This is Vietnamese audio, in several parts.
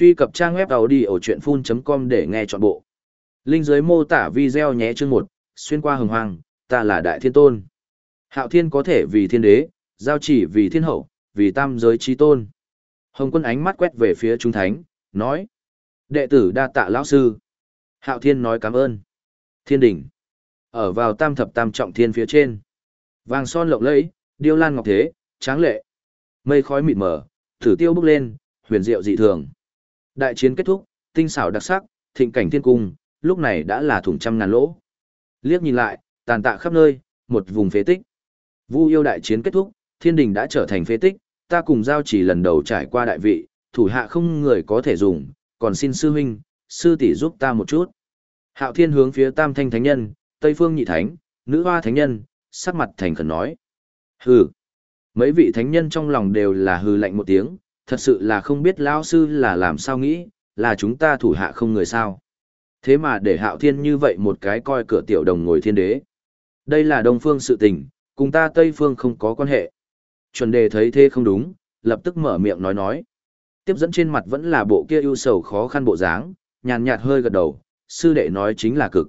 Truy cập trang web đầu đi ở chuyện full.com để nghe trọn bộ. Linh dưới mô tả video nhé chương một xuyên qua hồng hoàng, ta là đại thiên tôn. Hạo thiên có thể vì thiên đế, giao chỉ vì thiên hậu, vì tam giới trí tôn. Hồng quân ánh mắt quét về phía trung thánh, nói. Đệ tử đa tạ lão sư. Hạo thiên nói cảm ơn. Thiên đỉnh. Ở vào tam thập tam trọng thiên phía trên. Vàng son lộng lẫy, điêu lan ngọc thế, tráng lệ. Mây khói mịt mờ, thử tiêu bước lên, huyền diệu dị thường. Đại chiến kết thúc, tinh xảo đặc sắc, thịnh cảnh thiên cung, lúc này đã là thủng trăm ngàn lỗ. Liếc nhìn lại, tàn tạ khắp nơi, một vùng phế tích. Vu yêu đại chiến kết thúc, thiên đình đã trở thành phế tích, ta cùng giao chỉ lần đầu trải qua đại vị, thủ hạ không người có thể dùng, còn xin sư huynh, sư tỷ giúp ta một chút. Hạo thiên hướng phía tam thanh thánh nhân, tây phương nhị thánh, nữ hoa thánh nhân, sắc mặt thành khẩn nói. Hừ. Mấy vị thánh nhân trong lòng đều là hừ lạnh một tiếng, thật sự là không biết lão sư là làm sao nghĩ, là chúng ta thủ hạ không người sao. Thế mà để hạo thiên như vậy một cái coi cửa tiểu đồng ngồi thiên đế. Đây là đông phương sự tình, cùng ta tây phương không có quan hệ. Chuẩn đề thấy thế không đúng, lập tức mở miệng nói nói. Tiếp dẫn trên mặt vẫn là bộ kia ưu sầu khó khăn bộ dáng, nhàn nhạt hơi gật đầu, sư đệ nói chính là cực.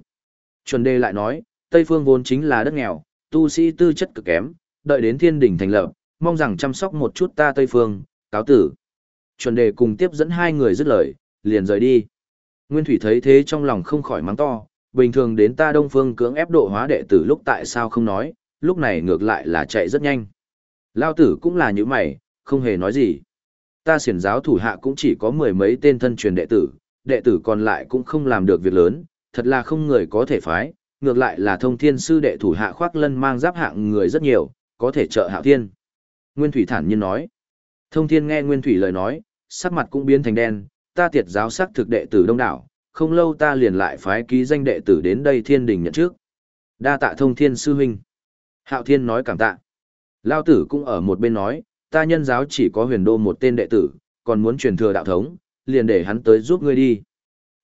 Chuẩn đề lại nói, Tây phương vốn chính là đất nghèo, tu sĩ tư chất cực kém, đợi đến thiên đỉnh thành lập, mong rằng chăm sóc một chút ta Tây phương, cáo tử. Chuẩn đề cùng tiếp dẫn hai người dứt lời, liền rời đi. Nguyên Thủy thấy thế trong lòng không khỏi mắng to, bình thường đến ta Đông Phương cưỡng ép độ hóa đệ tử lúc tại sao không nói, lúc này ngược lại là chạy rất nhanh. Lao tử cũng là như mày, không hề nói gì. Ta siển giáo thủ hạ cũng chỉ có mười mấy tên thân truyền đệ tử, đệ tử còn lại cũng không làm được việc lớn, thật là không người có thể phái, ngược lại là thông thiên sư đệ thủ hạ khoác lân mang giáp hạng người rất nhiều, có thể trợ hạo thiên. Nguyên Thủy thản nhiên nói. Thông thiên nghe Nguyên Thủy lời nói, sắc mặt cũng biến thành đen, ta tiệt giáo sắc thực đệ tử đông đảo, không lâu ta liền lại phái ký danh đệ tử đến đây thiên đình nhận trước. Đa tạ thông thiên sư huynh. Hạo thiên nói cảm tạ. Lao tử cũng ở một bên nói, ta nhân giáo chỉ có huyền đô một tên đệ tử, còn muốn truyền thừa đạo thống, liền để hắn tới giúp ngươi đi.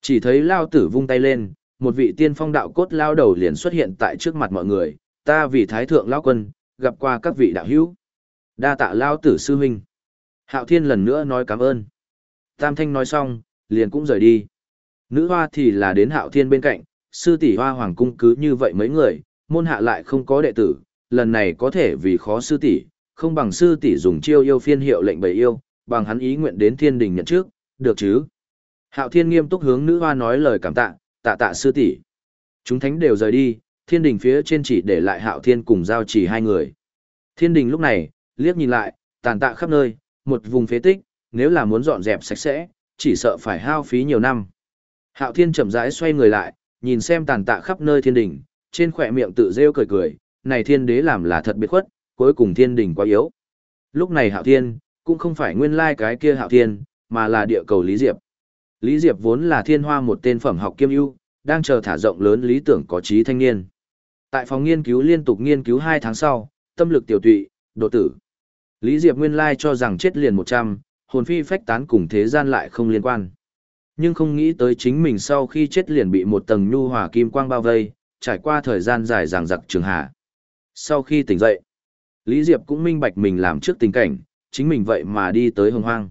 Chỉ thấy Lao tử vung tay lên, một vị tiên phong đạo cốt lao đầu liền xuất hiện tại trước mặt mọi người, ta vì thái thượng lao quân, gặp qua các vị đạo hữu. Đa tạ Lao tử sư huynh. Hạo thiên lần nữa nói cảm ơn. Tam thanh nói xong, liền cũng rời đi. Nữ hoa thì là đến hạo thiên bên cạnh, sư tỷ hoa hoàng cung cứ như vậy mấy người, môn hạ lại không có đệ tử, lần này có thể vì khó sư tỷ, không bằng sư tỷ dùng chiêu yêu phiên hiệu lệnh bầy yêu, bằng hắn ý nguyện đến thiên đình nhận trước, được chứ? Hạo thiên nghiêm túc hướng nữ hoa nói lời cảm tạ, tạ tạ sư tỷ. Chúng thánh đều rời đi, thiên đình phía trên chỉ để lại hạo thiên cùng giao chỉ hai người. Thiên đình lúc này, liếc nhìn lại, tàn tạ khắp nơi, một vùng phế tích, nếu là muốn dọn dẹp sạch sẽ, chỉ sợ phải hao phí nhiều năm. Hạo Thiên chậm rãi xoay người lại, nhìn xem tàn tạ khắp nơi thiên đình, trên khỏe miệng tự rêu cười cười, này thiên đế làm là thật biệt khuất, cuối cùng thiên đình quá yếu. Lúc này Hạo Thiên, cũng không phải nguyên lai cái kia Hạo Thiên, mà là địa cầu Lý Diệp. Lý Diệp vốn là thiên hoa một tên phẩm học kiêm ưu, đang chờ thả rộng lớn lý tưởng có trí thanh niên. Tại phòng nghiên cứu liên tục nghiên cứu 2 tháng sau, tâm lực tiểu tụy, độ tử. Lý Diệp nguyên lai cho rằng chết liền 100, hồn phi phách tán cùng thế gian lại không liên quan. Nhưng không nghĩ tới chính mình sau khi chết liền bị một tầng nhu hòa kim quang bao vây, trải qua thời gian dài ràng giặc trường hạ. Sau khi tỉnh dậy, Lý Diệp cũng minh bạch mình làm trước tình cảnh, chính mình vậy mà đi tới hồng hoang.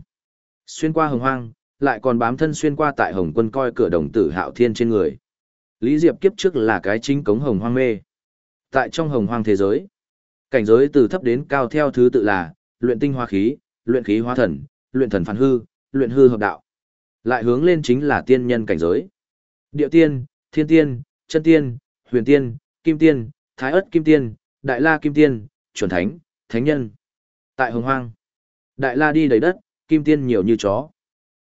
Xuyên qua hồng hoang, lại còn bám thân xuyên qua tại hồng quân coi cửa đồng tử hạo thiên trên người. Lý Diệp kiếp trước là cái chính cống hồng hoang mê. Tại trong hồng hoang thế giới, cảnh giới từ thấp đến cao theo thứ tự là luyện tinh hoa khí, luyện khí hóa thần, luyện thần phản hư, luyện hư hợp đạo. Lại hướng lên chính là tiên nhân cảnh giới. Địa tiên, thiên tiên, chân tiên, huyền tiên, kim tiên, thái ất kim tiên, đại la kim tiên, chuẩn thánh, thánh nhân. Tại hồng hoang, đại la đi đầy đất, kim tiên nhiều như chó.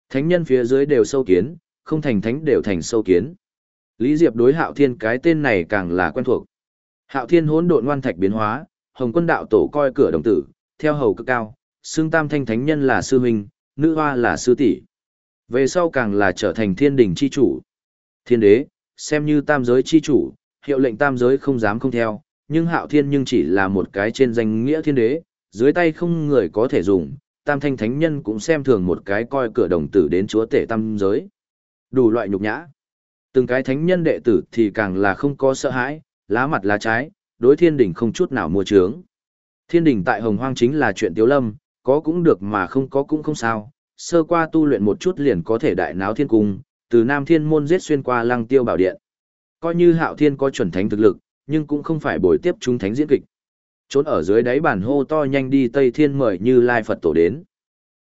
Thánh nhân phía dưới đều sâu kiến, không thành thánh đều thành sâu kiến. Lý Diệp đối hạo thiên cái tên này càng là quen thuộc. Hạo thiên hỗn độn ngoan thạch biến hóa, hồng quân đạo tổ coi cửa đồng tử, theo hầu cực cao, xương tam thanh thánh nhân là sư huynh, nữ hoa là sư tỷ. Về sau càng là trở thành thiên đình chi chủ. Thiên đế, xem như tam giới chi chủ, hiệu lệnh tam giới không dám không theo, nhưng hạo thiên nhưng chỉ là một cái trên danh nghĩa thiên đế, dưới tay không người có thể dùng, tam thanh thánh nhân cũng xem thường một cái coi cửa đồng tử đến chúa tể tam giới. Đủ loại nhục nhã. Từng cái thánh nhân đệ tử thì càng là không có sợ hãi, lá mặt lá trái, đối thiên đình không chút nào mua trướng. Thiên đình tại hồng hoang chính là chuyện tiếu lâm, có cũng được mà không có cũng không sao, sơ qua tu luyện một chút liền có thể đại náo thiên cung, từ Nam Thiên môn giết xuyên qua Lăng Tiêu Bảo Điện. Coi như Hạo Thiên có chuẩn thánh thực lực, nhưng cũng không phải bồi tiếp chúng thánh diễn kịch. Trốn ở dưới đáy bàn hô to nhanh đi Tây Thiên mời như Lai Phật tổ đến.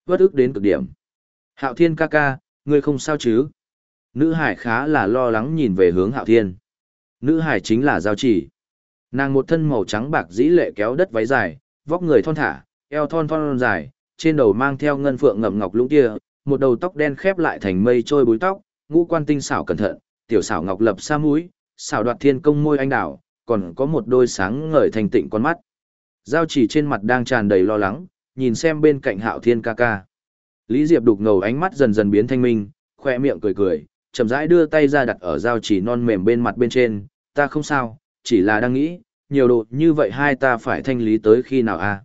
Vất ức đến cực điểm. Hạo Thiên ca ca, ngươi không sao chứ? Nữ hải khá là lo lắng nhìn về hướng Hạo Thiên. Nữ hải chính là Giao Chỉ. Nàng một thân màu trắng bạc dĩ lệ kéo đất váy dài, vóc người thon thả, eo thon thon dài, trên đầu mang theo ngân phượng ngậm ngọc lũng kia, một đầu tóc đen khép lại thành mây trôi búi tóc, ngũ quan tinh xảo cẩn thận, tiểu xảo ngọc lập xa mũi, xảo đoạt thiên công môi anh đảo, còn có một đôi sáng ngời thành tịnh con mắt. Giao chỉ trên mặt đang tràn đầy lo lắng, nhìn xem bên cạnh hạo thiên ca ca. Lý Diệp đục ngầu ánh mắt dần dần biến thanh minh, khoe miệng cười cười, chậm rãi đưa tay ra đặt ở giao chỉ non mềm bên mặt bên trên, ta không sao, chỉ là đang nghĩ, nhiều đồ như vậy hai ta phải thanh lý tới khi nào a? À?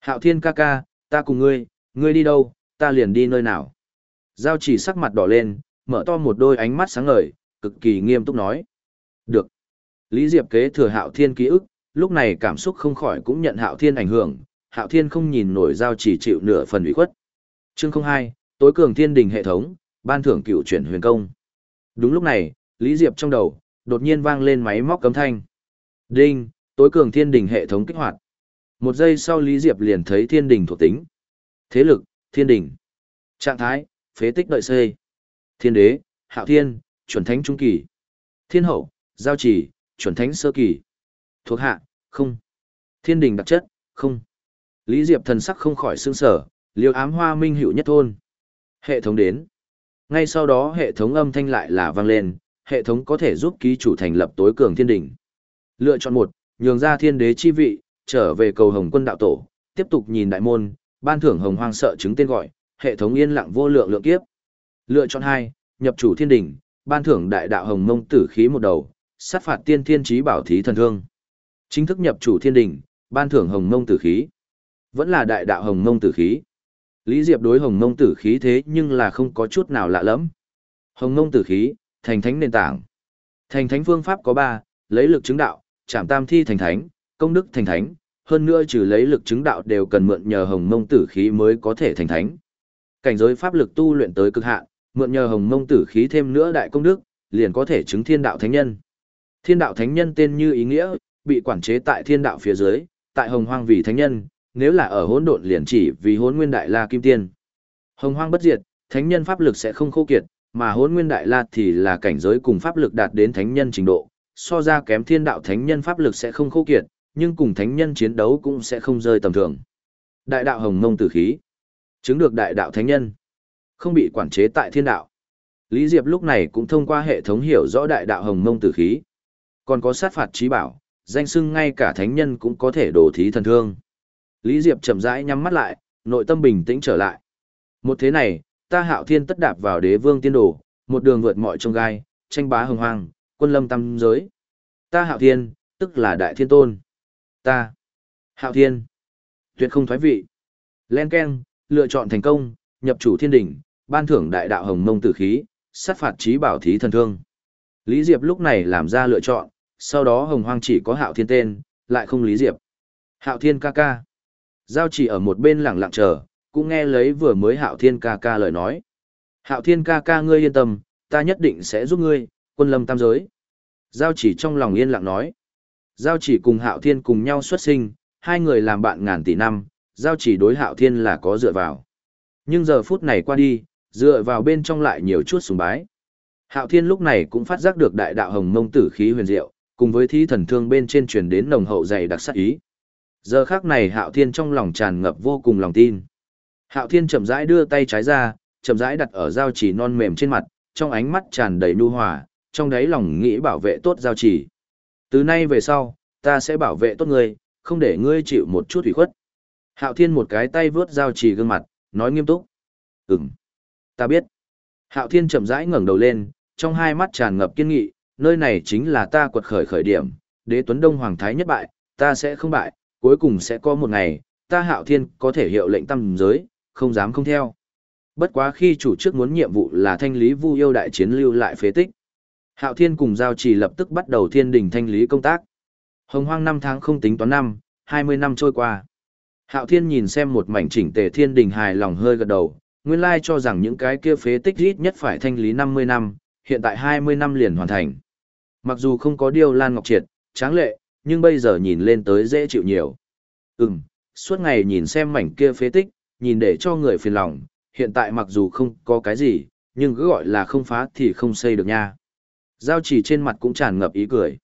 Hạo thiên ca ca, ta cùng ngươi, ngươi đi đâu, ta liền đi nơi nào. Giao chỉ sắc mặt đỏ lên, mở to một đôi ánh mắt sáng ngời, cực kỳ nghiêm túc nói. Được. Lý Diệp kế thừa Hạo Thiên ký ức, lúc này cảm xúc không khỏi cũng nhận Hạo Thiên ảnh hưởng, Hạo Thiên không nhìn nổi giao chỉ chịu nửa phần ủy khuất. Chương 02, tối cường thiên đình hệ thống, ban thưởng cựu chuyển huyền công. Đúng lúc này, Lý Diệp trong đầu, đột nhiên vang lên máy móc cấm thanh. Đinh, tối cường thiên đình hệ thống kích hoạt. Một giây sau Lý Diệp liền thấy thiên đình thuộc tính. Thế lực, thiên đình. Trạng thái, phế tích đợi xây. Thiên đế, hạo thiên, chuẩn thánh trung kỳ. Thiên hậu, giao chỉ, chuẩn thánh sơ kỳ. Thuộc hạ, không. Thiên đình đặc chất, không. Lý Diệp thần sắc không khỏi sương sở, liêu ám hoa minh hữu nhất thôn. Hệ thống đến. Ngay sau đó hệ thống âm thanh lại là vang lên, hệ thống có thể giúp ký chủ thành lập tối cường thiên đình. Lựa chọn một, nhường ra thiên đế chi vị, trở về cầu hồng quân đạo tổ, tiếp tục nhìn đại môn, ban thưởng hồng hoang sợ chứng tên gọi, hệ thống yên lặng vô lượng lượng kiếp. Lựa chọn hai, nhập chủ thiên đình, ban thưởng đại đạo hồng mông tử khí một đầu, sát phạt tiên thiên trí bảo thí thần thương. Chính thức nhập chủ thiên đình, ban thưởng hồng mông tử khí. Vẫn là đại đạo hồng mông tử khí. Lý Diệp đối hồng mông tử khí thế nhưng là không có chút nào lạ lẫm. Hồng mông tử khí, thành thánh nền tảng. Thành thánh phương pháp có ba, lấy lực chứng đạo, chạm tam thi thành thánh, công đức thành thánh, hơn nữa trừ lấy lực chứng đạo đều cần mượn nhờ hồng mông tử khí mới có thể thành thánh. Cảnh giới pháp lực tu luyện tới cực hạn, mượn nhờ hồng mông tử khí thêm nữa đại công đức, liền có thể chứng thiên đạo thánh nhân. Thiên đạo thánh nhân tên như ý nghĩa, bị quản chế tại thiên đạo phía dưới, tại hồng hoang vì thánh nhân, nếu là ở hỗn độn liền chỉ vì hỗn nguyên đại la kim tiên. Hồng hoang bất diệt, thánh nhân pháp lực sẽ không khô kiệt, mà hôn nguyên đại la thì là cảnh giới cùng pháp lực đạt đến thánh nhân trình độ, so ra kém thiên đạo thánh nhân pháp lực sẽ không khô kiệt, nhưng cùng thánh nhân chiến đấu cũng sẽ không rơi tầm thường. Đại đạo hồng mông tử khí, chứng được đại đạo thánh nhân, không bị quản chế tại thiên đạo. Lý Diệp lúc này cũng thông qua hệ thống hiểu rõ đại đạo hồng mông tử khí. Còn có sát phạt trí bảo, danh xưng ngay cả thánh nhân cũng có thể đổ thí thần thương. Lý Diệp chậm rãi nhắm mắt lại, nội tâm bình tĩnh trở lại. Một thế này, ta hạo thiên tất đạp vào đế vương tiên đồ, một đường vượt mọi trông gai, tranh bá hồng hoang, quân lâm tam giới. Ta hạo thiên, tức là đại thiên tôn. Ta, hạo thiên, tuyệt không thoái vị. Len Ken, lựa chọn thành công, nhập chủ thiên đỉnh, ban thưởng đại đạo hồng mông tử khí, sát phạt trí bảo thí thần thương. Lý Diệp lúc này làm ra lựa chọn, sau đó hồng hoang chỉ có hạo thiên tên, lại không Lý Diệp. Hạo thiên ca ca. Giao chỉ ở một bên lặng lặng chờ, cũng nghe lấy vừa mới hạo thiên ca ca lời nói. Hạo thiên ca ca ngươi yên tâm, ta nhất định sẽ giúp ngươi, quân lâm tam giới. Giao chỉ trong lòng yên lặng nói. Giao chỉ cùng hạo thiên cùng nhau xuất sinh, hai người làm bạn ngàn tỷ năm, giao chỉ đối hạo thiên là có dựa vào. Nhưng giờ phút này qua đi, dựa vào bên trong lại nhiều chút sùng bái. Hạo thiên lúc này cũng phát giác được đại đạo hồng mông tử khí huyền diệu, cùng với thí thần thương bên trên truyền đến nồng hậu dày đặc sắc ý. Giờ khác này hạo thiên trong lòng tràn ngập vô cùng lòng tin. Hạo thiên chậm rãi đưa tay trái ra, chậm rãi đặt ở giao chỉ non mềm trên mặt, trong ánh mắt tràn đầy nhu hòa, trong đáy lòng nghĩ bảo vệ tốt giao chỉ. Từ nay về sau, ta sẽ bảo vệ tốt ngươi, không để ngươi chịu một chút ủy khuất. Hạo thiên một cái tay vướt giao chỉ gương mặt, nói nghiêm túc. Ừm, ta biết. Hạo thiên chậm rãi ngẩng đầu lên, trong hai mắt tràn ngập kiên nghị, nơi này chính là ta quật khởi khởi điểm, đế tuấn đông hoàng thái nhất bại, ta sẽ không bại, cuối cùng sẽ có một ngày, ta hạo thiên có thể hiệu lệnh tâm giới, không dám không theo. Bất quá khi chủ trước muốn nhiệm vụ là thanh lý vu yêu đại chiến lưu lại phế tích. Hạo thiên cùng giao trì lập tức bắt đầu thiên đình thanh lý công tác. Hồng hoang năm tháng không tính toán năm, 20 năm trôi qua. Hạo thiên nhìn xem một mảnh chỉnh tề thiên đình hài lòng hơi gật đầu, Nguyên lai cho rằng những cái kia phế tích ít nhất phải thanh lý 50 năm, hiện tại 20 năm liền hoàn thành. Mặc dù không có điêu lan ngọc triệt, tráng lệ, nhưng bây giờ nhìn lên tới dễ chịu nhiều. Ừm, suốt ngày nhìn xem mảnh kia phế tích, nhìn để cho người phiền lòng, hiện tại mặc dù không có cái gì, nhưng cứ gọi là không phá thì không xây được nha. Giao chỉ trên mặt cũng tràn ngập ý cười.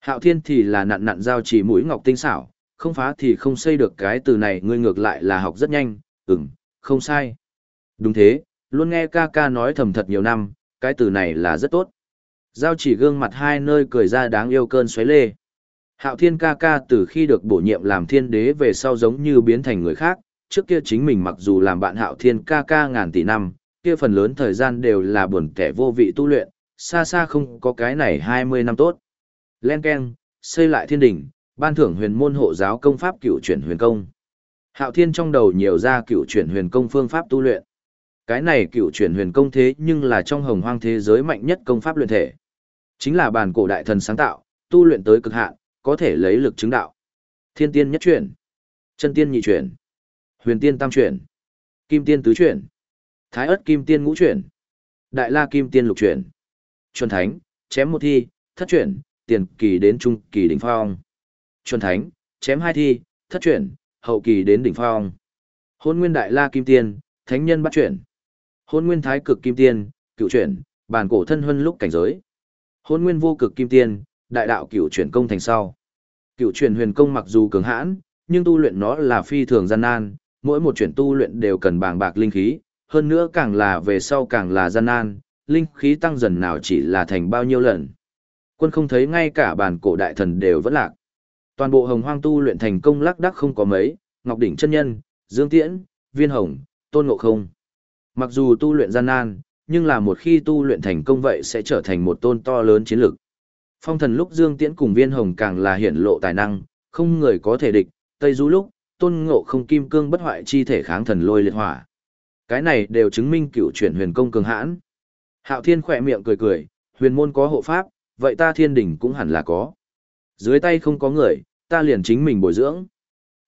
Hạo thiên thì là nặn nặn giao chỉ mũi ngọc tinh xảo, không phá thì không xây được cái từ này ngươi ngược lại là học rất nhanh, ừm, không sai. Đúng thế, luôn nghe ca ca nói thầm thật nhiều năm, cái từ này là rất tốt. Giao chỉ gương mặt hai nơi cười ra đáng yêu cơn xoáy lê. Hạo thiên ca ca từ khi được bổ nhiệm làm thiên đế về sau giống như biến thành người khác, trước kia chính mình mặc dù làm bạn hạo thiên ca ca ngàn tỷ năm, kia phần lớn thời gian đều là buồn kẻ vô vị tu luyện, xa xa không có cái này 20 năm tốt. Len Ken, xây lại thiên đỉnh, ban thưởng huyền môn hộ giáo công pháp cựu chuyển huyền công. Hạo thiên trong đầu nhiều ra cựu chuyển huyền công phương pháp tu luyện. Cái này cựu chuyển huyền công thế nhưng là trong hồng hoang thế giới mạnh nhất công pháp luyện thể. Chính là bản cổ đại thần sáng tạo, tu luyện tới cực hạn, có thể lấy lực chứng đạo. Thiên tiên nhất chuyển, chân tiên nhị chuyển, huyền tiên tam chuyển, kim tiên tứ chuyển, thái ất kim tiên ngũ chuyển, đại la kim tiên lục chuyển, chuẩn thánh, chém một thi, thất chuyển, tiền kỳ đến trung kỳ đỉnh phong. Chuẩn thánh, chém hai thi, thất chuyển, hậu kỳ đến đỉnh phong. Hôn nguyên đại la kim tiên, thánh nhân bắt chuyển. Hôn nguyên thái cực kim tiên, cựu chuyển, bản cổ thân huân lúc cảnh giới. Hôn nguyên vô cực kim tiên, đại đạo cựu chuyển công thành sau. Cựu chuyển huyền công mặc dù cường hãn, nhưng tu luyện nó là phi thường gian nan, mỗi một chuyển tu luyện đều cần bàng bạc linh khí, hơn nữa càng là về sau càng là gian nan, linh khí tăng dần nào chỉ là thành bao nhiêu lần. Quân không thấy ngay cả bản cổ đại thần đều vẫn lạc. Toàn bộ hồng hoang tu luyện thành công lắc đắc không có mấy, Ngọc Đỉnh chân Nhân, Dương Tiễn, Viên Hồng, Tôn Ngộ Không. Mặc dù tu luyện gian nan, nhưng là một khi tu luyện thành công vậy sẽ trở thành một tôn to lớn chiến lực. Phong thần lúc Dương Tiễn cùng Viên Hồng càng là hiển lộ tài năng, không người có thể địch, Tây Du lúc, Tôn Ngộ Không kim cương bất hoại chi thể kháng thần lôi liệt hỏa. Cái này đều chứng minh cựu chuyển huyền công cường hãn. Hạo Thiên khỏe miệng cười cười, huyền môn có hộ pháp, vậy ta thiên đỉnh cũng hẳn là có. Dưới tay không có người, ta liền chính mình bồi dưỡng.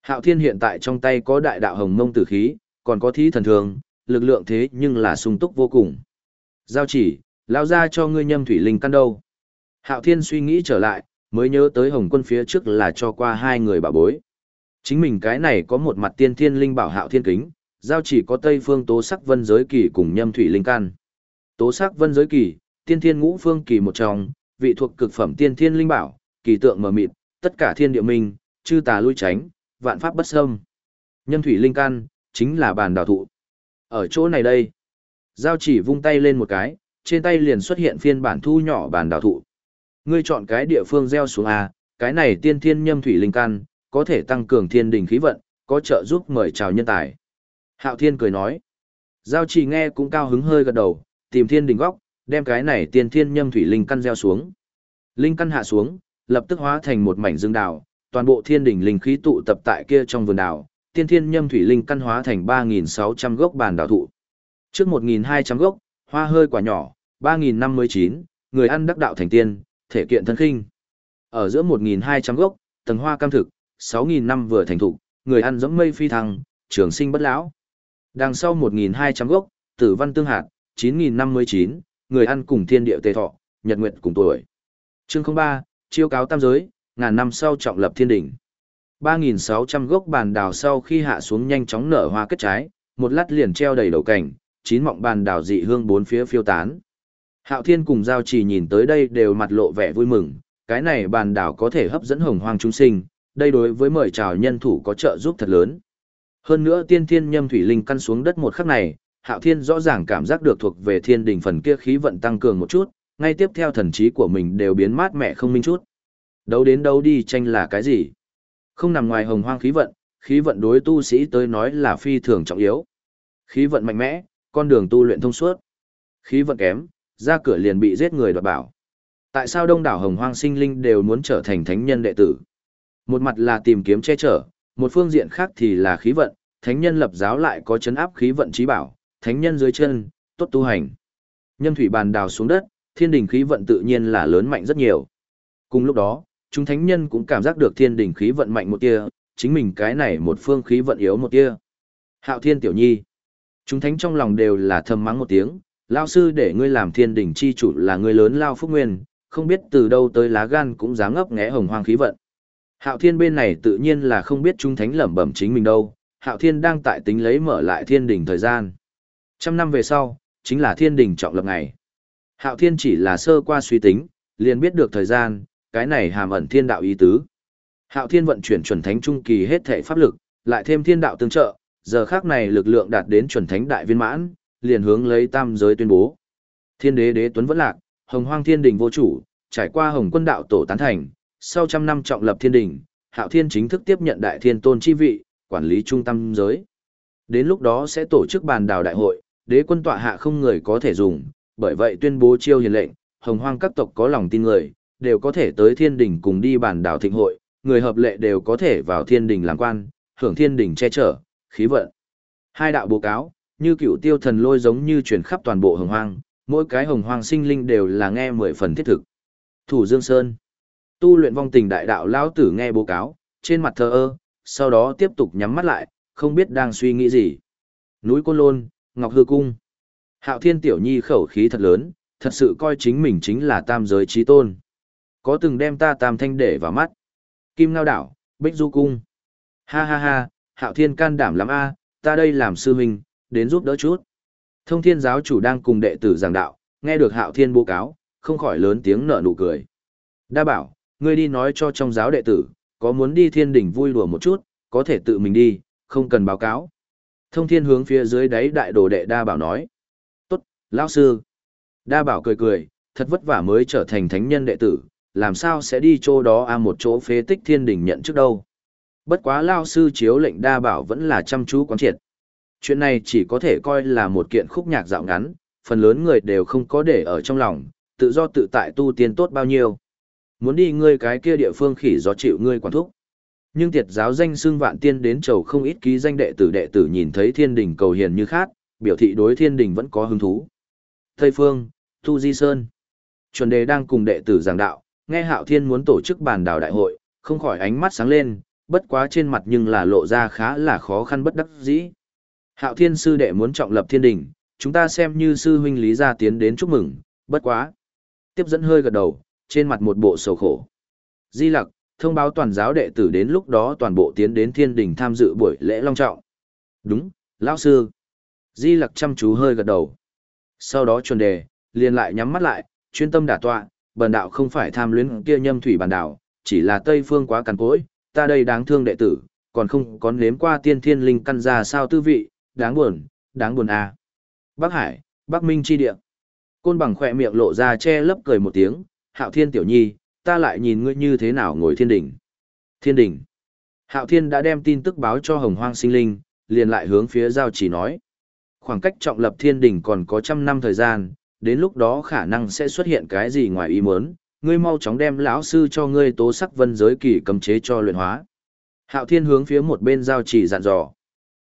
Hạo Thiên hiện tại trong tay có đại đạo hồng mông tử khí, còn có thí thần thường, lực lượng thế nhưng là sung túc vô cùng. Giao chỉ, lao ra cho ngươi nhâm thủy linh căn đâu. Hạo Thiên suy nghĩ trở lại, mới nhớ tới Hồng Quân phía trước là cho qua hai người bà bối. Chính mình cái này có một mặt tiên thiên linh bảo Hạo Thiên kính, giao chỉ có Tây Phương Tố Sắc Vân Giới Kỳ cùng nhâm thủy linh can Tố Sắc Vân Giới Kỳ, tiên thiên ngũ phương kỳ một trong, vị thuộc cực phẩm tiên thiên linh bảo, kỳ tượng mờ mịt, tất cả thiên địa minh, chư tà lui tránh, vạn pháp bất xâm. Nhâm thủy linh can chính là bàn đào thụ. Ở chỗ này đây, giao chỉ vung tay lên một cái, trên tay liền xuất hiện phiên bản thu nhỏ bàn đào thụ. Ngươi chọn cái địa phương gieo xuống A, cái này tiên thiên nhâm thủy linh căn, có thể tăng cường thiên đình khí vận, có trợ giúp mời chào nhân tài. Hạo thiên cười nói. Giao chỉ nghe cũng cao hứng hơi gật đầu, tìm thiên đình góc, đem cái này tiên thiên nhâm thủy linh căn gieo xuống. Linh căn hạ xuống, lập tức hóa thành một mảnh dương đào, toàn bộ thiên đình linh khí tụ tập tại kia trong vườn đào, tiên thiên nhâm thủy linh căn hóa thành 3.600 gốc bàn đào thụ. Trước 1.200 gốc, hoa hơi quả nhỏ, 3.059, người ăn đắc đạo thành tiên, thể kiện thân khinh. Ở giữa 1.200 gốc, tầng hoa cam thực, 6.000 năm vừa thành thục, người ăn giống mây phi thăng, trường sinh bất lão. Đằng sau 1.200 gốc, tử văn tương hạt, 9.059, người ăn cùng thiên địa tề thọ, nhật nguyệt cùng tuổi. Chương 03, chiêu cáo tam giới, ngàn năm sau trọng lập thiên đỉnh. 3.600 gốc bàn đào sau khi hạ xuống nhanh chóng nở hoa kết trái, một lát liền treo đầy đầu cảnh, chín mọng bàn đào dị hương bốn phía phiêu tán. Hạo Thiên cùng Giao Trì nhìn tới đây đều mặt lộ vẻ vui mừng, cái này bàn đào có thể hấp dẫn hồng hoang chúng sinh, đây đối với mời chào nhân thủ có trợ giúp thật lớn. Hơn nữa tiên thiên nhâm thủy linh căn xuống đất một khắc này, Hạo Thiên rõ ràng cảm giác được thuộc về thiên đình phần kia khí vận tăng cường một chút, ngay tiếp theo thần trí của mình đều biến mát mẻ không minh chút. Đấu đến đâu đi tranh là cái gì? Không nằm ngoài hồng hoang khí vận, khí vận đối tu sĩ tới nói là phi thường trọng yếu. Khí vận mạnh mẽ, con đường tu luyện thông suốt. Khí vận kém, ra cửa liền bị giết người đoạt bảo. Tại sao đông đảo hồng hoang sinh linh đều muốn trở thành thánh nhân đệ tử? Một mặt là tìm kiếm che chở, một phương diện khác thì là khí vận, thánh nhân lập giáo lại có chấn áp khí vận trí bảo, thánh nhân dưới chân, tốt tu hành. Nhâm thủy bàn đào xuống đất, thiên đình khí vận tự nhiên là lớn mạnh rất nhiều. Cùng lúc đó, chúng thánh nhân cũng cảm giác được thiên đình khí vận mạnh một tia, chính mình cái này một phương khí vận yếu một tia. Hạo thiên tiểu nhi. Chúng thánh trong lòng đều là thầm mắng một tiếng, lao sư để ngươi làm thiên đỉnh chi chủ là người lớn lao phúc nguyên, không biết từ đâu tới lá gan cũng dám ngấp nghé hồng hoang khí vận. Hạo thiên bên này tự nhiên là không biết chúng thánh lẩm bẩm chính mình đâu, hạo thiên đang tại tính lấy mở lại thiên đỉnh thời gian. Trăm năm về sau, chính là thiên đỉnh trọng lập ngày. Hạo thiên chỉ là sơ qua suy tính, liền biết được thời gian, cái này hàm ẩn thiên đạo ý tứ. Hạo thiên vận chuyển chuẩn thánh trung kỳ hết thể pháp lực, lại thêm thiên đạo tương trợ, giờ khác này lực lượng đạt đến chuẩn thánh đại viên mãn, liền hướng lấy tam giới tuyên bố. Thiên đế đế tuấn vẫn lạc, hồng hoang thiên đình vô chủ, trải qua hồng quân đạo tổ tán thành, sau trăm năm trọng lập thiên đình, hạo thiên chính thức tiếp nhận đại thiên tôn chi vị, quản lý trung tâm giới. Đến lúc đó sẽ tổ chức bàn đào đại hội, đế quân tọa hạ không người có thể dùng, bởi vậy tuyên bố chiêu hiền lệnh, hồng hoang các tộc có lòng tin người, đều có thể tới thiên đình cùng đi bàn đào thịnh hội, người hợp lệ đều có thể vào thiên đình làm quan, hưởng thiên đình che chở, khí vận. Hai đạo bố cáo, như cựu tiêu thần lôi giống như truyền khắp toàn bộ hồng hoang, mỗi cái hồng hoang sinh linh đều là nghe mười phần thiết thực. Thủ Dương Sơn Tu luyện vong tình đại đạo lão tử nghe bố cáo, trên mặt thờ ơ, sau đó tiếp tục nhắm mắt lại, không biết đang suy nghĩ gì. Núi Côn Lôn, Ngọc Hư Cung. Hạo Thiên Tiểu Nhi khẩu khí thật lớn, thật sự coi chính mình chính là tam giới trí tôn. Có từng đem ta tam thanh để vào mắt. Kim Ngao Đảo, Bích Du Cung. Ha ha ha, Hạo Thiên can đảm lắm a, ta đây làm sư huynh, đến giúp đỡ chút. Thông thiên giáo chủ đang cùng đệ tử giảng đạo, nghe được Hạo Thiên bố cáo, không khỏi lớn tiếng nở nụ cười. Đa bảo, ngươi đi nói cho trong giáo đệ tử, có muốn đi thiên đỉnh vui đùa một chút, có thể tự mình đi, không cần báo cáo. Thông thiên hướng phía dưới đáy đại đồ đệ đa bảo nói. Tốt, lão sư. Đa bảo cười cười, thật vất vả mới trở thành thánh nhân đệ tử, làm sao sẽ đi chỗ đó a một chỗ phế tích thiên đỉnh nhận trước đâu. Bất quá lao sư chiếu lệnh đa bảo vẫn là chăm chú quán triệt. Chuyện này chỉ có thể coi là một kiện khúc nhạc dạo ngắn, phần lớn người đều không có để ở trong lòng, tự do tự tại tu tiên tốt bao nhiêu. Muốn đi ngươi cái kia địa phương khỉ gió chịu ngươi quản thúc. Nhưng tiệt giáo danh xưng vạn tiên đến chầu không ít ký danh đệ tử đệ tử nhìn thấy thiên đình cầu hiền như khác, biểu thị đối thiên đình vẫn có hứng thú. Tây Phương, thu Di Sơn. Chuẩn đề đang cùng đệ tử giảng đạo, nghe hạo thiên muốn tổ chức bàn đào đại hội, không khỏi ánh mắt sáng lên, bất quá trên mặt nhưng là lộ ra khá là khó khăn bất đắc dĩ. Hạo thiên sư đệ muốn trọng lập thiên đình, chúng ta xem như sư huynh lý gia tiến đến chúc mừng, bất quá. Tiếp dẫn hơi gật đầu, trên mặt một bộ sầu khổ. Di lặc, thông báo toàn giáo đệ tử đến lúc đó toàn bộ tiến đến thiên đình tham dự buổi lễ long trọng. Đúng, lão sư. Di lặc chăm chú hơi gật đầu. Sau đó chuẩn đề, liền lại nhắm mắt lại, chuyên tâm đả tọa, bần đạo không phải tham luyến kia nhâm thủy bản đạo, chỉ là Tây phương quá cằn cỗi, ta đây đáng thương đệ tử, còn không có nếm qua tiên thiên linh căn ra sao tư vị, đáng buồn, đáng buồn à. Bắc Hải, Bắc Minh chi địa. Côn bằng khỏe miệng lộ ra che lấp cười một tiếng, hạo thiên tiểu nhi, ta lại nhìn ngươi như thế nào ngồi thiên đỉnh. Thiên đỉnh. Hạo thiên đã đem tin tức báo cho hồng hoang sinh linh, liền lại hướng phía giao chỉ nói. Khoảng cách trọng lập thiên đỉnh còn có trăm năm thời gian, đến lúc đó khả năng sẽ xuất hiện cái gì ngoài ý muốn, ngươi mau chóng đem lão sư cho ngươi tố sắc vân giới kỳ cấm chế cho luyện hóa. Hạo Thiên hướng phía một bên giao chỉ dặn dò.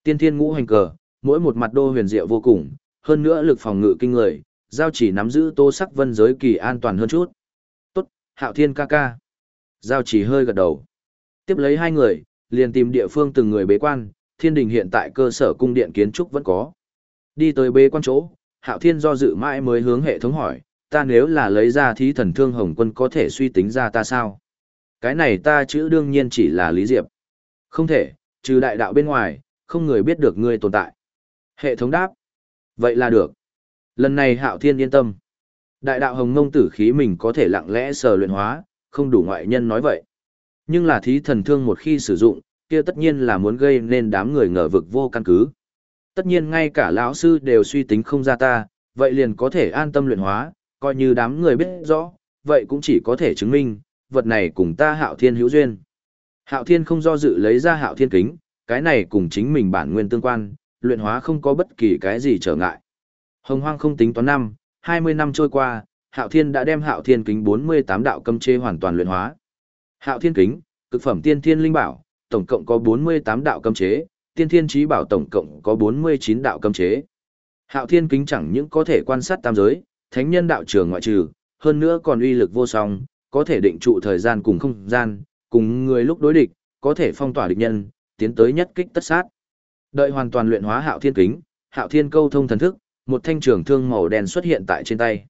Tiên Thiên Ngũ Hành Cờ, mỗi một mặt đô huyền diệu vô cùng, hơn nữa lực phòng ngự kinh người, giao chỉ nắm giữ tố sắc vân giới kỳ an toàn hơn chút. Hạo Thiên ca ca. Giao chỉ hơi gật đầu. Tiếp lấy hai người, liền tìm địa phương từng người bế quan, thiên đình hiện tại cơ sở cung điện kiến trúc vẫn có. Đi tới bế quan chỗ, Hạo Thiên do dự mãi mới hướng hệ thống hỏi, ta nếu là lấy ra thí thần thương hồng quân có thể suy tính ra ta sao? Cái này ta chữ đương nhiên chỉ là Lý Diệp. Không thể, trừ đại đạo bên ngoài, không người biết được ngươi tồn tại. Hệ thống đáp. Vậy là được. Lần này Hạo Thiên yên tâm. Đại đạo hồng ngông tử khí mình có thể lặng lẽ sờ luyện hóa, không đủ ngoại nhân nói vậy. Nhưng là thí thần thương một khi sử dụng, kia tất nhiên là muốn gây nên đám người ngờ vực vô căn cứ. Tất nhiên ngay cả lão sư đều suy tính không ra ta, vậy liền có thể an tâm luyện hóa, coi như đám người biết rõ, vậy cũng chỉ có thể chứng minh, vật này cùng ta hạo thiên hữu duyên. Hạo thiên không do dự lấy ra hạo thiên kính, cái này cùng chính mình bản nguyên tương quan, luyện hóa không có bất kỳ cái gì trở ngại. Hồng hoang không tính toán năm, 20 năm trôi qua, hạo thiên đã đem hạo thiên kính 48 đạo cấm chế hoàn toàn luyện hóa. Hạo thiên kính, cực phẩm tiên thiên linh bảo, tổng cộng có 48 đạo cấm chế, tiên thiên trí bảo tổng cộng có 49 đạo cấm chế. Hạo thiên kính chẳng những có thể quan sát tam giới, thánh nhân đạo trường ngoại trừ, hơn nữa còn uy lực vô song, có thể định trụ thời gian cùng không gian, cùng người lúc đối địch, có thể phong tỏa địch nhân, tiến tới nhất kích tất sát. Đợi hoàn toàn luyện hóa hạo thiên kính, Hạo Thiên câu thông thần thức, một thanh trường thương màu đen xuất hiện tại trên tay.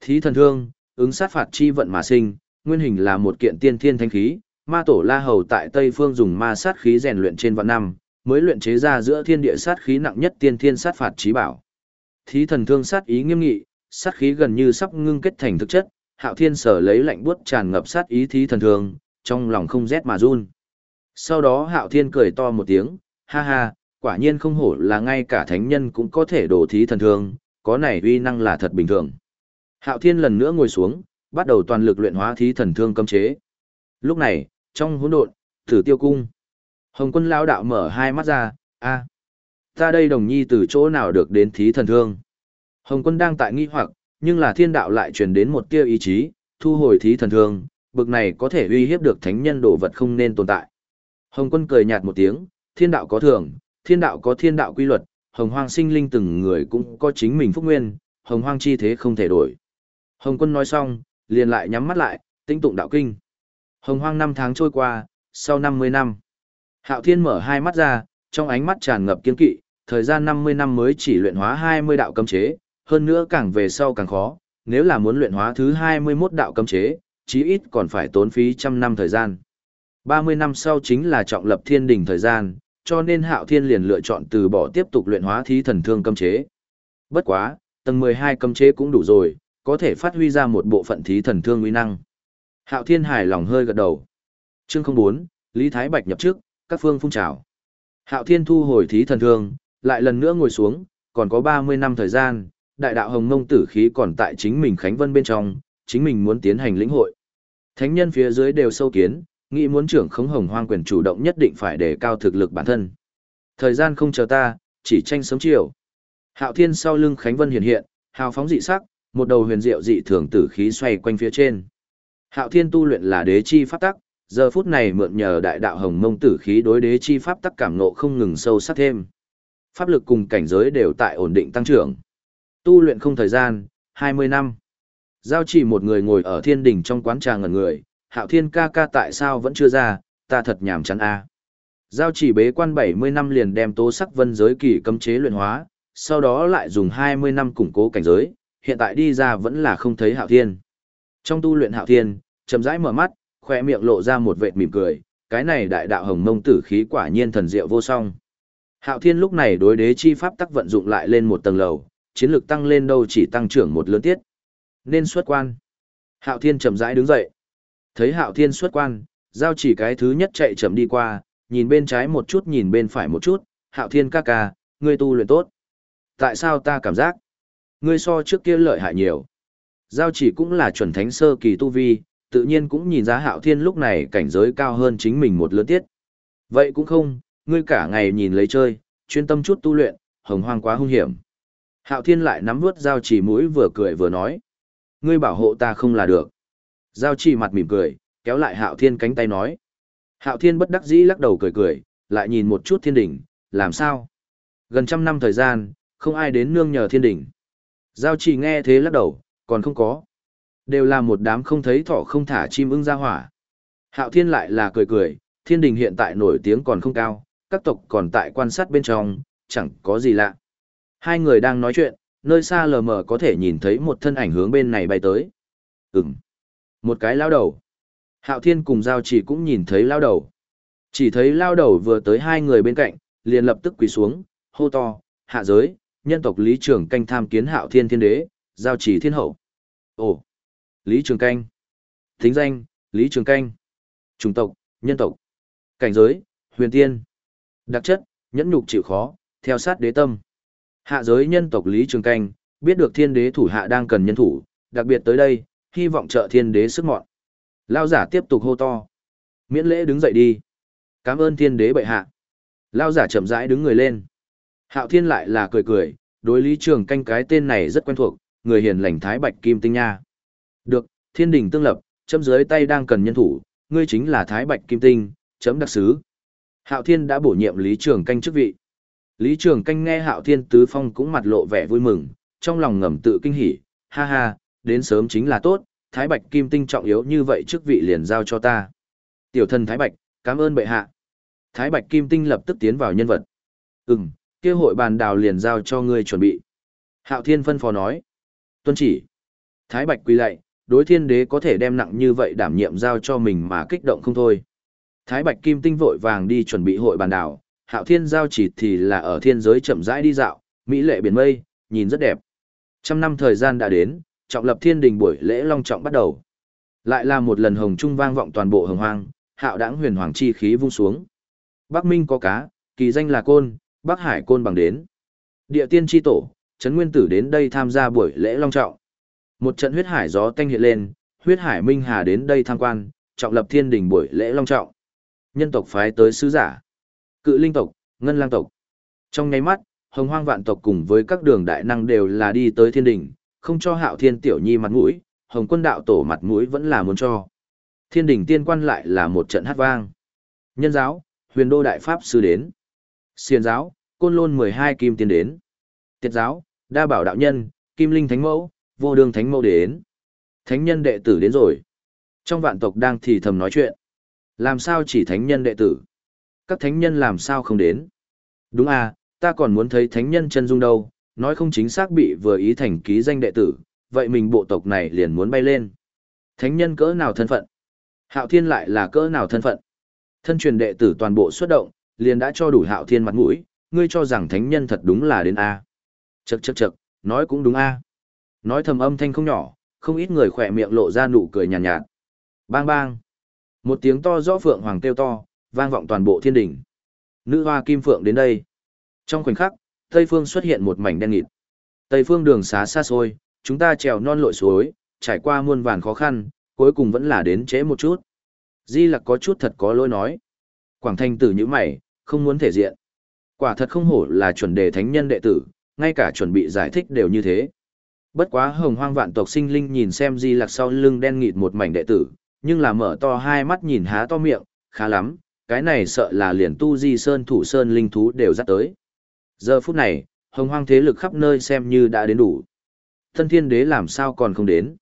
Thí thần thương, ứng sát phạt chi vận mà sinh, nguyên hình là một kiện tiên thiên thanh khí, ma tổ La Hầu tại Tây Phương dùng ma sát khí rèn luyện trên vạn năm, mới luyện chế ra giữa thiên địa sát khí nặng nhất tiên thiên sát phạt chí bảo. Thí thần thương sát ý nghiêm nghị, sát khí gần như sắp ngưng kết thành thực chất, Hạo Thiên sở lấy lạnh buốt tràn ngập sát ý thí thần thương, trong lòng không rét mà run. Sau đó Hạo Thiên cười to một tiếng, ha ha, quả nhiên không hổ là ngay cả thánh nhân cũng có thể đổ thí thần thương, có này uy năng là thật bình thường. Hạo Thiên lần nữa ngồi xuống, bắt đầu toàn lực luyện hóa thí thần thương cấm chế. Lúc này, trong hỗn độn, Tử Tiêu cung, Hồng Quân lão đạo mở hai mắt ra, a, ta đây đồng nhi từ chỗ nào được đến thí thần thương? Hồng Quân đang tại nghi hoặc, nhưng là thiên đạo lại truyền đến một tia ý chí, thu hồi thí thần thương, bực này có thể uy hiếp được thánh nhân đồ vật không nên tồn tại. Hồng Quân cười nhạt một tiếng, thiên đạo có thưởng thiên đạo có thiên đạo quy luật, hồng hoang sinh linh từng người cũng có chính mình phúc nguyên, hồng hoang chi thế không thể đổi. Hồng quân nói xong, liền lại nhắm mắt lại, tinh tụng đạo kinh. Hồng hoang năm tháng trôi qua, sau 50 năm. Hạo thiên mở hai mắt ra, trong ánh mắt tràn ngập kiên kỵ, thời gian 50 năm mới chỉ luyện hóa 20 đạo cấm chế, hơn nữa càng về sau càng khó, nếu là muốn luyện hóa thứ 21 đạo cấm chế, chí ít còn phải tốn phí trăm năm thời gian. 30 năm sau chính là trọng lập thiên đỉnh thời gian, cho nên Hạo Thiên liền lựa chọn từ bỏ tiếp tục luyện hóa thí thần thương cấm chế. Bất quá, tầng 12 cấm chế cũng đủ rồi, có thể phát huy ra một bộ phận thí thần thương uy năng. Hạo Thiên hài lòng hơi gật đầu. Chương 04, Lý Thái Bạch nhập trước, các phương phong trào. Hạo Thiên thu hồi thí thần thương, lại lần nữa ngồi xuống, còn có 30 năm thời gian, đại đạo hồng mông tử khí còn tại chính mình Khánh Vân bên trong, chính mình muốn tiến hành lĩnh hội. Thánh nhân phía dưới đều sâu kiến, nghĩ muốn trưởng khống hồng hoang quyền chủ động nhất định phải đề cao thực lực bản thân. Thời gian không chờ ta, chỉ tranh sớm chiều. Hạo Thiên sau lưng Khánh Vân hiện hiện, hào phóng dị sắc, một đầu huyền diệu dị thường tử khí xoay quanh phía trên. Hạo Thiên tu luyện là đế chi pháp tắc, giờ phút này mượn nhờ đại đạo hồng mông tử khí đối đế chi pháp tắc cảm ngộ không ngừng sâu sắc thêm. Pháp lực cùng cảnh giới đều tại ổn định tăng trưởng. Tu luyện không thời gian, 20 năm. Giao chỉ một người ngồi ở thiên đỉnh trong quán trà ngẩn người, hạo thiên ca ca tại sao vẫn chưa ra, ta thật nhàm chán a. Giao chỉ bế quan 70 năm liền đem tố sắc vân giới kỳ cấm chế luyện hóa, sau đó lại dùng 20 năm củng cố cảnh giới, hiện tại đi ra vẫn là không thấy hạo thiên. Trong tu luyện hạo thiên, chậm rãi mở mắt, khoe miệng lộ ra một vệt mỉm cười, cái này đại đạo hồng mông tử khí quả nhiên thần diệu vô song. Hạo thiên lúc này đối đế chi pháp tắc vận dụng lại lên một tầng lầu, chiến lược tăng lên đâu chỉ tăng trưởng một lớn tiết. Nên xuất quan. Hạo thiên chậm rãi đứng dậy. Thấy hạo thiên xuất quan, giao chỉ cái thứ nhất chạy chậm đi qua, nhìn bên trái một chút nhìn bên phải một chút, hạo thiên ca ca, ngươi tu luyện tốt. Tại sao ta cảm giác? Ngươi so trước kia lợi hại nhiều. Giao chỉ cũng là chuẩn thánh sơ kỳ tu vi, tự nhiên cũng nhìn ra hạo thiên lúc này cảnh giới cao hơn chính mình một lớn tiết. Vậy cũng không, ngươi cả ngày nhìn lấy chơi, chuyên tâm chút tu luyện, hồng hoang quá hung hiểm. Hạo thiên lại nắm vướt giao chỉ mũi vừa cười vừa nói. Ngươi bảo hộ ta không là được. Giao chỉ mặt mỉm cười, kéo lại hạo thiên cánh tay nói. Hạo thiên bất đắc dĩ lắc đầu cười cười, lại nhìn một chút thiên đỉnh, làm sao? Gần trăm năm thời gian, không ai đến nương nhờ thiên đỉnh. Giao chỉ nghe thế lắc đầu, còn không có. Đều là một đám không thấy thỏ không thả chim ưng ra hỏa. Hạo thiên lại là cười cười, thiên đình hiện tại nổi tiếng còn không cao, các tộc còn tại quan sát bên trong, chẳng có gì lạ. Hai người đang nói chuyện, nơi xa lờ mờ có thể nhìn thấy một thân ảnh hướng bên này bay tới. Ừm. Một cái lao đầu. Hạo thiên cùng giao chỉ cũng nhìn thấy lao đầu. Chỉ thấy lao đầu vừa tới hai người bên cạnh, liền lập tức quỳ xuống, hô to, hạ giới, nhân tộc Lý Trường Canh tham kiến hạo thiên thiên đế, giao chỉ thiên hậu. Ồ, Lý Trường Canh. Thính danh, Lý Trường Canh. Chủng tộc, nhân tộc. Cảnh giới, huyền tiên. Đặc chất, nhẫn nhục chịu khó, theo sát đế tâm. Hạ giới nhân tộc Lý Trường Canh, biết được thiên đế thủ hạ đang cần nhân thủ, đặc biệt tới đây, hy vọng trợ thiên đế sức mọn. Lao giả tiếp tục hô to. Miễn lễ đứng dậy đi. Cảm ơn thiên đế bệ hạ. Lao giả chậm rãi đứng người lên. Hạo thiên lại là cười cười, đối lý trường canh cái tên này rất quen thuộc, người hiền lành thái bạch kim tinh nha. Được, thiên đình tương lập, chấm dưới tay đang cần nhân thủ, ngươi chính là thái bạch kim tinh, chấm đặc sứ. Hạo thiên đã bổ nhiệm lý trường canh chức vị. Lý trường canh nghe hạo thiên tứ phong cũng mặt lộ vẻ vui mừng, trong lòng ngầm tự kinh hỉ, ha ha, đến sớm chính là tốt, thái bạch kim tinh trọng yếu như vậy chức vị liền giao cho ta. Tiểu thần thái bạch, cảm ơn bệ hạ. Thái bạch kim tinh lập tức tiến vào nhân vật. Ừm, kia hội bàn đào liền giao cho ngươi chuẩn bị. Hạo Thiên phân phó nói. Tuân chỉ. Thái Bạch quỳ lạy, đối thiên đế có thể đem nặng như vậy đảm nhiệm giao cho mình mà kích động không thôi. Thái Bạch Kim Tinh vội vàng đi chuẩn bị hội bàn đảo, Hạo Thiên giao chỉ thì là ở thiên giới chậm rãi đi dạo, mỹ lệ biển mây, nhìn rất đẹp. Trăm năm thời gian đã đến, trọng lập thiên đình buổi lễ long trọng bắt đầu. Lại là một lần hồng trung vang vọng toàn bộ hồng hoang, hạo đãng huyền hoàng chi khí vung xuống. Bắc Minh có cá, kỳ danh là côn, Bắc Hải côn bằng đến. Địa tiên chi tổ, Trấn Nguyên Tử đến đây tham gia buổi lễ long trọng. Một trận huyết hải gió tanh hiện lên, huyết hải minh hà đến đây tham quan, trọng lập thiên đình buổi lễ long trọng. Nhân tộc phái tới sứ giả, cự linh tộc, ngân lang tộc. Trong nháy mắt, hồng hoang vạn tộc cùng với các đường đại năng đều là đi tới thiên đình, không cho hạo thiên tiểu nhi mặt mũi, hồng quân đạo tổ mặt mũi vẫn là muốn cho. Thiên đình tiên quan lại là một trận hát vang. Nhân giáo, huyền đô đại pháp sư đến. Xiền giáo, côn lôn 12 kim tiên đến. Tiết giáo, đa bảo đạo nhân, kim linh thánh mẫu, vô đường thánh mẫu đến. Thánh nhân đệ tử đến rồi. Trong vạn tộc đang thì thầm nói chuyện. Làm sao chỉ thánh nhân đệ tử? Các thánh nhân làm sao không đến? Đúng à, ta còn muốn thấy thánh nhân chân dung đâu, nói không chính xác bị vừa ý thành ký danh đệ tử, vậy mình bộ tộc này liền muốn bay lên. Thánh nhân cỡ nào thân phận? Hạo thiên lại là cỡ nào thân phận? Thân truyền đệ tử toàn bộ xuất động, liền đã cho đủ hạo thiên mặt mũi, ngươi cho rằng thánh nhân thật đúng là đến A. Chậc chậc chậc, nói cũng đúng A. Nói thầm âm thanh không nhỏ, không ít người khỏe miệng lộ ra nụ cười nhàn nhạt, nhạt. Bang bang. Một tiếng to rõ phượng hoàng kêu to, vang vọng toàn bộ thiên đỉnh. Nữ hoa kim phượng đến đây. Trong khoảnh khắc, Tây phương xuất hiện một mảnh đen nghịt. Tây phương đường xá xa xôi, chúng ta trèo non lội suối, trải qua muôn vàn khó khăn, cuối cùng vẫn là đến trễ một chút. Di Lặc có chút thật có lỗi nói. Quảng Thanh tử như mày, không muốn thể diện. Quả thật không hổ là chuẩn đề thánh nhân đệ tử, ngay cả chuẩn bị giải thích đều như thế. Bất quá hồng hoang vạn tộc sinh linh nhìn xem Di Lặc sau lưng đen nghịt một mảnh đệ tử, nhưng là mở to hai mắt nhìn há to miệng, khá lắm, cái này sợ là liền tu Di Sơn thủ Sơn linh thú đều dắt tới. Giờ phút này, hồng hoang thế lực khắp nơi xem như đã đến đủ. Tân thiên đế làm sao còn không đến.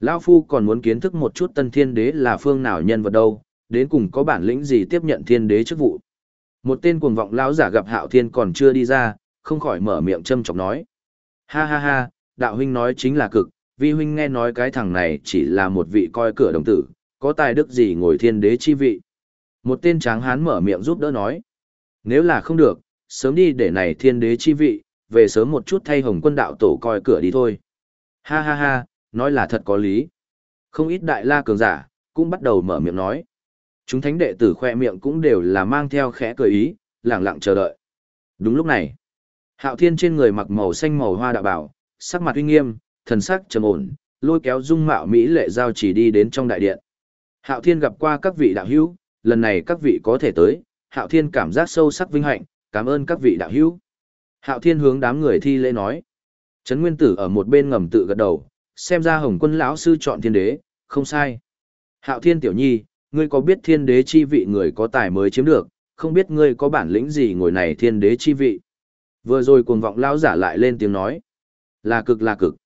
Lão Phu còn muốn kiến thức một chút tân thiên đế là phương nào nhân vật đâu, đến cùng có bản lĩnh gì tiếp nhận thiên đế chức vụ. Một tên cuồng vọng lão giả gặp hạo thiên còn chưa đi ra, không khỏi mở miệng châm chọc nói. Ha ha ha, đạo huynh nói chính là cực, vi huynh nghe nói cái thằng này chỉ là một vị coi cửa đồng tử, có tài đức gì ngồi thiên đế chi vị. Một tên tráng hán mở miệng giúp đỡ nói. Nếu là không được, sớm đi để này thiên đế chi vị, về sớm một chút thay hồng quân đạo tổ coi cửa đi thôi. Ha ha ha, nói là thật có lý. Không ít đại la cường giả, cũng bắt đầu mở miệng nói. Chúng thánh đệ tử khoe miệng cũng đều là mang theo khẽ cười ý, lặng lặng chờ đợi. Đúng lúc này, hạo thiên trên người mặc màu xanh màu hoa đạo bảo, sắc mặt uy nghiêm, thần sắc trầm ổn, lôi kéo dung mạo mỹ lệ giao chỉ đi đến trong đại điện. Hạo thiên gặp qua các vị đạo hữu, lần này các vị có thể tới, hạo thiên cảm giác sâu sắc vinh hạnh, cảm ơn các vị đạo hữu. Hạo thiên hướng đám người thi lễ nói. Trấn Nguyên Tử ở một bên ngầm tự gật đầu, xem ra Hồng Quân lão sư chọn thiên đế, không sai. Hạo Thiên tiểu nhi, ngươi có biết thiên đế chi vị người có tài mới chiếm được, không biết ngươi có bản lĩnh gì ngồi này thiên đế chi vị. Vừa rồi cuồng vọng lão giả lại lên tiếng nói. Là cực là cực.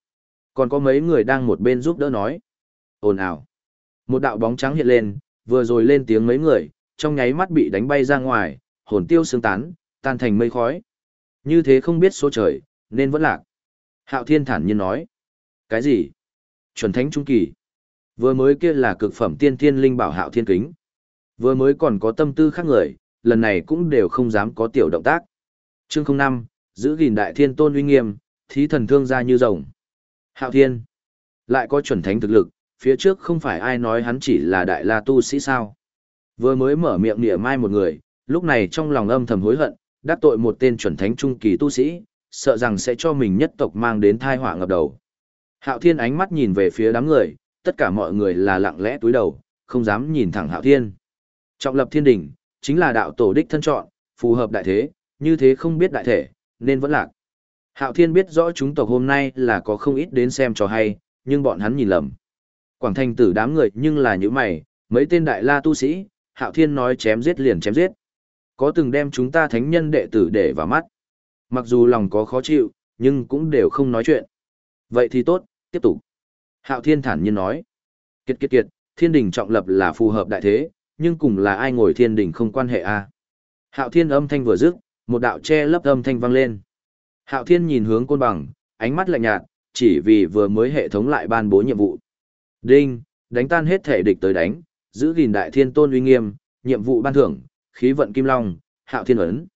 Còn có mấy người đang một bên giúp đỡ nói. Ồn ào. Một đạo bóng trắng hiện lên, vừa rồi lên tiếng mấy người, trong nháy mắt bị đánh bay ra ngoài, hồn tiêu xương tán, tan thành mây khói. Như thế không biết số trời, nên vẫn lạc. Hạo Thiên thản nhiên nói. Cái gì? Chuẩn thánh trung kỳ. Vừa mới kia là cực phẩm tiên thiên linh bảo Hạo Thiên kính. Vừa mới còn có tâm tư khác người, lần này cũng đều không dám có tiểu động tác. Chương 05, giữ gìn đại thiên tôn uy nghiêm, thí thần thương ra như rồng. Hạo Thiên. Lại có chuẩn thánh thực lực, phía trước không phải ai nói hắn chỉ là đại la tu sĩ sao. Vừa mới mở miệng nịa mai một người, lúc này trong lòng âm thầm hối hận, đắc tội một tên chuẩn thánh trung kỳ tu sĩ, sợ rằng sẽ cho mình nhất tộc mang đến thai họa ngập đầu. Hạo Thiên ánh mắt nhìn về phía đám người, tất cả mọi người là lặng lẽ túi đầu, không dám nhìn thẳng Hạo Thiên. Trọng lập thiên đỉnh, chính là đạo tổ đích thân chọn, phù hợp đại thế, như thế không biết đại thể, nên vẫn lạc. Hạo Thiên biết rõ chúng tộc hôm nay là có không ít đến xem cho hay, nhưng bọn hắn nhìn lầm. Quảng thành tử đám người nhưng là những mày, mấy tên đại la tu sĩ, Hạo Thiên nói chém giết liền chém giết. Có từng đem chúng ta thánh nhân đệ tử để vào mắt. Mặc dù lòng có khó chịu, nhưng cũng đều không nói chuyện. Vậy thì tốt, tiếp tục. Hạo Thiên thản nhiên nói. Kiệt kiệt kiệt, thiên đình trọng lập là phù hợp đại thế, nhưng cùng là ai ngồi thiên đình không quan hệ a à? Hạo Thiên âm thanh vừa dứt, một đạo che lấp âm thanh vang lên. Hạo Thiên nhìn hướng côn bằng, ánh mắt lạnh nhạt, chỉ vì vừa mới hệ thống lại ban bố nhiệm vụ. Đinh, đánh tan hết thể địch tới đánh, giữ gìn đại thiên tôn uy nghiêm, nhiệm vụ ban thưởng, khí vận kim long, Hạo Thiên ấn.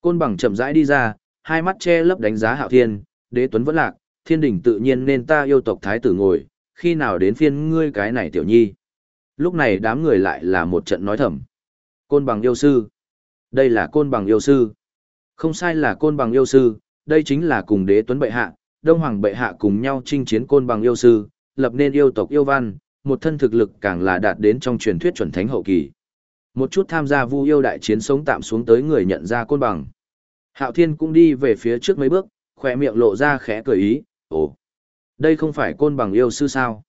Côn bằng chậm rãi đi ra, hai mắt che lấp đánh giá Hạo Thiên, đế tuấn vẫn lạc, thiên đỉnh tự nhiên nên ta yêu tộc thái tử ngồi, khi nào đến phiên ngươi cái này tiểu nhi. Lúc này đám người lại là một trận nói thầm. Côn bằng yêu sư. Đây là côn bằng yêu sư. Không sai là côn bằng yêu sư, đây chính là cùng đế tuấn bệ hạ, đông hoàng bệ hạ cùng nhau chinh chiến côn bằng yêu sư, lập nên yêu tộc yêu văn, một thân thực lực càng là đạt đến trong truyền thuyết chuẩn thánh hậu kỳ. Một chút tham gia vu yêu đại chiến sống tạm xuống tới người nhận ra côn bằng. Hạo Thiên cũng đi về phía trước mấy bước, khỏe miệng lộ ra khẽ cười ý, ồ, đây không phải côn bằng yêu sư sao?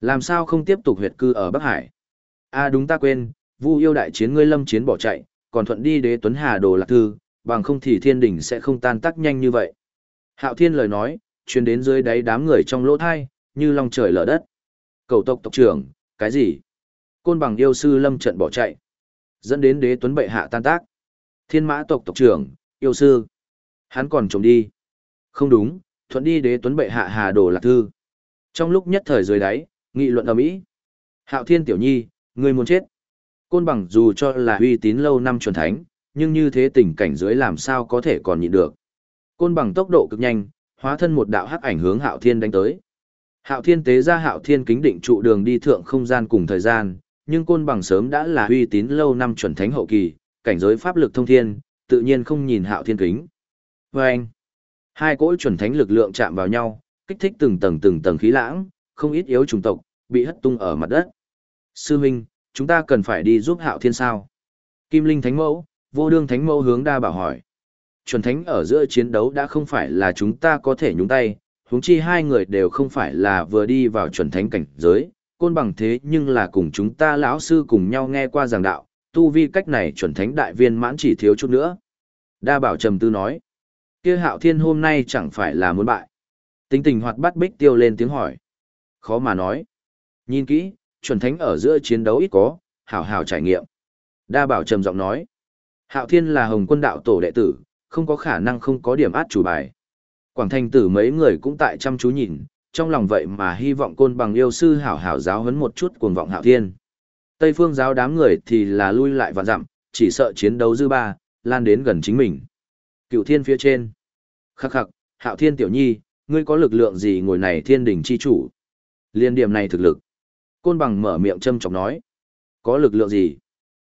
Làm sao không tiếp tục huyệt cư ở Bắc Hải? À đúng ta quên, vu yêu đại chiến ngươi lâm chiến bỏ chạy, còn thuận đi đế tuấn hà đồ lạc thư, bằng không thì thiên đỉnh sẽ không tan tác nhanh như vậy. Hạo Thiên lời nói, truyền đến dưới đáy đám người trong lỗ thai, như lòng trời lở đất. Cầu tộc tộc trưởng, cái gì? Côn bằng yêu sư lâm trận bỏ chạy. Dẫn đến đế tuấn bệ hạ tan tác. Thiên mã tộc tộc trưởng, yêu sư. Hắn còn trộm đi. Không đúng, thuận đi đế tuấn bệ hạ hà đồ lạc thư. Trong lúc nhất thời dưới đáy, nghị luận ở mỹ Hạo thiên tiểu nhi, người muốn chết. Côn bằng dù cho là uy tín lâu năm chuẩn thánh, nhưng như thế tình cảnh dưới làm sao có thể còn nhịn được. Côn bằng tốc độ cực nhanh, hóa thân một đạo hắc ảnh hướng Hạo Thiên đánh tới. Hạo Thiên tế ra Hạo Thiên kính định trụ đường đi thượng không gian cùng thời gian, nhưng côn bằng sớm đã là uy tín lâu năm chuẩn thánh hậu kỳ, cảnh giới pháp lực thông thiên, tự nhiên không nhìn Hạo Thiên kính. Và anh, hai cỗ chuẩn thánh lực lượng chạm vào nhau, kích thích từng tầng từng tầng khí lãng, không ít yếu trùng tộc bị hất tung ở mặt đất. Sư Minh, chúng ta cần phải đi giúp Hạo Thiên sao? Kim Linh Thánh Mẫu, vô đương Thánh Mẫu hướng đa bảo hỏi. Chuẩn Thánh ở giữa chiến đấu đã không phải là chúng ta có thể nhúng tay, huống chi hai người đều không phải là vừa đi vào chuẩn Thánh cảnh giới, côn bằng thế nhưng là cùng chúng ta lão sư cùng nhau nghe qua giảng đạo, tu vi cách này chuẩn Thánh đại viên mãn chỉ thiếu chút nữa. Đa bảo trầm tư nói. kia Hạo Thiên hôm nay chẳng phải là muốn bại. Tính tình hoạt bát bích tiêu lên tiếng hỏi. Khó mà nói. Nhìn kỹ, chuẩn thánh ở giữa chiến đấu ít có, hảo hảo trải nghiệm. Đa bảo trầm giọng nói, Hạo Thiên là hồng quân đạo tổ đệ tử, không có khả năng không có điểm át chủ bài. Quảng thành tử mấy người cũng tại chăm chú nhìn, trong lòng vậy mà hy vọng côn bằng yêu sư hảo hảo giáo huấn một chút cuồng vọng Hạo Thiên. Tây phương giáo đám người thì là lui lại và dặm, chỉ sợ chiến đấu dư ba, lan đến gần chính mình. Cựu thiên phía trên. Khắc khắc, Hạo Thiên tiểu nhi, ngươi có lực lượng gì ngồi này thiên đỉnh chi chủ? Liên điểm này thực lực. Côn bằng mở miệng châm chọc nói. Có lực lượng gì?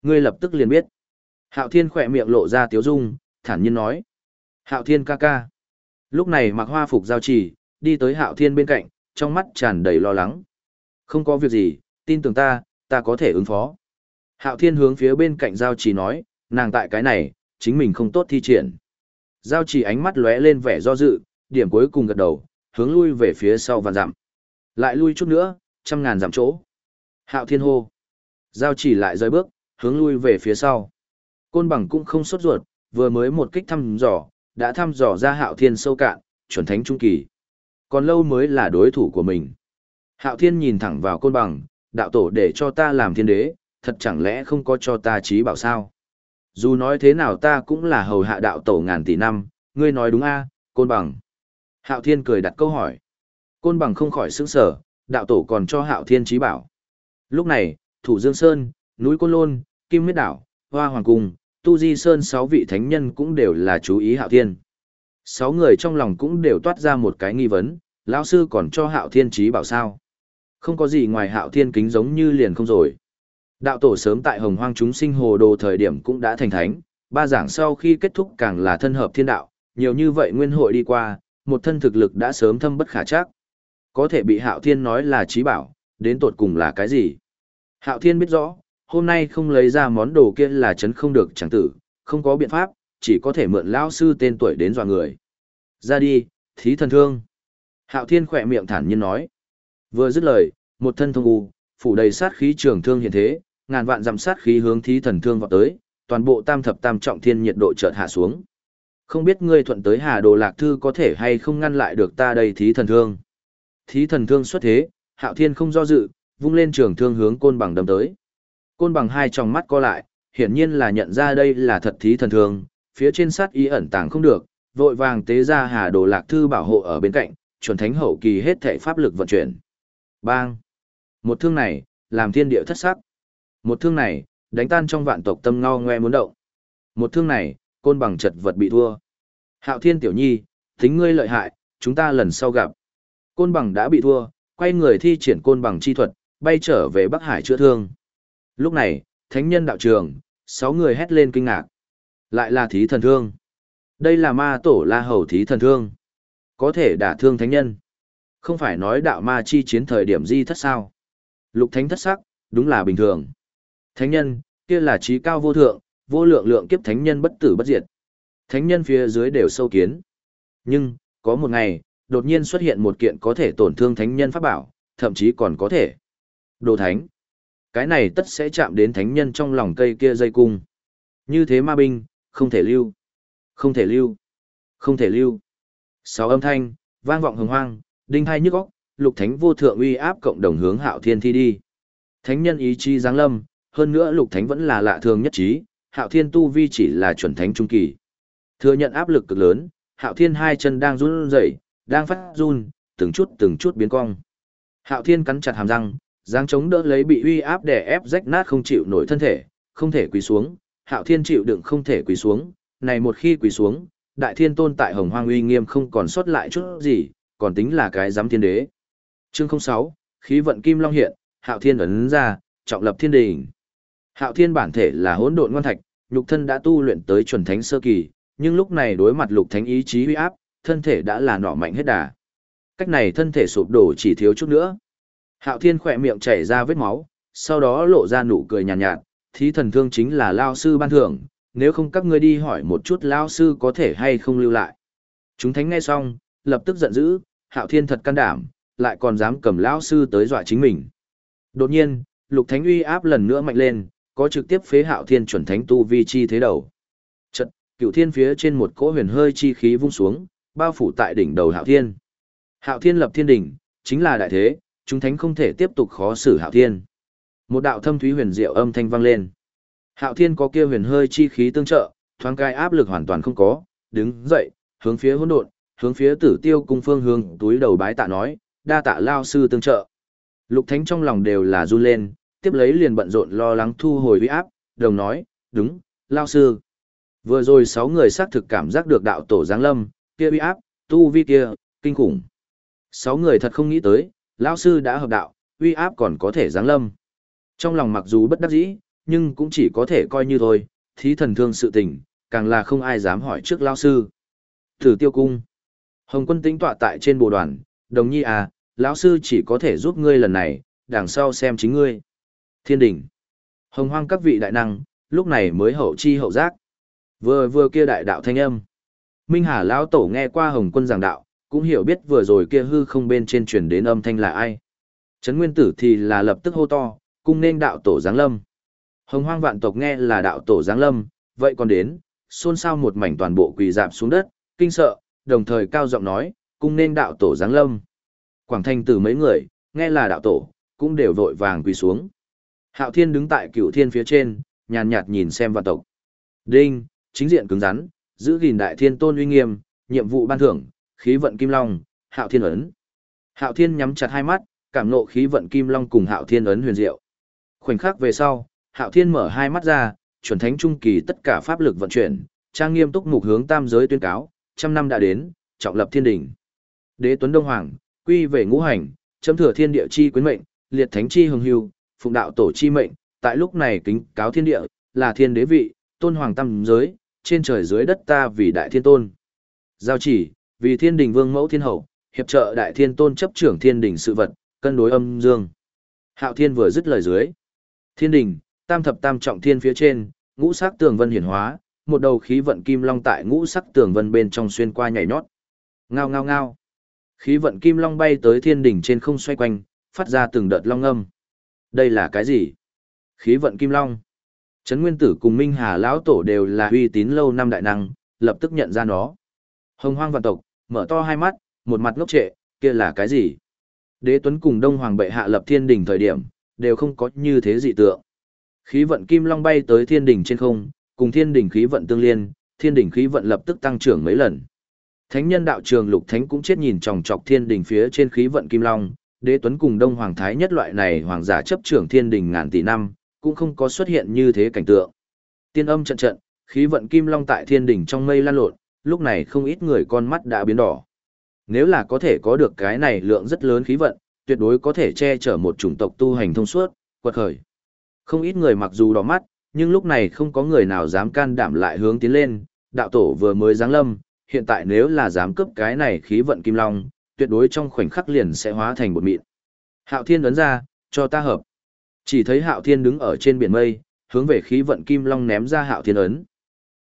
Ngươi lập tức liền biết. Hạo Thiên khỏe miệng lộ ra tiếu dung, thản nhiên nói. Hạo Thiên ca ca. Lúc này mặc hoa phục giao trì, đi tới Hạo Thiên bên cạnh, trong mắt tràn đầy lo lắng. Không có việc gì, tin tưởng ta, ta có thể ứng phó. Hạo Thiên hướng phía bên cạnh giao trì nói, nàng tại cái này, chính mình không tốt thi triển. Giao trì ánh mắt lóe lên vẻ do dự, điểm cuối cùng gật đầu, hướng lui về phía sau và dặm. Lại lui chút nữa, trăm ngàn dặm chỗ. Hạo thiên hô. Giao chỉ lại rơi bước, hướng lui về phía sau. Côn bằng cũng không sốt ruột, vừa mới một kích thăm dò, đã thăm dò ra hạo thiên sâu cạn, chuẩn thánh trung kỳ. Còn lâu mới là đối thủ của mình. Hạo thiên nhìn thẳng vào côn bằng, đạo tổ để cho ta làm thiên đế, thật chẳng lẽ không có cho ta trí bảo sao? Dù nói thế nào ta cũng là hầu hạ đạo tổ ngàn tỷ năm, ngươi nói đúng a côn bằng. Hạo thiên cười đặt câu hỏi. Côn bằng không khỏi sững sở, đạo tổ còn cho hạo thiên trí bảo. Lúc này, Thủ Dương Sơn, núi Côn Lôn, Kim Miết Đảo, Hoa Hoàng Cung, Tu Di Sơn sáu vị thánh nhân cũng đều là chú ý hạo thiên. Sáu người trong lòng cũng đều toát ra một cái nghi vấn, lão sư còn cho hạo thiên trí bảo sao. Không có gì ngoài hạo thiên kính giống như liền không rồi. Đạo tổ sớm tại hồng hoang chúng sinh hồ đồ thời điểm cũng đã thành thánh, ba giảng sau khi kết thúc càng là thân hợp thiên đạo, nhiều như vậy nguyên hội đi qua, một thân thực lực đã sớm thâm bất khả chắc. Có thể bị Hạo Thiên nói là trí bảo, đến tột cùng là cái gì? Hạo Thiên biết rõ, hôm nay không lấy ra món đồ kia là chấn không được chẳng tử, không có biện pháp, chỉ có thể mượn lão sư tên tuổi đến dọa người. Ra đi, thí thần thương. Hạo Thiên khỏe miệng thản nhiên nói. Vừa dứt lời, một thân thông u, phủ đầy sát khí trường thương hiện thế, ngàn vạn dặm sát khí hướng thí thần thương vọt tới, toàn bộ tam thập tam trọng thiên nhiệt độ chợt hạ xuống. Không biết ngươi thuận tới Hà Đồ Lạc Thư có thể hay không ngăn lại được ta đây thí thần thương thí thần thương xuất thế, hạo thiên không do dự, vung lên trường thương hướng côn bằng đâm tới. Côn bằng hai tròng mắt co lại, hiển nhiên là nhận ra đây là thật thí thần thương, phía trên sát ý ẩn tàng không được, vội vàng tế ra hà đồ lạc thư bảo hộ ở bên cạnh, chuẩn thánh hậu kỳ hết thể pháp lực vận chuyển. Bang! Một thương này, làm thiên địa thất sắc. Một thương này, đánh tan trong vạn tộc tâm ngao ngoe muốn động. Một thương này, côn bằng chật vật bị thua. Hạo thiên tiểu nhi, tính ngươi lợi hại, chúng ta lần sau gặp. Côn bằng đã bị thua, quay người thi triển côn bằng chi thuật, bay trở về Bắc Hải chữa thương. Lúc này, thánh nhân đạo trường, sáu người hét lên kinh ngạc. Lại là thí thần thương. Đây là ma tổ la hầu thí thần thương. Có thể đả thương thánh nhân. Không phải nói đạo ma chi chiến thời điểm di thất sao. Lục thánh thất sắc, đúng là bình thường. Thánh nhân, kia là trí cao vô thượng, vô lượng lượng kiếp thánh nhân bất tử bất diệt. Thánh nhân phía dưới đều sâu kiến. Nhưng, có một ngày, đột nhiên xuất hiện một kiện có thể tổn thương thánh nhân pháp bảo, thậm chí còn có thể. Đồ thánh. Cái này tất sẽ chạm đến thánh nhân trong lòng cây kia dây cung. Như thế ma binh, không thể lưu. Không thể lưu. Không thể lưu. Sáu âm thanh, vang vọng hồng hoang, đinh hai nhức óc, lục thánh vô thượng uy áp cộng đồng hướng hạo thiên thi đi. Thánh nhân ý chí giáng lâm, hơn nữa lục thánh vẫn là lạ thường nhất trí, hạo thiên tu vi chỉ là chuẩn thánh trung kỳ. Thừa nhận áp lực cực lớn, hạo thiên hai chân đang run rẩy, đang phát run, từng chút từng chút biến cong. Hạo thiên cắn chặt hàm răng, giáng chống đỡ lấy bị uy áp đè ép rách nát không chịu nổi thân thể, không thể quỳ xuống, hạo thiên chịu đựng không thể quỳ xuống, này một khi quỳ xuống, đại thiên tôn tại hồng hoang uy nghiêm không còn sót lại chút gì, còn tính là cái giám thiên đế. Chương 06, khí vận kim long hiện, hạo thiên ấn ra, trọng lập thiên đỉnh. Hạo thiên bản thể là hỗn độn ngoan thạch, nhục thân đã tu luyện tới chuẩn thánh sơ kỳ, nhưng lúc này đối mặt lục thánh ý chí uy áp, thân thể đã là nọ mạnh hết đà. Cách này thân thể sụp đổ chỉ thiếu chút nữa. Hạo thiên khỏe miệng chảy ra vết máu, sau đó lộ ra nụ cười nhàn nhạt, nhạt, thí thần thương chính là lao sư ban thưởng, nếu không các ngươi đi hỏi một chút lao sư có thể hay không lưu lại. Chúng thánh nghe xong, lập tức giận dữ, hạo thiên thật can đảm, lại còn dám cầm lao sư tới dọa chính mình. Đột nhiên, lục thánh uy áp lần nữa mạnh lên, có trực tiếp phế hạo thiên chuẩn thánh tu vi chi thế đầu. Chật, cựu thiên phía trên một cỗ huyền hơi chi khí vung xuống, bao phủ tại đỉnh đầu hạo thiên. Hạo thiên lập thiên đỉnh, chính là đại thế, chúng thánh không thể tiếp tục khó xử hạo thiên. Một đạo thâm thúy huyền diệu âm thanh vang lên. Hạo thiên có kia huyền hơi chi khí tương trợ, thoáng cai áp lực hoàn toàn không có, đứng dậy, hướng phía hỗn độn, hướng phía tử tiêu cung phương hướng túi đầu bái tạ nói, đa tạ lao sư tương trợ. Lục thánh trong lòng đều là run lên, tiếp lấy liền bận rộn lo lắng thu hồi uy áp, đồng nói, đúng, lao sư. Vừa rồi sáu người xác thực cảm giác được đạo tổ giáng lâm, kia uy áp, tu vi kia, kinh khủng. Sáu người thật không nghĩ tới, lão sư đã hợp đạo, uy áp còn có thể giáng lâm. Trong lòng mặc dù bất đắc dĩ, nhưng cũng chỉ có thể coi như thôi, thí thần thương sự tình, càng là không ai dám hỏi trước lão sư. Thử tiêu cung. Hồng quân tính tọa tại trên bộ đoàn, đồng nhi à, lão sư chỉ có thể giúp ngươi lần này, đằng sau xem chính ngươi. Thiên đỉnh. Hồng hoang các vị đại năng, lúc này mới hậu chi hậu giác. Vừa vừa kia đại đạo thanh âm. Minh Hà lão tổ nghe qua Hồng quân giảng đạo, cũng hiểu biết vừa rồi kia hư không bên trên truyền đến âm thanh là ai. Trấn Nguyên Tử thì là lập tức hô to, cung nên đạo tổ giáng lâm. Hồng Hoang vạn tộc nghe là đạo tổ giáng lâm, vậy còn đến, xôn xao một mảnh toàn bộ quỳ dạp xuống đất, kinh sợ, đồng thời cao giọng nói, cung nên đạo tổ giáng lâm. Quảng Thanh Tử mấy người, nghe là đạo tổ, cũng đều vội vàng quỳ xuống. Hạo Thiên đứng tại cửu thiên phía trên, nhàn nhạt nhìn xem vạn tộc. Đinh, chính diện cứng rắn, giữ gìn đại thiên tôn uy nghiêm, nhiệm vụ ban thưởng, khí vận kim long, hạo thiên ấn. Hạo thiên nhắm chặt hai mắt, cảm nộ khí vận kim long cùng hạo thiên ấn huyền diệu. Khoảnh khắc về sau, hạo thiên mở hai mắt ra, chuẩn thánh trung kỳ tất cả pháp lực vận chuyển, trang nghiêm túc mục hướng tam giới tuyên cáo, trăm năm đã đến, trọng lập thiên đỉnh. Đế tuấn đông hoàng, quy về ngũ hành, chấm thừa thiên địa chi quyến mệnh, liệt thánh chi hưng hưu, phụng đạo tổ chi mệnh, tại lúc này kính cáo thiên địa, là thiên đế vị, tôn hoàng tam giới, trên trời dưới đất ta vì đại thiên tôn. Giao chỉ, vì thiên đình vương mẫu thiên hậu, hiệp trợ đại thiên tôn chấp trưởng thiên đình sự vật, cân đối âm dương. Hạo thiên vừa dứt lời dưới. Thiên đình, tam thập tam trọng thiên phía trên, ngũ sắc tường vân hiển hóa, một đầu khí vận kim long tại ngũ sắc tường vân bên trong xuyên qua nhảy nhót. Ngao ngao ngao. Khí vận kim long bay tới thiên đỉnh trên không xoay quanh, phát ra từng đợt long âm. Đây là cái gì? Khí vận kim long. Trấn Nguyên Tử cùng Minh Hà lão tổ đều là uy tín lâu năm đại năng, lập tức nhận ra nó. Hồng Hoang vạn tộc, mở to hai mắt, một mặt ngốc trệ, kia là cái gì? Đế Tuấn cùng Đông Hoàng bệ hạ lập thiên đỉnh thời điểm, đều không có như thế dị tượng. Khí vận kim long bay tới thiên đỉnh trên không, cùng thiên đỉnh khí vận tương liên, thiên đỉnh khí vận lập tức tăng trưởng mấy lần. Thánh nhân đạo trường Lục Thánh cũng chết nhìn chòng chọc thiên đỉnh phía trên khí vận kim long, đế tuấn cùng Đông Hoàng Thái nhất loại này hoàng giả chấp trưởng thiên đỉnh ngàn tỷ năm, cũng không có xuất hiện như thế cảnh tượng. Tiên âm trận trận, khí vận kim long tại thiên đỉnh trong mây lan lộn, lúc này không ít người con mắt đã biến đỏ. Nếu là có thể có được cái này lượng rất lớn khí vận, tuyệt đối có thể che chở một chủng tộc tu hành thông suốt, quật khởi. Không ít người mặc dù đỏ mắt, nhưng lúc này không có người nào dám can đảm lại hướng tiến lên, đạo tổ vừa mới giáng lâm, hiện tại nếu là dám cướp cái này khí vận kim long, tuyệt đối trong khoảnh khắc liền sẽ hóa thành bột mịn. Hạo Thiên ấn ra, cho ta hợp. Chỉ thấy Hạo Thiên đứng ở trên biển mây, hướng về khí vận kim long ném ra Hạo Thiên ấn.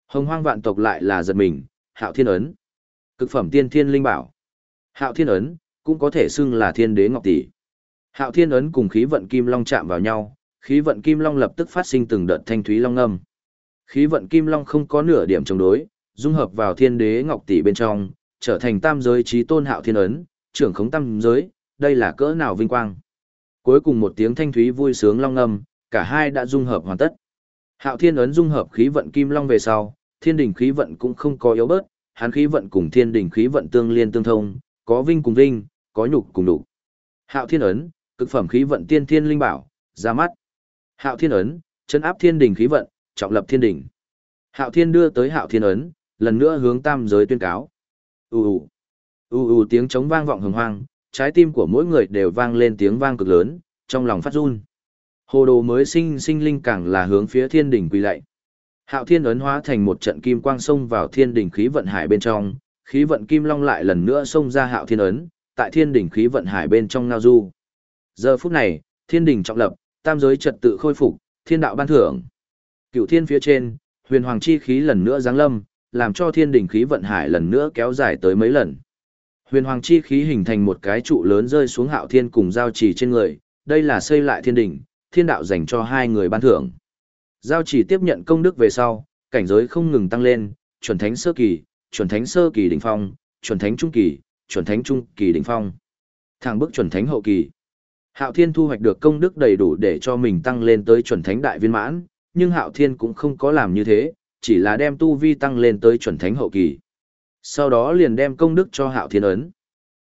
Hồng Hoang vạn tộc lại là giật mình, Hạo Thiên ấn. Cực phẩm tiên thiên linh bảo. Hạo Thiên ấn cũng có thể xưng là Thiên Đế Ngọc tỷ. Hạo Thiên ấn cùng khí vận kim long chạm vào nhau, khí vận kim long lập tức phát sinh từng đợt thanh thúy long âm. Khí vận kim long không có nửa điểm chống đối, dung hợp vào Thiên Đế Ngọc tỷ bên trong, trở thành tam giới trí tôn Hạo Thiên ấn, trưởng khống tam giới, đây là cỡ nào vinh quang. Cuối cùng một tiếng thanh thúy vui sướng long âm, cả hai đã dung hợp hoàn tất. Hạo Thiên ấn dung hợp khí vận kim long về sau, thiên đình khí vận cũng không có yếu bớt, hắn khí vận cùng thiên đình khí vận tương liên tương thông, có vinh cùng vinh, có nhục cùng nhục. Hạo Thiên ấn, cực phẩm khí vận tiên thiên linh bảo, ra mắt. Hạo Thiên ấn, chân áp thiên đỉnh khí vận, trọng lập thiên đỉnh. Hạo Thiên đưa tới Hạo Thiên ấn, lần nữa hướng tam giới tuyên cáo. U u. U u tiếng trống vang vọng hừng hoang, trái tim của mỗi người đều vang lên tiếng vang cực lớn, trong lòng phát run. Hồ đồ mới sinh sinh linh càng là hướng phía thiên đỉnh quỳ lạy. Hạo thiên ấn hóa thành một trận kim quang xông vào thiên đỉnh khí vận hải bên trong, khí vận kim long lại lần nữa xông ra hạo thiên ấn, tại thiên đỉnh khí vận hải bên trong ngao du. Giờ phút này, thiên đỉnh trọng lập, tam giới trật tự khôi phục, thiên đạo ban thưởng. Cựu thiên phía trên, huyền hoàng chi khí lần nữa giáng lâm, làm cho thiên đỉnh khí vận hải lần nữa kéo dài tới mấy lần. Huyền hoàng chi khí hình thành một cái trụ lớn rơi xuống hạo thiên cùng giao trì trên người, đây là xây lại thiên đỉnh, thiên đạo dành cho hai người ban thưởng. Giao chỉ tiếp nhận công đức về sau, cảnh giới không ngừng tăng lên, chuẩn thánh sơ kỳ, chuẩn thánh sơ kỳ đỉnh phong, chuẩn thánh trung kỳ, chuẩn thánh trung kỳ đỉnh phong. Thẳng bước chuẩn thánh hậu kỳ. Hạo Thiên thu hoạch được công đức đầy đủ để cho mình tăng lên tới chuẩn thánh đại viên mãn, nhưng Hạo Thiên cũng không có làm như thế, chỉ là đem tu vi tăng lên tới chuẩn thánh hậu kỳ. Sau đó liền đem công đức cho Hạo Thiên ấn.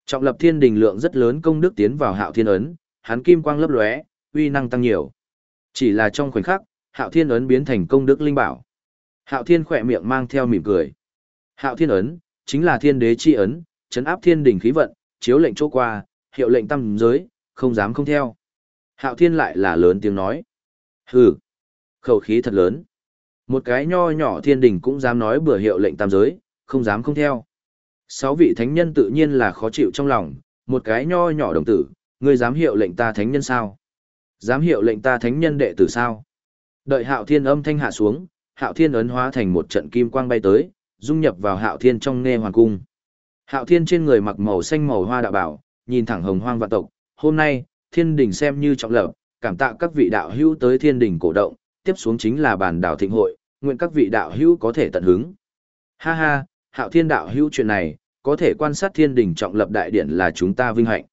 Trọng lập thiên đình lượng rất lớn công đức tiến vào Hạo Thiên ấn, hắn kim quang lấp lóe, uy năng tăng nhiều. Chỉ là trong khoảnh khắc, Hạo Thiên ấn biến thành công đức linh bảo. Hạo Thiên khỏe miệng mang theo mỉm cười. Hạo Thiên ấn chính là thiên đế chi ấn, chấn áp thiên đỉnh khí vận, chiếu lệnh chỗ qua, hiệu lệnh tâm giới, không dám không theo. Hạo Thiên lại là lớn tiếng nói. Hừ, khẩu khí thật lớn. Một cái nho nhỏ thiên đỉnh cũng dám nói bừa hiệu lệnh tam giới, không dám không theo. Sáu vị thánh nhân tự nhiên là khó chịu trong lòng, một cái nho nhỏ đồng tử, ngươi dám hiệu lệnh ta thánh nhân sao? Dám hiệu lệnh ta thánh nhân đệ tử sao? Đợi hạo thiên âm thanh hạ xuống, hạo thiên ấn hóa thành một trận kim quang bay tới, dung nhập vào hạo thiên trong nghe hoàng cung. Hạo thiên trên người mặc màu xanh màu hoa đạo bảo, nhìn thẳng hồng hoang vạn tộc, hôm nay, thiên đình xem như trọng lập, cảm tạ các vị đạo hữu tới thiên đình cổ động, tiếp xuống chính là bản đảo thịnh hội, nguyện các vị đạo hữu có thể tận hứng. Ha ha, hạo thiên đạo hữu chuyện này, có thể quan sát thiên đình trọng lập đại điển là chúng ta vinh hạnh.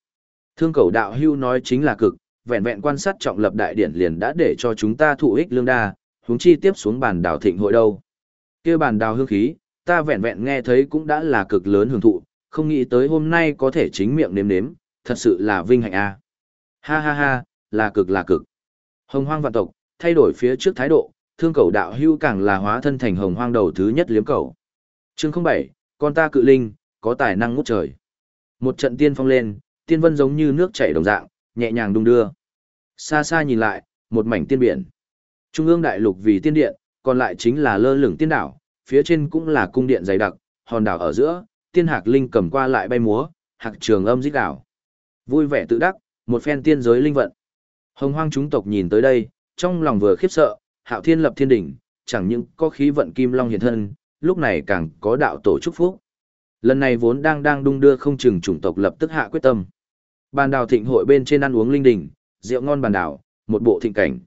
Thương cầu đạo hữu nói chính là cực, vẹn vẹn quan sát trọng lập đại điển liền đã để cho chúng ta thụ ích lương đa, huống chi tiếp xuống bàn đảo thịnh hội đâu. kia bàn đảo hương khí, ta vẹn vẹn nghe thấy cũng đã là cực lớn hưởng thụ, không nghĩ tới hôm nay có thể chính miệng nếm nếm, thật sự là vinh hạnh a. Ha ha ha, là cực là cực. Hồng hoang vạn tộc, thay đổi phía trước thái độ, thương cầu đạo hưu càng là hóa thân thành hồng hoang đầu thứ nhất liếm cầu. Chương 07, con ta cự linh, có tài năng ngút trời. Một trận tiên phong lên, tiên vân giống như nước chảy đồng dạng, nhẹ nhàng đung đưa. Xa xa nhìn lại, một mảnh tiên biển. Trung ương đại lục vì tiên điện, còn lại chính là lơ lửng tiên đảo, phía trên cũng là cung điện dày đặc, hòn đảo ở giữa, tiên hạc linh cầm qua lại bay múa, hạc trường âm rít đảo. Vui vẻ tự đắc, một phen tiên giới linh vận. Hồng hoang chúng tộc nhìn tới đây, trong lòng vừa khiếp sợ, hạo thiên lập thiên đỉnh, chẳng những có khí vận kim long hiện thân, lúc này càng có đạo tổ chúc phúc. Lần này vốn đang đang đung đưa không chừng chủng tộc lập tức hạ quyết tâm. Bàn đào thịnh hội bên trên ăn uống linh đình, rượu ngon bàn đảo, một bộ thịnh cảnh.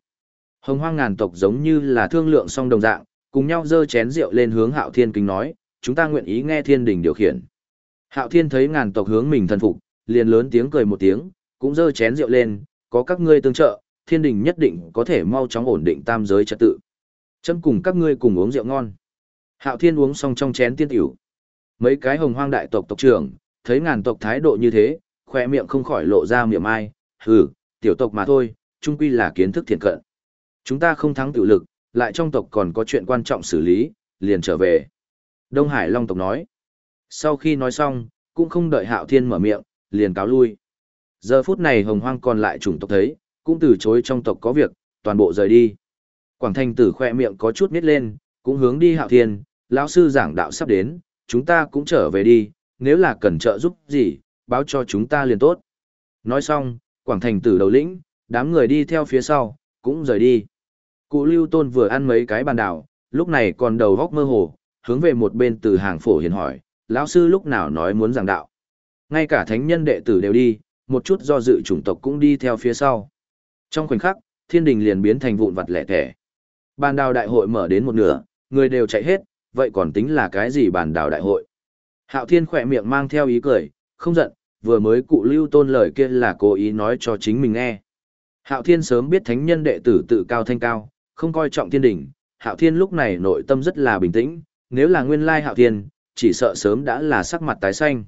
Hồng hoang ngàn tộc giống như là thương lượng song đồng dạng, cùng nhau dơ chén rượu lên hướng hạo thiên kính nói, chúng ta nguyện ý nghe thiên đình điều khiển. Hạo thiên thấy ngàn tộc hướng mình thần phục, liền lớn tiếng cười một tiếng, cũng dơ chén rượu lên, có các ngươi tương trợ, thiên đình nhất định có thể mau chóng ổn định tam giới trật tự. Chấm cùng các ngươi cùng uống rượu ngon. Hạo Thiên uống xong trong chén tiên tiểu. Mấy cái hồng hoang đại tộc tộc trưởng, thấy ngàn tộc thái độ như thế, khoe miệng không khỏi lộ ra miệng ai, hừ, tiểu tộc mà thôi, chung quy là kiến thức thiện cận. Chúng ta không thắng tiểu lực, lại trong tộc còn có chuyện quan trọng xử lý, liền trở về. Đông Hải Long tộc nói. Sau khi nói xong, cũng không đợi Hạo Thiên mở miệng, liền cáo lui. Giờ phút này hồng hoang còn lại chủng tộc thấy, cũng từ chối trong tộc có việc, toàn bộ rời đi. Quảng Thanh tử khoe miệng có chút nít lên, cũng hướng đi Hạo Thiên, lão sư giảng đạo sắp đến, chúng ta cũng trở về đi, nếu là cần trợ giúp gì, báo cho chúng ta liền tốt. Nói xong, Quảng Thành tử đầu lĩnh, đám người đi theo phía sau, cũng rời đi. Cụ Lưu Tôn vừa ăn mấy cái bàn đảo, lúc này còn đầu góc mơ hồ, hướng về một bên từ hàng phổ hiền hỏi, lão sư lúc nào nói muốn giảng đạo. Ngay cả thánh nhân đệ tử đều đi, một chút do dự chủng tộc cũng đi theo phía sau. Trong khoảnh khắc, thiên đình liền biến thành vụn vặt lẻ tẻ. Bàn đào đại hội mở đến một nửa, người đều chạy hết, vậy còn tính là cái gì bàn đào đại hội? Hạo thiên khỏe miệng mang theo ý cười, không giận, vừa mới cụ lưu tôn lời kia là cố ý nói cho chính mình nghe. Hạo thiên sớm biết thánh nhân đệ tử tự cao thanh cao, không coi trọng thiên đình. Hạo thiên lúc này nội tâm rất là bình tĩnh, nếu là nguyên lai hạo thiên, chỉ sợ sớm đã là sắc mặt tái xanh.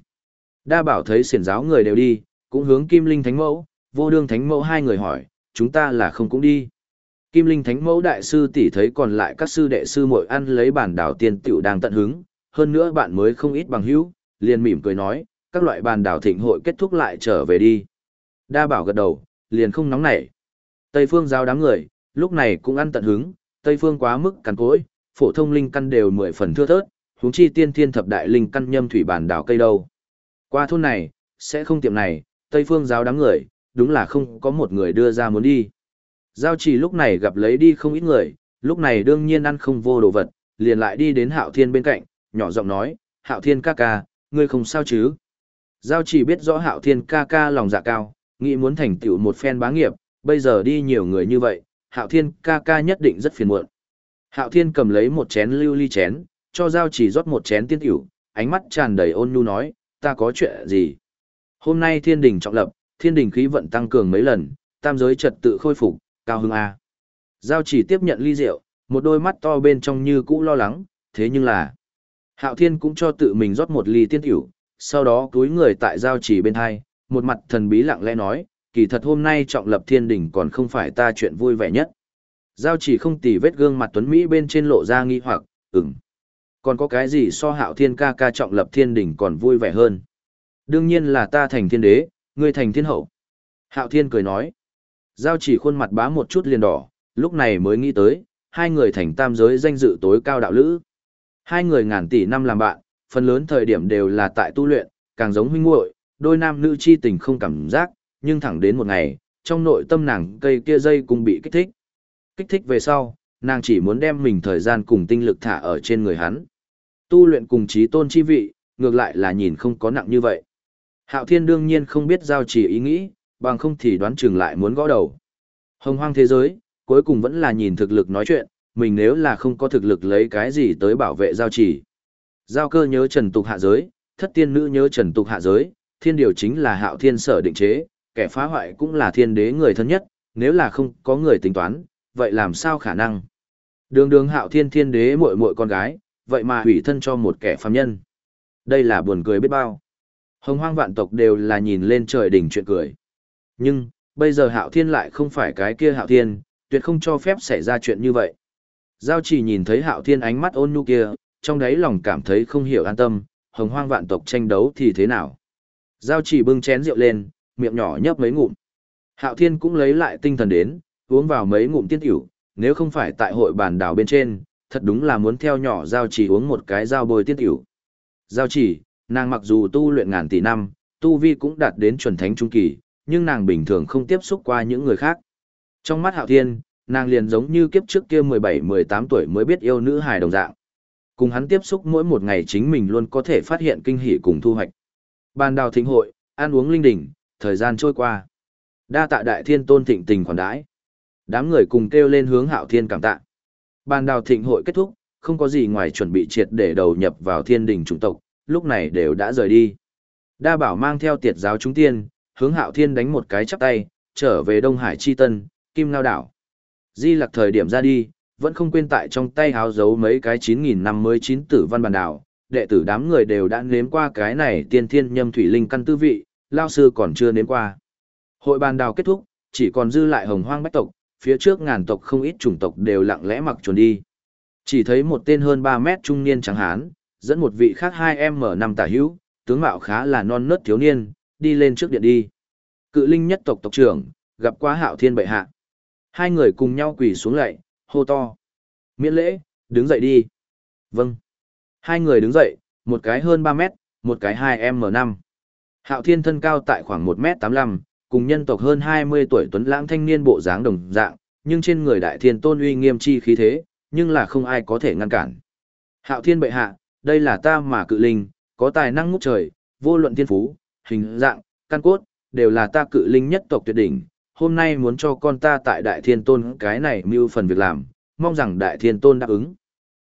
Đa bảo thấy xiển giáo người đều đi, cũng hướng kim linh thánh mẫu, vô đương thánh mẫu hai người hỏi, chúng ta là không cũng đi. Kim Linh Thánh Mẫu Đại Sư tỷ thấy còn lại các sư đệ sư muội ăn lấy bản đảo tiên tiểu đang tận hứng, hơn nữa bạn mới không ít bằng hữu, liền mỉm cười nói, các loại bàn đảo thịnh hội kết thúc lại trở về đi. Đa bảo gật đầu, liền không nóng nảy. Tây phương giao đám người, lúc này cũng ăn tận hứng, Tây phương quá mức cằn cỗi, phổ thông linh căn đều mười phần thưa thớt, huống chi tiên thiên thập đại linh căn nhâm thủy bản đảo cây đâu. Qua thôn này, sẽ không tiệm này, Tây phương giáo đám người, đúng là không có một người đưa ra muốn đi. Giao chỉ lúc này gặp lấy đi không ít người, lúc này đương nhiên ăn không vô đồ vật, liền lại đi đến hạo thiên bên cạnh, nhỏ giọng nói, hạo thiên ca ca, ngươi không sao chứ. Giao chỉ biết rõ hạo thiên ca ca lòng dạ cao, nghĩ muốn thành tựu một phen bá nghiệp, bây giờ đi nhiều người như vậy, hạo thiên ca ca nhất định rất phiền muộn. Hạo thiên cầm lấy một chén lưu ly chén, cho giao chỉ rót một chén tiên tiểu, ánh mắt tràn đầy ôn nhu nói, ta có chuyện gì? Hôm nay thiên đình trọng lập, thiên đình khí vận tăng cường mấy lần, tam giới trật tự khôi phục, cao hưng A. Giao chỉ tiếp nhận ly rượu, một đôi mắt to bên trong như cũ lo lắng, thế nhưng là... Hạo Thiên cũng cho tự mình rót một ly tiên tiểu, sau đó cúi người tại giao chỉ bên hai, một mặt thần bí lặng lẽ nói, kỳ thật hôm nay trọng lập thiên đình còn không phải ta chuyện vui vẻ nhất. Giao chỉ không tì vết gương mặt tuấn Mỹ bên trên lộ ra nghi hoặc, ừm. Còn có cái gì so hạo thiên ca ca trọng lập thiên đình còn vui vẻ hơn? Đương nhiên là ta thành thiên đế, ngươi thành thiên hậu. Hạo thiên cười nói. Giao chỉ khuôn mặt bá một chút liền đỏ, lúc này mới nghĩ tới, hai người thành tam giới danh dự tối cao đạo lữ. Hai người ngàn tỷ năm làm bạn, phần lớn thời điểm đều là tại tu luyện, càng giống huynh muội, đôi nam nữ chi tình không cảm giác, nhưng thẳng đến một ngày, trong nội tâm nàng cây kia dây cũng bị kích thích. Kích thích về sau, nàng chỉ muốn đem mình thời gian cùng tinh lực thả ở trên người hắn. Tu luyện cùng trí tôn chi vị, ngược lại là nhìn không có nặng như vậy. Hạo Thiên đương nhiên không biết giao chỉ ý nghĩ, bằng không thì đoán chừng lại muốn gõ đầu. Hồng hoang thế giới, cuối cùng vẫn là nhìn thực lực nói chuyện, mình nếu là không có thực lực lấy cái gì tới bảo vệ giao chỉ. Giao cơ nhớ trần tục hạ giới, thất tiên nữ nhớ trần tục hạ giới, thiên điều chính là hạo thiên sở định chế, kẻ phá hoại cũng là thiên đế người thân nhất, nếu là không có người tính toán, vậy làm sao khả năng? Đường đường hạo thiên thiên đế muội muội con gái, vậy mà hủy thân cho một kẻ phàm nhân. Đây là buồn cười biết bao. Hồng hoang vạn tộc đều là nhìn lên trời đỉnh chuyện cười. Nhưng, bây giờ hạo thiên lại không phải cái kia hạo thiên, tuyệt không cho phép xảy ra chuyện như vậy. Giao chỉ nhìn thấy hạo thiên ánh mắt ôn nhu kia, trong đáy lòng cảm thấy không hiểu an tâm, hồng hoang vạn tộc tranh đấu thì thế nào. Giao chỉ bưng chén rượu lên, miệng nhỏ nhấp mấy ngụm. Hạo thiên cũng lấy lại tinh thần đến, uống vào mấy ngụm tiên tiểu, nếu không phải tại hội bàn đảo bên trên, thật đúng là muốn theo nhỏ giao chỉ uống một cái dao bôi tiên tiểu. Giao chỉ, nàng mặc dù tu luyện ngàn tỷ năm, tu vi cũng đạt đến chuẩn thánh trung kỳ, nhưng nàng bình thường không tiếp xúc qua những người khác. Trong mắt Hạo Thiên, nàng liền giống như kiếp trước kia 17-18 tuổi mới biết yêu nữ hài đồng dạng. Cùng hắn tiếp xúc mỗi một ngày chính mình luôn có thể phát hiện kinh hỉ cùng thu hoạch. Ban đào thịnh hội, ăn uống linh đình thời gian trôi qua. Đa tạ đại thiên tôn thịnh tình khoản đãi. Đám người cùng kêu lên hướng Hạo Thiên cảm tạ. Ban đào thịnh hội kết thúc, không có gì ngoài chuẩn bị triệt để đầu nhập vào thiên đình chủng tộc, lúc này đều đã rời đi. Đa bảo mang theo tiệt giáo chúng tiên, hướng hạo thiên đánh một cái chắp tay, trở về Đông Hải Chi Tân, Kim Ngao Đảo. Di lạc thời điểm ra đi, vẫn không quên tại trong tay háo giấu mấy cái 9.000 năm mới chín tử văn bản đảo, đệ tử đám người đều đã nếm qua cái này tiên thiên nhâm thủy linh căn tư vị, lao sư còn chưa nếm qua. Hội bàn đào kết thúc, chỉ còn dư lại hồng hoang bách tộc, phía trước ngàn tộc không ít chủng tộc đều lặng lẽ mặc chuồn đi. Chỉ thấy một tên hơn 3 mét trung niên trắng hán, dẫn một vị khác 2M5 tả hữu, tướng mạo khá là non nớt thiếu niên, đi lên trước điện đi. Cự linh nhất tộc tộc trưởng, gặp quá hạo thiên bệ hạ. Hai người cùng nhau quỳ xuống lạy, hô to. Miễn lễ, đứng dậy đi. Vâng. Hai người đứng dậy, một cái hơn 3 mét, một cái 2M5. Hạo thiên thân cao tại khoảng 1m85, cùng nhân tộc hơn 20 tuổi tuấn lãng thanh niên bộ dáng đồng dạng, nhưng trên người đại thiên tôn uy nghiêm chi khí thế, nhưng là không ai có thể ngăn cản. Hạo thiên bệ hạ, đây là ta mà cự linh, có tài năng ngút trời, vô luận thiên phú, hình dạng, căn cốt, đều là ta cự linh nhất tộc tuyệt đỉnh. Hôm nay muốn cho con ta tại đại thiên tôn cái này mưu phần việc làm, mong rằng đại thiên tôn đáp ứng.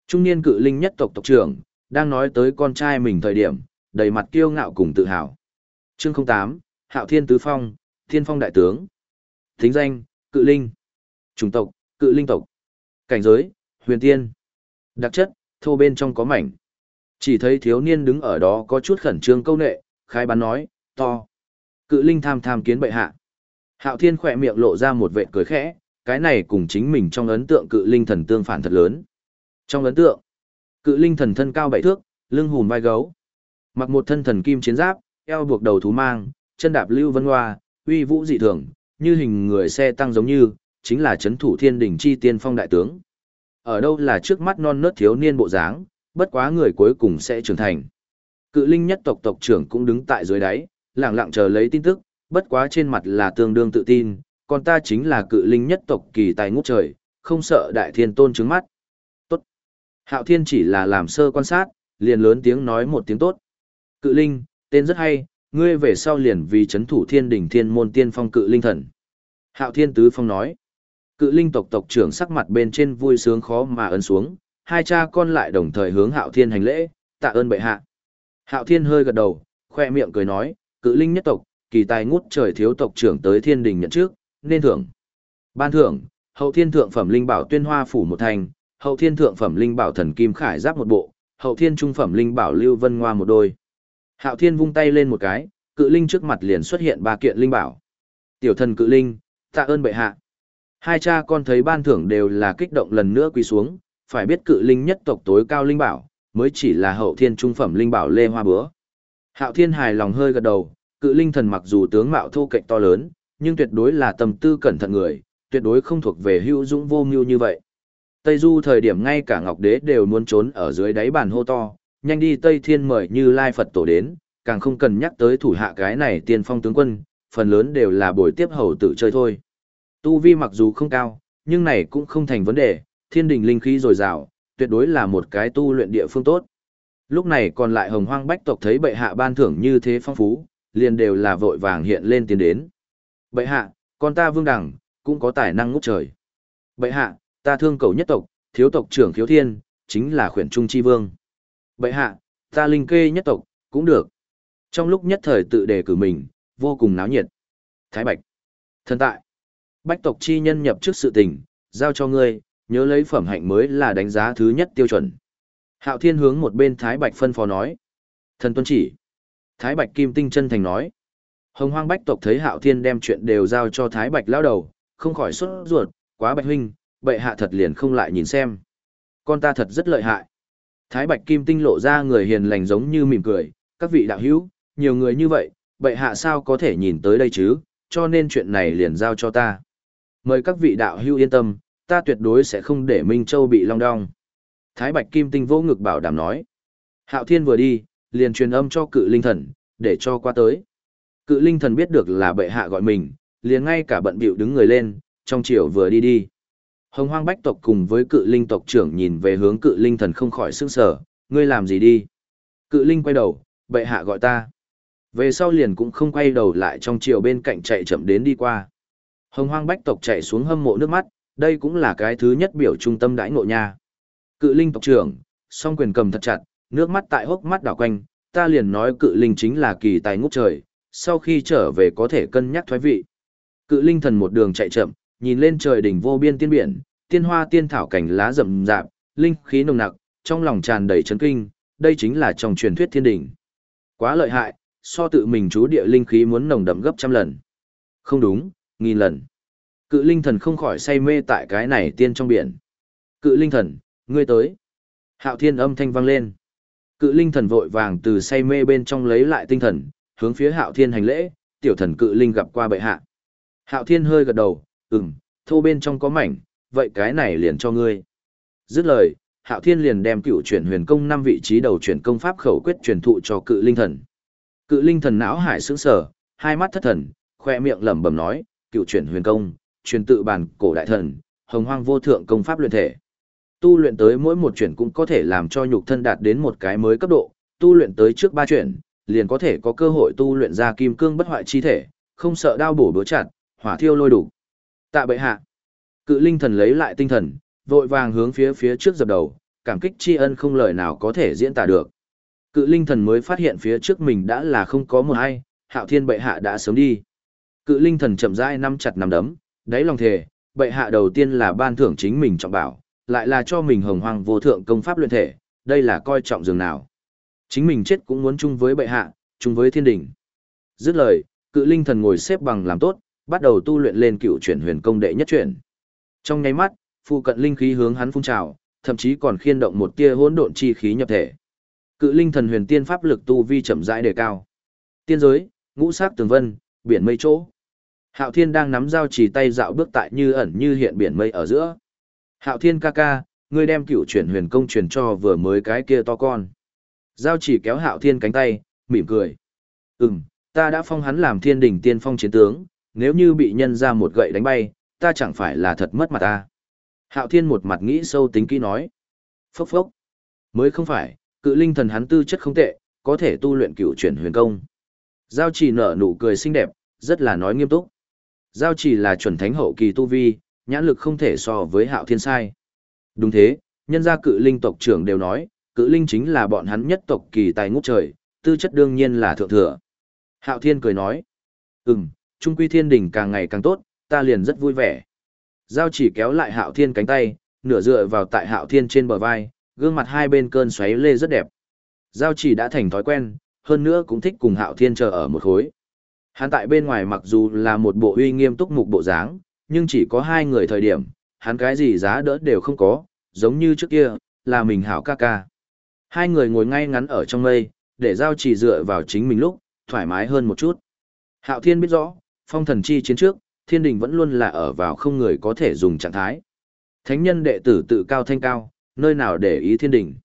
Trung niên cự linh nhất tộc tộc trưởng, đang nói tới con trai mình thời điểm, đầy mặt kiêu ngạo cùng tự hào. Chương 08, Hạo Thiên Tứ Phong, Thiên Phong Đại Tướng. Thính danh, Cự Linh. Chủng tộc, Cự Linh tộc. Cảnh giới, Huyền Tiên. Đặc chất, thô bên trong có mảnh. Chỉ thấy thiếu niên đứng ở đó có chút khẩn trương câu nệ, khai bán nói, to. Cự Linh tham tham kiến bệ hạ. Hạo Thiên khỏe miệng lộ ra một vệt cười khẽ, cái này cùng chính mình trong ấn tượng Cự Linh thần tương phản thật lớn. Trong ấn tượng, Cự Linh thần thân cao bảy thước, lưng hùm vai gấu. Mặc một thân thần kim chiến giáp, eo buộc đầu thú mang, chân đạp lưu vân hoa, uy vũ dị thường, như hình người xe tăng giống như, chính là chấn thủ thiên đỉnh chi tiên phong đại tướng. Ở đâu là trước mắt non nớt thiếu niên bộ dáng, bất quá người cuối cùng sẽ trưởng thành. Cự linh nhất tộc tộc trưởng cũng đứng tại dưới đáy, lặng lặng chờ lấy tin tức, bất quá trên mặt là tương đương tự tin, còn ta chính là cự linh nhất tộc kỳ tài ngút trời, không sợ đại thiên tôn trứng mắt. Tốt. Hạo thiên chỉ là làm sơ quan sát, liền lớn tiếng nói một tiếng tốt. Cự linh, tên rất hay, ngươi về sau liền vì chấn thủ thiên đỉnh thiên môn tiên phong cự linh thần. Hạo thiên tứ phong nói. Cự linh tộc tộc trưởng sắc mặt bên trên vui sướng khó mà ấn xuống, hai cha con lại đồng thời hướng hạo thiên hành lễ, tạ ơn bệ hạ. Hạo thiên hơi gật đầu, khoe miệng cười nói, cự linh nhất tộc, kỳ tài ngút trời thiếu tộc trưởng tới thiên đình nhận trước, nên thưởng. Ban thưởng, hậu thiên thượng phẩm linh bảo tuyên hoa phủ một thành, hậu thiên thượng phẩm linh bảo thần kim khải giáp một bộ, hậu thiên trung phẩm linh bảo lưu vân ngoa một đôi. Hạo thiên vung tay lên một cái, cự linh trước mặt liền xuất hiện ba kiện linh bảo. Tiểu thần cự linh, tạ ơn bệ hạ. Hai cha con thấy ban thưởng đều là kích động lần nữa quỳ xuống, phải biết cự linh nhất tộc tối cao linh bảo, mới chỉ là hậu thiên trung phẩm linh bảo lê hoa bữa. Hạo thiên hài lòng hơi gật đầu, cự linh thần mặc dù tướng mạo thô kệch to lớn, nhưng tuyệt đối là tầm tư cẩn thận người, tuyệt đối không thuộc về hữu dũng vô mưu như vậy. Tây Du thời điểm ngay cả Ngọc Đế đều muốn trốn ở dưới đáy bàn hô to, nhanh đi Tây Thiên mời như Lai Phật tổ đến, càng không cần nhắc tới thủ hạ cái này tiên phong tướng quân, phần lớn đều là buổi tiếp hầu tử chơi thôi. Tu vi mặc dù không cao, nhưng này cũng không thành vấn đề, thiên đình linh khí dồi dào, tuyệt đối là một cái tu luyện địa phương tốt. Lúc này còn lại hồng hoang bách tộc thấy bệ hạ ban thưởng như thế phong phú, liền đều là vội vàng hiện lên tiến đến. Bệ hạ, con ta vương đẳng, cũng có tài năng ngút trời. Bệ hạ, ta thương cầu nhất tộc, thiếu tộc trưởng thiếu thiên, chính là khuyển trung chi vương. Bệ hạ, ta linh kê nhất tộc, cũng được. Trong lúc nhất thời tự đề cử mình, vô cùng náo nhiệt. Thái Bạch. Thần tại. Bách tộc chi nhân nhập trước sự tình, giao cho ngươi, nhớ lấy phẩm hạnh mới là đánh giá thứ nhất tiêu chuẩn. Hạo Thiên hướng một bên Thái Bạch phân phó nói. Thần tuân chỉ. Thái Bạch Kim Tinh chân thành nói. Hồng hoang bách tộc thấy Hạo Thiên đem chuyện đều giao cho Thái Bạch lao đầu, không khỏi xuất ruột, quá bạch huynh, bệ hạ thật liền không lại nhìn xem. Con ta thật rất lợi hại. Thái Bạch Kim Tinh lộ ra người hiền lành giống như mỉm cười, các vị đạo hữu, nhiều người như vậy, bệ hạ sao có thể nhìn tới đây chứ, cho nên chuyện này liền giao cho ta. Mời các vị đạo hữu yên tâm, ta tuyệt đối sẽ không để Minh Châu bị long đong. Thái Bạch Kim Tinh vô ngực bảo đảm nói. Hạo Thiên vừa đi, liền truyền âm cho cự linh thần, để cho qua tới. Cự linh thần biết được là bệ hạ gọi mình, liền ngay cả bận bịu đứng người lên, trong chiều vừa đi đi. Hồng hoang bách tộc cùng với cự linh tộc trưởng nhìn về hướng cự linh thần không khỏi sức sở, ngươi làm gì đi? Cự linh quay đầu, bệ hạ gọi ta. Về sau liền cũng không quay đầu lại trong chiều bên cạnh chạy chậm đến đi qua. Hồng hoang bách tộc chạy xuống hâm mộ nước mắt, đây cũng là cái thứ nhất biểu trung tâm đãi ngộ nha. Cự linh tộc trưởng, song quyền cầm thật chặt, nước mắt tại hốc mắt đảo quanh, ta liền nói cự linh chính là kỳ tài ngút trời, sau khi trở về có thể cân nhắc thoái vị. Cự linh thần một đường chạy chậm, nhìn lên trời đỉnh vô biên tiên biển, tiên hoa tiên thảo cảnh lá rậm rạp, linh khí nồng nặc, trong lòng tràn đầy chấn kinh, đây chính là trong truyền thuyết thiên đỉnh. Quá lợi hại, so tự mình chú địa linh khí muốn nồng đậm gấp trăm lần. Không đúng, nghìn lần. Cự linh thần không khỏi say mê tại cái này tiên trong biển. Cự linh thần, ngươi tới. Hạo thiên âm thanh vang lên. Cự linh thần vội vàng từ say mê bên trong lấy lại tinh thần, hướng phía hạo thiên hành lễ, tiểu thần cự linh gặp qua bệ hạ. Hạo thiên hơi gật đầu, ừm, thô bên trong có mảnh, vậy cái này liền cho ngươi. Dứt lời, hạo thiên liền đem cựu chuyển huyền công năm vị trí đầu chuyển công pháp khẩu quyết truyền thụ cho cự linh thần. Cự linh thần não hải sững sờ, hai mắt thất thần, khoe miệng lẩm bẩm nói, cựu chuyển huyền công, truyền tự bản cổ đại thần, hồng hoang vô thượng công pháp luyện thể. Tu luyện tới mỗi một chuyển cũng có thể làm cho nhục thân đạt đến một cái mới cấp độ, tu luyện tới trước ba chuyển, liền có thể có cơ hội tu luyện ra kim cương bất hoại chi thể, không sợ đau bổ bữa chặt, hỏa thiêu lôi đủ. Tạ bệ hạ. Cự linh thần lấy lại tinh thần, vội vàng hướng phía phía trước dập đầu, cảm kích tri ân không lời nào có thể diễn tả được. Cự linh thần mới phát hiện phía trước mình đã là không có một ai, hạo thiên bệ hạ đã sớm đi. Cự linh thần chậm rãi nắm chặt nắm đấm, đáy lòng thề, bệ hạ đầu tiên là ban thưởng chính mình trọng bảo, lại là cho mình hồng hoàng vô thượng công pháp luyện thể, đây là coi trọng dường nào. Chính mình chết cũng muốn chung với bệ hạ, chung với thiên đình. Dứt lời, cự linh thần ngồi xếp bằng làm tốt, bắt đầu tu luyện lên cựu chuyển huyền công đệ nhất chuyển. Trong nháy mắt, phụ cận linh khí hướng hắn phun trào, thậm chí còn khiên động một tia hỗn độn chi khí nhập thể. Cự linh thần huyền tiên pháp lực tu vi chậm rãi đề cao. Tiên giới, ngũ sắc tường vân, biển mây chỗ. Hạo Thiên đang nắm dao chỉ tay dạo bước tại như ẩn như hiện biển mây ở giữa. Hạo Thiên ca ca, ngươi đem cựu chuyển huyền công truyền cho vừa mới cái kia to con. Giao chỉ kéo Hạo Thiên cánh tay, mỉm cười. Ừm, ta đã phong hắn làm thiên đỉnh tiên phong chiến tướng, nếu như bị nhân ra một gậy đánh bay, ta chẳng phải là thật mất mặt ta. Hạo Thiên một mặt nghĩ sâu tính kỹ nói. Phốc phốc. Mới không phải, cự linh thần hắn tư chất không tệ, có thể tu luyện cựu chuyển huyền công. Giao chỉ nở nụ cười xinh đẹp, rất là nói nghiêm túc. Giao chỉ là chuẩn thánh hậu kỳ tu vi, nhãn lực không thể so với hạo thiên sai. Đúng thế, nhân gia cự linh tộc trưởng đều nói, cự linh chính là bọn hắn nhất tộc kỳ tài ngút trời, tư chất đương nhiên là thượng thừa. Hạo thiên cười nói, ừm, trung quy thiên đỉnh càng ngày càng tốt, ta liền rất vui vẻ. Giao chỉ kéo lại hạo thiên cánh tay, nửa dựa vào tại hạo thiên trên bờ vai, gương mặt hai bên cơn xoáy lê rất đẹp. Giao chỉ đã thành thói quen, hơn nữa cũng thích cùng hạo thiên chờ ở một khối. Hắn tại bên ngoài mặc dù là một bộ uy nghiêm túc mục bộ dáng, nhưng chỉ có hai người thời điểm, hắn cái gì giá đỡ đều không có, giống như trước kia, là mình hảo ca ca. Hai người ngồi ngay ngắn ở trong mây, để giao chỉ dựa vào chính mình lúc, thoải mái hơn một chút. Hạo thiên biết rõ, phong thần chi chiến trước, thiên đình vẫn luôn là ở vào không người có thể dùng trạng thái. Thánh nhân đệ tử tự cao thanh cao, nơi nào để ý thiên đình.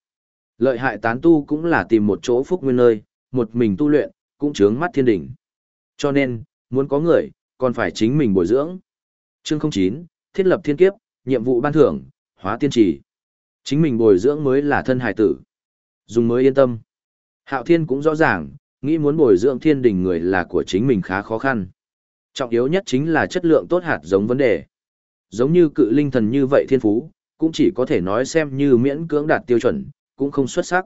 Lợi hại tán tu cũng là tìm một chỗ phúc nguyên nơi, một mình tu luyện, cũng chướng mắt thiên đình. Cho nên, muốn có người, còn phải chính mình bồi dưỡng. Chương 09, thiết lập thiên kiếp, nhiệm vụ ban thưởng, hóa tiên trì. Chính mình bồi dưỡng mới là thân hải tử. Dùng mới yên tâm. Hạo thiên cũng rõ ràng, nghĩ muốn bồi dưỡng thiên đình người là của chính mình khá khó khăn. Trọng yếu nhất chính là chất lượng tốt hạt giống vấn đề. Giống như cự linh thần như vậy thiên phú, cũng chỉ có thể nói xem như miễn cưỡng đạt tiêu chuẩn, cũng không xuất sắc.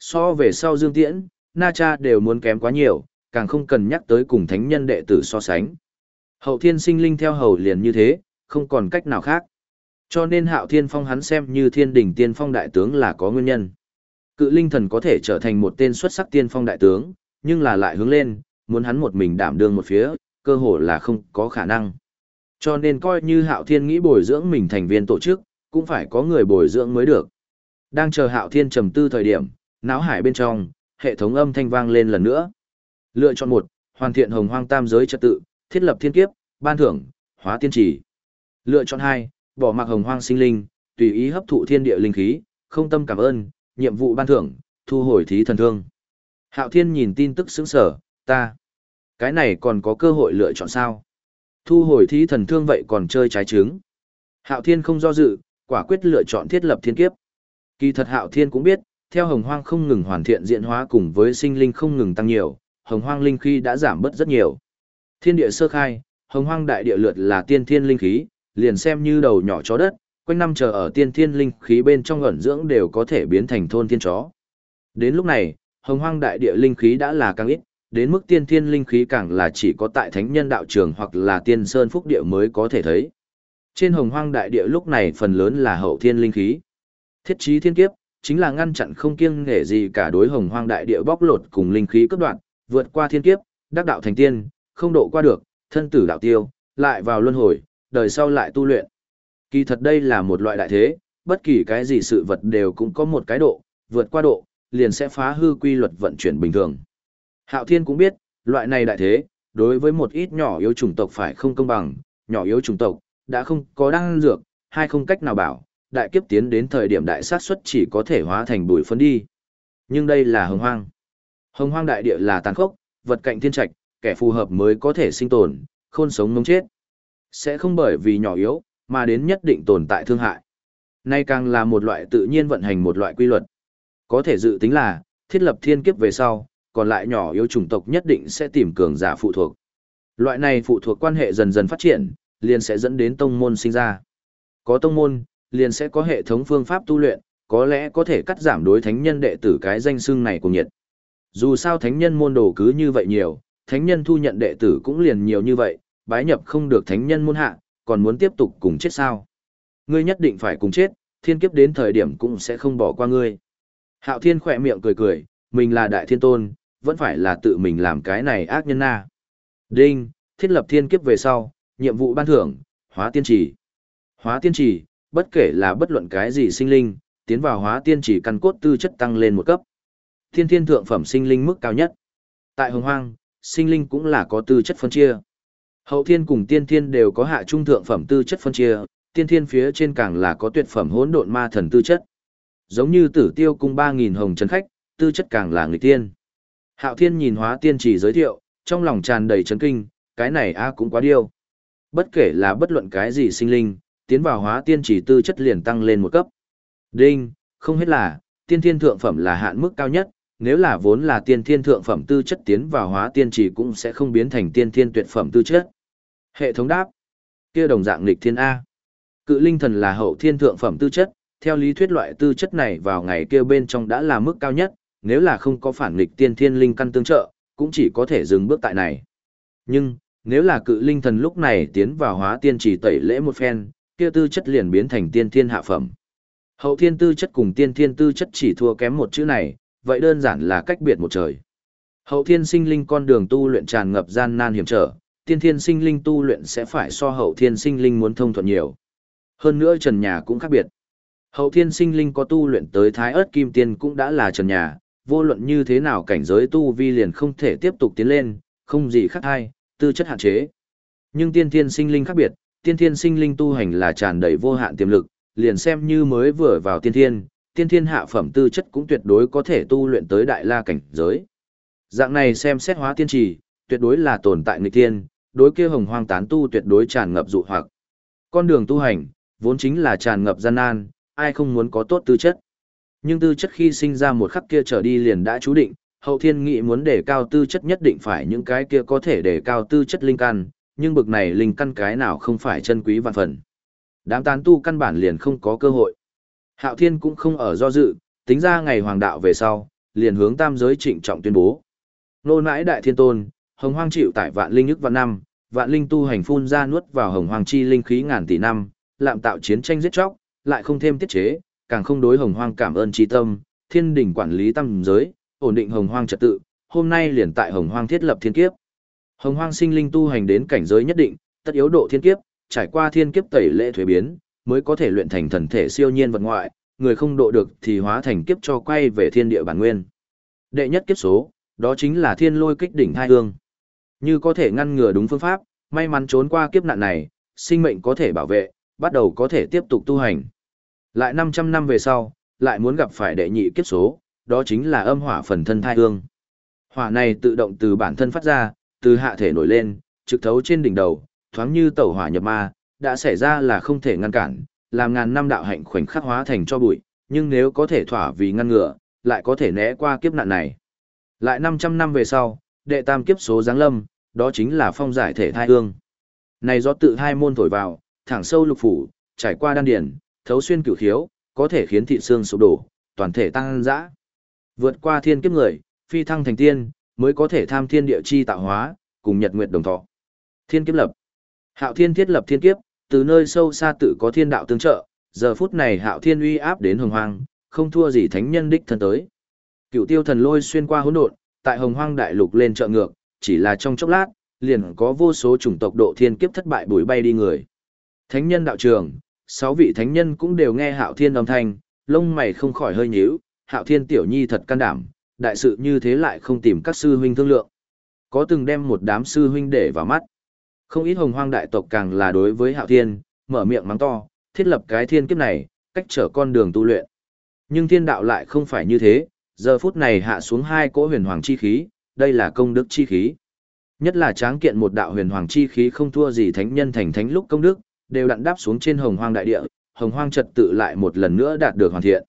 So về sau Dương Tiễn, Na Cha đều muốn kém quá nhiều, càng không cần nhắc tới cùng thánh nhân đệ tử so sánh. Hậu thiên sinh linh theo hầu liền như thế, không còn cách nào khác. Cho nên hạo thiên phong hắn xem như thiên đỉnh tiên phong đại tướng là có nguyên nhân. Cự linh thần có thể trở thành một tên xuất sắc tiên phong đại tướng, nhưng là lại hướng lên, muốn hắn một mình đảm đương một phía, cơ hồ là không có khả năng. Cho nên coi như hạo thiên nghĩ bồi dưỡng mình thành viên tổ chức, cũng phải có người bồi dưỡng mới được. Đang chờ hạo thiên trầm tư thời điểm, náo hải bên trong, hệ thống âm thanh vang lên lần nữa. Lựa chọn một, hoàn thiện hồng hoang tam giới trật tự, thiết lập thiên kiếp, ban thưởng, hóa tiên trì. Lựa chọn hai, bỏ mặc hồng hoang sinh linh, tùy ý hấp thụ thiên địa linh khí, không tâm cảm ơn, nhiệm vụ ban thưởng, thu hồi thí thần thương. Hạo thiên nhìn tin tức sững sở, ta. Cái này còn có cơ hội lựa chọn sao? Thu hồi thí thần thương vậy còn chơi trái trứng. Hạo thiên không do dự, quả quyết lựa chọn thiết lập thiên kiếp. Kỳ thật Hạo thiên cũng biết, theo hồng hoang không ngừng hoàn thiện diện hóa cùng với sinh linh không ngừng tăng nhiều, hồng hoang linh khí đã giảm bớt rất nhiều. Thiên địa sơ khai, hồng hoang đại địa lượt là tiên thiên linh khí, liền xem như đầu nhỏ chó đất, quanh năm chờ ở tiên thiên linh khí bên trong ẩn dưỡng đều có thể biến thành thôn thiên chó. Đến lúc này, hồng hoang đại địa linh khí đã là càng ít, đến mức tiên thiên linh khí càng là chỉ có tại thánh nhân đạo trường hoặc là tiên sơn phúc địa mới có thể thấy. Trên hồng hoang đại địa lúc này phần lớn là hậu thiên linh khí. Thiết trí thiên kiếp, chính là ngăn chặn không kiêng nghể gì cả đối hồng hoang đại địa bóc lột cùng linh khí cấp đoạn, vượt qua thiên kiếp, đắc đạo thành tiên, không độ qua được, thân tử đạo tiêu, lại vào luân hồi, đời sau lại tu luyện. Kỳ thật đây là một loại đại thế, bất kỳ cái gì sự vật đều cũng có một cái độ, vượt qua độ, liền sẽ phá hư quy luật vận chuyển bình thường. Hạo Thiên cũng biết, loại này đại thế, đối với một ít nhỏ yếu chủng tộc phải không công bằng, nhỏ yếu chủng tộc, đã không có đăng dược, hay không cách nào bảo, đại kiếp tiến đến thời điểm đại sát suất chỉ có thể hóa thành bụi phấn đi. Nhưng đây là hồng hoang. Hồng hoang đại địa là tàn khốc, vật cạnh thiên trạch, kẻ phù hợp mới có thể sinh tồn, khôn sống mống chết. Sẽ không bởi vì nhỏ yếu, mà đến nhất định tồn tại thương hại. Nay càng là một loại tự nhiên vận hành một loại quy luật. Có thể dự tính là, thiết lập thiên kiếp về sau, còn lại nhỏ yếu chủng tộc nhất định sẽ tìm cường giả phụ thuộc. Loại này phụ thuộc quan hệ dần dần phát triển, liền sẽ dẫn đến tông môn sinh ra. Có tông môn, liền sẽ có hệ thống phương pháp tu luyện, có lẽ có thể cắt giảm đối thánh nhân đệ tử cái danh xưng này của nhiệt. Dù sao thánh nhân môn đồ cứ như vậy nhiều, thánh nhân thu nhận đệ tử cũng liền nhiều như vậy, bái nhập không được thánh nhân môn hạ, còn muốn tiếp tục cùng chết sao. Ngươi nhất định phải cùng chết, thiên kiếp đến thời điểm cũng sẽ không bỏ qua ngươi. Hạo thiên khỏe miệng cười cười, mình là đại thiên tôn, vẫn phải là tự mình làm cái này ác nhân na. Đinh, thiết lập thiên kiếp về sau, nhiệm vụ ban thưởng, hóa tiên trì. Hóa tiên trì, bất kể là bất luận cái gì sinh linh, tiến vào hóa tiên trì căn cốt tư chất tăng lên một cấp. Thiên thiên thượng phẩm sinh linh mức cao nhất. Tại hồng hoang, sinh linh cũng là có tư chất phân chia. Hậu thiên cùng tiên thiên đều có hạ trung thượng phẩm tư chất phân chia, tiên thiên phía trên càng là có tuyệt phẩm hỗn độn ma thần tư chất. Giống như tử tiêu cung 3.000 hồng chân khách, tư chất càng là người tiên. Hạo thiên nhìn hóa tiên chỉ giới thiệu, trong lòng tràn đầy chấn kinh, cái này a cũng quá điêu. Bất kể là bất luận cái gì sinh linh, tiến vào hóa tiên chỉ tư chất liền tăng lên một cấp. Đinh, không hết là, tiên thiên thượng phẩm là hạn mức cao nhất, nếu là vốn là tiên thiên thượng phẩm tư chất tiến vào hóa tiên chỉ cũng sẽ không biến thành tiên thiên tuyệt phẩm tư chất. Hệ thống đáp, kia đồng dạng lịch thiên A. Cự linh thần là hậu thiên thượng phẩm tư chất, theo lý thuyết loại tư chất này vào ngày kia bên trong đã là mức cao nhất, nếu là không có phản nghịch tiên thiên linh căn tương trợ, cũng chỉ có thể dừng bước tại này. Nhưng, nếu là cự linh thần lúc này tiến vào hóa tiên chỉ tẩy lễ một phen, kia tư chất liền biến thành tiên thiên hạ phẩm. Hậu thiên tư chất cùng tiên thiên tư chất chỉ thua kém một chữ này, vậy đơn giản là cách biệt một trời. Hậu thiên sinh linh con đường tu luyện tràn ngập gian nan hiểm trở, tiên thiên sinh linh tu luyện sẽ phải so hậu thiên sinh linh muốn thông thuận nhiều. Hơn nữa trần nhà cũng khác biệt. Hậu thiên sinh linh có tu luyện tới thái ớt kim tiên cũng đã là trần nhà, vô luận như thế nào cảnh giới tu vi liền không thể tiếp tục tiến lên, không gì khác hay, tư chất hạn chế. Nhưng tiên thiên sinh linh khác biệt, tiên thiên sinh linh tu hành là tràn đầy vô hạn tiềm lực, liền xem như mới vừa vào tiên thiên, tiên thiên hạ phẩm tư chất cũng tuyệt đối có thể tu luyện tới đại la cảnh giới. Dạng này xem xét hóa tiên trì, tuyệt đối là tồn tại nghịch tiên, đối kia hồng hoang tán tu tuyệt đối tràn ngập dụ hoặc. Con đường tu hành, vốn chính là tràn ngập gian nan, ai không muốn có tốt tư chất. Nhưng tư chất khi sinh ra một khắc kia trở đi liền đã chú định, hậu thiên nghị muốn đề cao tư chất nhất định phải những cái kia có thể đề cao tư chất linh căn, nhưng bực này linh căn cái nào không phải chân quý vạn phần. Đám tán tu căn bản liền không có cơ hội. Hạo thiên cũng không ở do dự, tính ra ngày hoàng đạo về sau, liền hướng tam giới trịnh trọng tuyên bố. Nô nãi đại thiên tôn, hồng hoang chịu tại vạn linh ức vạn năm, vạn linh tu hành phun ra nuốt vào hồng hoang chi linh khí ngàn tỷ năm, lạm tạo chiến tranh giết chóc, lại không thêm tiết chế, càng không đối hồng hoang cảm ơn tri tâm, thiên đình quản lý tam giới, ổn định hồng hoang trật tự, hôm nay liền tại hồng hoang thiết lập thiên kiếp. Hồng hoang sinh linh tu hành đến cảnh giới nhất định, tất yếu độ thiên kiếp, trải qua thiên kiếp tẩy lệ thuế biến, mới có thể luyện thành thần thể siêu nhiên vật ngoại, người không độ được thì hóa thành kiếp cho quay về thiên địa bản nguyên. Đệ nhất kiếp số, đó chính là thiên lôi kích đỉnh thai hương. Như có thể ngăn ngừa đúng phương pháp, may mắn trốn qua kiếp nạn này, sinh mệnh có thể bảo vệ, bắt đầu có thể tiếp tục tu hành. Lại 500 năm về sau, lại muốn gặp phải đệ nhị kiếp số, đó chính là âm hỏa phần thân thai hương. Hỏa này tự động từ bản thân phát ra, từ hạ thể nổi lên, trực thấu trên đỉnh đầu, thoáng như tẩu hỏa nhập ma, đã xảy ra là không thể ngăn cản, làm ngàn năm đạo hạnh khoảnh khắc hóa thành cho bụi, nhưng nếu có thể thỏa vì ngăn ngừa, lại có thể né qua kiếp nạn này. Lại 500 năm về sau, đệ tam kiếp số giáng lâm, đó chính là phong giải thể thai hương. Này do tự hai môn thổi vào, thẳng sâu lục phủ, trải qua đan điển, thấu xuyên cửu khiếu, có thể khiến thị xương sụp đổ, toàn thể tăng dã. Vượt qua thiên kiếp người, phi thăng thành tiên, mới có thể tham thiên địa chi tạo hóa, cùng nhật nguyệt đồng thọ. Thiên kiếp lập. Hạo thiên thiết lập thiên kiếp, từ nơi sâu xa tự có thiên đạo tương trợ, giờ phút này hạo thiên uy áp đến hồng hoang, không thua gì thánh nhân đích thân tới. Cựu tiêu thần lôi xuyên qua hỗn độn, tại hồng hoang đại lục lên trợ ngược, chỉ là trong chốc lát, liền có vô số chủng tộc độ thiên kiếp thất bại bùi bay đi người. Thánh nhân đạo trường, sáu vị thánh nhân cũng đều nghe hạo thiên âm thanh, lông mày không khỏi hơi nhíu, hạo thiên tiểu nhi thật can đảm, đại sự như thế lại không tìm các sư huynh thương lượng. Có từng đem một đám sư huynh để vào mắt. Không ít hồng hoang đại tộc càng là đối với hạo thiên, mở miệng mắng to, thiết lập cái thiên kiếp này, cách trở con đường tu luyện. Nhưng thiên đạo lại không phải như thế, giờ phút này hạ xuống hai cỗ huyền hoàng chi khí, đây là công đức chi khí. Nhất là tráng kiện một đạo huyền hoàng chi khí không thua gì thánh nhân thành thánh lúc công đức, đều đặn đáp xuống trên hồng hoang đại địa, hồng hoang trật tự lại một lần nữa đạt được hoàn thiện.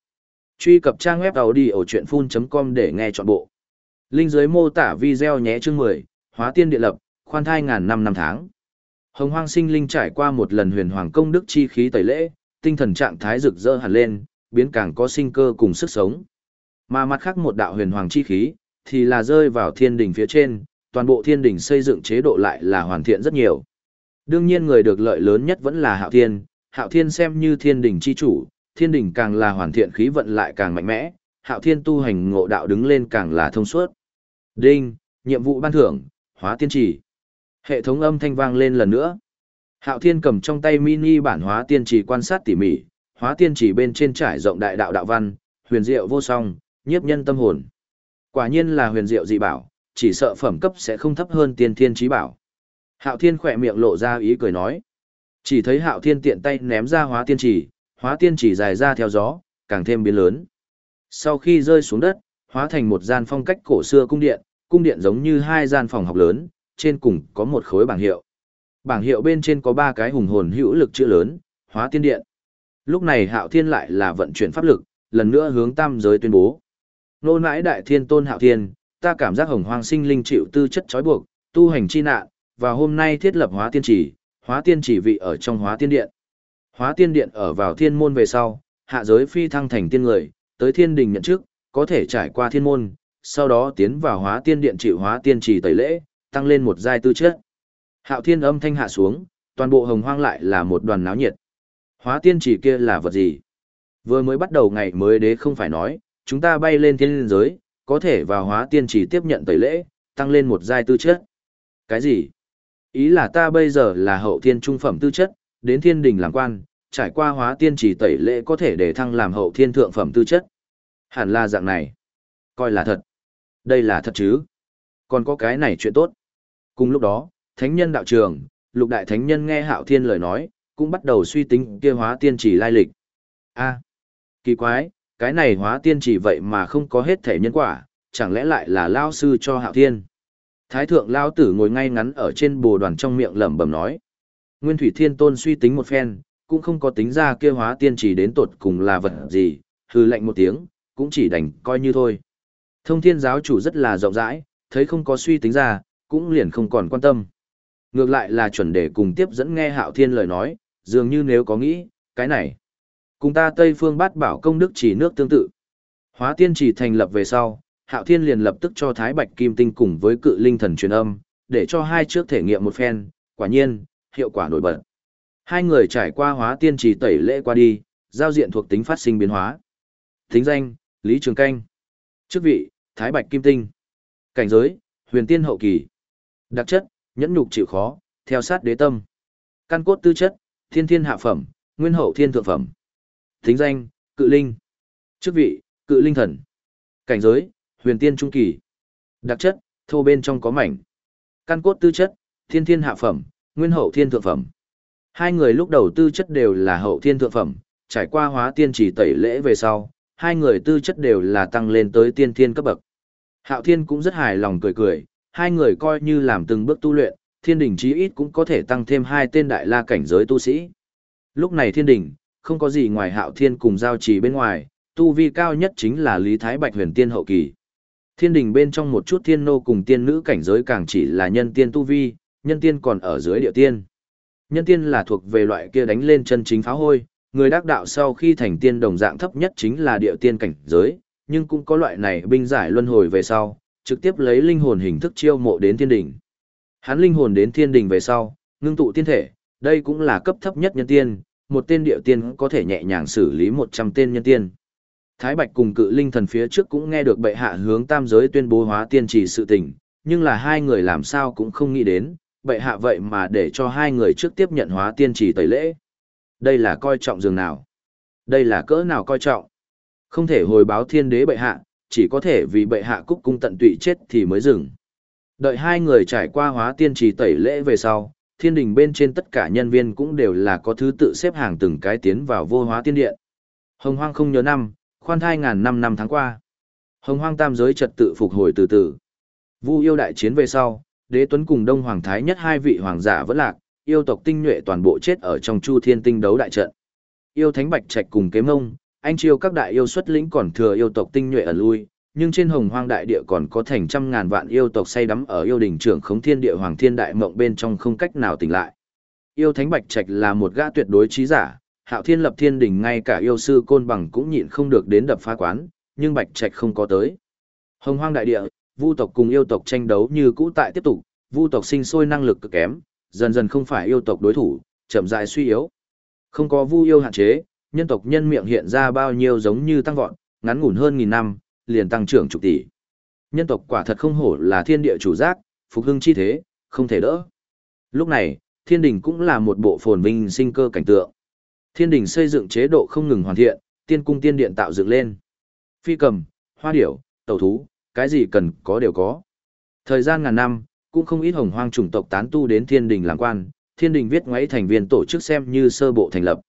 Truy cập trang web audiochuyenphun.com để nghe trọn bộ. Linh dưới mô tả video nhé chương 10, hóa tiên địa lập, khoan thai ngàn năm năm tháng. Hồng hoang sinh linh trải qua một lần huyền hoàng công đức chi khí tẩy lễ, tinh thần trạng thái rực rỡ hẳn lên, biến càng có sinh cơ cùng sức sống. Mà mặt khác một đạo huyền hoàng chi khí, thì là rơi vào thiên đỉnh phía trên, toàn bộ thiên đỉnh xây dựng chế độ lại là hoàn thiện rất nhiều. Đương nhiên người được lợi lớn nhất vẫn là Hạo Thiên, Hạo Thiên xem như thiên đỉnh chi chủ, thiên đỉnh càng là hoàn thiện khí vận lại càng mạnh mẽ, Hạo Thiên tu hành ngộ đạo đứng lên càng là thông suốt. Đinh, nhiệm vụ ban thưởng, hóa tiên chỉ. Hệ thống âm thanh vang lên lần nữa. Hạo Thiên cầm trong tay mini bản hóa tiên chỉ quan sát tỉ mỉ, hóa tiên chỉ bên trên trải rộng đại đạo đạo văn, huyền diệu vô song, nhiếp nhân tâm hồn. Quả nhiên là huyền diệu dị bảo, chỉ sợ phẩm cấp sẽ không thấp hơn tiên thiên trí bảo. Hạo Thiên khỏe miệng lộ ra ý cười nói. Chỉ thấy Hạo Thiên tiện tay ném ra hóa tiên chỉ, hóa tiên chỉ dài ra theo gió, càng thêm biến lớn. Sau khi rơi xuống đất, hóa thành một gian phong cách cổ xưa cung điện, cung điện giống như hai gian phòng học lớn, trên cùng có một khối bảng hiệu. Bảng hiệu bên trên có ba cái hùng hồn hữu lực chữ lớn, hóa tiên điện. Lúc này Hạo Thiên lại là vận chuyển pháp lực, lần nữa hướng tam giới tuyên bố. Nô nãi đại thiên tôn Hạo Thiên, ta cảm giác hồng hoang sinh linh chịu tư chất trói buộc, tu hành chi nạn, và hôm nay thiết lập hóa tiên chỉ, hóa tiên chỉ vị ở trong hóa tiên điện. Hóa tiên điện ở vào thiên môn về sau, hạ giới phi thăng thành tiên người, tới thiên đình nhận chức, có thể trải qua thiên môn, sau đó tiến vào hóa tiên điện chịu hóa tiên chỉ tẩy lễ, tăng lên một giai tư chất. Hạo thiên âm thanh hạ xuống, toàn bộ hồng hoang lại là một đoàn náo nhiệt. Hóa tiên chỉ kia là vật gì? Vừa mới bắt đầu ngày mới đế không phải nói, chúng ta bay lên thiên linh giới, có thể vào hóa tiên chỉ tiếp nhận tẩy lễ, tăng lên một giai tư chất. Cái gì? Ý là ta bây giờ là hậu thiên trung phẩm tư chất, đến thiên đình làm quan, trải qua hóa tiên chỉ tẩy lễ có thể để thăng làm hậu thiên thượng phẩm tư chất. Hẳn là dạng này. Coi là thật. Đây là thật chứ. Còn có cái này chuyện tốt. Cùng lúc đó, thánh nhân đạo trường, lục đại thánh nhân nghe hạo thiên lời nói, cũng bắt đầu suy tính kia hóa tiên chỉ lai lịch. a à, kỳ quái, cái này hóa tiên chỉ vậy mà không có hết thể nhân quả, chẳng lẽ lại là lao sư cho hạo thiên. Thái thượng lao tử ngồi ngay ngắn ở trên bồ đoàn trong miệng lẩm bẩm nói. Nguyên thủy thiên tôn suy tính một phen, cũng không có tính ra kia hóa tiên chỉ đến tột cùng là vật gì, hư lệnh một tiếng, cũng chỉ đành coi như thôi. Thông thiên giáo chủ rất là rộng rãi, thấy không có suy tính ra, cũng liền không còn quan tâm. Ngược lại là chuẩn đề cùng tiếp dẫn nghe hạo thiên lời nói, dường như nếu có nghĩ, cái này. Cùng ta Tây Phương bát bảo công đức chỉ nước tương tự. Hóa tiên chỉ thành lập về sau, hạo thiên liền lập tức cho Thái Bạch Kim Tinh cùng với cự linh thần truyền âm, để cho hai trước thể nghiệm một phen, quả nhiên, hiệu quả nổi bật. Hai người trải qua hóa tiên trì tẩy lễ qua đi, giao diện thuộc tính phát sinh biến hóa. Tính danh, Lý Trường Canh. Chức vị, Thái Bạch Kim Tinh. Cảnh giới, huyền tiên hậu kỳ. Đặc chất, nhẫn nhục chịu khó, theo sát đế tâm. Căn cốt tư chất, thiên thiên hạ phẩm, nguyên hậu thiên thượng phẩm. Tính danh, cự linh. Chức vị, cự linh thần. Cảnh giới, huyền tiên trung kỳ. Đặc chất, thô bên trong có mảnh. Căn cốt tư chất, thiên thiên hạ phẩm, nguyên hậu thiên thượng phẩm. Hai người lúc đầu tư chất đều là hậu thiên thượng phẩm, trải qua hóa tiên chỉ tẩy lễ về sau, hai người tư chất đều là tăng lên tới tiên thiên cấp bậc. Hạo thiên cũng rất hài lòng cười cười, hai người coi như làm từng bước tu luyện, thiên đỉnh chí ít cũng có thể tăng thêm hai tên đại la cảnh giới tu sĩ. Lúc này thiên đỉnh, không có gì ngoài hạo thiên cùng giao trì bên ngoài, tu vi cao nhất chính là Lý Thái Bạch huyền tiên hậu kỳ. Thiên đình bên trong một chút thiên nô cùng tiên nữ cảnh giới càng chỉ là nhân tiên tu vi, nhân tiên còn ở dưới địa tiên. Nhân tiên là thuộc về loại kia đánh lên chân chính pháo hôi, người đắc đạo sau khi thành tiên đồng dạng thấp nhất chính là địa tiên cảnh giới, nhưng cũng có loại này binh giải luân hồi về sau, trực tiếp lấy linh hồn hình thức chiêu mộ đến thiên đình. Hắn linh hồn đến thiên đình về sau, ngưng tụ tiên thể, đây cũng là cấp thấp nhất nhân tiên, một tên địa tiên có thể nhẹ nhàng xử lý 100 tên nhân tiên. Thái Bạch cùng cự linh thần phía trước cũng nghe được bệ hạ hướng tam giới tuyên bố hóa tiên trì sự tình, nhưng là hai người làm sao cũng không nghĩ đến, bệ hạ vậy mà để cho hai người trước tiếp nhận hóa tiên trì tẩy lễ. Đây là coi trọng dường nào? Đây là cỡ nào coi trọng? Không thể hồi báo thiên đế bệ hạ, chỉ có thể vì bệ hạ cúc cung tận tụy chết thì mới dừng. Đợi hai người trải qua hóa tiên trì tẩy lễ về sau, thiên đình bên trên tất cả nhân viên cũng đều là có thứ tự xếp hàng từng cái tiến vào vô hóa tiên điện. Hồng hoang không nhớ năm, khoan thai ngàn năm năm tháng qua. Hồng hoang tam giới trật tự phục hồi từ từ. Vu yêu đại chiến về sau, đế tuấn cùng đông hoàng thái nhất hai vị hoàng giả vẫn lạc, yêu tộc tinh nhuệ toàn bộ chết ở trong chu thiên tinh đấu đại trận. Yêu thánh bạch trạch cùng kế mông, anh chiêu các đại yêu xuất lĩnh còn thừa yêu tộc tinh nhuệ ở lui, nhưng trên hồng hoang đại địa còn có thành trăm ngàn vạn yêu tộc say đắm ở yêu đình trưởng khống thiên địa hoàng thiên đại mộng bên trong không cách nào tỉnh lại. Yêu thánh bạch trạch là một gã tuyệt đối trí giả, hạo thiên lập thiên đình ngay cả yêu sư côn bằng cũng nhịn không được đến đập phá quán, nhưng bạch trạch không có tới. Hồng hoang đại địa, vu tộc cùng yêu tộc tranh đấu như cũ tại tiếp tục, vu tộc sinh sôi năng lực cực kém, dần dần không phải yêu tộc đối thủ, chậm rãi suy yếu. Không có vu yêu hạn chế, nhân tộc nhân miệng hiện ra bao nhiêu giống như tăng vọt, ngắn ngủn hơn nghìn năm, liền tăng trưởng chục tỷ. Nhân tộc quả thật không hổ là thiên địa chủ giác, phục hưng chi thế, không thể đỡ. Lúc này, thiên đình cũng là một bộ phồn vinh sinh cơ cảnh tượng. Thiên đình xây dựng chế độ không ngừng hoàn thiện, tiên cung tiên điện tạo dựng lên. Phi cầm, hoa điểu, tẩu thú, cái gì cần có đều có. Thời gian ngàn năm, cũng không ít hồng hoang chủng tộc tán tu đến thiên đình làm quan, thiên đình viết ngoáy thành viên tổ chức xem như sơ bộ thành lập.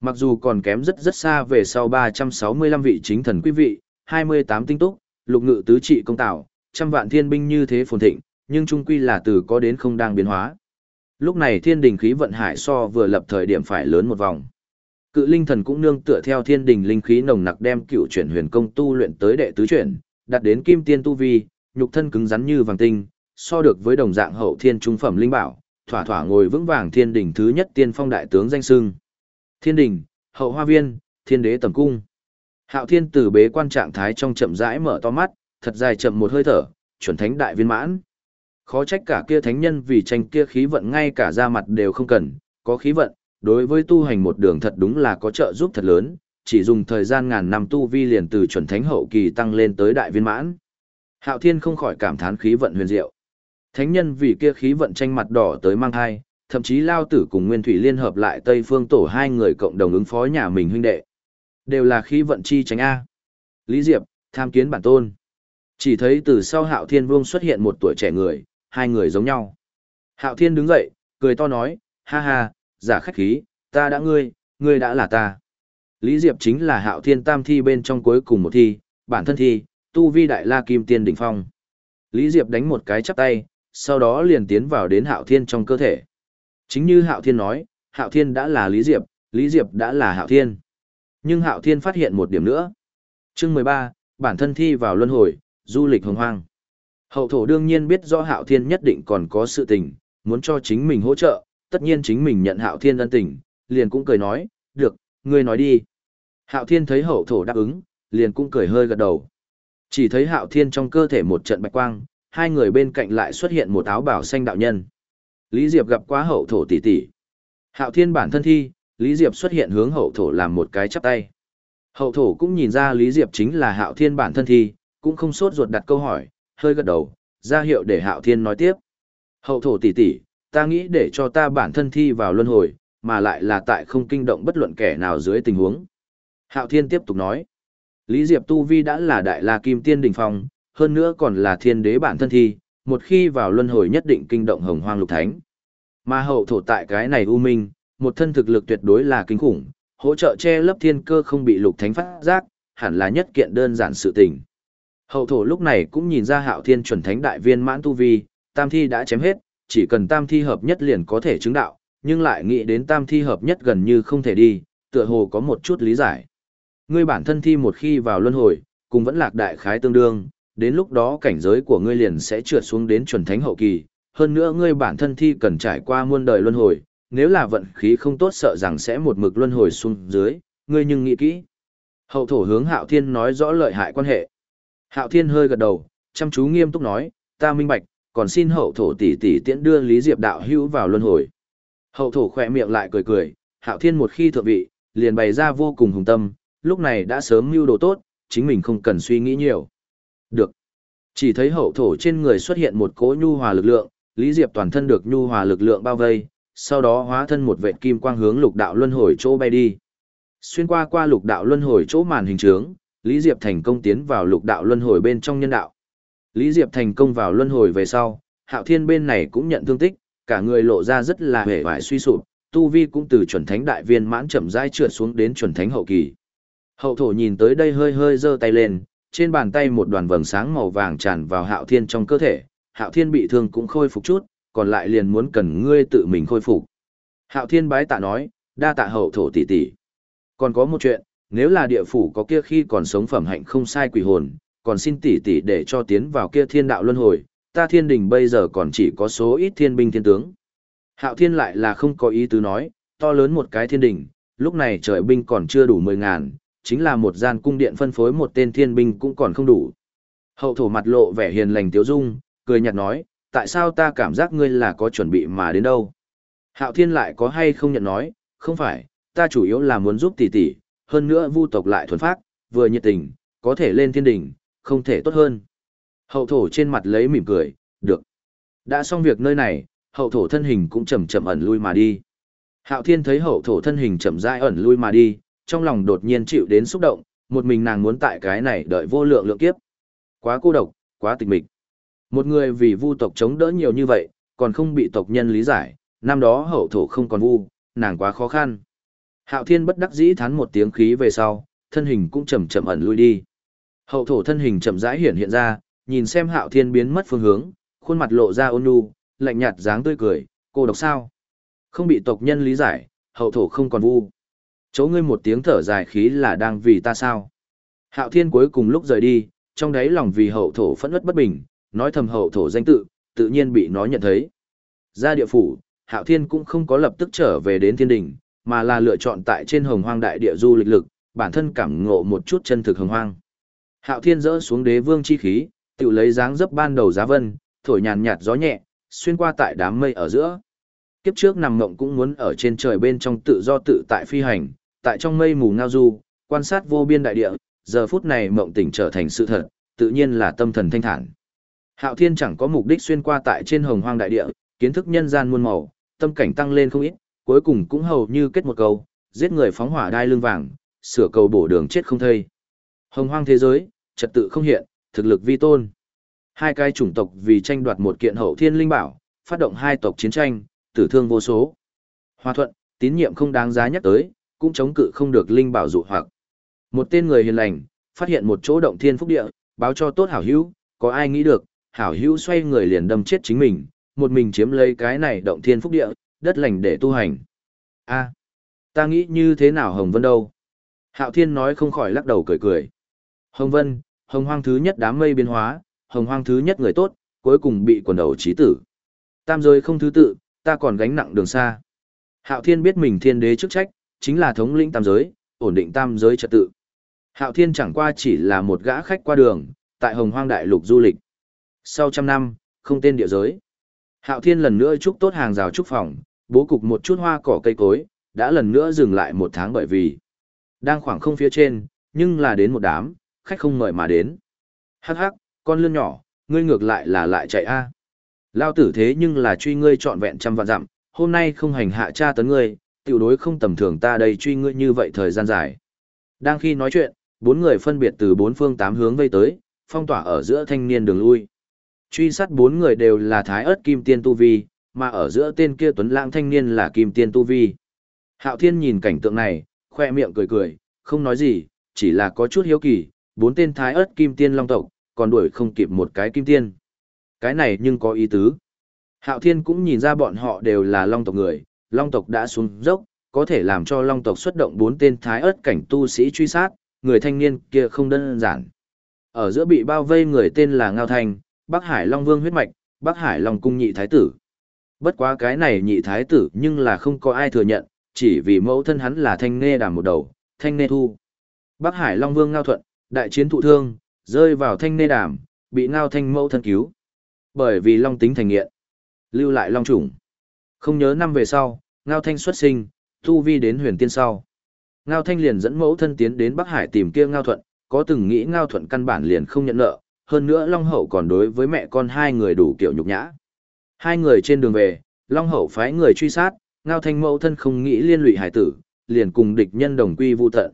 Mặc dù còn kém rất rất xa về sau 365 vị chính thần quý vị, 28 tinh túc, lục ngự tứ trị công tạo, trăm vạn thiên binh như thế phồn thịnh, nhưng trung quy là từ có đến không đang biến hóa. Lúc này thiên đình khí vận hải so vừa lập thời điểm phải lớn một vòng. Cự linh thần cũng nương tựa theo thiên đình linh khí nồng nặc đem cựu chuyển huyền công tu luyện tới đệ tứ chuyển, đạt đến kim tiên tu vi, nhục thân cứng rắn như vàng tinh, so được với đồng dạng hậu thiên trung phẩm linh bảo, thỏa thỏa ngồi vững vàng thiên đình thứ nhất tiên phong đại tướng danh sưng. Thiên đình, hậu hoa viên, thiên đế tầm cung. Hạo thiên tử bế quan trạng thái trong chậm rãi mở to mắt, thật dài chậm một hơi thở, chuẩn thánh đại viên mãn. Khó trách cả kia thánh nhân vì tranh kia khí vận ngay cả ra mặt đều không cần, có khí vận, đối với tu hành một đường thật đúng là có trợ giúp thật lớn, chỉ dùng thời gian ngàn năm tu vi liền từ chuẩn thánh hậu kỳ tăng lên tới đại viên mãn. Hạo Thiên không khỏi cảm thán khí vận huyền diệu. Thánh nhân vì kia khí vận tranh mặt đỏ tới mang hai, thậm chí Lao Tử cùng Nguyên Thủy liên hợp lại Tây Phương Tổ hai người cộng đồng ứng phó nhà mình huynh đệ. Đều là khí vận chi tránh A. Lý Diệp, tham kiến bản tôn. Chỉ thấy từ sau Hạo Thiên Vương xuất hiện một tuổi trẻ người, hai người giống nhau. Hạo Thiên đứng dậy, cười to nói, ha ha, giả khách khí, ta đã ngươi, ngươi đã là ta. Lý Diệp chính là Hạo Thiên Tam thi bên trong cuối cùng một thi, bản thân thi, tu vi đại la kim tiên đỉnh phong. Lý Diệp đánh một cái chắp tay, sau đó liền tiến vào đến Hạo Thiên trong cơ thể. Chính như Hạo Thiên nói, Hạo Thiên đã là Lý Diệp, Lý Diệp đã là Hạo Thiên. Nhưng Hạo Thiên phát hiện một điểm nữa. Chương mười ba, bản thân thi vào luân hồi, du lịch hồng hoang. Hậu thổ đương nhiên biết rõ Hạo Thiên nhất định còn có sự tình, muốn cho chính mình hỗ trợ, tất nhiên chính mình nhận Hạo Thiên ân tình, liền cũng cười nói, được, ngươi nói đi. Hạo Thiên thấy hậu thổ đáp ứng, liền cũng cười hơi gật đầu. Chỉ thấy Hạo Thiên trong cơ thể một trận bạch quang, hai người bên cạnh lại xuất hiện một áo bảo xanh đạo nhân. Lý Diệp gặp quá hậu thổ tỷ tỷ. Hạo Thiên bản thân thi, Lý Diệp xuất hiện hướng hậu thổ làm một cái chắp tay. Hậu thổ cũng nhìn ra Lý Diệp chính là Hạo Thiên bản thân thi, cũng không sốt ruột đặt câu hỏi, hơi gật đầu, ra hiệu để Hạo Thiên nói tiếp. Hậu thổ tỷ tỷ, ta nghĩ để cho ta bản thân thi vào luân hồi, mà lại là tại không kinh động bất luận kẻ nào dưới tình huống. Hạo Thiên tiếp tục nói. Lý Diệp Tu Vi đã là đại la kim tiên đình phong, hơn nữa còn là thiên đế bản thân thi, một khi vào luân hồi nhất định kinh động hồng hoang lục thánh. Mà hậu thổ tại cái này u minh, một thân thực lực tuyệt đối là kinh khủng, hỗ trợ che lấp thiên cơ không bị lục thánh phát giác, hẳn là nhất kiện đơn giản sự tình. Hậu thổ lúc này cũng nhìn ra hạo thiên chuẩn thánh đại viên mãn tu vi, tam thi đã chém hết, chỉ cần tam thi hợp nhất liền có thể chứng đạo, nhưng lại nghĩ đến tam thi hợp nhất gần như không thể đi, tựa hồ có một chút lý giải. Ngươi bản thân thi một khi vào luân hồi, cùng vẫn lạc đại khái tương đương, đến lúc đó cảnh giới của ngươi liền sẽ trượt xuống đến chuẩn thánh hậu kỳ, hơn nữa ngươi bản thân thi cần trải qua muôn đời luân hồi, nếu là vận khí không tốt sợ rằng sẽ một mực luân hồi xuống dưới, ngươi nhưng nghĩ kỹ. Hậu thổ hướng Hạo Thiên nói rõ lợi hại quan hệ. Hạo Thiên hơi gật đầu, chăm chú nghiêm túc nói, ta minh bạch, còn xin hậu thổ tỷ tỷ tiễn đưa Lý Diệp đạo hữu vào luân hồi. Hậu thổ khỏe miệng lại cười cười, hạo thiên một khi thượng vị, liền bày ra vô cùng hùng tâm, lúc này đã sớm mưu đồ tốt, chính mình không cần suy nghĩ nhiều. Được. Chỉ thấy hậu thổ trên người xuất hiện một cỗ nhu hòa lực lượng, Lý Diệp toàn thân được nhu hòa lực lượng bao vây, sau đó hóa thân một vệt kim quang hướng lục đạo luân hồi chỗ bay đi. Xuyên qua qua lục đạo luân hồi chỗ màn hình trướng, Lý Diệp thành công tiến vào lục đạo luân hồi bên trong nhân đạo. Lý Diệp thành công vào luân hồi về sau, Hạo Thiên bên này cũng nhận thương tích, cả người lộ ra rất là hề vải suy sụp, tu vi cũng từ chuẩn thánh đại viên mãn chậm rãi trượt xuống đến chuẩn thánh hậu kỳ. Hậu thổ nhìn tới đây hơi hơi giơ tay lên, trên bàn tay một đoàn vầng sáng màu vàng tràn vào Hạo Thiên trong cơ thể, Hạo Thiên bị thương cũng khôi phục chút, còn lại liền muốn cần ngươi tự mình khôi phục. Hạo Thiên bái tạ nói, đa tạ hậu thổ tỷ tỷ. Còn có một chuyện, nếu là địa phủ có kia khi còn sống phẩm hạnh không sai quỷ hồn, còn xin tỷ tỷ để cho tiến vào kia thiên đạo luân hồi, ta thiên đình bây giờ còn chỉ có số ít thiên binh thiên tướng. Hạo thiên lại là không có ý tứ nói, to lớn một cái thiên đình, lúc này trời binh còn chưa đủ mười ngàn, chính là một gian cung điện phân phối một tên thiên binh cũng còn không đủ. Hậu thổ mặt lộ vẻ hiền lành tiếu dung, cười nhạt nói, tại sao ta cảm giác ngươi là có chuẩn bị mà đến đâu? Hạo thiên lại có hay không nhận nói, không phải, ta chủ yếu là muốn giúp tỷ tỷ, hơn nữa vu tộc lại thuần phát, vừa nhiệt tình, có thể lên thiên đình không thể tốt hơn. Hậu thổ trên mặt lấy mỉm cười, được. Đã xong việc nơi này, hậu thổ thân hình cũng chậm chậm ẩn lui mà đi. Hạo thiên thấy hậu thổ thân hình chậm rãi ẩn lui mà đi, trong lòng đột nhiên chịu đến xúc động, một mình nàng muốn tại cái này đợi vô lượng lượng kiếp. Quá cô độc, quá tịch mịch. Một người vì vu tộc chống đỡ nhiều như vậy, còn không bị tộc nhân lý giải, năm đó hậu thổ không còn vu, nàng quá khó khăn. Hạo Thiên bất đắc dĩ thán một tiếng khí về sau, thân hình cũng chậm chậm ẩn lui đi. Hậu thổ thân hình chậm rãi hiện hiện ra, nhìn xem Hạo Thiên biến mất phương hướng, khuôn mặt lộ ra ôn nhu, lạnh nhạt dáng tươi cười, cô độc sao? Không bị tộc nhân lý giải, hậu thổ không còn vu. Chấu ngươi một tiếng thở dài khí là đang vì ta sao? Hạo Thiên cuối cùng lúc rời đi, trong đáy lòng vì hậu thổ phẫn uất bất bình, nói thầm hậu thổ danh tự, tự nhiên bị nó nhận thấy. Ra địa phủ, Hạo Thiên cũng không có lập tức trở về đến thiên đình, mà là lựa chọn tại trên hồng hoang đại địa du lịch lực, bản thân cảm ngộ một chút chân thực hồng hoang. Hạo Thiên rỡ xuống đế vương chi khí, tự lấy dáng dấp ban đầu giá vân, thổi nhàn nhạt gió nhẹ, xuyên qua tại đám mây ở giữa. Kiếp trước nằm mộng cũng muốn ở trên trời bên trong tự do tự tại phi hành, tại trong mây mù ngao du, quan sát vô biên đại địa, giờ phút này mộng tỉnh trở thành sự thật, tự nhiên là tâm thần thanh thản. Hạo Thiên chẳng có mục đích xuyên qua tại trên hồng hoang đại địa, kiến thức nhân gian muôn màu, tâm cảnh tăng lên không ít, cuối cùng cũng hầu như kết một câu, giết người phóng hỏa đai lưng vàng, sửa cầu bổ đường chết không thây. Hồng hoang thế giới, trật tự không hiện, thực lực vi tôn. Hai cái chủng tộc vì tranh đoạt một kiện hậu thiên linh bảo, phát động hai tộc chiến tranh, tử thương vô số. Hòa thuận, tín nhiệm không đáng giá nhắc tới, cũng chống cự không được linh bảo dụ hoặc. Một tên người hiền lành, phát hiện một chỗ động thiên phúc địa, báo cho tốt hảo hữu, có ai nghĩ được, hảo hữu xoay người liền đâm chết chính mình, một mình chiếm lấy cái này động thiên phúc địa, đất lành để tu hành. a ta nghĩ như thế nào Hồng Vân đâu? Hạo Thiên nói không khỏi lắc đầu cười cười. Hồng Vân, Hồng Hoang thứ nhất đám mây biến hóa, Hồng Hoang thứ nhất người tốt, cuối cùng bị quần đầu trí tử. Tam giới không thứ tự, ta còn gánh nặng đường xa. Hạo Thiên biết mình thiên đế chức trách, chính là thống lĩnh tam giới, ổn định tam giới trật tự. Hạo Thiên chẳng qua chỉ là một gã khách qua đường, tại Hồng Hoang Đại Lục du lịch. Sau trăm năm, không tên địa giới. Hạo Thiên lần nữa chúc tốt hàng rào chúc phòng, bố cục một chút hoa cỏ cây cối, đã lần nữa dừng lại một tháng bởi vì đang khoảng không phía trên, nhưng là đến một đám, khách không mời mà đến. Hắc hắc, con lươn nhỏ, ngươi ngược lại là lại chạy a. Lao tử thế nhưng là truy ngươi trọn vẹn trăm vạn dặm, hôm nay không hành hạ cha tấn ngươi, tiểu đối không tầm thường ta đây truy ngươi như vậy thời gian dài. Đang khi nói chuyện, bốn người phân biệt từ bốn phương tám hướng vây tới, phong tỏa ở giữa thanh niên đường lui. Truy sát bốn người đều là thái ớt kim tiên tu vi, mà ở giữa tên kia tuấn lãng thanh niên là kim tiên tu vi. Hạo Thiên nhìn cảnh tượng này, khoe miệng cười cười, không nói gì, chỉ là có chút hiếu kỳ, bốn tên thái ớt kim tiên long tộc, còn đuổi không kịp một cái kim tiên. Cái này nhưng có ý tứ. Hạo Thiên cũng nhìn ra bọn họ đều là long tộc người, long tộc đã xuống dốc, có thể làm cho long tộc xuất động bốn tên thái ớt cảnh tu sĩ truy sát, người thanh niên kia không đơn giản. Ở giữa bị bao vây người tên là Ngao Thanh, Bắc Hải Long Vương huyết mạch, Bắc Hải Long Cung nhị thái tử. Bất quá cái này nhị thái tử nhưng là không có ai thừa nhận, chỉ vì mẫu thân hắn là thanh nghe đàm một đầu, thanh nghe thu. Bắc Hải Long Vương Ngao Thuận, đại chiến thụ thương, rơi vào thanh nê đàm, bị Ngao Thanh mẫu thân cứu. Bởi vì Long tính thành nghiện, lưu lại Long trùng. Không nhớ năm về sau, Ngao Thanh xuất sinh, thu vi đến huyền tiên sau. Ngao Thanh liền dẫn mẫu thân tiến đến Bắc Hải tìm kia Ngao Thuận, có từng nghĩ Ngao Thuận căn bản liền không nhận nợ, hơn nữa Long Hậu còn đối với mẹ con hai người đủ kiểu nhục nhã. Hai người trên đường về, Long Hậu phái người truy sát, Ngao Thanh mẫu thân không nghĩ liên lụy hải tử, liền cùng địch nhân đồng quy vu tận.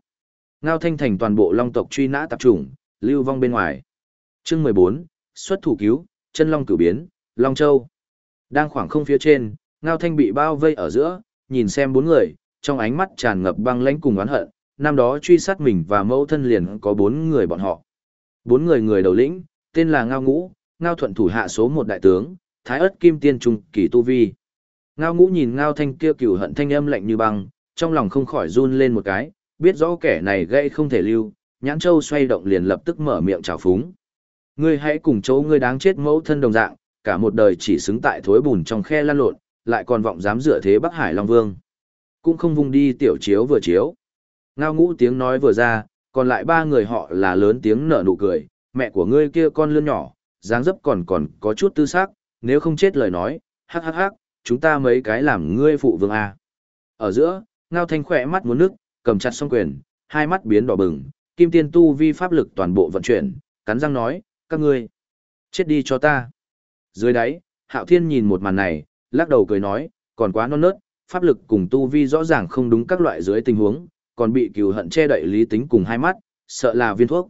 Ngao Thanh thành toàn bộ Long tộc truy nã tập trung, lưu vong bên ngoài. Chương 14, xuất thủ cứu, chân long cử biến, Long Châu. Đang khoảng không phía trên, Ngao Thanh bị bao vây ở giữa, nhìn xem bốn người, trong ánh mắt tràn ngập băng lãnh cùng oán hận, năm đó truy sát mình và mẫu thân liền có bốn người bọn họ. Bốn người người đầu lĩnh, tên là Ngao Ngũ, Ngao Thuận thủ hạ số một đại tướng, Thái ất kim tiên trung kỳ tu vi. Ngao Ngũ nhìn Ngao Thanh kia cửu hận thanh âm lạnh như băng, trong lòng không khỏi run lên một cái, biết rõ kẻ này gây không thể lưu, nhãn châu xoay động liền lập tức mở miệng chào phúng. Ngươi hãy cùng chỗ ngươi đáng chết mẫu thân đồng dạng, cả một đời chỉ xứng tại thối bùn trong khe lan lộn, lại còn vọng dám dựa thế Bắc Hải Long Vương. Cũng không vung đi tiểu chiếu vừa chiếu. Ngao ngũ tiếng nói vừa ra, còn lại ba người họ là lớn tiếng nở nụ cười, mẹ của ngươi kia con lươn nhỏ, dáng dấp còn còn có chút tư xác, nếu không chết lời nói, hắc hắc hắc, chúng ta mấy cái làm ngươi phụ vương à. Ở giữa, Ngao Thanh khỏe mắt muốn nước, cầm chặt song quyền, hai mắt biến đỏ bừng, kim tiên tu vi pháp lực toàn bộ vận chuyển, cắn răng nói, các ngươi, chết đi cho ta. Dưới đáy, Hạo Thiên nhìn một màn này, lắc đầu cười nói, còn quá non nớt, pháp lực cùng tu vi rõ ràng không đúng các loại dưới tình huống, còn bị cừu hận che đậy lý tính cùng hai mắt, sợ là viên thuốc.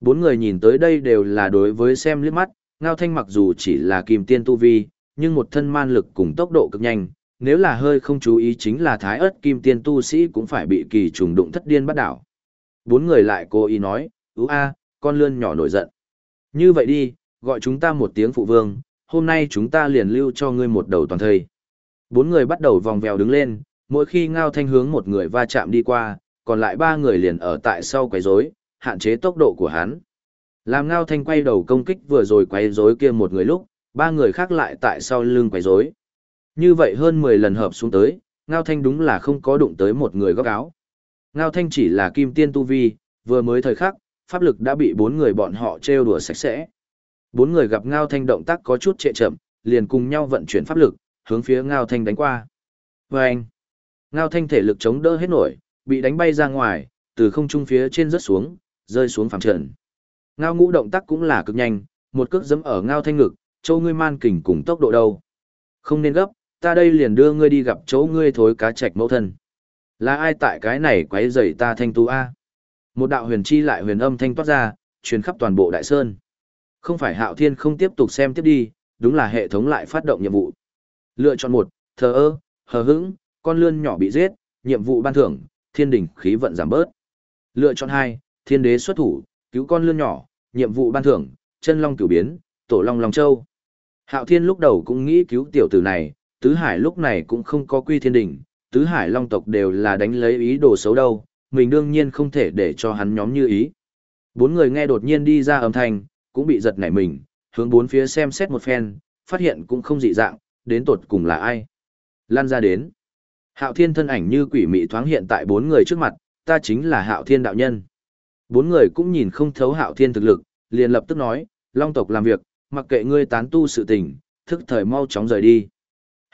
Bốn người nhìn tới đây đều là đối với xem liếc mắt, Ngao Thanh mặc dù chỉ là kim tiên tu vi, nhưng một thân man lực cùng tốc độ cực nhanh, nếu là hơi không chú ý chính là thái ớt kim tiên tu sĩ cũng phải bị kỳ trùng đụng thất điên bắt đảo. Bốn người lại cố ý nói, ú a, con lươn nhỏ nổi giận. Như vậy đi, gọi chúng ta một tiếng phụ vương, hôm nay chúng ta liền lưu cho ngươi một đầu toàn thây. Bốn người bắt đầu vòng vèo đứng lên, mỗi khi ngao thanh hướng một người va chạm đi qua, còn lại ba người liền ở tại sau quấy rối, hạn chế tốc độ của hắn. Làm ngao thanh quay đầu công kích vừa rồi quấy rối kia một người lúc, ba người khác lại tại sau lưng quấy rối. Như vậy hơn 10 lần hợp xuống tới, ngao thanh đúng là không có đụng tới một người góc áo. Ngao thanh chỉ là kim tiên tu vi, vừa mới thời khắc, pháp lực đã bị bốn người bọn họ trêu đùa sạch sẽ. Bốn người gặp ngao thanh động tác có chút trệ chậm, liền cùng nhau vận chuyển pháp lực, hướng phía ngao thanh đánh qua. Và anh, ngao thanh thể lực chống đỡ hết nổi, bị đánh bay ra ngoài, từ không trung phía trên rớt xuống, rơi xuống phẳng trần. Ngao ngũ động tác cũng là cực nhanh, một cước giẫm ở ngao thanh ngực, châu ngươi man kình cùng tốc độ đâu. Không nên gấp, ta đây liền đưa ngươi đi gặp chỗ ngươi thối cá trạch mẫu thân. Là ai tại cái này quấy rầy ta thanh tu a? Một đạo huyền chi lại huyền âm thanh toát ra, truyền khắp toàn bộ đại sơn. Không phải Hạo Thiên không tiếp tục xem tiếp đi, đúng là hệ thống lại phát động nhiệm vụ. Lựa chọn một, thờ ơ, hờ hững, con lươn nhỏ bị giết, nhiệm vụ ban thưởng, thiên đỉnh khí vận giảm bớt. Lựa chọn hai, thiên đế xuất thủ, cứu con lươn nhỏ, nhiệm vụ ban thưởng, chân long cửu biến, tổ long long châu. Hạo Thiên lúc đầu cũng nghĩ cứu tiểu tử này, Tứ Hải lúc này cũng không có quy thiên đỉnh, Tứ Hải long tộc đều là đánh lấy ý đồ xấu đâu, mình đương nhiên không thể để cho hắn nhóm như ý. Bốn người nghe đột nhiên đi ra âm thanh, cũng bị giật nảy mình, hướng bốn phía xem xét một phen, phát hiện cũng không dị dạng, đến tột cùng là ai. Lan ra đến. Hạo Thiên thân ảnh như quỷ mị thoáng hiện tại bốn người trước mặt, ta chính là Hạo Thiên đạo nhân. Bốn người cũng nhìn không thấu Hạo Thiên thực lực, liền lập tức nói, Long tộc làm việc, mặc kệ ngươi tán tu sự tình, thức thời mau chóng rời đi.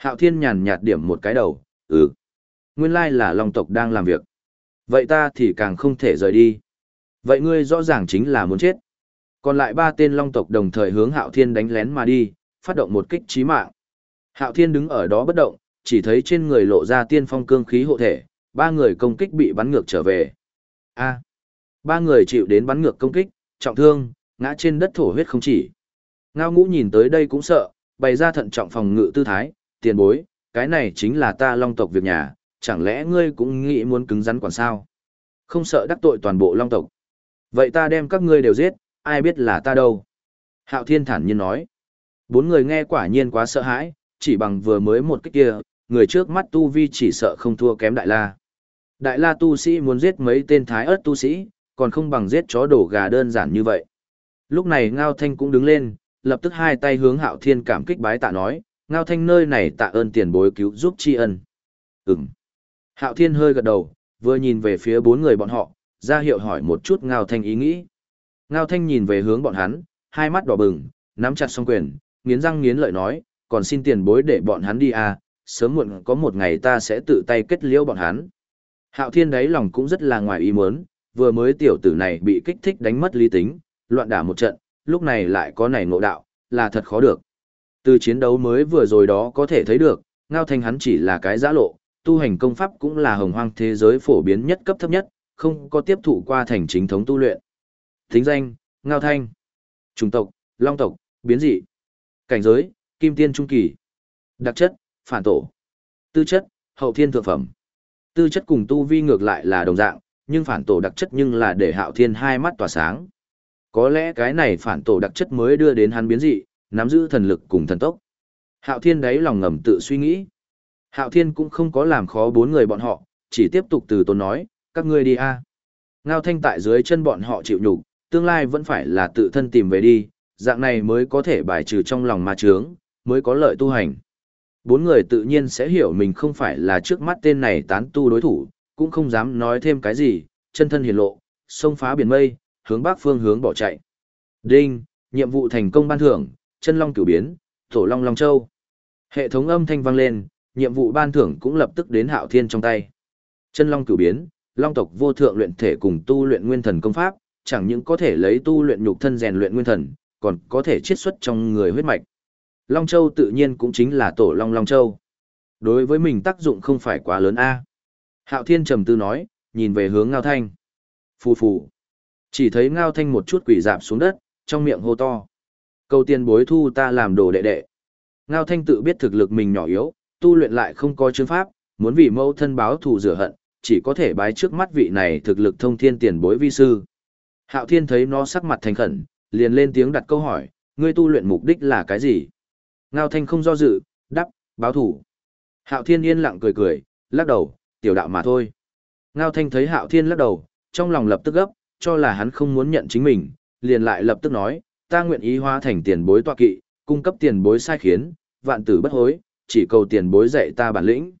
Hạo Thiên nhàn nhạt điểm một cái đầu, ừ. Nguyên lai là Long tộc đang làm việc. Vậy ta thì càng không thể rời đi. Vậy ngươi rõ ràng chính là muốn chết. Còn lại ba tên long tộc đồng thời hướng Hạo Thiên đánh lén mà đi, phát động một kích chí mạng. Hạo Thiên đứng ở đó bất động, chỉ thấy trên người lộ ra tiên phong cương khí hộ thể, ba người công kích bị bắn ngược trở về. A. ba người chịu đến bắn ngược công kích, trọng thương, ngã trên đất thổ huyết không chỉ. Ngao ngũ nhìn tới đây cũng sợ, bày ra thận trọng phòng ngự tư thái, tiền bối, cái này chính là ta long tộc việc nhà, chẳng lẽ ngươi cũng nghĩ muốn cứng rắn quản sao? Không sợ đắc tội toàn bộ long tộc. Vậy ta đem các ngươi đều giết, ai biết là ta đâu? Hạo Thiên thản nhiên nói. Bốn người nghe quả nhiên quá sợ hãi, chỉ bằng vừa mới một cái kia, người trước mắt tu vi chỉ sợ không thua kém đại la. Đại la tu sĩ muốn giết mấy tên thái ớt tu sĩ, còn không bằng giết chó đổ gà đơn giản như vậy. Lúc này Ngao Thanh cũng đứng lên, lập tức hai tay hướng Hạo Thiên cảm kích bái tạ nói, Ngao Thanh nơi này tạ ơn tiền bối cứu giúp tri ân. Ừm. Hạo Thiên hơi gật đầu, vừa nhìn về phía bốn người bọn họ, ra hiệu hỏi một chút Ngao Thanh ý nghĩ. Ngao Thanh nhìn về hướng bọn hắn, hai mắt đỏ bừng, nắm chặt song quyền, nghiến răng nghiến lợi nói, còn xin tiền bối để bọn hắn đi à, sớm muộn có một ngày ta sẽ tự tay kết liễu bọn hắn. Hạo Thiên đáy lòng cũng rất là ngoài ý muốn, vừa mới tiểu tử này bị kích thích đánh mất lý tính, loạn đả một trận, lúc này lại có này ngộ đạo, là thật khó được. Từ chiến đấu mới vừa rồi đó có thể thấy được, Ngao Thanh hắn chỉ là cái giã lộ, tu hành công pháp cũng là hồng hoang thế giới phổ biến nhất cấp thấp nhất, không có tiếp thụ qua thành chính thống tu luyện. Thính danh, Ngao Thanh. Trung tộc, Long tộc, biến dị. Cảnh giới, Kim Tiên Trung Kỳ. Đặc chất, phản tổ. Tư chất, hậu thiên thượng phẩm. Tư chất cùng tu vi ngược lại là đồng dạng, nhưng phản tổ đặc chất nhưng là để hạo thiên hai mắt tỏa sáng. Có lẽ cái này phản tổ đặc chất mới đưa đến hắn biến dị, nắm giữ thần lực cùng thần tốc. Hạo thiên đấy lòng ngầm tự suy nghĩ. Hạo thiên cũng không có làm khó bốn người bọn họ, chỉ tiếp tục từ tốn nói, các ngươi đi a. Ngao thanh tại dưới chân bọn họ chịu nhục, tương lai vẫn phải là tự thân tìm về đi, dạng này mới có thể bài trừ trong lòng ma chướng, mới có lợi tu hành. Bốn người tự nhiên sẽ hiểu mình không phải là trước mắt tên này tán tu đối thủ, cũng không dám nói thêm cái gì, chân thân hiển lộ, xông phá biển mây, hướng bắc phương hướng bỏ chạy. Đinh, nhiệm vụ thành công ban thưởng, chân long cửu biến, tổ long long châu. Hệ thống âm thanh vang lên, nhiệm vụ ban thưởng cũng lập tức đến hạo thiên trong tay. Chân long cửu biến, long tộc vô thượng luyện thể cùng tu luyện nguyên thần công pháp, chẳng những có thể lấy tu luyện nhục thân rèn luyện nguyên thần, còn có thể chiết xuất trong người huyết mạch. Long Châu tự nhiên cũng chính là tổ Long Long Châu. Đối với mình tác dụng không phải quá lớn a. Hạo Thiên trầm tư nói, nhìn về hướng Ngao Thanh. Phù phù. Chỉ thấy Ngao Thanh một chút quỷ dạp xuống đất, trong miệng hô to. Câu tiền bối thu ta làm đồ đệ đệ. Ngao Thanh tự biết thực lực mình nhỏ yếu, tu luyện lại không có chứng pháp, muốn vì mâu thân báo thù rửa hận, chỉ có thể bái trước mắt vị này thực lực thông thiên tiền bối vi sư. Hạo Thiên thấy nó sắc mặt thành khẩn, liền lên tiếng đặt câu hỏi, ngươi tu luyện mục đích là cái gì? Ngao Thanh không do dự, đáp: báo thủ. Hạo Thiên yên lặng cười cười, lắc đầu, tiểu đạo mà thôi. Ngao Thanh thấy Hạo Thiên lắc đầu, trong lòng lập tức gấp, cho là hắn không muốn nhận chính mình, liền lại lập tức nói, ta nguyện ý hóa thành tiền bối tọa kỵ, cung cấp tiền bối sai khiến, vạn tử bất hối, chỉ cầu tiền bối dạy ta bản lĩnh.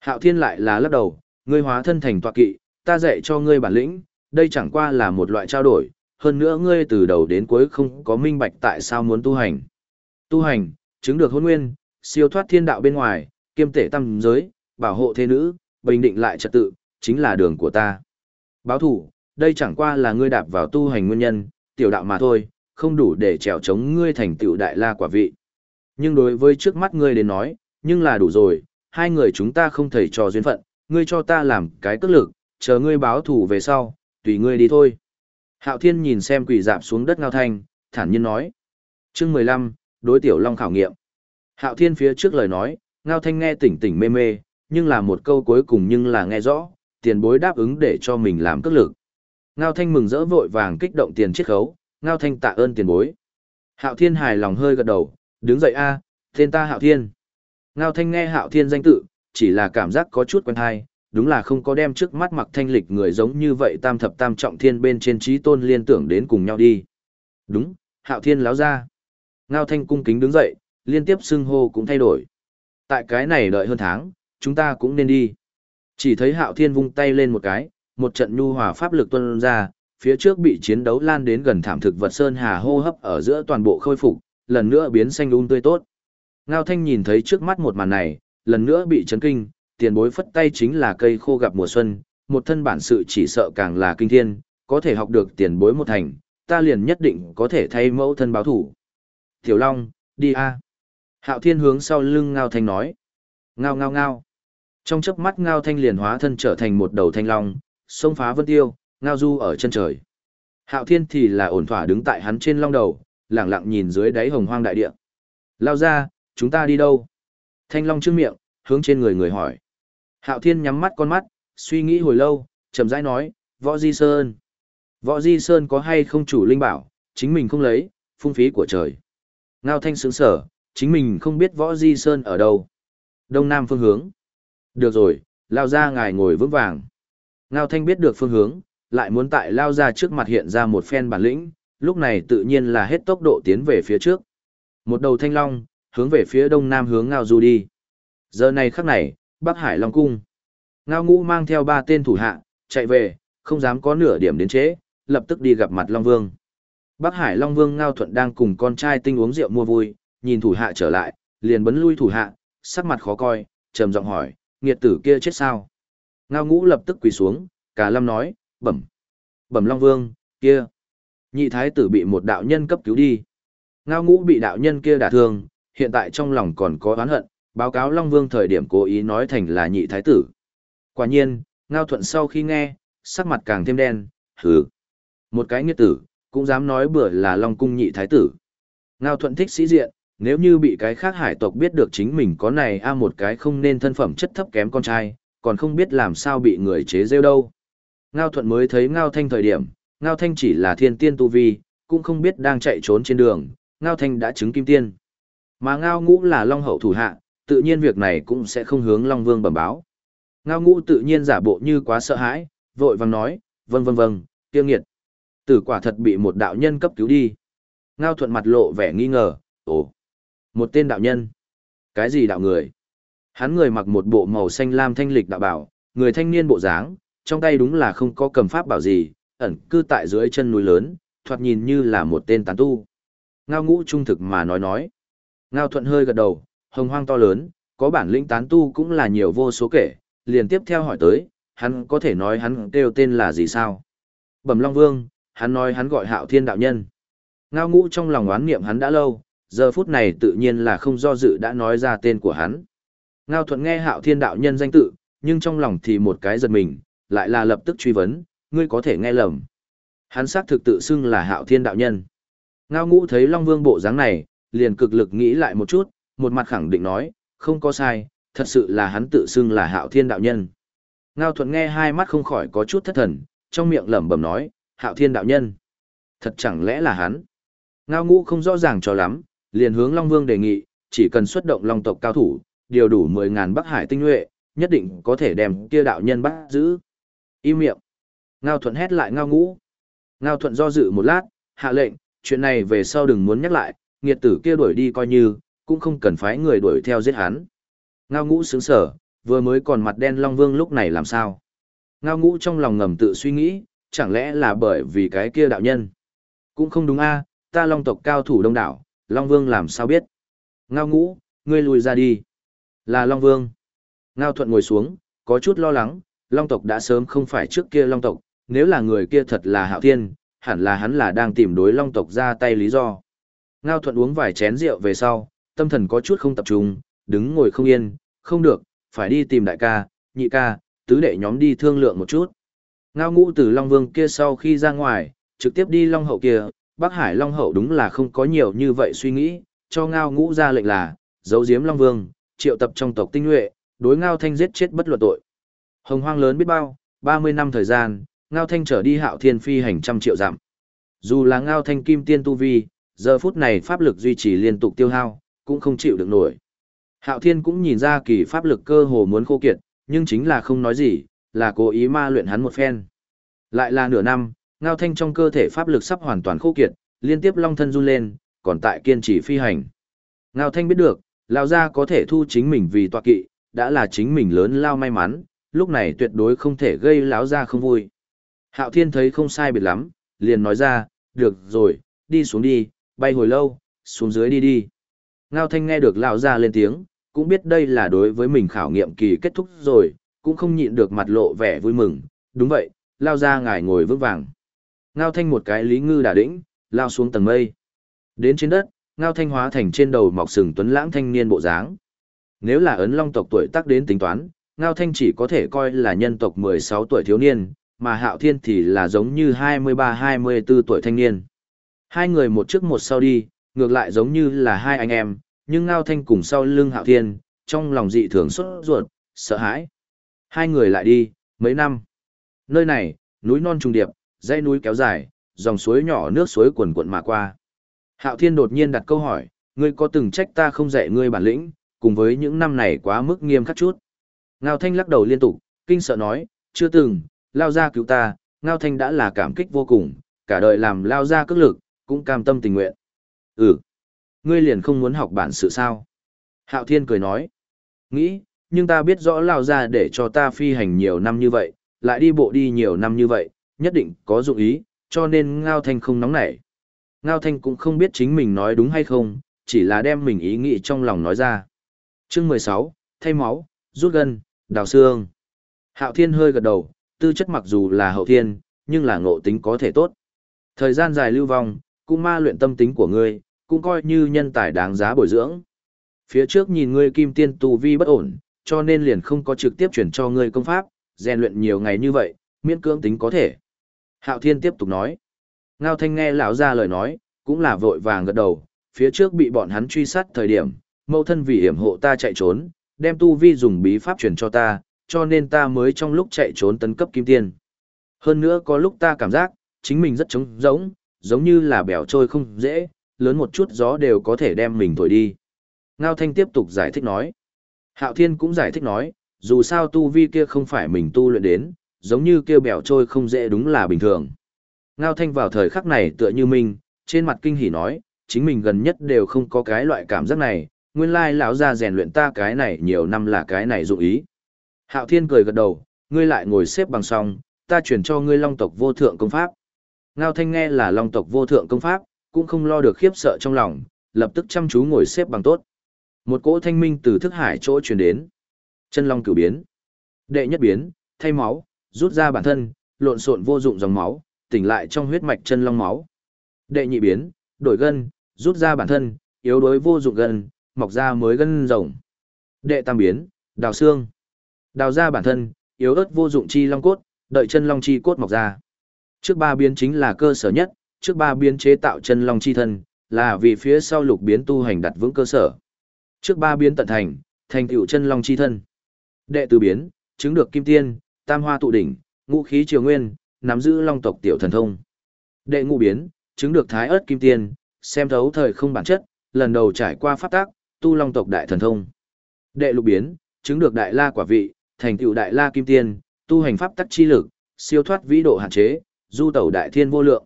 Hạo Thiên lại là lắc đầu, ngươi hóa thân thành tọa kỵ, ta dạy cho ngươi bản lĩnh, đây chẳng qua là một loại trao đổi, hơn nữa ngươi từ đầu đến cuối không có minh bạch tại sao muốn tu hành. Tu hành, chứng được hôn nguyên, siêu thoát thiên đạo bên ngoài, kiêm tể tâm giới, bảo hộ thế nữ, bình định lại trật tự, chính là đường của ta. Báo thủ, đây chẳng qua là ngươi đạp vào tu hành nguyên nhân, tiểu đạo mà thôi, không đủ để trèo chống ngươi thành tựu đại la quả vị. Nhưng đối với trước mắt ngươi đến nói, nhưng là đủ rồi, hai người chúng ta không thể trò duyên phận, ngươi cho ta làm cái cất lực, chờ ngươi báo thủ về sau, tùy ngươi đi thôi. Hạo Thiên nhìn xem quỷ dạp xuống đất ngao thanh, thản nhiên nói. Chương 15, đối tiểu long khảo nghiệm. Hạo Thiên phía trước lời nói, ngao thanh nghe tỉnh tỉnh mê mê, nhưng là một câu cuối cùng nhưng là nghe rõ, tiền bối đáp ứng để cho mình làm cất lực. Ngao thanh mừng rỡ vội vàng kích động tiền chiết khấu, ngao thanh tạ ơn tiền bối. Hạo Thiên hài lòng hơi gật đầu, đứng dậy a, tên ta Hạo Thiên. Ngao thanh nghe Hạo Thiên danh tự, chỉ là cảm giác có chút quen hay, đúng là không có đem trước mắt mặc thanh lịch người giống như vậy tam thập tam trọng thiên bên trên trí tôn liên tưởng đến cùng nhau đi. Đúng, hạo thiên láo ra. Ngao thanh cung kính đứng dậy, liên tiếp xưng hô cũng thay đổi. Tại cái này đợi hơn tháng, chúng ta cũng nên đi. Chỉ thấy hạo thiên vung tay lên một cái, một trận nhu hòa pháp lực tuân ra, phía trước bị chiến đấu lan đến gần thảm thực vật sơn hà hô hấp ở giữa toàn bộ khôi phục, lần nữa biến xanh um tươi tốt. Ngao thanh nhìn thấy trước mắt một màn này, lần nữa bị chấn kinh, tiền bối phất tay chính là cây khô gặp mùa xuân, một thân bản sự chỉ sợ càng là kinh thiên, có thể học được tiền bối một thành, ta liền nhất định có thể thay mẫu thân báo thủ. Tiểu Long, đi a. Hạo Thiên hướng sau lưng Ngao Thanh nói. Ngao ngao ngao. Trong chớp mắt Ngao Thanh liền hóa thân trở thành một đầu thanh long, xông phá vân tiêu, ngao du ở chân trời. Hạo Thiên thì là ổn thỏa đứng tại hắn trên long đầu, lặng lặng nhìn dưới đáy hồng hoang đại địa. Lao ra, chúng ta đi đâu? Thanh long trước miệng, hướng trên người người hỏi. Hạo Thiên nhắm mắt con mắt, suy nghĩ hồi lâu, chậm rãi nói, Võ Di Sơn. Võ Di Sơn có hay không chủ linh bảo, chính mình không lấy, phung phí của trời. Ngao Thanh sướng sở, chính mình không biết Võ Di Sơn ở đâu. Đông Nam phương hướng. Được rồi, lao ra ngài ngồi vững vàng. Ngao Thanh biết được phương hướng, lại muốn tại lao ra trước mặt hiện ra một phen bản lĩnh, lúc này tự nhiên là hết tốc độ tiến về phía trước. Một đầu thanh long, hướng về phía đông nam hướng Ngao Du đi. Giờ này khắc này, Bắc Hải Long Cung. Ngao ngũ mang theo ba tên thủ hạ, chạy về, không dám có nửa điểm đến chế, lập tức đi gặp mặt Long Vương. Bắc Hải Long Vương Ngao Thuận đang cùng con trai tinh uống rượu mua vui, nhìn thủ hạ trở lại, liền bấn lui thủ hạ, sắc mặt khó coi, trầm giọng hỏi, nghiệt tử kia chết sao? Ngao ngũ lập tức quỳ xuống, cả lâm nói, bẩm. Bẩm Long Vương, kia. Nhị thái tử bị một đạo nhân cấp cứu đi. Ngao ngũ bị đạo nhân kia đả thương, hiện tại trong lòng còn có oán hận, báo cáo Long Vương thời điểm cố ý nói thành là nhị thái tử. Quả nhiên, Ngao Thuận sau khi nghe, sắc mặt càng thêm đen, hừ. Một cái nghiệt tử, cũng dám nói bừa là Long Cung nhị thái tử. Ngao Thuận thích sĩ diện, nếu như bị cái khác hải tộc biết được chính mình có này a một cái không nên thân phẩm chất thấp kém con trai, còn không biết làm sao bị người chế rêu đâu. Ngao Thuận mới thấy Ngao Thanh thời điểm, Ngao Thanh chỉ là thiên tiên tu vi, cũng không biết đang chạy trốn trên đường, Ngao Thanh đã chứng kim tiên. Mà Ngao Ngũ là Long Hậu thủ hạ, tự nhiên việc này cũng sẽ không hướng Long Vương bẩm báo. Ngao Ngũ tự nhiên giả bộ như quá sợ hãi, vội vàng nói, vâng vâng vâng, tiêu nghiệt. Tử quả thật bị một đạo nhân cấp cứu đi. Ngao Thuận mặt lộ vẻ nghi ngờ, ồ, một tên đạo nhân. Cái gì đạo người? Hắn người mặc một bộ màu xanh lam thanh lịch đạo bảo, người thanh niên bộ dáng, trong tay đúng là không có cầm pháp bảo gì, ẩn cư tại dưới chân núi lớn, thoạt nhìn như là một tên tán tu. Ngao ngũ trung thực mà nói nói. Ngao thuận hơi gật đầu, hồng hoang to lớn, có bản lĩnh tán tu cũng là nhiều vô số kể, liền tiếp theo hỏi tới, hắn có thể nói hắn kêu tên là gì sao? Bẩm Long Vương, hắn nói hắn gọi hạo thiên đạo nhân. Ngao ngũ trong lòng oán niệm hắn đã lâu, giờ phút này tự nhiên là không do dự đã nói ra tên của hắn. Ngao thuận nghe hạo thiên đạo nhân danh tự, nhưng trong lòng thì một cái giật mình, lại là lập tức truy vấn, ngươi có thể nghe lầm. Hắn xác thực tự xưng là hạo thiên đạo nhân. Ngao ngũ thấy Long Vương bộ dáng này, liền cực lực nghĩ lại một chút, một mặt khẳng định nói, không có sai, thật sự là hắn tự xưng là hạo thiên đạo nhân. Ngao thuận nghe hai mắt không khỏi có chút thất thần, trong miệng lẩm bẩm nói, hạo thiên đạo nhân. Thật chẳng lẽ là hắn? Ngao ngũ không rõ ràng cho lắm, liền hướng Long Vương đề nghị, chỉ cần xuất động Long tộc cao thủ, điều đủ 10.000 Bắc Hải tinh nhuệ, nhất định có thể đem kia đạo nhân bắt giữ. Im miệng. Ngao thuận hét lại ngao ngũ. Ngao thuận do dự một lát, hạ lệnh, chuyện này về sau đừng muốn nhắc lại, nghiệt tử kia đuổi đi coi như, cũng không cần phái người đuổi theo giết hắn. Ngao ngũ xứng sở, vừa mới còn mặt đen Long Vương lúc này làm sao? Ngao ngũ trong lòng ngầm tự suy nghĩ, chẳng lẽ là bởi vì cái kia đạo nhân? Cũng không đúng a, ta Long tộc cao thủ đông đảo, Long Vương làm sao biết? Ngao ngũ, ngươi lùi ra đi. Là Long Vương. Ngao thuận ngồi xuống, có chút lo lắng, Long tộc đã sớm không phải trước kia Long tộc, nếu là người kia thật là hạo thiên, hẳn là hắn là đang tìm đối Long tộc ra tay lý do. Ngao thuận uống vài chén rượu về sau, tâm thần có chút không tập trung, đứng ngồi không yên, không được, phải đi tìm đại ca, nhị ca, tứ đệ nhóm đi thương lượng một chút. Ngao ngũ từ Long Vương kia sau khi ra ngoài, trực tiếp đi Long Hậu kia, Bắc Hải Long Hậu đúng là không có nhiều như vậy suy nghĩ, cho Ngao ngũ ra lệnh là, giấu giếm Long Vương, triệu tập trong tộc tinh nhuệ, đối Ngao Thanh giết chết bất luận tội. Hồng hoang lớn biết bao, 30 năm thời gian, Ngao Thanh trở đi hạo thiên phi hành trăm triệu dặm. Dù là Ngao Thanh kim tiên tu vi, giờ phút này pháp lực duy trì liên tục tiêu hao, cũng không chịu được nổi. Hạo thiên cũng nhìn ra kỳ pháp lực cơ hồ muốn khô kiệt, nhưng chính là không nói gì, là cố ý ma luyện hắn một phen. Lại là nửa năm, Ngao Thanh trong cơ thể pháp lực sắp hoàn toàn khô kiệt, liên tiếp long thân run lên, còn tại kiên trì phi hành. Ngao Thanh biết được, Lao Gia có thể thu chính mình vì tọa kỵ, đã là chính mình lớn lao may mắn, lúc này tuyệt đối không thể gây Lão Gia không vui. Hạo Thiên thấy không sai biệt lắm, liền nói ra, được rồi, đi xuống đi, bay hồi lâu, xuống dưới đi đi. Ngao Thanh nghe được Lão Gia lên tiếng, cũng biết đây là đối với mình khảo nghiệm kỳ kết thúc rồi, cũng không nhịn được mặt lộ vẻ vui mừng, đúng vậy, Lao Gia ngài ngồi vững vàng. Ngao Thanh một cái lý ngư đà đĩnh, lao xuống tầng mây. Đến trên đất, Ngao Thanh hóa thành trên đầu mọc sừng tuấn lãng thanh niên bộ dáng. Nếu là ấn long tộc tuổi tác đến tính toán, Ngao Thanh chỉ có thể coi là nhân tộc 16 tuổi thiếu niên, mà Hạo Thiên thì là giống như 23-24 tuổi thanh niên. Hai người một trước một sau đi, ngược lại giống như là hai anh em, nhưng Ngao Thanh cùng sau lưng Hạo Thiên, trong lòng dị thường xuất ruột, sợ hãi. Hai người lại đi, mấy năm. Nơi này, núi non trùng điệp, dãy núi kéo dài, dòng suối nhỏ nước suối cuồn cuộn mà qua. Hạo Thiên đột nhiên đặt câu hỏi, ngươi có từng trách ta không dạy ngươi bản lĩnh, cùng với những năm này quá mức nghiêm khắc chút. Ngao Thanh lắc đầu liên tục, kinh sợ nói, chưa từng, lao ra cứu ta, Ngao Thanh đã là cảm kích vô cùng, cả đời làm lao ra cước lực, cũng cam tâm tình nguyện. Ừ, ngươi liền không muốn học bản sự sao? Hạo Thiên cười nói, nghĩ, nhưng ta biết rõ lao ra để cho ta phi hành nhiều năm như vậy, lại đi bộ đi nhiều năm như vậy, nhất định có dụng ý, cho nên Ngao Thanh không nóng nảy. Ngao Thanh cũng không biết chính mình nói đúng hay không, chỉ là đem mình ý nghĩ trong lòng nói ra. Chương 16, thay máu, rút gân, đào xương. Hạo Thiên hơi gật đầu, tư chất mặc dù là hậu thiên, nhưng là ngộ tính có thể tốt. Thời gian dài lưu vong, cũng ma luyện tâm tính của ngươi, cũng coi như nhân tài đáng giá bồi dưỡng. Phía trước nhìn ngươi kim tiên tu vi bất ổn, cho nên liền không có trực tiếp chuyển cho ngươi công pháp, rèn luyện nhiều ngày như vậy, miễn cưỡng tính có thể. Hạo Thiên tiếp tục nói. Ngao Thanh nghe lão ra lời nói, cũng là vội vàng gật đầu, phía trước bị bọn hắn truy sát thời điểm, mâu thân vì hiểm hộ ta chạy trốn, đem tu vi dùng bí pháp truyền cho ta, cho nên ta mới trong lúc chạy trốn tấn cấp kim tiên. Hơn nữa có lúc ta cảm giác, chính mình rất trống rỗng, giống như là bèo trôi không dễ, lớn một chút gió đều có thể đem mình thổi đi. Ngao Thanh tiếp tục giải thích nói. Hạo Thiên cũng giải thích nói, dù sao tu vi kia không phải mình tu luyện đến, giống như kêu bèo trôi không dễ đúng là bình thường. Ngao Thanh vào thời khắc này tựa như mình, trên mặt kinh hỉ nói, chính mình gần nhất đều không có cái loại cảm giác này, nguyên lai lão gia rèn luyện ta cái này nhiều năm là cái này dụng ý. Hạo Thiên cười gật đầu, ngươi lại ngồi xếp bằng song, ta chuyển cho ngươi long tộc vô thượng công pháp. Ngao Thanh nghe là long tộc vô thượng công pháp, cũng không lo được khiếp sợ trong lòng, lập tức chăm chú ngồi xếp bằng tốt. Một cỗ thanh minh từ thức hải chỗ truyền đến. Chân long cửu biến. Đệ nhất biến, thay máu, rút ra bản thân, lộn xộn vô dụng dòng máu, tỉnh lại trong huyết mạch chân long máu. Đệ nhị biến, đổi gân, rút ra bản thân, yếu đối vô dụng gân, mọc ra mới gân rồng. Đệ tam biến, đào xương. Đào ra bản thân, yếu ớt vô dụng chi long cốt, đợi chân long chi cốt mọc ra. Trước ba biến chính là cơ sở nhất, trước ba biến chế tạo chân long chi thân, là vì phía sau lục biến tu hành đặt vững cơ sở. Trước ba biến tận thành, thành tựu chân long chi thân. Đệ tứ biến, chứng được kim tiên, tam hoa tụ đỉnh, ngũ khí triều nguyên, nắm giữ long tộc tiểu thần thông. Đệ ngũ biến, chứng được thái ớt kim tiên, xem thấu thời không bản chất, lần đầu trải qua pháp tác, tu long tộc đại thần thông. Đệ lục biến, chứng được đại la quả vị, thành tựu đại la kim tiên, tu hành pháp tắc chi lực, siêu thoát vĩ độ hạn chế, du tẩu đại thiên vô lượng.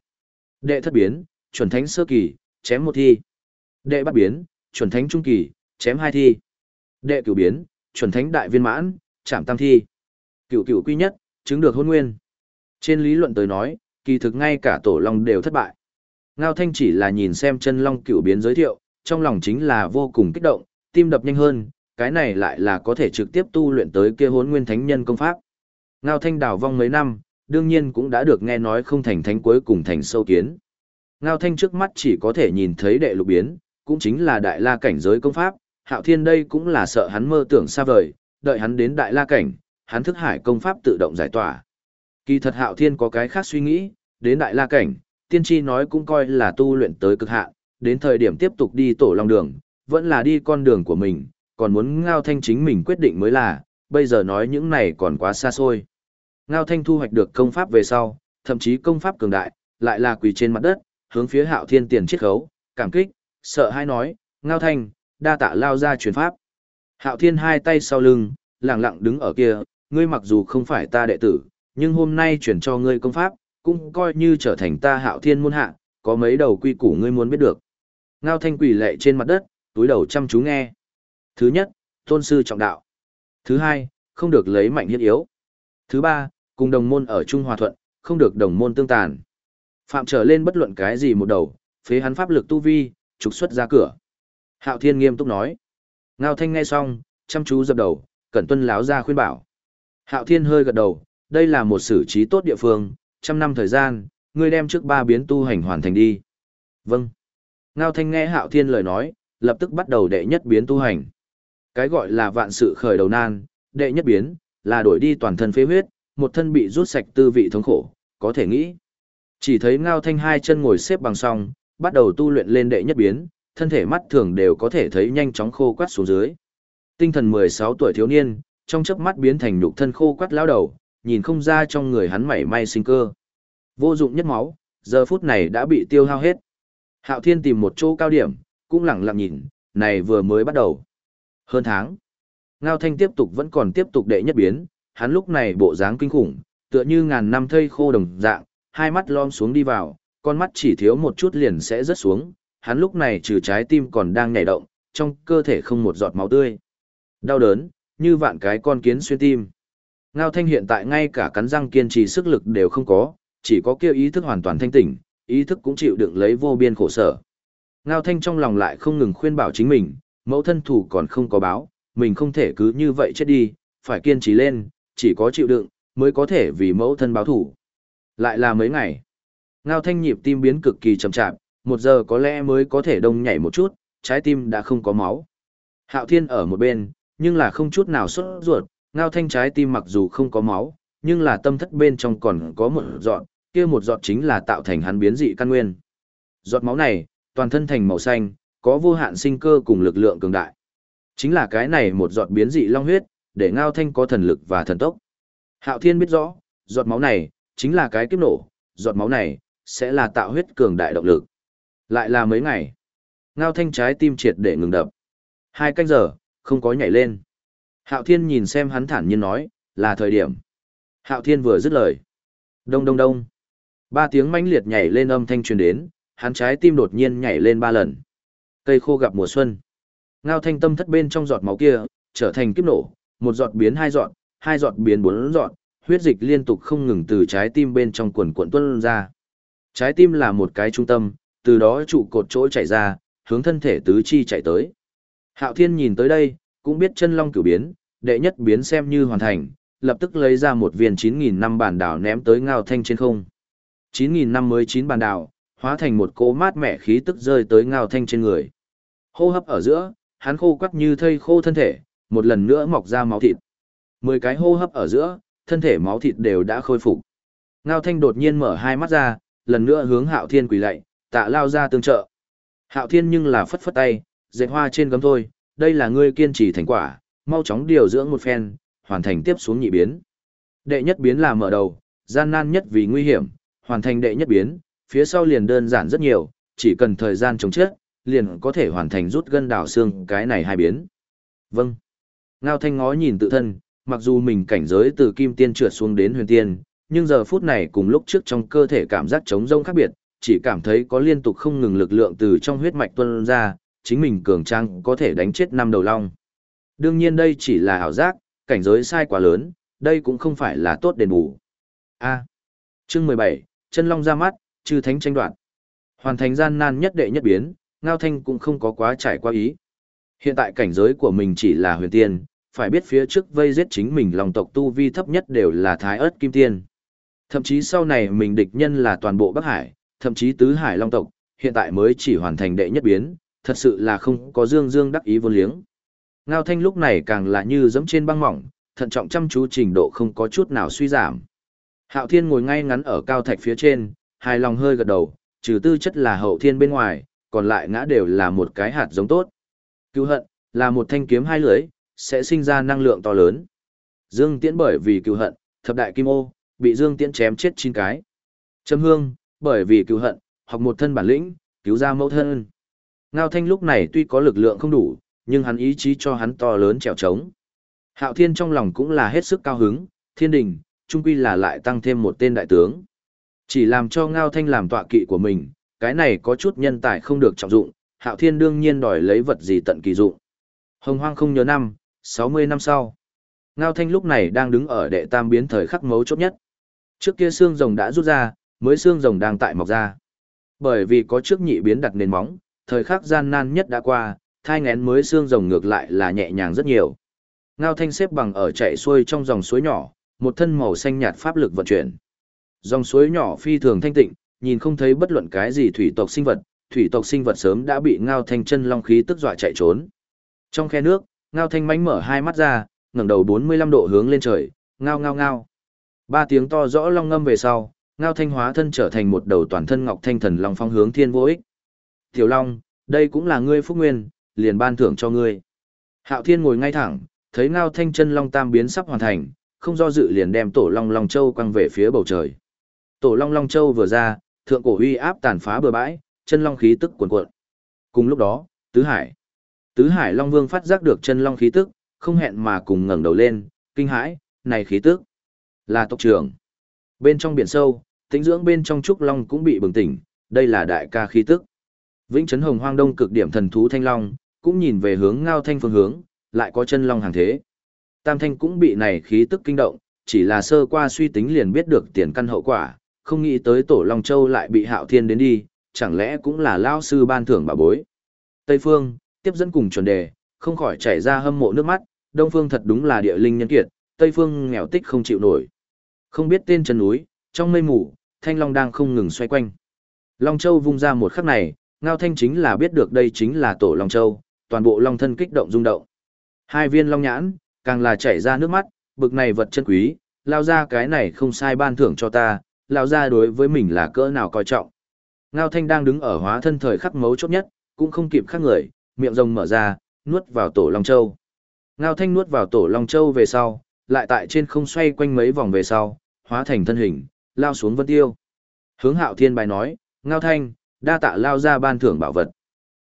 Đệ thất biến, chuẩn thánh sơ kỳ, chém một thi. Đệ bát biến, chuẩn thánh trung kỳ, chém hai thi. Đệ cửu biến, chuẩn thánh đại viên mãn, chạm tam thi. Cửu cửu quy nhất, chứng được hôn nguyên. Trên lý luận tới nói, kỳ thực ngay cả tổ long đều thất bại. Ngao Thanh chỉ là nhìn xem chân long cửu biến giới thiệu, trong lòng chính là vô cùng kích động, tim đập nhanh hơn, cái này lại là có thể trực tiếp tu luyện tới kia hốn nguyên thánh nhân công pháp. Ngao Thanh đào vong mấy năm, đương nhiên cũng đã được nghe nói không thành thánh cuối cùng thành sâu kiến. Ngao Thanh trước mắt chỉ có thể nhìn thấy đệ lục biến, cũng chính là đại la cảnh giới công pháp, Hạo Thiên đây cũng là sợ hắn mơ tưởng xa vời, đợi hắn đến đại la cảnh, hắn thức hải công pháp tự động giải tỏa. Kỳ thật Hạo Thiên có cái khác suy nghĩ, đến đại la cảnh, tiên tri nói cũng coi là tu luyện tới cực hạn, đến thời điểm tiếp tục đi tổ long đường, vẫn là đi con đường của mình, còn muốn Ngao Thanh chính mình quyết định mới là, bây giờ nói những này còn quá xa xôi. Ngao Thanh thu hoạch được công pháp về sau, thậm chí công pháp cường đại, lại là quỳ trên mặt đất, hướng phía Hạo Thiên tiền chiết khấu, cảm kích, sợ hãi nói, Ngao Thanh, đa tạ lao ra truyền pháp. Hạo Thiên hai tay sau lưng, lặng lặng đứng ở kia, ngươi mặc dù không phải ta đệ tử, nhưng hôm nay chuyển cho ngươi công pháp, cũng coi như trở thành ta Hạo Thiên môn hạ, có mấy đầu quy củ ngươi muốn biết được. Ngao Thanh quỳ lệ trên mặt đất, túi đầu chăm chú nghe. Thứ nhất, tôn sư trọng đạo. Thứ hai, không được lấy mạnh hiết yếu. Thứ ba, cùng đồng môn ở Trung Hòa Thuận, không được đồng môn tương tàn. Phạm trở lên bất luận cái gì một đầu, phế hắn pháp lực tu vi, trục xuất ra cửa. Hạo Thiên nghiêm túc nói. Ngao Thanh nghe xong, chăm chú dập đầu, cẩn tuân láo ra khuyên bảo. Hạo Thiên hơi gật đầu, đây là một xử trí tốt địa phương, trăm năm thời gian, ngươi đem trước ba biến tu hành hoàn thành đi. Vâng. Ngao Thanh nghe Hạo Thiên lời nói, lập tức bắt đầu đệ nhất biến tu hành. Cái gọi là vạn sự khởi đầu nan, đệ nhất biến, là đổi đi toàn thân phế huyết, một thân bị rút sạch tư vị thống khổ, có thể nghĩ. Chỉ thấy Ngao Thanh hai chân ngồi xếp bằng song, bắt đầu tu luyện lên đệ nhất biến, thân thể mắt thường đều có thể thấy nhanh chóng khô quắt xuống dưới. Tinh thần 16 tuổi thiếu niên, trong chớp mắt biến thành nhục thân khô quắt lão đầu, nhìn không ra trong người hắn mảy may sinh cơ. Vô dụng nhất máu, giờ phút này đã bị tiêu hao hết. Hạo Thiên tìm một chỗ cao điểm, cũng lặng lặng nhìn, này vừa mới bắt đầu. Hơn tháng, Ngao Thanh tiếp tục vẫn còn tiếp tục đệ nhất biến, hắn lúc này bộ dáng kinh khủng, tựa như ngàn năm thây khô đồng dạng, hai mắt lom xuống đi vào, con mắt chỉ thiếu một chút liền sẽ rớt xuống, hắn lúc này trừ trái tim còn đang nhảy động, trong cơ thể không một giọt máu tươi. Đau đớn, như vạn cái con kiến xuyên tim. Ngao Thanh hiện tại ngay cả cắn răng kiên trì sức lực đều không có, chỉ có kêu ý thức hoàn toàn thanh tỉnh, ý thức cũng chịu đựng lấy vô biên khổ sở. Ngao Thanh trong lòng lại không ngừng khuyên bảo chính mình, mẫu thân thủ còn không có báo, mình không thể cứ như vậy chết đi, phải kiên trì lên, chỉ có chịu đựng, mới có thể vì mẫu thân báo thủ. Lại là mấy ngày. Ngao thanh nhịp tim biến cực kỳ chậm chạp, một giờ có lẽ mới có thể đông nhảy một chút, trái tim đã không có máu. Hạo thiên ở một bên, nhưng là không chút nào xuất ruột, ngao thanh trái tim mặc dù không có máu, nhưng là tâm thất bên trong còn có một giọt, kia một giọt chính là tạo thành hắn biến dị căn nguyên. Giọt máu này, toàn thân thành màu xanh, có vô hạn sinh cơ cùng lực lượng cường đại. Chính là cái này một giọt biến dị long huyết, để ngao thanh có thần lực và thần tốc. Hạo Thiên biết rõ, giọt máu này, chính là cái kiếp nổ, giọt máu này, sẽ là tạo huyết cường đại động lực. Lại là mấy ngày. Ngao thanh trái tim triệt để ngừng đập. Hai canh giờ, không có nhảy lên. Hạo Thiên nhìn xem hắn thản nhiên nói, là thời điểm. Hạo Thiên vừa dứt lời. Đông đông đông. Ba tiếng mãnh liệt nhảy lên âm thanh truyền đến, hắn trái tim đột nhiên nhảy lên ba lần. Cây khô gặp mùa xuân. Ngao thanh tâm thất bên trong giọt máu kia, trở thành kiếp nổ, một giọt biến hai giọt, hai giọt biến bốn giọt, huyết dịch liên tục không ngừng từ trái tim bên trong quần cuộn tuôn ra. Trái tim là một cái trung tâm, từ đó trụ cột chỗ chạy ra, hướng thân thể tứ chi chạy tới. Hạo Thiên nhìn tới đây, cũng biết chân long cửu biến, đệ nhất biến xem như hoàn thành, lập tức lấy ra một viên 9.000 năm bản đảo ném tới ngao thanh trên không. 9.000 năm mới chín bàn đảo, hóa thành một cỗ mát mẻ khí tức rơi tới ngao thanh trên người. Hô hấp ở giữa, hắn khô quắc như thây khô thân thể, một lần nữa mọc ra máu thịt. Mười cái hô hấp ở giữa, thân thể máu thịt đều đã khôi phục. Ngao Thanh đột nhiên mở hai mắt ra, lần nữa hướng Hạo Thiên quỳ lạy, tạ lao ra tương trợ. Hạo Thiên nhưng là phất phất tay, dệt hoa trên gấm thôi, đây là ngươi kiên trì thành quả, mau chóng điều dưỡng một phen, hoàn thành tiếp xuống nhị biến. Đệ nhất biến là mở đầu, gian nan nhất vì nguy hiểm, hoàn thành đệ nhất biến, phía sau liền đơn giản rất nhiều, chỉ cần thời gian chống chết, liền có thể hoàn thành rút gân đảo xương cái này hai biến. Vâng. Ngao Thanh ngó nhìn tự thân, mặc dù mình cảnh giới từ kim tiên trượt xuống đến huyền tiên, nhưng giờ phút này cùng lúc trước trong cơ thể cảm giác trống rông khác biệt, chỉ cảm thấy có liên tục không ngừng lực lượng từ trong huyết mạch tuôn ra, chính mình cường trang có thể đánh chết năm đầu long. Đương nhiên đây chỉ là ảo giác, cảnh giới sai quá lớn, đây cũng không phải là tốt đền bù. A. chương 17, chân long ra mắt, chư thánh tranh đoạn. Hoàn thành gian nan nhất đệ nhất biến, Ngao Thanh cũng không có quá trải qua ý. Hiện tại cảnh giới của mình chỉ là huyền tiên, phải biết phía trước vây giết chính mình lòng tộc tu vi thấp nhất đều là thái ớt kim tiên. Thậm chí sau này mình địch nhân là toàn bộ Bắc Hải, thậm chí tứ hải long tộc, hiện tại mới chỉ hoàn thành đệ nhất biến, thật sự là không có dương dương đắc ý vô liếng. Ngao Thanh lúc này càng là như dẫm trên băng mỏng, thận trọng chăm chú trình độ không có chút nào suy giảm. Hạo Thiên ngồi ngay ngắn ở cao thạch phía trên, hài lòng hơi gật đầu, trừ tư chất là hậu thiên bên ngoài, còn lại ngã đều là một cái hạt giống tốt. Cứu hận, là một thanh kiếm hai lưỡi, sẽ sinh ra năng lượng to lớn. Dương Tiễn bởi vì cứu hận, thập đại kim ô, bị Dương Tiễn chém chết chín cái. Trầm Hương, bởi vì cứu hận, học một thân bản lĩnh, cứu ra mẫu thân. Ngao Thanh lúc này tuy có lực lượng không đủ, nhưng hắn ý chí cho hắn to lớn trèo trống. Hạo Thiên trong lòng cũng là hết sức cao hứng, thiên đình, trung quy là lại tăng thêm một tên đại tướng. Chỉ làm cho Ngao Thanh làm tọa kỵ của mình, cái này có chút nhân tài không được trọng dụng, Hạo Thiên đương nhiên đòi lấy vật gì tận kỳ dụng. Hồng Hoang không nhớ năm, 60 năm sau. Ngao Thanh lúc này đang đứng ở đệ tam biến thời khắc mấu chốt nhất. Trước kia xương rồng đã rút ra, mới xương rồng đang tại mọc ra. Bởi vì có trước nhị biến đặt nền móng, thời khắc gian nan nhất đã qua, thai ngén mới xương rồng ngược lại là nhẹ nhàng rất nhiều. Ngao Thanh xếp bằng ở chạy xuôi trong dòng suối nhỏ, một thân màu xanh nhạt pháp lực vận chuyển. Dòng suối nhỏ phi thường thanh tịnh, nhìn không thấy bất luận cái gì thủy tộc sinh vật, thủy tộc sinh vật sớm đã bị Ngao Thanh chân long khí tức dọa chạy trốn. Trong khe nước, Ngao Thanh mánh mở hai mắt ra, ngẩng đầu 45 độ hướng lên trời, ngao ngao ngao. Ba tiếng to rõ long ngâm về sau, Ngao Thanh hóa thân trở thành một đầu toàn thân ngọc thanh thần long phong hướng thiên vô ích. Tiểu Long, đây cũng là ngươi phúc nguyên, liền ban thưởng cho ngươi. Hạo Thiên ngồi ngay thẳng, thấy Ngao Thanh chân long tam biến sắp hoàn thành, không do dự liền đem tổ long long châu quăng về phía bầu trời. Tổ long long châu vừa ra, thượng cổ uy áp tàn phá bờ bãi, chân long khí tức cuồn cuộn. Cùng lúc đó, tứ hải, tứ hải long vương phát giác được chân long khí tức, không hẹn mà cùng ngẩng đầu lên, kinh hãi, này khí tức là tộc trưởng. Bên trong biển sâu, tĩnh dưỡng bên trong trúc long cũng bị bừng tỉnh, đây là đại ca khí tức. Vĩnh Trấn Hồng Hoang Đông cực điểm thần thú thanh long, cũng nhìn về hướng Ngao Thanh phương hướng, lại có chân long hàng thế. Tam Thanh cũng bị này khí tức kinh động, chỉ là sơ qua suy tính liền biết được tiền căn hậu quả, không nghĩ tới Tổ Long Châu lại bị Hạo Thiên đến đi, chẳng lẽ cũng là lao sư ban thưởng bà bối. Tây Phương, tiếp dẫn cùng chuẩn đề, không khỏi chảy ra hâm mộ nước mắt, Đông Phương thật đúng là địa linh nhân kiệt, Tây Phương nghèo tích không chịu nổi. Không biết tên chân núi, trong mây mù, Thanh Long đang không ngừng xoay quanh. Long Châu vung ra một khắc này, Ngao Thanh chính là biết được đây chính là tổ Long Châu, toàn bộ Long thân kích động rung động. Hai viên Long nhãn, càng là chảy ra nước mắt, bực này vật chân quý, lao ra cái này không sai ban thưởng cho ta, lao ra đối với mình là cỡ nào coi trọng. Ngao Thanh đang đứng ở hóa thân thời khắc mấu chốt nhất, cũng không kịp khác người, miệng rồng mở ra, nuốt vào tổ Long Châu. Ngao Thanh nuốt vào tổ Long Châu về sau, lại tại trên không xoay quanh mấy vòng về sau, hóa thành thân hình, lao xuống vân tiêu. Hướng hạo thiên bài nói, Ngao Thanh, đa tạ lao ra ban thưởng bảo vật.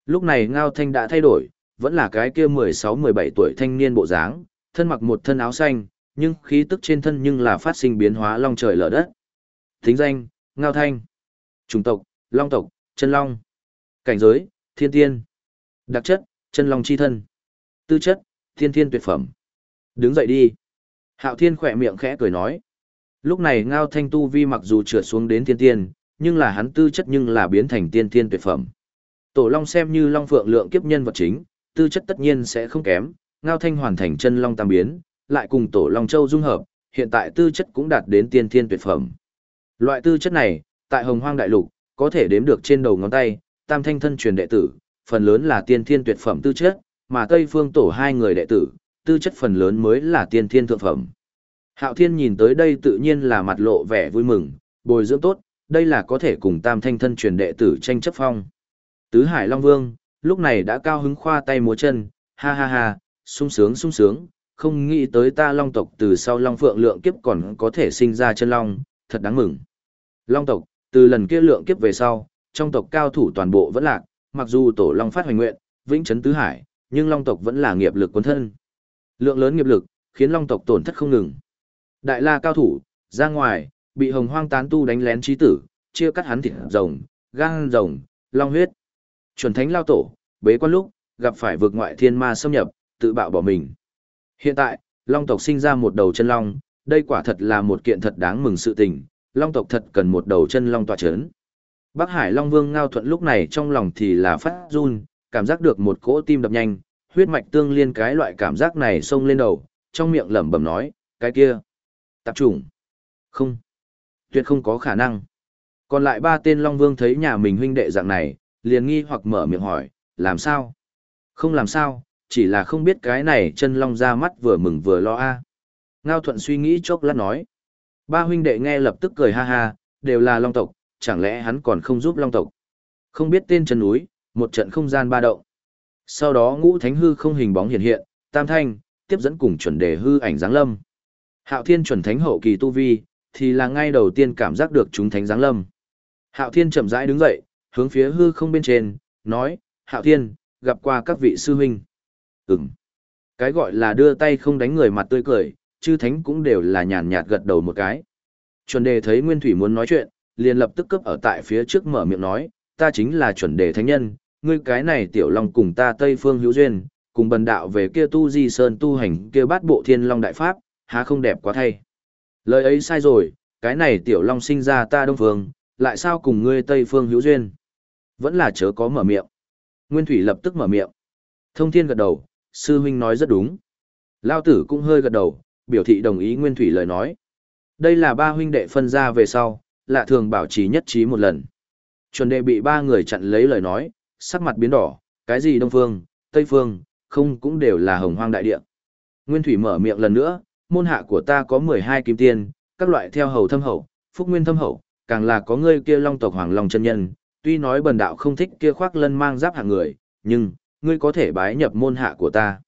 Lúc này Ngao Thanh đã thay đổi, vẫn là cái kia 16-17 tuổi thanh niên bộ dáng, thân mặc một thân áo xanh, nhưng khí tức trên thân nhưng là phát sinh biến hóa long trời lở đất. Thính danh, Ngao Thanh. Chủng tộc, Long tộc, chân Long. Cảnh giới, thiên tiên. Đặc chất, chân Long chi thân. Tư chất, thiên thiên tuyệt phẩm. Đứng dậy đi. Hạo thiên khỏe miệng khẽ cười nói. Lúc này Ngao Thanh tu vi mặc dù trượt xuống đến thiên tiên, nhưng là hắn tư chất nhưng là biến thành tiên thiên tuyệt phẩm. Tổ Long xem như Long Phượng lượng kiếp nhân vật chính, tư chất tất nhiên sẽ không kém, Ngao Thanh hoàn thành chân Long tam biến, lại cùng Tổ Long Châu dung hợp, hiện tại tư chất cũng đạt đến tiên thiên tuyệt phẩm. Loại tư chất này, tại Hồng Hoang Đại Lục, có thể đếm được trên đầu ngón tay, tam thanh thân truyền đệ tử, phần lớn là tiên thiên tuyệt phẩm tư chất, mà Tây Phương Tổ hai người đệ tử, tư chất phần lớn mới là tiên thiên thượng phẩm. Hạo Thiên nhìn tới đây tự nhiên là mặt lộ vẻ vui mừng, bồi dưỡng tốt, đây là có thể cùng tam thanh thân truyền đệ tử tranh chấp phong. Tứ Hải Long Vương, lúc này đã cao hứng khoa tay múa chân, ha ha ha, sung sướng sung sướng, không nghĩ tới ta Long tộc từ sau Long Phượng lượng kiếp còn có thể sinh ra chân Long, thật đáng mừng. Long tộc, từ lần kia lượng kiếp về sau, trong tộc cao thủ toàn bộ vẫn lạc, mặc dù tổ Long phát hoành nguyện, vĩnh chấn tứ hải, nhưng Long tộc vẫn là nghiệp lực quân thân. Lượng lớn nghiệp lực, khiến Long tộc tổn thất không ngừng. Đại la cao thủ, ra ngoài, bị hồng hoang tán tu đánh lén trí tử, chia cắt hắn thịt rồng, gan rồng, long huyết. Chuẩn thánh lao tổ, bế quan lúc, gặp phải vực ngoại thiên ma xâm nhập, tự bạo bỏ mình. Hiện tại, long tộc sinh ra một đầu chân long, đây quả thật là một kiện thật đáng mừng sự tình, long tộc thật cần một đầu chân long tọa chấn. Bắc Hải Long Vương Ngao Thuận lúc này trong lòng thì là phát run, cảm giác được một cỗ tim đập nhanh, huyết mạch tương liên cái loại cảm giác này xông lên đầu, trong miệng lẩm bẩm nói, cái kia, tạp trùng, không, tuyệt không có khả năng. Còn lại ba tên Long Vương thấy nhà mình huynh đệ dạng này, liền nghi hoặc mở miệng hỏi, làm sao? Không làm sao, chỉ là không biết cái này chân Long ra mắt vừa mừng vừa lo a. Ngao Thuận suy nghĩ chốc lát nói. Ba huynh đệ nghe lập tức cười ha ha, đều là Long tộc, chẳng lẽ hắn còn không giúp Long tộc? Không biết tên chân núi, một trận không gian ba động. Sau đó ngũ thánh hư không hình bóng hiện hiện, tam thanh, tiếp dẫn cùng chuẩn đề hư ảnh giáng lâm. Hạo thiên chuẩn thánh hậu kỳ tu vi, thì là ngay đầu tiên cảm giác được chúng thánh giáng lâm. Hạo Thiên chậm rãi đứng dậy, hướng phía hư không bên trên, nói, Hạo Thiên, gặp qua các vị sư huynh. Ừm. Cái gọi là đưa tay không đánh người mặt tươi cười, chư thánh cũng đều là nhàn nhạt gật đầu một cái. Chuẩn đề thấy Nguyên Thủy muốn nói chuyện, liền lập tức cấp ở tại phía trước mở miệng nói, ta chính là chuẩn đề thánh nhân, ngươi cái này tiểu long cùng ta Tây Phương hữu duyên, cùng bần đạo về kia tu di sơn tu hành kia bát bộ thiên long đại pháp, há không đẹp quá thay. Lời ấy sai rồi, cái này tiểu long sinh ra ta đông phương, lại sao cùng ngươi Tây Phương hữu duyên? Vẫn là chớ có mở miệng. Nguyên Thủy lập tức mở miệng. Thông Thiên gật đầu, sư huynh nói rất đúng. Lao tử cũng hơi gật đầu, biểu thị đồng ý Nguyên Thủy lời nói. Đây là ba huynh đệ phân ra về sau, lạ thường bảo trì nhất trí một lần. Chuẩn đệ bị ba người chặn lấy lời nói, sắc mặt biến đỏ, cái gì Đông Phương, Tây Phương, không cũng đều là hồng hoang đại địa. Nguyên Thủy mở miệng lần nữa, môn hạ của ta có 12 kim tiên, các loại theo hầu thâm hậu, phúc nguyên thâm hậu, càng là có ngươi kia long tộc hoàng long chân nhân, tuy nói bần đạo không thích kia khoác lân mang giáp hạng người, nhưng, ngươi có thể bái nhập môn hạ của ta.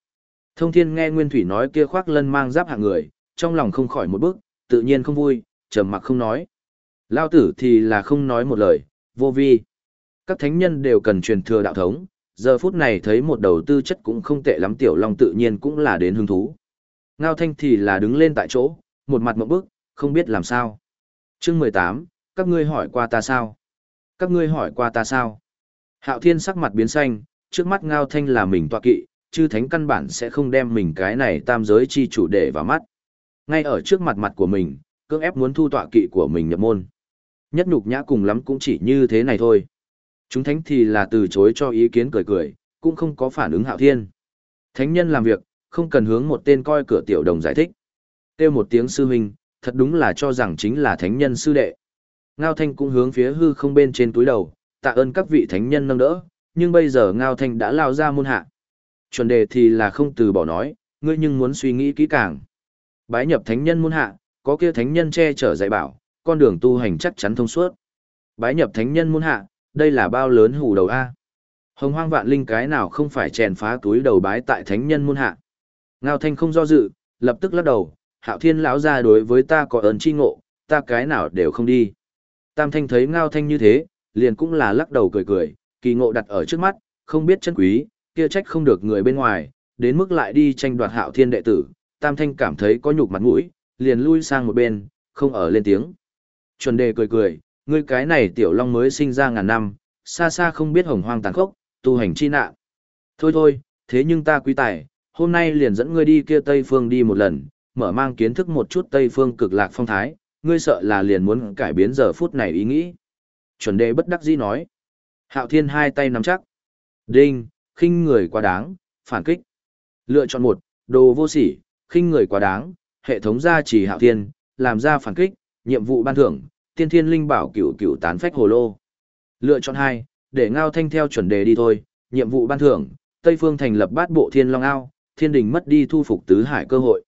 Thông thiên nghe Nguyên Thủy nói kia khoác lân mang giáp hạng người, trong lòng không khỏi một bước, tự nhiên không vui, trầm mặc không nói. Lao tử thì là không nói một lời, vô vi. Các thánh nhân đều cần truyền thừa đạo thống, giờ phút này thấy một đầu tư chất cũng không tệ lắm tiểu long tự nhiên cũng là đến hứng thú. Ngao thanh thì là đứng lên tại chỗ, một mặt một bước, không biết làm sao. chương 18, các ngươi hỏi qua ta sao? Các ngươi hỏi qua ta sao? Hạo thiên sắc mặt biến xanh, trước mắt ngao thanh là mình tọa kỵ, chư thánh căn bản sẽ không đem mình cái này tam giới chi chủ để vào mắt. Ngay ở trước mặt mặt của mình, cưỡng ép muốn thu tọa kỵ của mình nhập môn. Nhất nhục nhã cùng lắm cũng chỉ như thế này thôi. Chúng thánh thì là từ chối cho ý kiến cười cười, cũng không có phản ứng hạo thiên. Thánh nhân làm việc, không cần hướng một tên coi cửa tiểu đồng giải thích. Têu một tiếng sư huynh, thật đúng là cho rằng chính là thánh nhân sư đệ. Ngao Thanh cũng hướng phía hư không bên trên túi đầu, tạ ơn các vị thánh nhân nâng đỡ, nhưng bây giờ Ngao Thanh đã lao ra môn hạ. Chuẩn đề thì là không từ bỏ nói, ngươi nhưng muốn suy nghĩ kỹ càng. Bái nhập thánh nhân môn hạ, có kia thánh nhân che chở dạy bảo, con đường tu hành chắc chắn thông suốt. Bái nhập thánh nhân môn hạ, đây là bao lớn hủ đầu A. Hồng hoang vạn linh cái nào không phải chèn phá túi đầu bái tại thánh nhân môn hạ. Ngao Thanh không do dự, lập tức lắc đầu, hạo thiên lão ra đối với ta có ơn chi ngộ, ta cái nào đều không đi. Tam Thanh thấy Ngao Thanh như thế, liền cũng là lắc đầu cười cười, kỳ ngộ đặt ở trước mắt, không biết chân quý, kia trách không được người bên ngoài, đến mức lại đi tranh đoạt hạo thiên đệ tử, Tam Thanh cảm thấy có nhục mặt mũi, liền lui sang một bên, không ở lên tiếng. Chuẩn đề cười cười, ngươi cái này tiểu long mới sinh ra ngàn năm, xa xa không biết hồng hoang tàn khốc, tu hành chi nạn. Thôi thôi, thế nhưng ta quý tài, hôm nay liền dẫn ngươi đi kia Tây Phương đi một lần, mở mang kiến thức một chút Tây Phương cực lạc phong thái, ngươi sợ là liền muốn cải biến giờ phút này ý nghĩ. Chuẩn đề bất đắc dĩ nói. Hạo thiên hai tay nắm chắc. Đinh, khinh người quá đáng, phản kích. Lựa chọn một, đồ vô sỉ, khinh người quá đáng, hệ thống gia trì hạo thiên, làm ra phản kích, nhiệm vụ ban thưởng, tiên thiên linh bảo cửu cửu tán phách hồ lô. Lựa chọn hai, để ngao thanh theo chuẩn đề đi thôi, nhiệm vụ ban thưởng, Tây Phương thành lập bát bộ thiên long ao, thiên đình mất đi thu phục tứ hải cơ hội.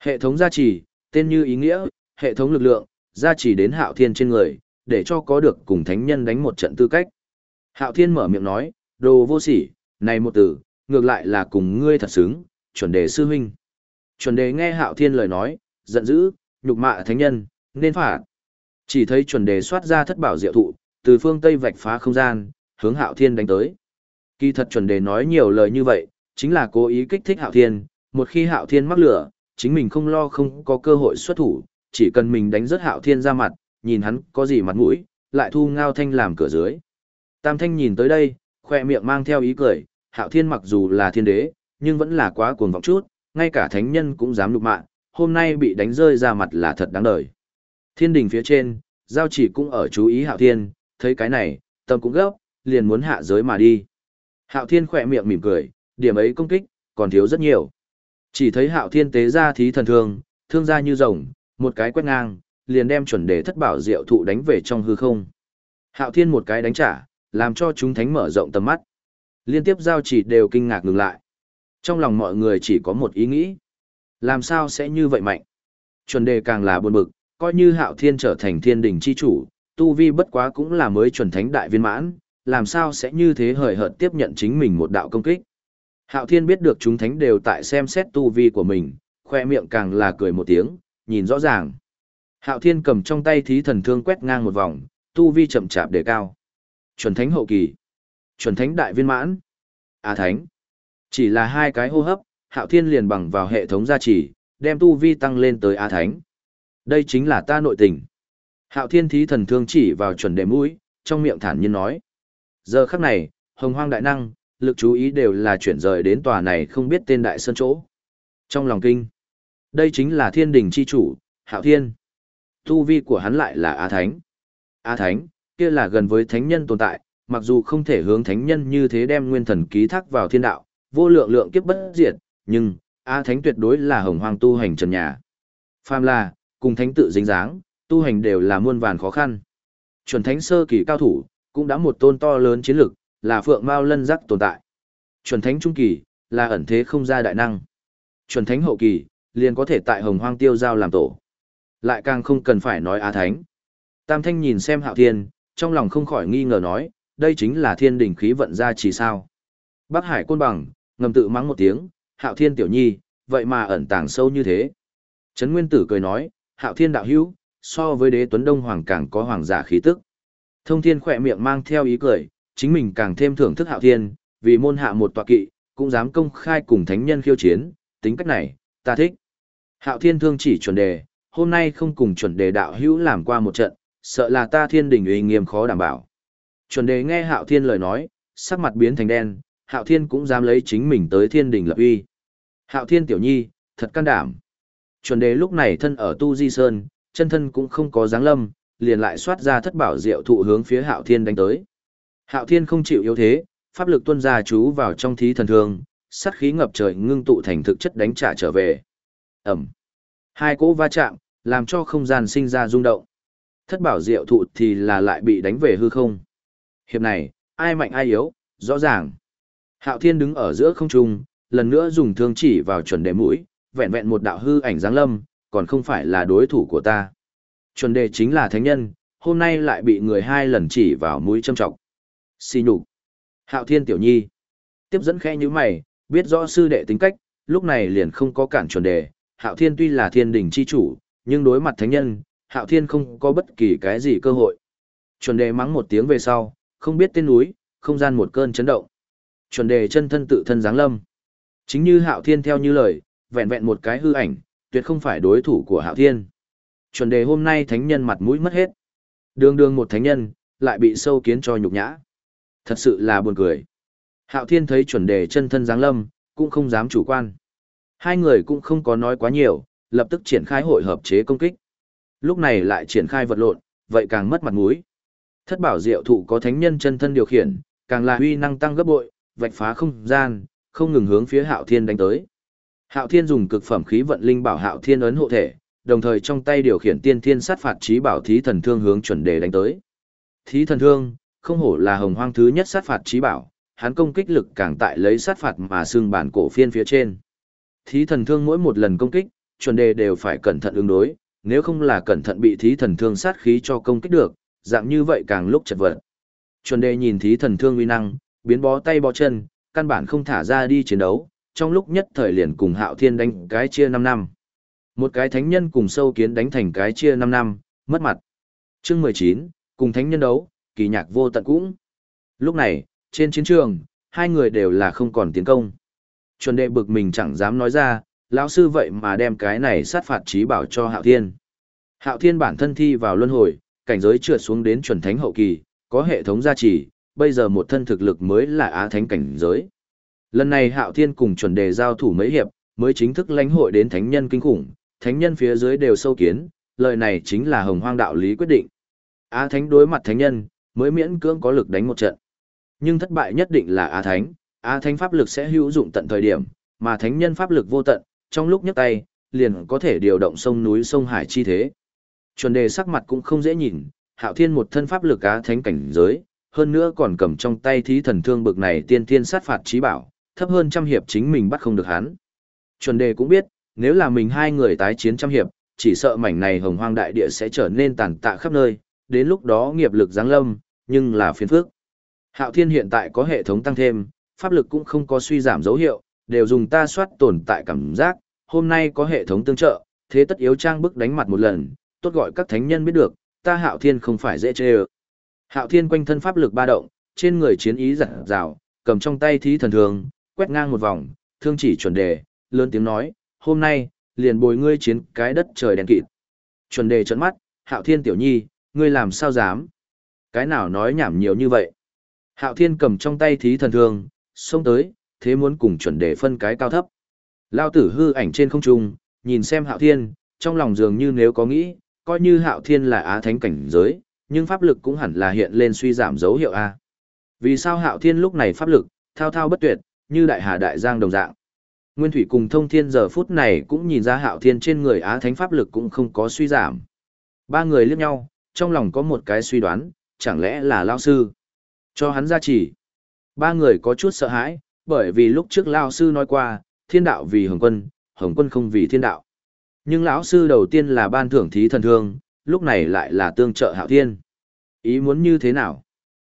Hệ thống gia trì, tên như ý nghĩa, hệ thống lực lượng, gia trì đến hạo thiên trên người, để cho có được cùng thánh nhân đánh một trận tư cách. Hạo thiên mở miệng nói, đồ vô sỉ, này một từ, ngược lại là cùng ngươi thật xứng, chuẩn đề sư huynh. Chuẩn đề nghe hạo thiên lời nói, giận dữ, nhục mạ thánh nhân, nên phạt. Chỉ thấy chuẩn đề xoát ra thất bảo diệu thụ, từ phương Tây vạch phá không gian, hướng hạo thiên đánh tới. Kỳ thật chuẩn đề nói nhiều lời như vậy, chính là cố ý kích thích hạo thiên, một khi hạo thiên mắc lửa, chính mình không lo không có cơ hội xuất thủ, chỉ cần mình đánh rớt hạo thiên ra mặt, nhìn hắn có gì mặt mũi, lại thu ngao thanh làm cửa dưới. Tam thanh nhìn tới đây, khoe miệng mang theo ý cười, hạo thiên mặc dù là thiên đế, nhưng vẫn là quá cuồng vọng chút, ngay cả thánh nhân cũng dám lục mạng, hôm nay bị đánh rơi ra mặt là thật đáng đời. Thiên đình phía trên, giao chỉ cũng ở chú ý hạo thiên, thấy cái này, tâm cũng gấp, liền muốn hạ giới mà đi. Hạo thiên khỏe miệng mỉm cười, điểm ấy công kích, còn thiếu rất nhiều. Chỉ thấy hạo thiên tế ra thí thần thương, thương ra như rồng, một cái quét ngang, liền đem chuẩn đề thất bảo diệu thụ đánh về trong hư không. Hạo thiên một cái đánh trả, làm cho chúng thánh mở rộng tầm mắt. Liên tiếp giao chỉ đều kinh ngạc ngừng lại. Trong lòng mọi người chỉ có một ý nghĩ. Làm sao sẽ như vậy mạnh? Chuẩn đề càng là buồn bực, coi như hạo thiên trở thành thiên đình chi chủ, tu vi bất quá cũng là mới chuẩn thánh đại viên mãn, làm sao sẽ như thế hời hợt tiếp nhận chính mình một đạo công kích. Hạo thiên biết được chúng thánh đều tại xem xét tu vi của mình, khoe miệng càng là cười một tiếng, nhìn rõ ràng. Hạo thiên cầm trong tay thí thần thương quét ngang một vòng, tu vi chậm chạp đề cao. Chuẩn thánh hậu kỳ. Chuẩn thánh đại viên mãn. A thánh. Chỉ là hai cái hô hấp, hạo thiên liền bằng vào hệ thống gia trì, đem tu vi tăng lên tới A thánh. Đây chính là ta nội tình. Hạo thiên thí thần thương chỉ vào chuẩn đệ mũi, trong miệng thản nhiên nói. Giờ khắc này, hồng hoang đại năng, lực chú ý đều là chuyển rời đến tòa này không biết tên đại sơn chỗ. Trong lòng kinh, đây chính là thiên đình chi chủ, hạo thiên. Tu vi của hắn lại là A Thánh. A Thánh, kia là gần với thánh nhân tồn tại, mặc dù không thể hướng thánh nhân như thế đem nguyên thần ký thác vào thiên đạo, vô lượng lượng kiếp bất diệt, nhưng, A Thánh tuyệt đối là hồng hoang tu hành trần nhà. Phàm là, cùng thánh tự dính dáng, tu hành đều là muôn vàn khó khăn. Chuẩn thánh sơ kỳ cao thủ, cũng đã một tôn to lớn chiến lực, là phượng mao lân giác tồn tại. Chuẩn thánh trung kỳ, là ẩn thế không ra đại năng. Chuẩn thánh hậu kỳ, liền có thể tại hồng hoang tiêu giao làm tổ. Lại càng không cần phải nói a thánh. Tam thanh nhìn xem hạo thiên, trong lòng không khỏi nghi ngờ nói, đây chính là thiên đỉnh khí vận ra chỉ sao. Bắc hải côn bằng, ngầm tự mắng một tiếng, hạo thiên tiểu nhi, vậy mà ẩn tàng sâu như thế. Trấn Nguyên Tử cười nói, hạo thiên đạo hữu, so với đế tuấn đông hoàng càng có hoàng giả khí tức. Thông thiên khỏe miệng mang theo ý cười, chính mình càng thêm thưởng thức hạo thiên, vì môn hạ một tọa kỵ, cũng dám công khai cùng thánh nhân khiêu chiến, tính cách này, ta thích. Hạo thiên thương chỉ chuẩn đề, hôm nay không cùng chuẩn đề đạo hữu làm qua một trận, sợ là ta thiên đình uy nghiêm khó đảm bảo. Chuẩn đề nghe hạo thiên lời nói, sắc mặt biến thành đen, hạo thiên cũng dám lấy chính mình tới thiên đình lập uy. Hạo thiên tiểu nhi, thật can đảm. Chuẩn đề lúc này thân ở Tu Di Sơn, chân thân cũng không có dáng lâm, liền lại xoát ra thất bảo diệu thụ hướng phía Hạo Thiên đánh tới. Hạo Thiên không chịu yếu thế, pháp lực tuôn ra chú vào trong thí thần thương, sát khí ngập trời ngưng tụ thành thực chất đánh trả trở về. Ẩm. Hai cỗ va chạm, làm cho không gian sinh ra rung động. Thất bảo diệu thụ thì là lại bị đánh về hư không. Hiệp này, ai mạnh ai yếu, rõ ràng. Hạo Thiên đứng ở giữa không trung, lần nữa dùng thương chỉ vào chuẩn đề mũi, vẹn vẹn một đạo hư ảnh giáng lâm, còn không phải là đối thủ của ta. Chuẩn đề chính là thánh nhân, hôm nay lại bị người hai lần chỉ vào mũi châm trọng. Xì nhục. Hạo Thiên tiểu nhi. Tiếp dẫn khẽ như mày, biết rõ sư đệ tính cách, lúc này liền không có cản chuẩn đề. Hạo Thiên tuy là thiên đỉnh chi chủ, nhưng đối mặt thánh nhân, Hạo Thiên không có bất kỳ cái gì cơ hội. Chuẩn đề mắng một tiếng về sau, không biết tên núi, không gian một cơn chấn động. Chuẩn đề chân thân tự thân giáng lâm. Chính như Hạo Thiên theo như lời, vẹn vẹn một cái hư ảnh, tuyệt không phải đối thủ của Hạo Thiên. Chuẩn đề hôm nay thánh nhân mặt mũi mất hết. Đường đường một thánh nhân, lại bị sâu kiến cho nhục nhã. Thật sự là buồn cười. Hạo Thiên thấy chuẩn đề chân thân giáng lâm, cũng không dám chủ quan. Hai người cũng không có nói quá nhiều, lập tức triển khai hội hợp chế công kích. Lúc này lại triển khai vật lộn, vậy càng mất mặt mũi. Thất bảo diệu thụ có thánh nhân chân thân điều khiển, càng là huy năng tăng gấp bội, vạch phá không gian, không ngừng hướng phía Hạo Thiên đánh tới. Hạo Thiên dùng cực phẩm khí vận linh bảo Hạo Thiên ấn hộ thể, đồng thời trong tay điều khiển tiên thiên sát phạt trí bảo thí thần thương hướng chuẩn đề đánh tới. Thí thần thương, không hổ là hồng hoang thứ nhất sát phạt trí bảo, hắn công kích lực càng tại lấy sát phạt mà xương bản cổ phiên phía trên. Thí thần thương mỗi một lần công kích, chuẩn đề đều phải cẩn thận ứng đối, nếu không là cẩn thận bị thí thần thương sát khí cho công kích được, dạng như vậy càng lúc chật vật. Chuẩn đề nhìn thí thần thương uy năng, biến bó tay bó chân, căn bản không thả ra đi chiến đấu, trong lúc nhất thời liền cùng hạo thiên đánh cái chia 5 năm. Một cái thánh nhân cùng sâu kiến đánh thành cái chia 5 năm, mất mặt. chương 19, cùng thánh nhân đấu, kỳ nhạc vô tận cũng. Lúc này, trên chiến trường, hai người đều là không còn tiến công. Chuẩn đệ bực mình chẳng dám nói ra, lão sư vậy mà đem cái này sát phạt trí bảo cho Hạo Thiên. Hạo Thiên bản thân thi vào luân hồi, cảnh giới trượt xuống đến chuẩn thánh hậu kỳ, có hệ thống gia trì, bây giờ một thân thực lực mới là á thánh cảnh giới. Lần này Hạo Thiên cùng chuẩn đề giao thủ mấy hiệp, mới chính thức lãnh hội đến thánh nhân kinh khủng, thánh nhân phía dưới đều sâu kiến, lời này chính là hồng hoang đạo lý quyết định. Á thánh đối mặt thánh nhân, mới miễn cưỡng có lực đánh một trận. Nhưng thất bại nhất định là Á thánh, Á thánh pháp lực sẽ hữu dụng tận thời điểm, mà thánh nhân pháp lực vô tận, trong lúc nhấc tay, liền có thể điều động sông núi sông hải chi thế. Chuẩn đề sắc mặt cũng không dễ nhìn, hạo thiên một thân pháp lực Á thánh cảnh giới, hơn nữa còn cầm trong tay thí thần thương bực này tiên tiên sát phạt trí bảo, thấp hơn trăm hiệp chính mình bắt không được hắn. Chuẩn đề cũng biết, nếu là mình hai người tái chiến trăm hiệp, chỉ sợ mảnh này hồng hoang đại địa sẽ trở nên tàn tạ khắp nơi, đến lúc đó nghiệp lực giáng lâm, nhưng là phiền phức. Hạo Thiên hiện tại có hệ thống tăng thêm, pháp lực cũng không có suy giảm dấu hiệu, đều dùng ta soát tồn tại cảm giác, hôm nay có hệ thống tương trợ, thế tất yếu trang bức đánh mặt một lần, tốt gọi các thánh nhân biết được, ta Hạo Thiên không phải dễ chê ơ. Hạo Thiên quanh thân pháp lực ba động, trên người chiến ý giật rào, cầm trong tay thí thần thường, quét ngang một vòng, thương chỉ chuẩn đề, lớn tiếng nói, hôm nay, liền bồi ngươi chiến cái đất trời đen kịt. Chuẩn đề trấn mắt, Hạo Thiên tiểu nhi, ngươi làm sao dám? Cái nào nói nhảm nhiều như vậy? Hạo Thiên cầm trong tay thí thần thương, xông tới, thế muốn cùng chuẩn đề phân cái cao thấp. Lao tử hư ảnh trên không trung, nhìn xem Hạo Thiên, trong lòng dường như nếu có nghĩ, coi như Hạo Thiên là á thánh cảnh giới, nhưng pháp lực cũng hẳn là hiện lên suy giảm dấu hiệu A. Vì sao Hạo Thiên lúc này pháp lực, thao thao bất tuyệt, như đại hà đại giang đồng dạng. Nguyên Thủy cùng Thông Thiên giờ phút này cũng nhìn ra Hạo Thiên trên người Á Thánh pháp lực cũng không có suy giảm. Ba người liếc nhau, trong lòng có một cái suy đoán, chẳng lẽ là Lao Sư. Cho hắn ra chỉ. Ba người có chút sợ hãi, bởi vì lúc trước Lao Sư nói qua, thiên đạo vì Hồng Quân, Hồng Quân không vì thiên đạo. Nhưng lão sư đầu tiên là ban thưởng thí thần thương, lúc này lại là tương trợ Hạo Thiên. Ý muốn như thế nào?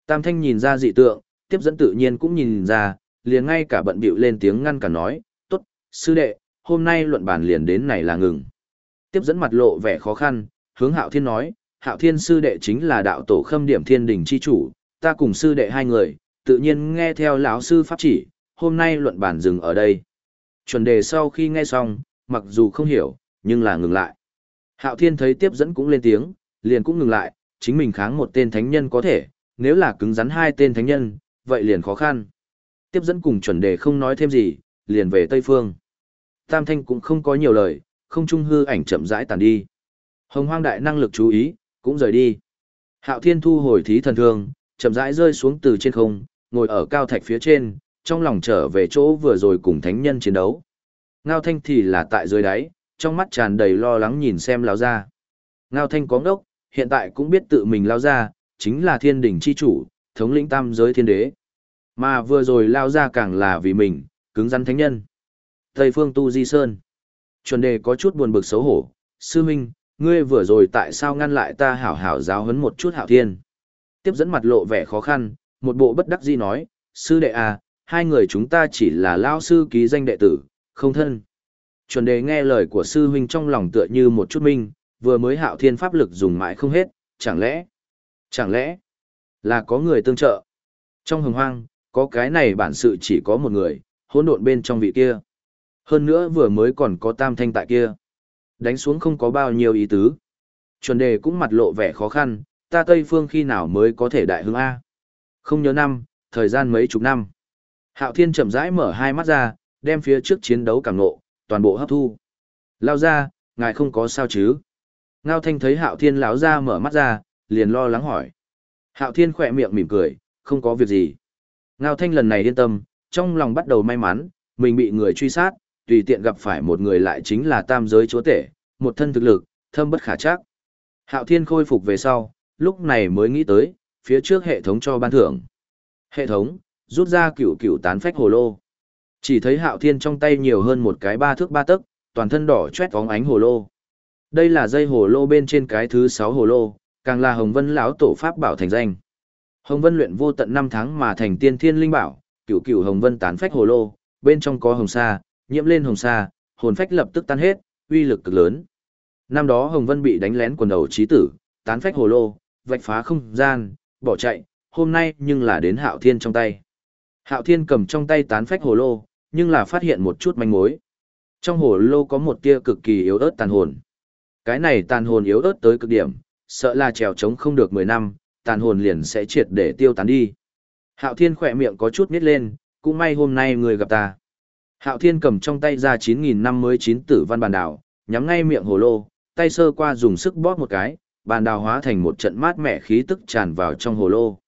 Tam Thanh nhìn ra dị tượng, tiếp dẫn tự nhiên cũng nhìn ra, liền ngay cả bận bịu lên tiếng ngăn cả nói, tốt, sư đệ, hôm nay luận bàn liền đến này là ngừng. Tiếp dẫn mặt lộ vẻ khó khăn, hướng Hạo Thiên nói, Hạo Thiên sư đệ chính là đạo tổ khâm điểm thiên đình chi chủ, ta cùng sư đệ hai người, tự nhiên nghe theo lão sư pháp chỉ, hôm nay luận bản dừng ở đây. Chuẩn đề sau khi nghe xong, mặc dù không hiểu, nhưng là ngừng lại. Hạo Thiên thấy tiếp dẫn cũng lên tiếng, liền cũng ngừng lại, chính mình kháng một tên thánh nhân có thể, nếu là cứng rắn hai tên thánh nhân, vậy liền khó khăn. Tiếp dẫn cùng chuẩn đề không nói thêm gì, liền về Tây Phương. Tam Thanh cũng không có nhiều lời, không trung hư ảnh chậm rãi tàn đi. Hồng hoang đại năng lực chú ý, cũng rời đi. Hạo Thiên thu hồi thí thần thương, chậm rãi rơi xuống từ trên không, ngồi ở cao thạch phía trên, trong lòng trở về chỗ vừa rồi cùng thánh nhân chiến đấu. Ngao Thanh thì là tại dưới đáy, trong mắt tràn đầy lo lắng nhìn xem lao ra. Ngao Thanh có ngốc, hiện tại cũng biết tự mình lao ra, chính là thiên đỉnh chi chủ, thống lĩnh tam giới thiên đế. Mà vừa rồi lao ra càng là vì mình, cứng rắn thánh nhân. Tây phương tu di sơn. Chuẩn đề có chút buồn bực xấu hổ. Sư Minh, ngươi vừa rồi tại sao ngăn lại ta hảo hảo giáo huấn một chút hảo thiên? Tiếp dẫn mặt lộ vẻ khó khăn, một bộ bất đắc dĩ nói, sư đệ à, hai người chúng ta chỉ là lao sư ký danh đệ tử, không thân. Chuẩn đề nghe lời của sư huynh trong lòng tựa như một chút minh, vừa mới hạo thiên pháp lực dùng mãi không hết, chẳng lẽ, chẳng lẽ là có người tương trợ. Trong hồng hoang, có cái này bản sự chỉ có một người, hỗn độn bên trong vị kia. Hơn nữa vừa mới còn có tam thanh tại kia. Đánh xuống không có bao nhiêu ý tứ. Chuẩn đề cũng mặt lộ vẻ khó khăn, ta Tây Phương khi nào mới có thể đại hưng A. Không nhớ năm, thời gian mấy chục năm. Hạo Thiên chậm rãi mở hai mắt ra, đem phía trước chiến đấu cảm nộ, toàn bộ hấp thu. Lao ra, ngài không có sao chứ? Ngao Thanh thấy Hạo Thiên lão ra mở mắt ra, liền lo lắng hỏi. Hạo Thiên khỏe miệng mỉm cười, không có việc gì. Ngao Thanh lần này yên tâm, trong lòng bắt đầu may mắn, mình bị người truy sát, tùy tiện gặp phải một người lại chính là tam giới chúa tể, một thân thực lực, thâm bất khả chắc. Hạo Thiên khôi phục về sau, lúc này mới nghĩ tới, phía trước hệ thống cho ban thưởng. Hệ thống, rút ra cửu cửu tán phách hồ lô. Chỉ thấy Hạo Thiên trong tay nhiều hơn một cái ba thước ba tấc, toàn thân đỏ chét vóng ánh hồ lô. Đây là dây hồ lô bên trên cái thứ sáu hồ lô, càng là Hồng Vân lão tổ pháp bảo thành danh. Hồng Vân luyện vô tận năm tháng mà thành tiên thiên linh bảo, cửu cửu Hồng Vân tán phách hồ lô, bên trong có hồng sa, nhiễm lên hồng sa, hồn phách lập tức tan hết, uy lực cực lớn. Năm đó Hồng Vân bị đánh lén quần đầu trí tử, tán phách hồ lô, vạch phá không gian, bỏ chạy, hôm nay nhưng là đến Hạo Thiên trong tay. Hạo Thiên cầm trong tay tán phách hồ lô, nhưng là phát hiện một chút manh mối. Trong hồ lô có một tia cực kỳ yếu ớt tàn hồn. Cái này tàn hồn yếu ớt tới cực điểm, sợ là trèo trống không được 10 năm, tàn hồn liền sẽ triệt để tiêu tán đi. Hạo Thiên khỏe miệng có chút nít lên, cũng may hôm nay người gặp ta. Hạo Thiên cầm trong tay ra 9.000 năm mới chín tử văn bàn đảo, nhắm ngay miệng hồ lô, tay sơ qua dùng sức bóp một cái, bàn đào hóa thành một trận mát mẻ khí tức tràn vào trong hồ lô.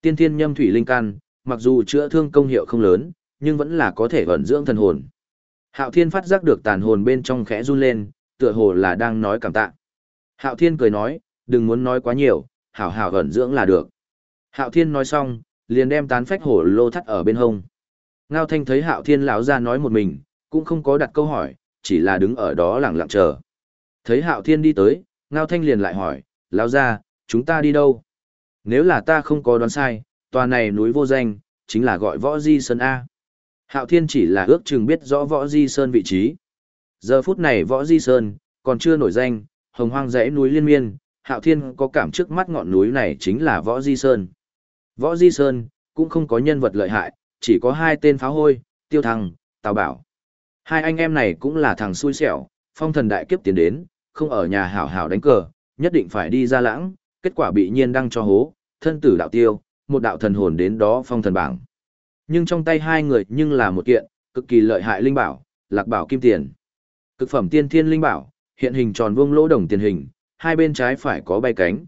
Tiên thiên nhâm thủy linh căn, mặc dù chữa thương công hiệu không lớn, nhưng vẫn là có thể vận dưỡng thần hồn. Hạo Thiên phát giác được tàn hồn bên trong khẽ run lên, tựa hồ là đang nói cảm tạ. Hạo Thiên cười nói, đừng muốn nói quá nhiều, hảo hảo vận dưỡng là được. Hạo Thiên nói xong, liền đem tán phách hổ lô thắt ở bên hông. Ngao Thanh thấy Hạo Thiên lão ra nói một mình, cũng không có đặt câu hỏi, chỉ là đứng ở đó lặng lặng chờ. Thấy Hạo Thiên đi tới, Ngao Thanh liền lại hỏi, lão ra, chúng ta đi đâu? Nếu là ta không có đoán sai, tòa này núi vô danh, chính là gọi Võ Di Sơn A. Hạo Thiên chỉ là ước chừng biết rõ Võ Di Sơn vị trí. Giờ phút này Võ Di Sơn, còn chưa nổi danh, hồng hoang dãy núi liên miên, Hạo Thiên có cảm trước mắt ngọn núi này chính là Võ Di Sơn. Võ Di Sơn, cũng không có nhân vật lợi hại, chỉ có hai tên pháo hôi, Tiêu Thăng, Tào Bảo. Hai anh em này cũng là thằng xui xẻo, phong thần đại kiếp tiến đến, không ở nhà hảo hảo đánh cờ, nhất định phải đi ra lãng, kết quả bị nhiên đăng cho hố, thân tử đạo tiêu, một đạo thần hồn đến đó phong thần bảng. Nhưng trong tay hai người nhưng là một kiện, cực kỳ lợi hại linh bảo, lạc bảo kim tiền. Cực phẩm tiên thiên linh bảo, hiện hình tròn vuông lỗ đồng tiền hình, hai bên trái phải có bay cánh.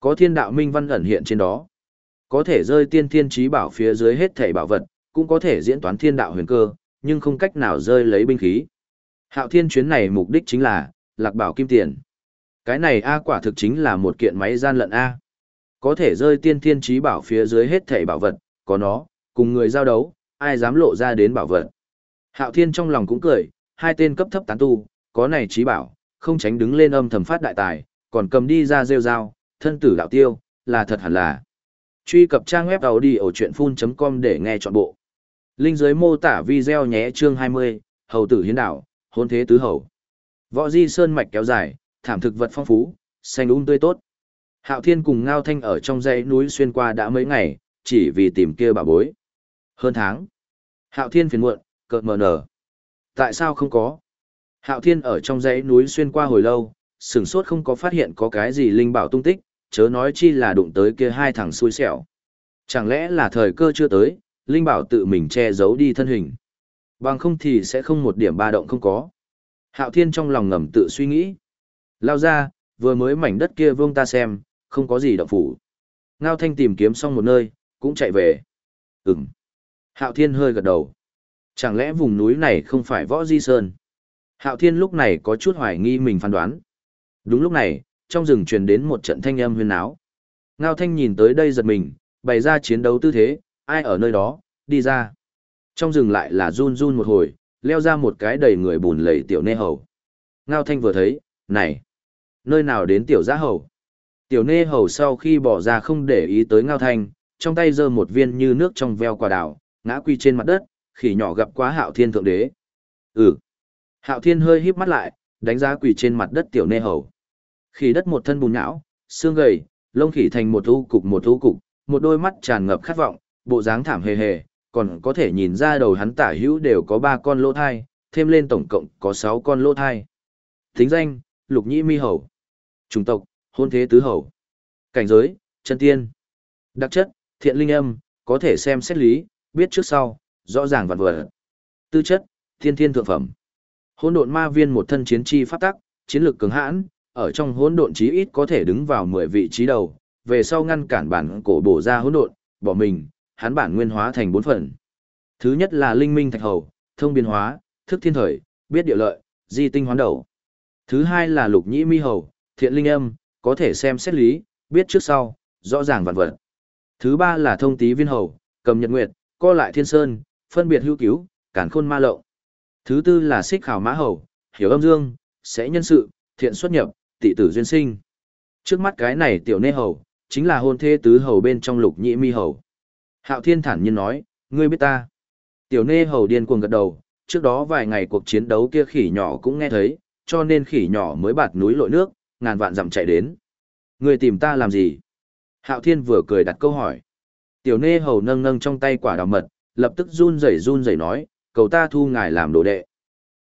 Có thiên đạo minh văn ẩn hiện trên đó. Có thể rơi tiên thiên trí bảo phía dưới hết thể bảo vật, cũng có thể diễn toán thiên đạo huyền cơ, nhưng không cách nào rơi lấy binh khí. Hạo thiên chuyến này mục đích chính là, lạc bảo kim tiền. Cái này A quả thực chính là một kiện máy gian lận A. Có thể rơi tiên thiên trí bảo phía dưới hết thể bảo vật, có nó, cùng người giao đấu, ai dám lộ ra đến bảo vật. Hạo thiên trong lòng cũng cười, hai tên cấp thấp tán tu, có này trí bảo, không tránh đứng lên âm thầm phát đại tài, còn cầm đi ra rêu dao, thân tử đạo tiêu, là thật hẳn là. Truy cập trang web đầu đi ở chuyện full.com để nghe trọn bộ. Linh dưới mô tả video nhé chương 20, hầu tử hiến đảo hôn thế tứ hầu. Võ di sơn mạch kéo dài, thảm thực vật phong phú, xanh um tươi tốt. Hạo Thiên cùng Ngao Thanh ở trong dãy núi xuyên qua đã mấy ngày, chỉ vì tìm kia bà bối. Hơn tháng. Hạo Thiên phiền muộn, cợt mờ nở. Tại sao không có? Hạo Thiên ở trong dãy núi xuyên qua hồi lâu, sửng sốt không có phát hiện có cái gì linh bảo tung tích, chớ nói chi là đụng tới kia hai thằng xui xẻo. Chẳng lẽ là thời cơ chưa tới, linh bảo tự mình che giấu đi thân hình. Bằng không thì sẽ không một điểm ba động không có. Hạo Thiên trong lòng ngầm tự suy nghĩ. Lao ra, vừa mới mảnh đất kia vương ta xem, không có gì động phủ. Ngao Thanh tìm kiếm xong một nơi, cũng chạy về. Ừm. Hạo Thiên hơi gật đầu. Chẳng lẽ vùng núi này không phải võ di sơn? Hạo Thiên lúc này có chút hoài nghi mình phán đoán. Đúng lúc này, trong rừng truyền đến một trận thanh âm huyên áo. Ngao Thanh nhìn tới đây giật mình, bày ra chiến đấu tư thế, ai ở nơi đó, đi ra. Trong rừng lại là run run một hồi, leo ra một cái đầy người bùn lầy tiểu nê hầu. Ngao Thanh vừa thấy, này, nơi nào đến tiểu giá hầu? Tiểu nê hầu sau khi bỏ ra không để ý tới Ngao Thanh, trong tay giơ một viên như nước trong veo quả đào, ngã quy trên mặt đất, khỉ nhỏ gặp quá hạo thiên thượng đế. Ừ. Hạo thiên hơi híp mắt lại, đánh giá quỳ trên mặt đất tiểu nê hầu. Khỉ đất một thân bùn nhão, xương gầy, lông khỉ thành một u cục một u cục, một đôi mắt tràn ngập khát vọng, bộ dáng thảm hề hề, còn có thể nhìn ra đầu hắn tả hữu đều có ba con lỗ thai, thêm lên tổng cộng có sáu con lỗ thai. Thính danh, lục nhĩ mi hầu. Chủng tộc, hôn thế tứ hầu. Cảnh giới, chân tiên. Đặc chất, thiện linh âm, có thể xem xét lý, biết trước sau, rõ ràng vạn vật. Tư chất, thiên thiên thượng phẩm. Hỗn độn ma viên một thân chiến chi pháp tắc, chiến lược cứng hãn, ở trong hỗn độn chí ít có thể đứng vào 10 vị trí đầu, về sau ngăn cản bản cổ bổ ra hỗn độn, bỏ mình, hắn bản nguyên hóa thành bốn phần. Thứ nhất là linh minh thạch hầu, thông biến hóa, thức thiên thời, biết địa lợi, di tinh hoán đầu. Thứ hai là lục nhĩ mi hầu, thiện linh âm, có thể xem xét lý, biết trước sau, rõ ràng vạn vật. Thứ ba là thông tí viên hầu, cầm nhật nguyệt, co lại thiên sơn, phân biệt hữu cứu, cản khôn ma lậu. Thứ tư là xích khảo mã hầu, hiểu âm dương, sẽ nhân sự, thiện xuất nhập, tị tử duyên sinh. Trước mắt cái này tiểu nê hầu, chính là hôn thê tứ hầu bên trong lục nhĩ mi hầu. Hạo thiên thản nhiên nói, ngươi biết ta. Tiểu nê hầu điên cuồng gật đầu, trước đó vài ngày cuộc chiến đấu kia khỉ nhỏ cũng nghe thấy, cho nên khỉ nhỏ mới bạt núi lội nước, ngàn vạn dặm chạy đến. người tìm ta làm gì? Hạo thiên vừa cười đặt câu hỏi. Tiểu nê hầu nâng nâng trong tay quả đào mật, lập tức run rẩy run rẩy nói, cầu ta thu ngài làm đồ đệ.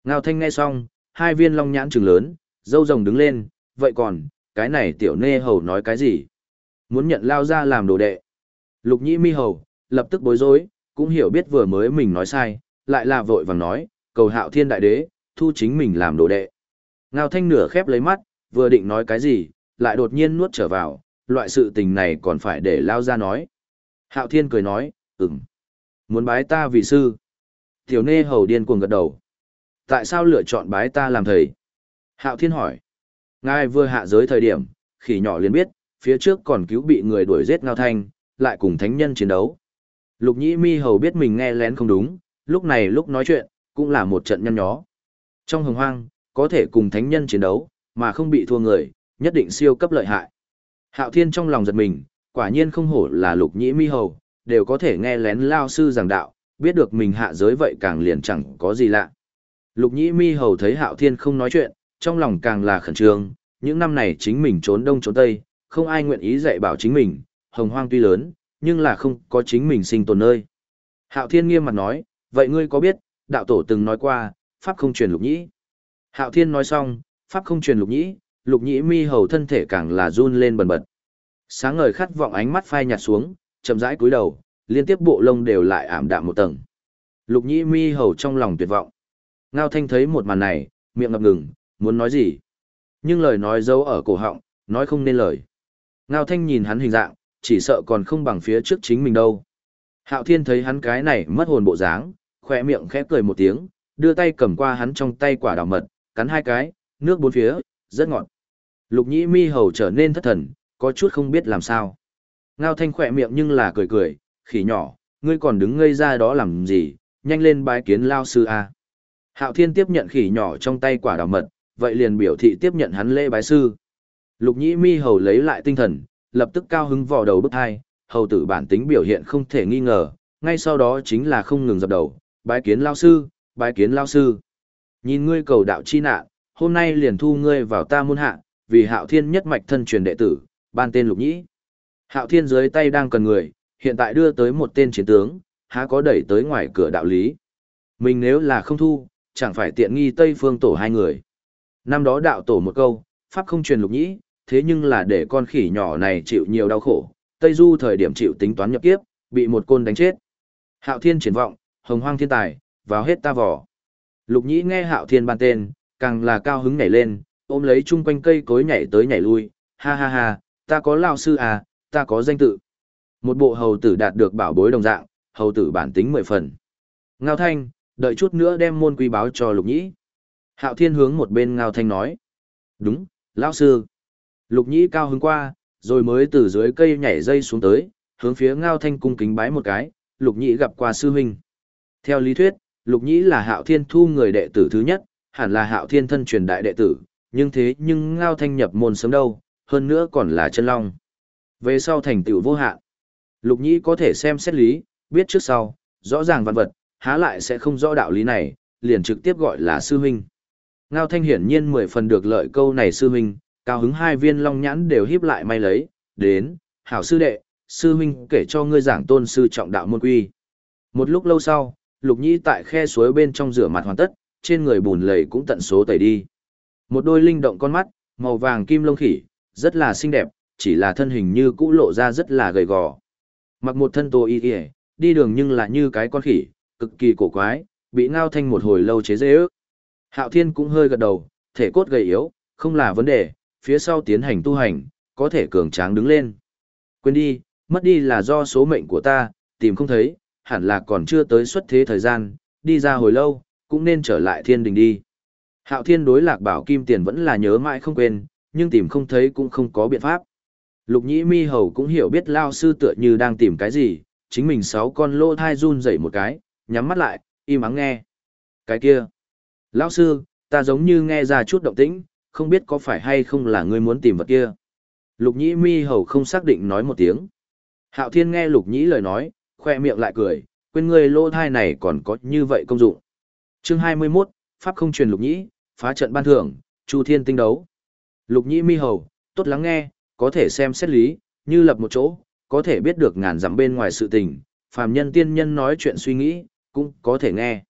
Ngao thanh nghe xong, hai viên long nhãn trừng lớn, dâu rồng đứng lên, vậy còn, cái này tiểu nê hầu nói cái gì? Muốn nhận lao ra làm đồ đệ. Lục nhĩ mi hầu, lập tức bối rối, cũng hiểu biết vừa mới mình nói sai, lại là vội vàng nói, cầu hạo thiên đại đế, thu chính mình làm đồ đệ. Ngao thanh nửa khép lấy mắt, vừa định nói cái gì, lại đột nhiên nuốt trở vào, loại sự tình này còn phải để lao ra nói. Hạo thiên cười nói, ừm, muốn bái ta vì sư. Tiểu nê hầu điên cuồng gật đầu. Tại sao lựa chọn bái ta làm thầy? Hạo thiên hỏi. Ngài vừa hạ giới thời điểm, khỉ nhỏ liền biết, phía trước còn cứu bị người đuổi giết ngao thanh, lại cùng thánh nhân chiến đấu. Lục nhĩ mi hầu biết mình nghe lén không đúng, lúc này lúc nói chuyện, cũng là một trận nhăn nhó. Trong hồng hoang, có thể cùng thánh nhân chiến đấu, mà không bị thua người, nhất định siêu cấp lợi hại. Hạo thiên trong lòng giật mình, quả nhiên không hổ là lục nhĩ mi hầu, đều có thể nghe lén lao sư giảng đạo, biết được mình hạ giới vậy càng liền chẳng có gì lạ. Lục nhĩ mi hầu thấy hạo thiên không nói chuyện, trong lòng càng là khẩn trương, những năm này chính mình trốn đông trốn tây, không ai nguyện ý dạy bảo chính mình, hồng hoang tuy lớn, nhưng là không có chính mình sinh tồn nơi. Hạo Thiên nghiêm mặt nói, vậy ngươi có biết, đạo tổ từng nói qua, Pháp không truyền lục nhĩ. Hạo Thiên nói xong, Pháp không truyền lục nhĩ, lục nhĩ mi hầu thân thể càng là run lên bần bật. Sáng ngời khát vọng ánh mắt phai nhạt xuống, chậm rãi cúi đầu, liên tiếp bộ lông đều lại ảm đạm một tầng. Lục nhĩ mi hầu trong lòng tuyệt vọng. Ngao thanh thấy một màn này, miệng ngập ngừng, muốn nói gì. Nhưng lời nói giấu ở cổ họng, nói không nên lời. Ngao thanh nhìn hắn hình dạng, chỉ sợ còn không bằng phía trước chính mình đâu. Hạo thiên thấy hắn cái này mất hồn bộ dáng, khỏe miệng khẽ cười một tiếng, đưa tay cầm qua hắn trong tay quả đào mật, cắn hai cái, nước bốn phía, rất ngọt. Lục nhĩ mi hầu trở nên thất thần, có chút không biết làm sao. Ngao thanh khỏe miệng nhưng là cười cười, khỉ nhỏ, ngươi còn đứng ngây ra đó làm gì, nhanh lên bái kiến lao sư A. Hạo thiên tiếp nhận khỉ nhỏ trong tay quả đào mật, vậy liền biểu thị tiếp nhận hắn lễ bái sư. Lục nhĩ mi hầu lấy lại tinh thần, lập tức cao hứng vò đầu bức thai, hầu tử bản tính biểu hiện không thể nghi ngờ, ngay sau đó chính là không ngừng dập đầu, bái kiến lao sư, bái kiến lao sư. Nhìn ngươi cầu đạo chi nạn, hôm nay liền thu ngươi vào ta môn hạ, vì hạo thiên nhất mạch thân truyền đệ tử, ban tên lục nhĩ. Hạo thiên dưới tay đang cần người, hiện tại đưa tới một tên chiến tướng, há có đẩy tới ngoài cửa đạo lý. Mình nếu là không thu, chẳng phải tiện nghi Tây Phương tổ hai người. Năm đó đạo tổ một câu, Pháp không truyền lục nhĩ, thế nhưng là để con khỉ nhỏ này chịu nhiều đau khổ, Tây Du thời điểm chịu tính toán nhập kiếp, bị một côn đánh chết. Hạo Thiên triển vọng, hồng hoang thiên tài, vào hết ta vỏ. Lục nhĩ nghe Hạo Thiên ban tên, càng là cao hứng nhảy lên, ôm lấy chung quanh cây cối nhảy tới nhảy lui, ha ha ha, ta có lao sư à, ta có danh tự. Một bộ hầu tử đạt được bảo bối đồng dạng, hầu tử bản tính mười phần. Ngao Thanh, đợi chút nữa đem môn quy báo cho Lục Nhĩ. Hạo Thiên hướng một bên Ngao Thanh nói. Đúng, lão sư. Lục Nhĩ cao hứng qua, rồi mới từ dưới cây nhảy dây xuống tới, hướng phía Ngao Thanh cung kính bái một cái, Lục Nhĩ gặp qua sư huynh. Theo lý thuyết, Lục Nhĩ là Hạo Thiên thu người đệ tử thứ nhất, hẳn là Hạo Thiên thân truyền đại đệ tử, nhưng thế nhưng Ngao Thanh nhập môn sớm đâu, hơn nữa còn là chân long. Về sau thành tựu vô hạn. Lục Nhĩ có thể xem xét lý, biết trước sau, rõ ràng văn vật, há lại sẽ không rõ đạo lý này, liền trực tiếp gọi là sư huynh. Ngao Thanh hiển nhiên mười phần được lợi câu này sư huynh, cao hứng hai viên long nhãn đều híp lại may lấy, đến, hảo sư đệ, sư huynh kể cho ngươi giảng tôn sư trọng đạo môn quy. Một lúc lâu sau, Lục Nhĩ tại khe suối bên trong rửa mặt hoàn tất, trên người bùn lầy cũng tận số tẩy đi. Một đôi linh động con mắt, màu vàng kim lông khỉ, rất là xinh đẹp, chỉ là thân hình như cũ lộ ra rất là gầy gò. Mặc một thân tô y y, đi đường nhưng là như cái con khỉ, cực kỳ cổ quái, bị ngao thanh một hồi lâu chế dễ ước. Hạo Thiên cũng hơi gật đầu, thể cốt gầy yếu, không là vấn đề, phía sau tiến hành tu hành, có thể cường tráng đứng lên. Quên đi, mất đi là do số mệnh của ta, tìm không thấy, hẳn là còn chưa tới xuất thế thời gian, đi ra hồi lâu, cũng nên trở lại thiên đình đi. Hạo Thiên đối lạc bảo kim tiền vẫn là nhớ mãi không quên, nhưng tìm không thấy cũng không có biện pháp. Lục nhĩ mi hầu cũng hiểu biết lao sư tựa như đang tìm cái gì, chính mình sáu con lô thai run dậy một cái, nhắm mắt lại, im ắng nghe. Cái kia. Lão sư, ta giống như nghe ra chút động tĩnh, không biết có phải hay không là ngươi muốn tìm vật kia. Lục nhĩ mi hầu không xác định nói một tiếng. Hạo thiên nghe lục nhĩ lời nói, khoe miệng lại cười, quên ngươi lô thai này còn có như vậy công dụng. Chương 21, Pháp không truyền lục nhĩ, phá trận ban thưởng, Chu Thiên tinh đấu. Lục nhĩ mi hầu, tốt lắng nghe, có thể xem xét lý, như lập một chỗ, có thể biết được ngàn dặm bên ngoài sự tình, phàm nhân tiên nhân nói chuyện suy nghĩ, cũng có thể nghe.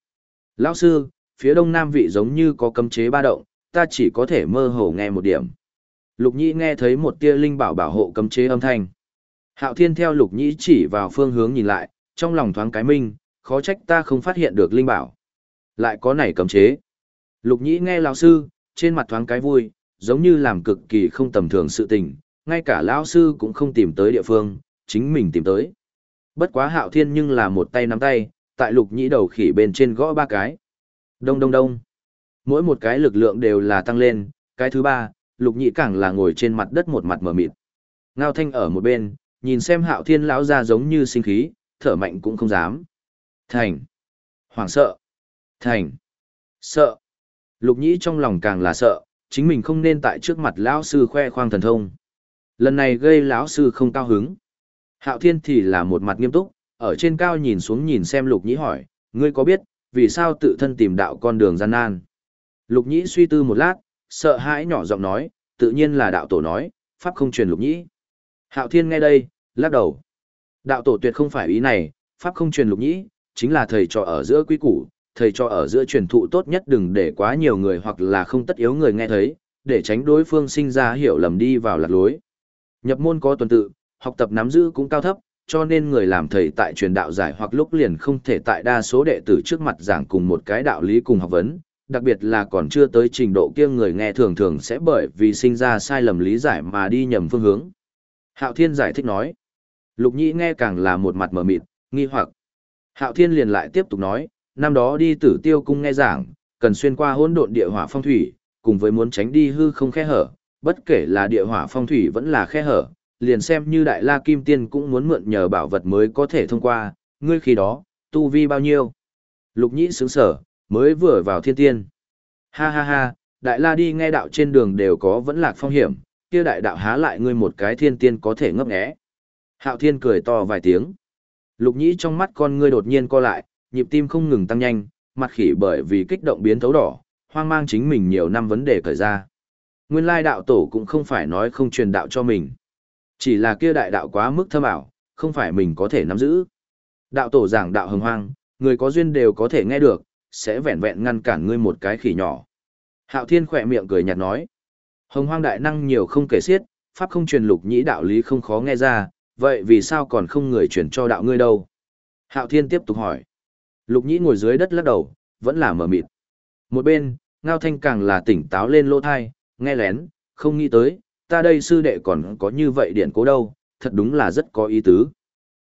Lão sư, phía đông nam vị giống như có cấm chế ba động, ta chỉ có thể mơ hồ nghe một điểm. Lục Nhĩ nghe thấy một tia linh bảo bảo hộ cấm chế âm thanh. Hạo Thiên theo Lục Nhĩ chỉ vào phương hướng nhìn lại, trong lòng thoáng cái minh, khó trách ta không phát hiện được linh bảo. Lại có nảy cấm chế. Lục Nhĩ nghe lão sư, trên mặt thoáng cái vui, giống như làm cực kỳ không tầm thường sự tình, ngay cả lão sư cũng không tìm tới địa phương, chính mình tìm tới. Bất quá Hạo Thiên nhưng là một tay nắm tay, tại Lục Nhĩ đầu khỉ bên trên gõ ba cái. Đông đông đông. Mỗi một cái lực lượng đều là tăng lên, cái thứ ba, Lục Nhĩ càng là ngồi trên mặt đất một mặt mở mịt. Ngao Thanh ở một bên, nhìn xem Hạo Thiên lão ra giống như sinh khí, thở mạnh cũng không dám. Thành. Hoảng sợ. Thành. Sợ. Lục Nhĩ trong lòng càng là sợ, chính mình không nên tại trước mặt lão sư khoe khoang thần thông. Lần này gây lão sư không cao hứng. Hạo Thiên thì là một mặt nghiêm túc, ở trên cao nhìn xuống nhìn xem Lục Nhĩ hỏi, ngươi có biết, vì sao tự thân tìm đạo con đường gian nan? Lục Nhĩ suy tư một lát, sợ hãi nhỏ giọng nói, tự nhiên là đạo tổ nói, pháp không truyền Lục Nhĩ. Hạo Thiên nghe đây, lắc đầu. Đạo tổ tuyệt không phải ý này, pháp không truyền Lục Nhĩ, chính là thầy trò ở giữa quý củ, thầy cho ở giữa truyền thụ tốt nhất đừng để quá nhiều người hoặc là không tất yếu người nghe thấy, để tránh đối phương sinh ra hiểu lầm đi vào lạc lối. Nhập môn có tuần tự, học tập nắm giữ cũng cao thấp, cho nên người làm thầy tại truyền đạo giải hoặc lúc liền không thể tại đa số đệ tử trước mặt giảng cùng một cái đạo lý cùng học vấn, đặc biệt là còn chưa tới trình độ kia người nghe thường thường sẽ bởi vì sinh ra sai lầm lý giải mà đi nhầm phương hướng. Hạo Thiên giải thích nói. Lục Nhĩ nghe càng là một mặt mở mịt, nghi hoặc. Hạo Thiên liền lại tiếp tục nói, năm đó đi tử tiêu cung nghe giảng, cần xuyên qua hỗn độn địa hỏa phong thủy, cùng với muốn tránh đi hư không khe hở, bất kể là địa hỏa phong thủy vẫn là khe hở, liền xem như đại la kim tiên cũng muốn mượn nhờ bảo vật mới có thể thông qua, ngươi khi đó, tu vi bao nhiêu? Lục nhĩ sướng sở, mới vừa vào thiên tiên. Ha ha ha, đại la đi nghe đạo trên đường đều có vẫn lạc phong hiểm, kia đại đạo há lại ngươi một cái thiên tiên có thể ngấp nghé. Hạo thiên cười to vài tiếng. Lục nhĩ trong mắt con ngươi đột nhiên co lại, nhịp tim không ngừng tăng nhanh, mặt khỉ bởi vì kích động biến thấu đỏ, hoang mang chính mình nhiều năm vấn đề cởi ra. Nguyên lai đạo tổ cũng không phải nói không truyền đạo cho mình. Chỉ là kia đại đạo quá mức thâm ảo, không phải mình có thể nắm giữ. Đạo tổ giảng đạo hồng hoang, người có duyên đều có thể nghe được, sẽ vẹn vẹn ngăn cản ngươi một cái khỉ nhỏ. Hạo Thiên khỏe miệng cười nhạt nói. Hồng hoang đại năng nhiều không kể xiết, pháp không truyền lục nhĩ đạo lý không khó nghe ra, vậy vì sao còn không người truyền cho đạo ngươi đâu? Hạo Thiên tiếp tục hỏi. Lục nhĩ ngồi dưới đất lắc đầu, vẫn là mở mịt. Một bên, Ngao Thanh càng là tỉnh táo lên lỗ thai, nghe lén, không nghĩ tới, ta đây sư đệ còn có như vậy điện cố đâu, thật đúng là rất có ý tứ.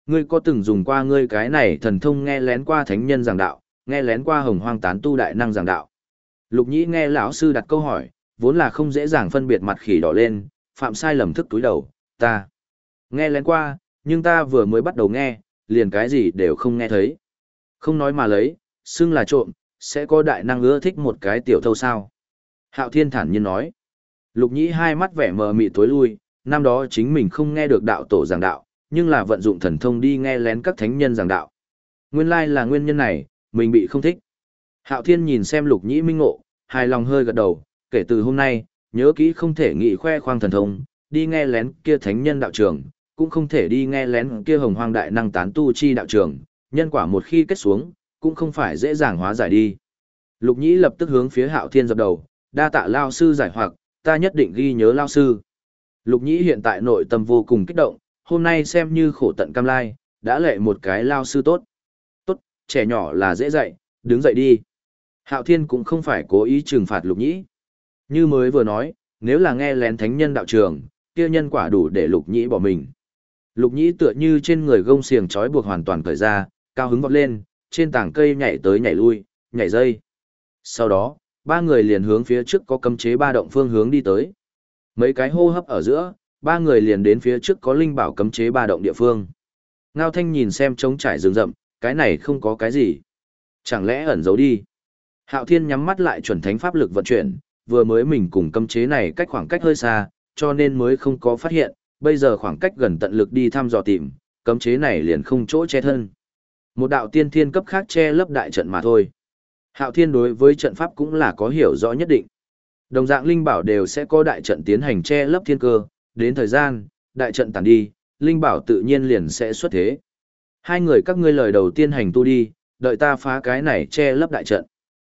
Ngươi có từng dùng qua ngươi cái này thần thông nghe lén qua thánh nhân giảng đạo, nghe lén qua hồng hoang tán tu đại năng giảng đạo. Lục nhĩ nghe lão sư đặt câu hỏi, vốn là không dễ dàng phân biệt mặt khỉ đỏ lên, phạm sai lầm thức túi đầu, ta. Nghe lén qua, nhưng ta vừa mới bắt đầu nghe, liền cái gì đều không nghe thấy. Không nói mà lấy, xưng là trộm, sẽ có đại năng ưa thích một cái tiểu thâu sao. Hạo thiên thản nhiên nói. Lục nhĩ hai mắt vẻ mờ mị tối lui, năm đó chính mình không nghe được đạo tổ giảng đạo, nhưng là vận dụng thần thông đi nghe lén các thánh nhân giảng đạo. Nguyên lai là nguyên nhân này, mình bị không thích. Hạo thiên nhìn xem lục nhĩ minh ngộ, hài lòng hơi gật đầu, kể từ hôm nay, nhớ kỹ không thể nghị khoe khoang thần thông, đi nghe lén kia thánh nhân đạo trường, cũng không thể đi nghe lén kia hồng hoang đại năng tán tu chi đạo trường, nhân quả một khi kết xuống, cũng không phải dễ dàng hóa giải đi. Lục nhĩ lập tức hướng phía hạo thiên dập đầu, đa tạ lao sư giải hoặc, ta nhất định ghi nhớ lao sư. Lục nhĩ hiện tại nội tâm vô cùng kích động, hôm nay xem như khổ tận cam lai, đã lệ một cái lao sư tốt. Tốt, trẻ nhỏ là dễ dạy, đứng dậy đi. Hạo thiên cũng không phải cố ý trừng phạt lục nhĩ. Như mới vừa nói, nếu là nghe lén thánh nhân đạo trường, kia nhân quả đủ để lục nhĩ bỏ mình. Lục nhĩ tựa như trên người gông xiềng trói buộc hoàn toàn cởi ra, cao hứng vọt lên, trên tảng cây nhảy tới nhảy lui, nhảy dây. Sau đó, ba người liền hướng phía trước có cấm chế ba động phương hướng đi tới. Mấy cái hô hấp ở giữa, ba người liền đến phía trước có linh bảo cấm chế ba động địa phương. Ngao Thanh nhìn xem trống trải rừng rậm, cái này không có cái gì. Chẳng lẽ ẩn giấu đi? Hạo Thiên nhắm mắt lại chuẩn thánh pháp lực vận chuyển, vừa mới mình cùng cấm chế này cách khoảng cách hơi xa, cho nên mới không có phát hiện, bây giờ khoảng cách gần tận lực đi thăm dò tìm, cấm chế này liền không chỗ che thân. Một đạo tiên thiên cấp khác che lấp đại trận mà thôi. Hạo Thiên đối với trận pháp cũng là có hiểu rõ nhất định. Đồng dạng linh bảo đều sẽ có đại trận tiến hành che lấp thiên cơ, đến thời gian, đại trận tàn đi, linh bảo tự nhiên liền sẽ xuất thế. Hai người các ngươi lời đầu tiên hành tu đi, đợi ta phá cái này che lấp đại trận.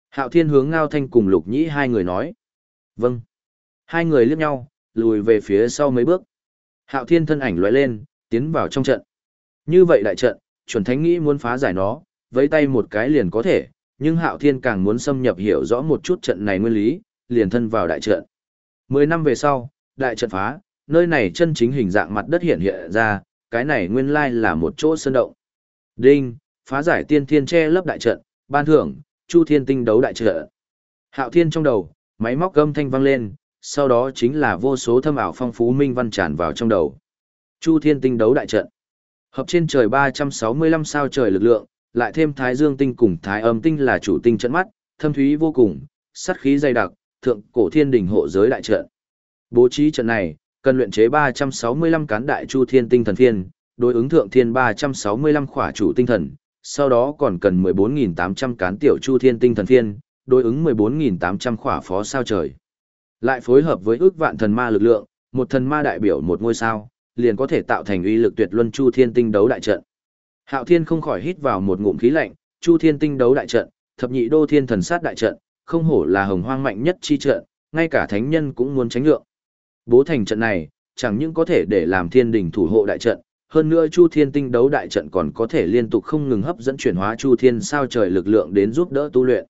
Hạo Thiên hướng Ngao Thanh cùng Lục Nhĩ hai người nói. Vâng. Hai người liếc nhau, lùi về phía sau mấy bước. Hạo Thiên thân ảnh lóe lên, tiến vào trong trận. Như vậy đại trận, chuẩn thánh nghĩ muốn phá giải nó, với tay một cái liền có thể, nhưng Hạo Thiên càng muốn xâm nhập hiểu rõ một chút trận này nguyên lý, liền thân vào đại trận. Mười năm về sau, đại trận phá, nơi này chân chính hình dạng mặt đất hiện hiện ra, cái này nguyên lai là một chỗ sơn động. Đinh, phá giải tiên thiên che lấp đại trận, ban thưởng, Chu Thiên Tinh đấu đại trận. Hạo Thiên trong đầu, máy móc gâm thanh vang lên, sau đó chính là vô số thâm ảo phong phú minh văn tràn vào trong đầu. Chu Thiên Tinh đấu đại trận. Hợp trên trời 365 sao trời lực lượng, lại thêm Thái Dương tinh cùng Thái Âm tinh là chủ tinh trận mắt, thâm thúy vô cùng, sát khí dày đặc, thượng cổ thiên đỉnh hộ giới đại trận. Bố trí trận này, cần luyện chế 365 cán đại chu thiên tinh thần thiên, đối ứng thượng thiên 365 khỏa chủ tinh thần, sau đó còn cần 14.800 cán tiểu chu thiên tinh thần thiên, đối ứng 14.800 khỏa phó sao trời. Lại phối hợp với ước vạn thần ma lực lượng, một thần ma đại biểu một ngôi sao, liền có thể tạo thành uy lực tuyệt luân chu thiên tinh đấu đại trận. Hạo Thiên không khỏi hít vào một ngụm khí lạnh, chu thiên tinh đấu đại trận, thập nhị đô thiên thần sát đại trận, không hổ là hồng hoang mạnh nhất chi trận, ngay cả thánh nhân cũng muốn tránh lượng. Bố thành trận này, chẳng những có thể để làm thiên đình thủ hộ đại trận, hơn nữa Chu Thiên Tinh đấu đại trận còn có thể liên tục không ngừng hấp dẫn chuyển hóa Chu Thiên sao trời lực lượng đến giúp đỡ tu luyện.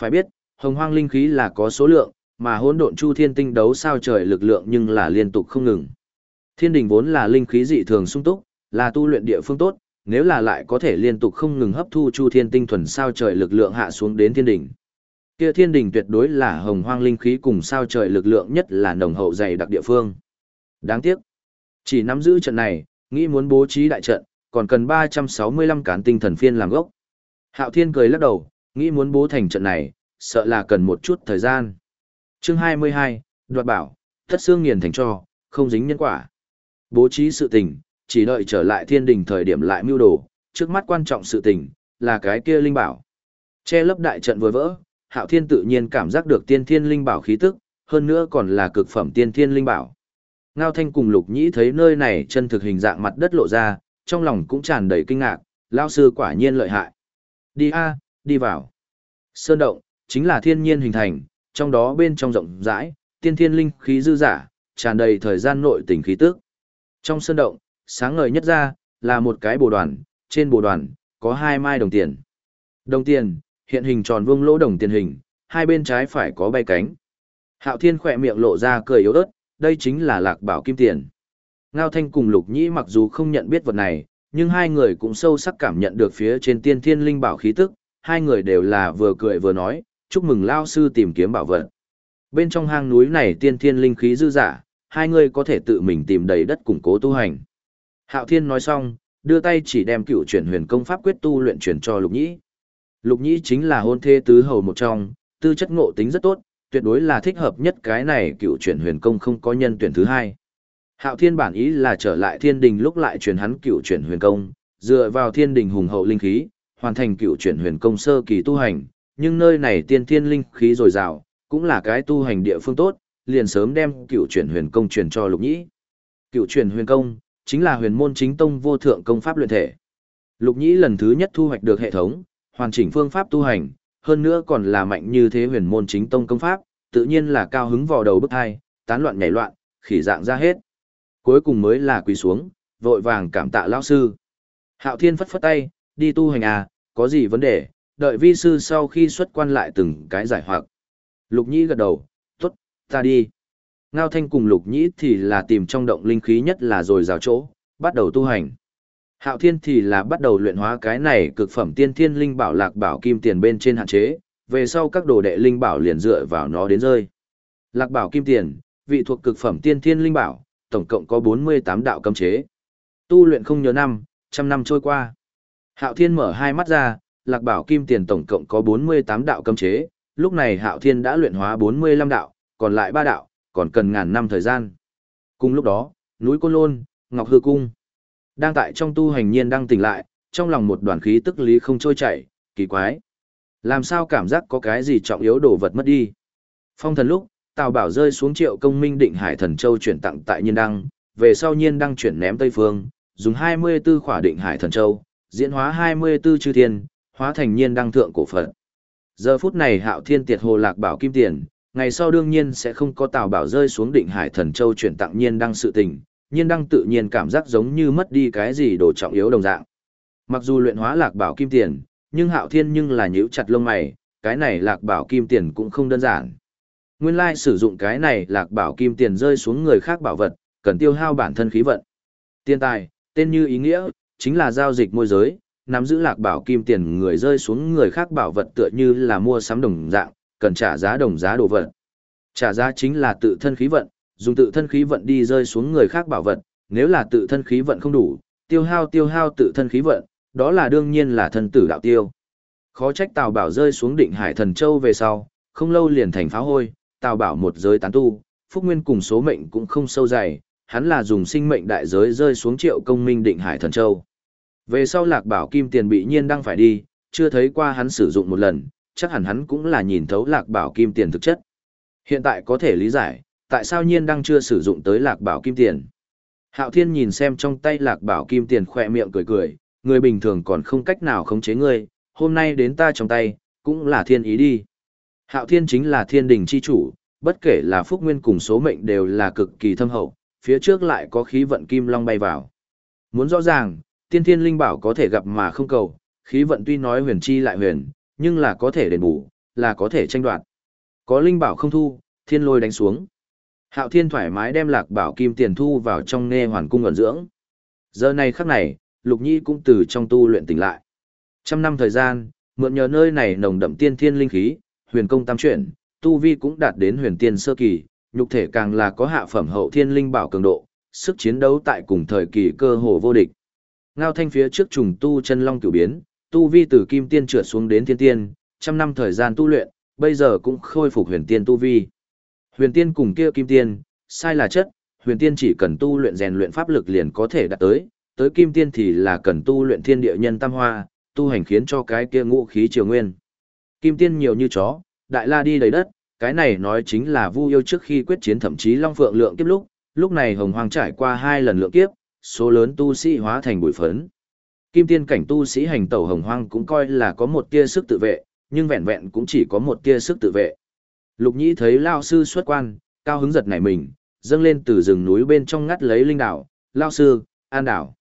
Phải biết, hồng hoang linh khí là có số lượng, mà hỗn độn Chu Thiên Tinh đấu sao trời lực lượng nhưng là liên tục không ngừng. Thiên đình vốn là linh khí dị thường sung túc, là tu luyện địa phương tốt, nếu là lại có thể liên tục không ngừng hấp thu Chu Thiên Tinh thuần sao trời lực lượng hạ xuống đến thiên đình. Kia thiên đình tuyệt đối là hồng hoang linh khí cùng sao trời lực lượng nhất là nồng hậu dày đặc địa phương. Đáng tiếc, chỉ nắm giữ trận này, nghĩ muốn bố trí đại trận, còn cần 365 cán tinh thần phiên làm gốc. Hạo Thiên cười lắc đầu, nghĩ muốn bố thành trận này, sợ là cần một chút thời gian. Chương 22, đoạt bảo, thất xương nghiền thành cho, không dính nhân quả. Bố trí sự tình, chỉ đợi trở lại thiên đình thời điểm lại mưu đồ, trước mắt quan trọng sự tình, là cái kia linh bảo. Che lấp đại trận vừa vỡ, Hạo Thiên tự nhiên cảm giác được tiên thiên linh bảo khí tức, hơn nữa còn là cực phẩm tiên thiên linh bảo. Ngao Thanh cùng Lục Nhĩ thấy nơi này chân thực hình dạng mặt đất lộ ra, trong lòng cũng tràn đầy kinh ngạc, lao sư quả nhiên lợi hại. Đi a, đi vào. Sơn động, chính là thiên nhiên hình thành, trong đó bên trong rộng rãi, tiên thiên linh khí dư giả, tràn đầy thời gian nội tình khí tức. Trong sơn động, sáng ngời nhất ra, là một cái bồ đoàn, trên bồ đoàn, có hai mai đồng tiền. Đồng tiền, hiện hình tròn vuông lỗ đồng tiền hình, hai bên trái phải có bay cánh. Hạo Thiên khỏe miệng lộ ra cười yếu ớt, đây chính là lạc bảo kim tiền. Ngao Thanh cùng Lục Nhĩ mặc dù không nhận biết vật này, Nhưng hai người cũng sâu sắc cảm nhận được phía trên tiên thiên linh bảo khí tức, hai người đều là vừa cười vừa nói, chúc mừng lao sư tìm kiếm bảo vật. Bên trong hang núi này tiên thiên linh khí dư giả, hai người có thể tự mình tìm đầy đất củng cố tu hành. Hạo Thiên nói xong, đưa tay chỉ đem cựu chuyển huyền công pháp quyết tu luyện chuyển cho Lục Nhĩ. Lục Nhĩ chính là hôn thê tứ hầu một trong, tư chất ngộ tính rất tốt, tuyệt đối là thích hợp nhất cái này cựu chuyển huyền công không có nhân tuyển thứ hai. Hạo Thiên bản ý là trở lại thiên đình lúc lại truyền hắn cựu chuyển huyền công, dựa vào thiên đình hùng hậu linh khí, hoàn thành cựu chuyển huyền công sơ kỳ tu hành, nhưng nơi này tiên thiên linh khí dồi dào, cũng là cái tu hành địa phương tốt, liền sớm đem cựu chuyển huyền công truyền cho Lục Nhĩ. Cựu chuyển huyền công chính là huyền môn chính tông vô thượng công pháp luyện thể. Lục Nhĩ lần thứ nhất thu hoạch được hệ thống, hoàn chỉnh phương pháp tu hành, hơn nữa còn là mạnh như thế huyền môn chính tông công pháp, tự nhiên là cao hứng vào đầu bức hai, tán loạn nhảy loạn, khỉ dạng ra hết. Cuối cùng mới là quỳ xuống, vội vàng cảm tạ lão sư. Hạo Thiên phất phất tay, đi tu hành à, có gì vấn đề, đợi vi sư sau khi xuất quan lại từng cái giải hoặc. Lục Nhĩ gật đầu, ta đi. Ngao Thanh cùng Lục Nhĩ thì là tìm trong động linh khí nhất là rồi rào chỗ, bắt đầu tu hành. Hạo Thiên thì là bắt đầu luyện hóa cái này cực phẩm tiên thiên linh bảo lạc bảo kim tiền bên trên hạn chế, về sau các đồ đệ linh bảo liền dựa vào nó đến rơi. Lạc bảo kim tiền, vị thuộc cực phẩm tiên thiên linh bảo, tổng cộng có 48 đạo cấm chế. Tu luyện không nhớ năm, trăm năm trôi qua. Hạo Thiên mở hai mắt ra, lạc bảo kim tiền tổng cộng có 48 đạo cấm chế, lúc này Hạo Thiên đã luyện hóa 45 đạo, còn lại ba đạo, còn cần ngàn năm thời gian. Cùng lúc đó, núi Côn Lôn, Ngọc Hư Cung. Đang tại trong tu hành nhiên đang tỉnh lại, trong lòng một đoàn khí tức lý không trôi chảy, kỳ quái. Làm sao cảm giác có cái gì trọng yếu đồ vật mất đi. Phong thần lúc, Tào Bảo rơi xuống triệu công minh định hải thần châu chuyển tặng tại nhiên đăng, về sau nhiên đăng chuyển ném Tây Phương, dùng 24 khỏa định hải thần châu, diễn hóa 24 chư thiên, hóa thành nhiên đăng thượng cổ Phật. Giờ phút này hạo thiên tiệt hồ lạc bảo kim tiền, ngày sau đương nhiên sẽ không có Tào Bảo rơi xuống định hải thần châu chuyển tặng nhiên đăng sự tình, nhiên đăng tự nhiên cảm giác giống như mất đi cái gì đồ trọng yếu đồng dạng. Mặc dù luyện hóa lạc bảo kim tiền, nhưng hạo thiên nhưng là nhíu chặt lông mày, cái này lạc bảo kim tiền cũng không đơn giản. Nguyên lai sử dụng cái này lạc bảo kim tiền rơi xuống người khác bảo vật, cần tiêu hao bản thân khí vận. Tiền tài, tên như ý nghĩa, chính là giao dịch môi giới, nắm giữ lạc bảo kim tiền người rơi xuống người khác bảo vật tựa như là mua sắm đồng dạng, cần trả giá đồng giá đồ vật. Trả giá chính là tự thân khí vận, dùng tự thân khí vận đi rơi xuống người khác bảo vật, nếu là tự thân khí vận không đủ, tiêu hao tiêu hao tự thân khí vận, đó là đương nhiên là thân tử đạo tiêu. Khó trách Tào Bảo rơi xuống định hải thần châu về sau, không lâu liền thành phá hôi, Tào Bảo một giới tán tu, phúc nguyên cùng số mệnh cũng không sâu dày, hắn là dùng sinh mệnh đại giới rơi xuống triệu công minh định hải thần châu. Về sau lạc bảo kim tiền bị nhiên đang phải đi, chưa thấy qua hắn sử dụng một lần, chắc hẳn hắn cũng là nhìn thấu lạc bảo kim tiền thực chất. Hiện tại có thể lý giải, tại sao nhiên đang chưa sử dụng tới lạc bảo kim tiền. Hạo Thiên nhìn xem trong tay lạc bảo kim tiền khỏe miệng cười cười, người bình thường còn không cách nào khống chế ngươi, hôm nay đến ta trong tay, cũng là thiên ý đi. Hạo Thiên chính là thiên đình chi chủ, bất kể là phúc nguyên cùng số mệnh đều là cực kỳ thâm hậu, phía trước lại có khí vận kim long bay vào. Muốn rõ ràng, tiên thiên linh bảo có thể gặp mà không cầu, khí vận tuy nói huyền chi lại huyền, nhưng là có thể đền bù, là có thể tranh đoạt. Có linh bảo không thu, thiên lôi đánh xuống. Hạo Thiên thoải mái đem lạc bảo kim tiền thu vào trong nghe hoàn cung ẩn dưỡng. Giờ này khắc này, Lục Nhi cũng từ trong tu luyện tỉnh lại. Trăm năm thời gian, mượn nhờ nơi này nồng đậm tiên thiên linh khí, huyền công tam chuyển, tu vi cũng đạt đến huyền tiên sơ kỳ, nhục thể càng là có hạ phẩm hậu thiên linh bảo cường độ, sức chiến đấu tại cùng thời kỳ cơ hồ vô địch. Ngao thanh phía trước trùng tu chân long cửu biến, tu vi từ kim tiên trượt xuống đến thiên tiên, trăm năm thời gian tu luyện, bây giờ cũng khôi phục huyền tiên tu vi. Huyền tiên cùng kia kim tiên, sai là chất, huyền tiên chỉ cần tu luyện rèn luyện pháp lực liền có thể đạt tới, tới kim tiên thì là cần tu luyện thiên địa nhân tam hoa, tu hành khiến cho cái kia ngũ khí triều nguyên. Kim tiên nhiều như chó, đại la đi đầy đất, cái này nói chính là Vu yêu trước khi quyết chiến thậm chí Long Phượng lượng kiếp lúc, lúc này Hồng Hoang trải qua hai lần lượng kiếp, số lớn tu sĩ hóa thành bụi phấn. Kim tiên cảnh tu sĩ hành tẩu Hồng Hoang cũng coi là có một tia sức tự vệ, nhưng vẹn vẹn cũng chỉ có một tia sức tự vệ. Lục Nhĩ thấy lao sư xuất quan, cao hứng giật nảy mình, dâng lên từ rừng núi bên trong ngắt lấy linh đảo, lao sư, an đảo.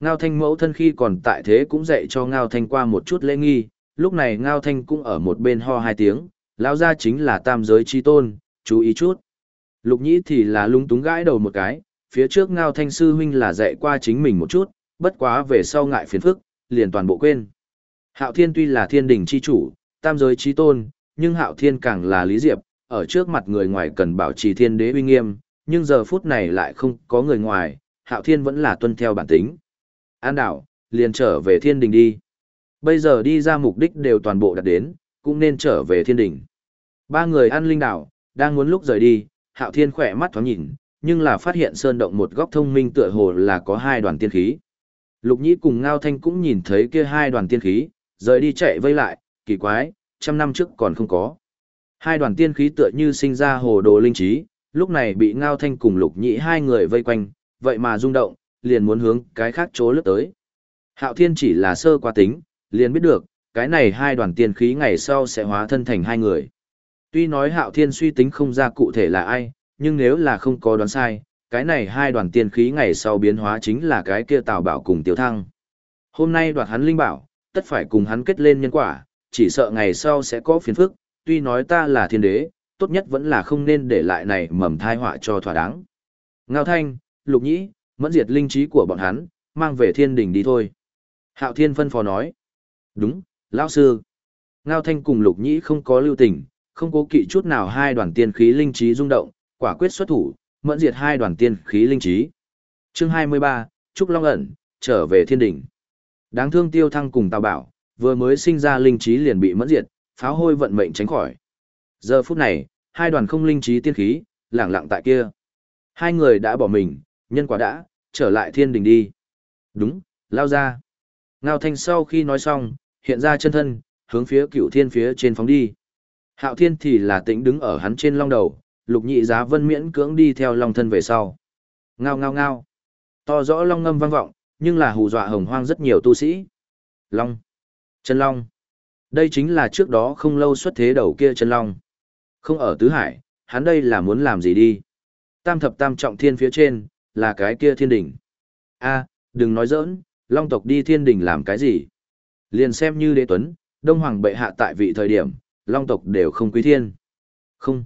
Ngao Thanh mẫu thân khi còn tại thế cũng dạy cho Ngao Thanh qua một chút lễ nghi, lúc này Ngao Thanh cũng ở một bên ho hai tiếng, lão gia chính là tam giới chi tôn, chú ý chút. Lục Nhĩ thì là lung túng gãi đầu một cái, phía trước Ngao Thanh sư huynh là dạy qua chính mình một chút, bất quá về sau ngại phiền phức, liền toàn bộ quên. Hạo Thiên tuy là thiên đình chi chủ, tam giới chi tôn, nhưng Hạo Thiên càng là Lý Diệp, ở trước mặt người ngoài cần bảo trì thiên đế uy nghiêm, nhưng giờ phút này lại không có người ngoài, Hạo Thiên vẫn là tuân theo bản tính. An đảo, liền trở về thiên đình đi. Bây giờ đi ra mục đích đều toàn bộ đạt đến, cũng nên trở về thiên đình. Ba người ăn linh đảo, đang muốn lúc rời đi, Hạo Thiên khỏe mắt thoáng nhìn, nhưng là phát hiện sơn động một góc thông minh tựa hồ là có hai đoàn tiên khí. Lục Nhĩ cùng Ngao Thanh cũng nhìn thấy kia hai đoàn tiên khí, rời đi chạy vây lại, kỳ quái, trăm năm trước còn không có. Hai đoàn tiên khí tựa như sinh ra hồ đồ linh trí, lúc này bị Ngao Thanh cùng Lục Nhĩ hai người vây quanh, vậy mà rung động, liền muốn hướng cái khác chỗ lướt tới. Hạo Thiên chỉ là sơ qua tính, liền biết được, cái này hai đoàn tiên khí ngày sau sẽ hóa thân thành hai người. Tuy nói Hạo Thiên suy tính không ra cụ thể là ai, nhưng nếu là không có đoán sai, cái này hai đoàn tiên khí ngày sau biến hóa chính là cái kia Tào Bảo cùng Tiêu Thăng. Hôm nay đoạt hắn linh bảo, tất phải cùng hắn kết lên nhân quả, chỉ sợ ngày sau sẽ có phiền phức, tuy nói ta là thiên đế, tốt nhất vẫn là không nên để lại này mầm thai họa cho thỏa đáng. Ngao Thanh, Lục Nhĩ, mẫn diệt linh trí của bọn hắn, mang về thiên đình đi thôi. Hạo Thiên phân phó nói. Đúng, lão sư. Ngao Thanh cùng Lục Nhĩ không có lưu tình, không cố kỵ chút nào hai đoàn tiên khí linh trí rung động, quả quyết xuất thủ, mẫn diệt hai đoàn tiên khí linh trí. Chương 23, Trúc Long ẩn, trở về thiên đỉnh. Đáng thương Tiêu Thăng cùng Tào Bảo, vừa mới sinh ra linh trí liền bị mẫn diệt, pháo hôi vận mệnh tránh khỏi. Giờ phút này, hai đoàn không linh trí tiên khí, lẳng lặng tại kia. Hai người đã bỏ mình, nhân quả đã, trở lại thiên đình đi. Đúng, lao ra. Ngao Thanh sau khi nói xong, hiện ra chân thân, hướng phía cựu thiên phía trên phóng đi. Hạo thiên thì là tĩnh đứng ở hắn trên long đầu, lục nhị giá vân miễn cưỡng đi theo long thân về sau. Ngao ngao ngao. To rõ long ngâm vang vọng, nhưng là hù dọa hồng hoang rất nhiều tu sĩ. Long. Chân long. Đây chính là trước đó không lâu xuất thế đầu kia chân long. Không ở tứ hải, hắn đây là muốn làm gì đi. Tam thập tam trọng thiên phía trên, là cái kia thiên đỉnh. a đừng nói giỡn, long tộc đi thiên đỉnh làm cái gì. Liền xem như đế tuấn, đông hoàng bệ hạ tại vị thời điểm, long tộc đều không quý thiên. Không.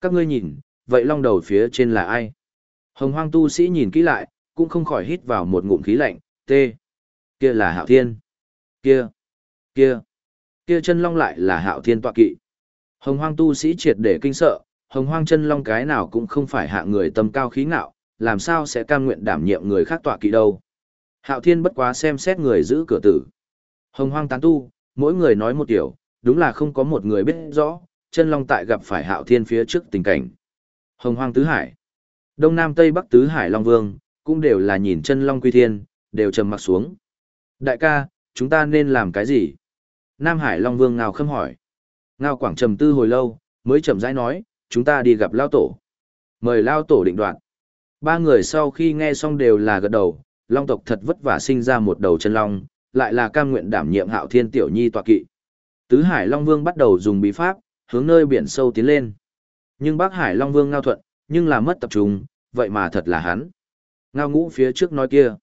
Các ngươi nhìn, vậy long đầu phía trên là ai? Hồng hoang tu sĩ nhìn kỹ lại, cũng không khỏi hít vào một ngụm khí lạnh, tê. Kia là hạo thiên. Kia. Kia. Kia chân long lại là hạo thiên tọa kỵ. Hồng hoang tu sĩ triệt để kinh sợ, hồng hoang chân long cái nào cũng không phải hạ người tâm cao khí ngạo, làm sao sẽ cam nguyện đảm nhiệm người khác tọa kỵ đâu. Hạo thiên bất quá xem xét người giữ cửa tử. Hồng hoang tán tu, mỗi người nói một điều, đúng là không có một người biết rõ, chân long tại gặp phải hạo thiên phía trước tình cảnh. Hồng hoang tứ hải, đông nam tây bắc tứ hải long vương, cũng đều là nhìn chân long quy thiên, đều trầm mặc xuống. Đại ca, chúng ta nên làm cái gì? Nam Hải Long Vương Ngao khâm hỏi. Ngao Quảng trầm tư hồi lâu, mới chậm rãi nói, chúng ta đi gặp Lao Tổ. Mời Lao Tổ định đoạn. Ba người sau khi nghe xong đều là gật đầu, Long tộc thật vất vả sinh ra một đầu chân long, lại là cam nguyện đảm nhiệm hạo thiên tiểu nhi tọa kỵ. Tứ Hải Long Vương bắt đầu dùng bí pháp, hướng nơi biển sâu tiến lên. Nhưng Bắc Hải Long Vương Ngao Thuận, nhưng là mất tập trung, vậy mà thật là hắn. Ngao ngũ phía trước nói kia.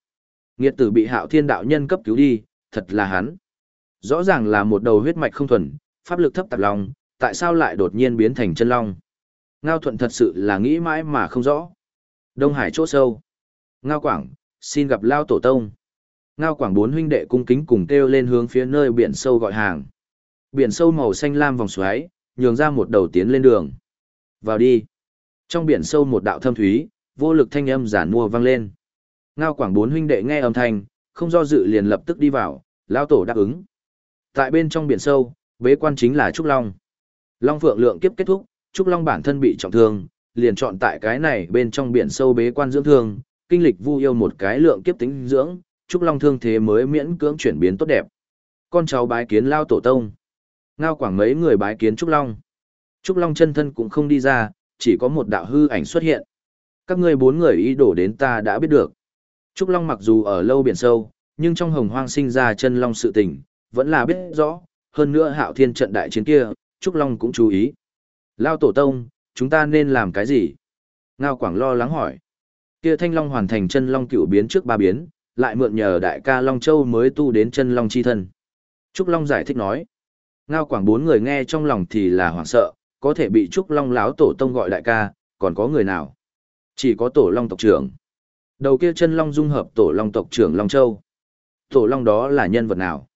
Nghiệt tử bị hạo thiên đạo nhân cấp cứu đi, thật là hắn. Rõ ràng là một đầu huyết mạch không thuần, pháp lực thấp tạp long, tại sao lại đột nhiên biến thành chân long? Ngao thuận thật sự là nghĩ mãi mà không rõ. Đông Hải chỗ sâu. Ngao Quảng, xin gặp Lao Tổ Tông. Ngao Quảng bốn huynh đệ cung kính cùng kêu lên hướng phía nơi biển sâu gọi hàng. Biển sâu màu xanh lam vòng xoáy, nhường ra một đầu tiến lên đường. Vào đi. Trong biển sâu một đạo thâm thúy, vô lực thanh âm giản mua vang lên. Ngao Quảng bốn huynh đệ nghe âm thanh, không do dự liền lập tức đi vào, Lao Tổ đáp ứng. Tại bên trong biển sâu, bế quan chính là Trúc Long. Long Phượng lượng kiếp kết thúc, Trúc Long bản thân bị trọng thương, liền chọn tại cái này bên trong biển sâu bế quan dưỡng thương, kinh lịch vu yêu một cái lượng kiếp tính dưỡng, Trúc Long thương thế mới miễn cưỡng chuyển biến tốt đẹp. Con cháu bái kiến lao tổ tông. Ngao quảng mấy người bái kiến Trúc Long. Trúc Long chân thân cũng không đi ra, chỉ có một đạo hư ảnh xuất hiện. Các ngươi bốn người ý đồ đến ta đã biết được. Trúc Long mặc dù ở lâu biển sâu, nhưng trong hồng hoang sinh ra chân long sự tình, vẫn là biết rõ, hơn nữa hạo thiên trận đại chiến kia, Trúc Long cũng chú ý. Lao tổ tông, chúng ta nên làm cái gì? Ngao Quảng lo lắng hỏi. Kia thanh long hoàn thành chân long cựu biến trước ba biến, lại mượn nhờ đại ca Long Châu mới tu đến chân long chi thân. Trúc Long giải thích nói. Ngao Quảng bốn người nghe trong lòng thì là hoảng sợ, có thể bị Trúc Long láo tổ tông gọi đại ca, còn có người nào? Chỉ có tổ Long tộc trưởng. Đầu kia chân long dung hợp tổ long tộc trưởng Long Châu. Tổ long đó là nhân vật nào?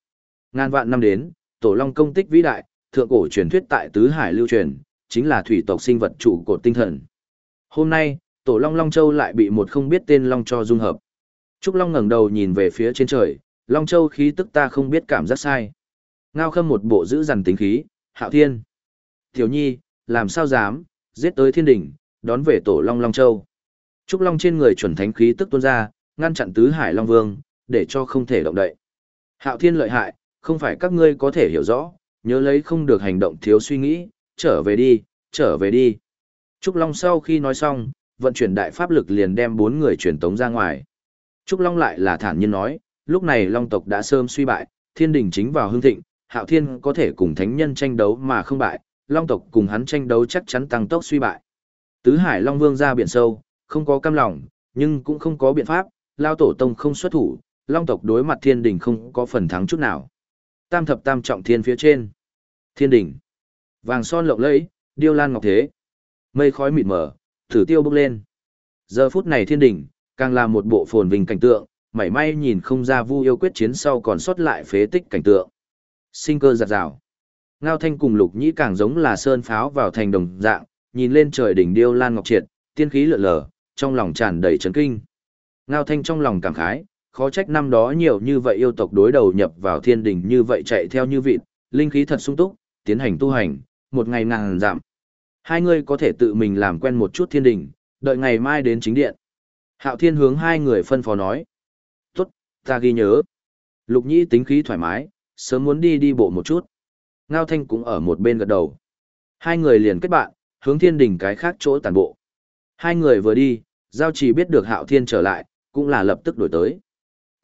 Ngàn vạn năm đến, tổ long công tích vĩ đại, thượng cổ truyền thuyết tại tứ hải lưu truyền, chính là thủy tộc sinh vật trụ cột tinh thần. Hôm nay, tổ long Long Châu lại bị một không biết tên long cho dung hợp. Trúc Long ngẩng đầu nhìn về phía trên trời, Long Châu khí tức ta không biết cảm giác sai. Ngao khâm một bộ giữ dằn tính khí, hạo thiên. Tiểu nhi, làm sao dám, giết tới thiên đỉnh, đón về tổ Long Long Châu. Trúc Long trên người chuẩn thánh khí tức tuôn ra, ngăn chặn tứ hải Long Vương, để cho không thể động đậy. Hạo thiên lợi hại, không phải các ngươi có thể hiểu rõ, nhớ lấy không được hành động thiếu suy nghĩ, trở về đi, trở về đi. Trúc Long sau khi nói xong, vận chuyển đại pháp lực liền đem bốn người truyền tống ra ngoài. Trúc Long lại là thản nhiên nói, lúc này Long tộc đã sớm suy bại, thiên đình chính vào hương thịnh, Hạo Thiên có thể cùng thánh nhân tranh đấu mà không bại, Long tộc cùng hắn tranh đấu chắc chắn tăng tốc suy bại. Tứ Hải Long Vương ra biển sâu, không có cam lòng, nhưng cũng không có biện pháp, Lao Tổ Tông không xuất thủ, Long tộc đối mặt thiên đình không có phần thắng chút nào. Tam thập tam trọng thiên phía trên. Thiên đình. Vàng son lộng lẫy, điêu lan ngọc thế. Mây khói mịt mờ, thử tiêu bốc lên. Giờ phút này thiên đình, càng là một bộ phồn vinh cảnh tượng, mảy may nhìn không ra vu yêu quyết chiến sau còn sót lại phế tích cảnh tượng. Sinh cơ giặt rào. Ngao thanh cùng lục nhĩ càng giống là sơn pháo vào thành đồng dạng, nhìn lên trời đỉnh điêu lan ngọc triệt, tiên khí lượn lờ, trong lòng tràn đầy chấn kinh. Ngao thanh trong lòng cảm khái, khó trách năm đó nhiều như vậy yêu tộc đối đầu nhập vào thiên đình như vậy chạy theo như vịt, linh khí thật sung túc, tiến hành tu hành, một ngày ngàn giảm. Hai người có thể tự mình làm quen một chút thiên đình, đợi ngày mai đến chính điện. Hạo thiên hướng hai người phân phó nói. Tốt, ta ghi nhớ. Lục nhĩ tính khí thoải mái, sớm muốn đi đi bộ một chút. Ngao thanh cũng ở một bên gật đầu. Hai người liền kết bạn, hướng thiên đỉnh cái khác chỗ tàn bộ. Hai người vừa đi, giao chỉ biết được hạo thiên trở lại, cũng là lập tức đổi tới.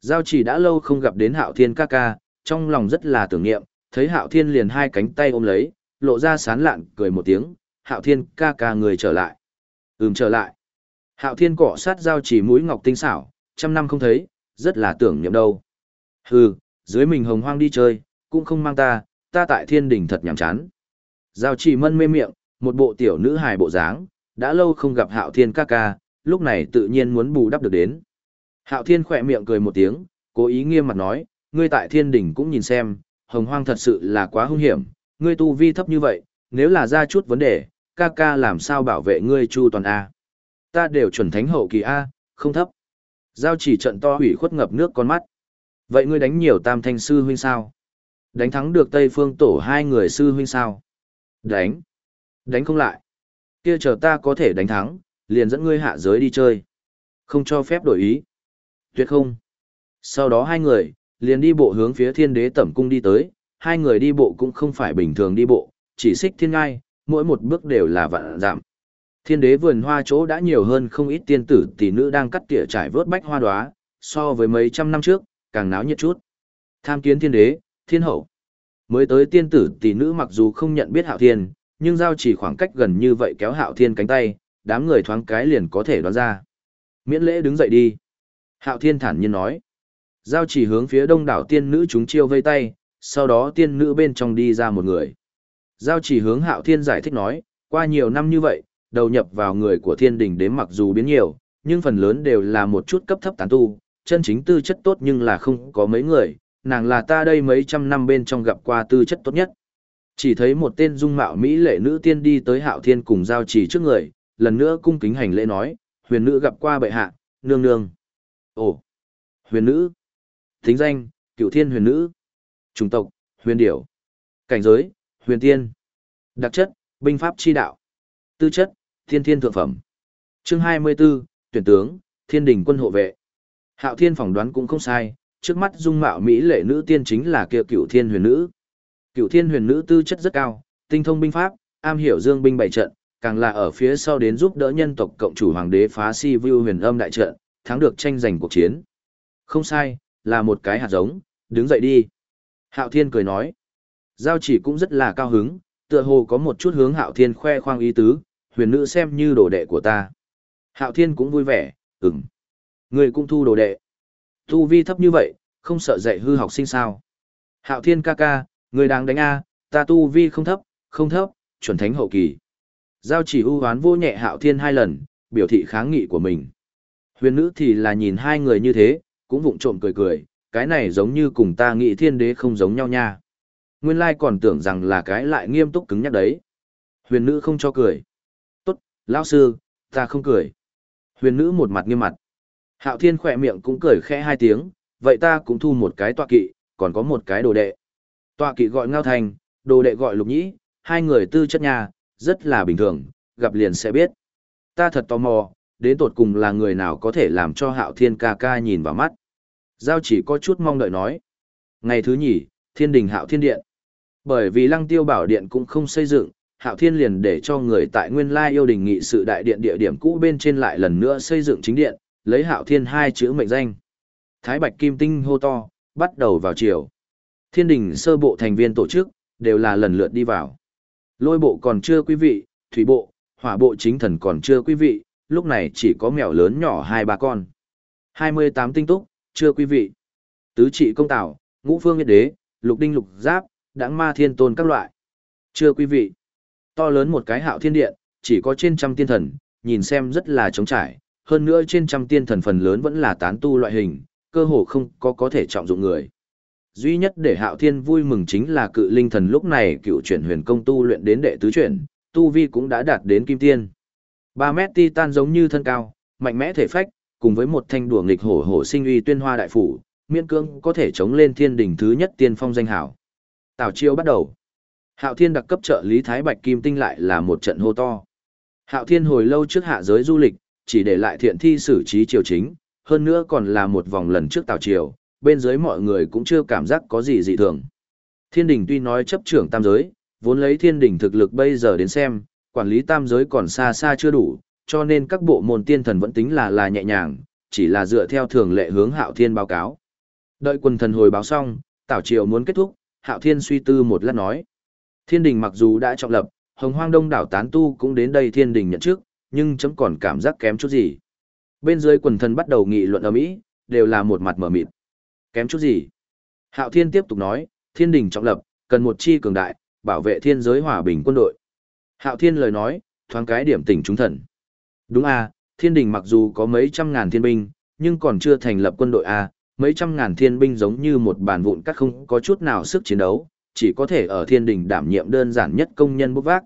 Giao chỉ đã lâu không gặp đến hạo thiên ca ca, trong lòng rất là tưởng niệm, thấy hạo thiên liền hai cánh tay ôm lấy, lộ ra sán lạn, cười một tiếng, hạo thiên ca ca người trở lại. Ừm trở lại. Hạo thiên cọ sát giao chỉ mũi ngọc tinh xảo, trăm năm không thấy, rất là tưởng niệm đâu. Hừ, dưới mình hồng hoang đi chơi, cũng không mang ta, ta tại thiên đỉnh thật nhàm chán. Giao chỉ mân mê miệng, một bộ tiểu nữ hài bộ dáng, đã lâu không gặp hạo thiên ca ca, lúc này tự nhiên muốn bù đắp được đến. Hạo thiên khỏe miệng cười một tiếng, cố ý nghiêm mặt nói, ngươi tại thiên đỉnh cũng nhìn xem, hồng hoang thật sự là quá hung hiểm, ngươi tu vi thấp như vậy, nếu là ra chút vấn đề, ca ca làm sao bảo vệ ngươi chu toàn A. Ta đều chuẩn thánh hậu kỳ A, không thấp. Giao chỉ trận to hủy khuất ngập nước con mắt. Vậy ngươi đánh nhiều tam thanh sư huynh sao? Đánh thắng được Tây Phương tổ hai người sư huynh sao? Đánh. Đánh không lại. Kia chờ ta có thể đánh thắng, liền dẫn ngươi hạ giới đi chơi. Không cho phép đổi ý. Tuyệt không. Sau đó hai người, liền đi bộ hướng phía thiên đế tẩm cung đi tới, hai người đi bộ cũng không phải bình thường đi bộ, chỉ xích thiên ngai, mỗi một bước đều là vạn giảm. Thiên đế vườn hoa chỗ đã nhiều hơn không ít tiên tử tỷ nữ đang cắt tỉa trải vớt bách hoa đóa, so với mấy trăm năm trước, càng náo nhiệt chút. Tham kiến thiên đế, thiên hậu. Mới tới tiên tử tỷ nữ mặc dù không nhận biết hạo thiên, nhưng giao chỉ khoảng cách gần như vậy kéo hạo thiên cánh tay, đám người thoáng cái liền có thể đoán ra. Miễn lễ đứng dậy đi. Hạo thiên thản nhiên nói. Giao chỉ hướng phía đông đảo tiên nữ chúng chiêu vây tay, sau đó tiên nữ bên trong đi ra một người. Giao chỉ hướng hạo thiên giải thích nói, qua nhiều năm như vậy, đầu nhập vào người của thiên đình đến mặc dù biến nhiều, nhưng phần lớn đều là một chút cấp thấp tán tu, chân chính tư chất tốt nhưng là không có mấy người, nàng là ta đây mấy trăm năm bên trong gặp qua tư chất tốt nhất. Chỉ thấy một tên dung mạo Mỹ lệ nữ tiên đi tới hạo thiên cùng giao chỉ trước người, lần nữa cung kính hành lễ nói, huyền nữ gặp qua bệ hạ, nương nương. Ồ, huyền nữ. Thính danh, cựu thiên huyền nữ. Chủng tộc, huyền điểu. Cảnh giới, huyền tiên. Đặc chất, binh pháp chi đạo. Tư chất, thiên thiên thượng phẩm. Chương 24, tuyển tướng, thiên đình quân hộ vệ. Hạo thiên phỏng đoán cũng không sai, trước mắt dung mạo Mỹ lệ nữ tiên chính là kia cựu thiên huyền nữ. Cựu thiên huyền nữ tư chất rất cao, tinh thông binh pháp, am hiểu dương binh bảy trận, càng là ở phía sau đến giúp đỡ nhân tộc cộng chủ hoàng đế phá si view huyền âm đại trận, thắng được tranh giành cuộc chiến. Không sai, là một cái hạt giống, đứng dậy đi. Hạo thiên cười nói. Giao chỉ cũng rất là cao hứng, tựa hồ có một chút hướng hạo thiên khoe khoang ý tứ, huyền nữ xem như đồ đệ của ta. Hạo thiên cũng vui vẻ, ừm. Người cũng thu đồ đệ. Tu vi thấp như vậy, không sợ dạy hư học sinh sao. Hạo thiên ca ca, người đáng đánh A, ta tu vi không thấp, không thấp, chuẩn thánh hậu kỳ. Giao chỉ ưu hoán vô nhẹ hạo thiên hai lần, biểu thị kháng nghị của mình. Huyền nữ thì là nhìn hai người như thế, cũng vụng trộm cười cười, cái này giống như cùng ta nghĩ thiên đế không giống nhau nha. Nguyên lai còn tưởng rằng là cái lại nghiêm túc cứng nhắc đấy. Huyền nữ không cho cười. Tốt, lão sư, ta không cười. Huyền nữ một mặt nghiêm mặt. Hạo thiên khỏe miệng cũng cười khẽ hai tiếng, vậy ta cũng thu một cái tọa kỵ, còn có một cái đồ đệ. Tọa kỵ gọi Ngao Thành, đồ đệ gọi Lục Nhĩ, hai người tư chất nhà, rất là bình thường, gặp liền sẽ biết. Ta thật tò mò, đến tột cùng là người nào có thể làm cho Hạo Thiên ca ca nhìn vào mắt. Giao chỉ có chút mong đợi nói. Ngày thứ nhì, Thiên đình Hạo Thiên Điện. Bởi vì Lăng Tiêu Bảo Điện cũng không xây dựng, Hạo Thiên liền để cho người tại Nguyên Lai yêu đình nghị sự đại điện địa điểm cũ bên trên lại lần nữa xây dựng chính điện, lấy Hạo Thiên hai chữ mệnh danh. Thái Bạch Kim Tinh hô to, bắt đầu vào chiều. Thiên đình sơ bộ thành viên tổ chức, đều là lần lượt đi vào. Lôi bộ còn chưa quý vị, thủy bộ, hỏa bộ chính thần còn chưa quý vị, lúc này chỉ có mèo lớn nhỏ hai ba con. 28 tinh túc, chưa quý vị. Tứ trị công tảo, ngũ phương nghiệt đế, lục đinh lục giáp, đáng ma thiên tôn các loại. Chưa quý vị. To lớn một cái hạo thiên điện, chỉ có trên trăm tiên thần, nhìn xem rất là trống trải, hơn nữa trên trăm tiên thần phần lớn vẫn là tán tu loại hình, cơ hồ không có có thể trọng dụng người. Duy nhất để hạo thiên vui mừng chính là cự linh thần lúc này cựu chuyển huyền công tu luyện đến đệ tứ chuyển, tu vi cũng đã đạt đến kim tiên. 3 mét titan giống như thân cao, mạnh mẽ thể phách, cùng với một thanh đùa nghịch hổ hổ sinh uy tuyên hoa đại phủ, miễn cương có thể chống lên thiên đỉnh thứ nhất tiên phong danh hảo. Tào chiêu bắt đầu. Hạo Thiên đặc cấp trợ lý Thái Bạch Kim Tinh lại là một trận hô to. Hạo Thiên hồi lâu trước hạ giới du lịch, chỉ để lại thiện thi xử trí triều chính, hơn nữa còn là một vòng lần trước Tào Triều, bên dưới mọi người cũng chưa cảm giác có gì dị thường. Thiên đình tuy nói chấp trưởng tam giới, vốn lấy thiên đình thực lực bây giờ đến xem, quản lý tam giới còn xa xa chưa đủ, cho nên các bộ môn tiên thần vẫn tính là là nhẹ nhàng, chỉ là dựa theo thường lệ hướng Hạo Thiên báo cáo. Đợi quân thần hồi báo xong, Tào Triều muốn kết thúc, Hạo Thiên suy tư một lát nói. Thiên đình mặc dù đã trọng lập, hồng hoang đông đảo tán tu cũng đến đây thiên đình nhận trước, nhưng chấm còn cảm giác kém chút gì. Bên dưới quần thần bắt đầu nghị luận ở mỹ, đều là một mặt mở mịt. Kém chút gì? Hạo Thiên tiếp tục nói, thiên đình trọng lập, cần một chi cường đại, bảo vệ thiên giới hòa bình quân đội. Hạo Thiên lời nói, thoáng cái điểm tỉnh chúng thần. Đúng à, thiên đình mặc dù có mấy trăm ngàn thiên binh, nhưng còn chưa thành lập quân đội à, mấy trăm ngàn thiên binh giống như một bàn vụn cắt không có chút nào sức chiến đấu, chỉ có thể ở thiên đình đảm nhiệm đơn giản nhất công nhân bốc vác.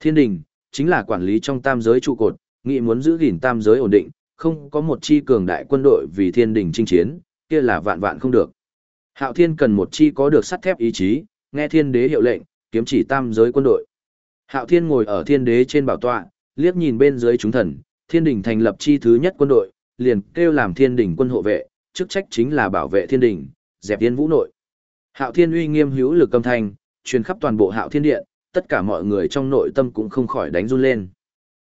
Thiên đình, chính là quản lý trong tam giới trụ cột, nghị muốn giữ gìn tam giới ổn định, không có một chi cường đại quân đội vì thiên đình chinh chiến, kia là vạn vạn không được. Hạo thiên cần một chi có được sắt thép ý chí, nghe thiên đế hiệu lệnh, kiếm chỉ tam giới quân đội. Hạo thiên ngồi ở thiên đế trên bảo tọa, liếc nhìn bên dưới chúng thần, thiên đình thành lập chi thứ nhất quân đội, liền kêu làm thiên đình quân hộ vệ, chức trách chính là bảo vệ thiên đình, dẹp yên vũ nội. Hạo Thiên uy nghiêm hữu lực âm thanh, truyền khắp toàn bộ Hạo Thiên điện, tất cả mọi người trong nội tâm cũng không khỏi đánh run lên.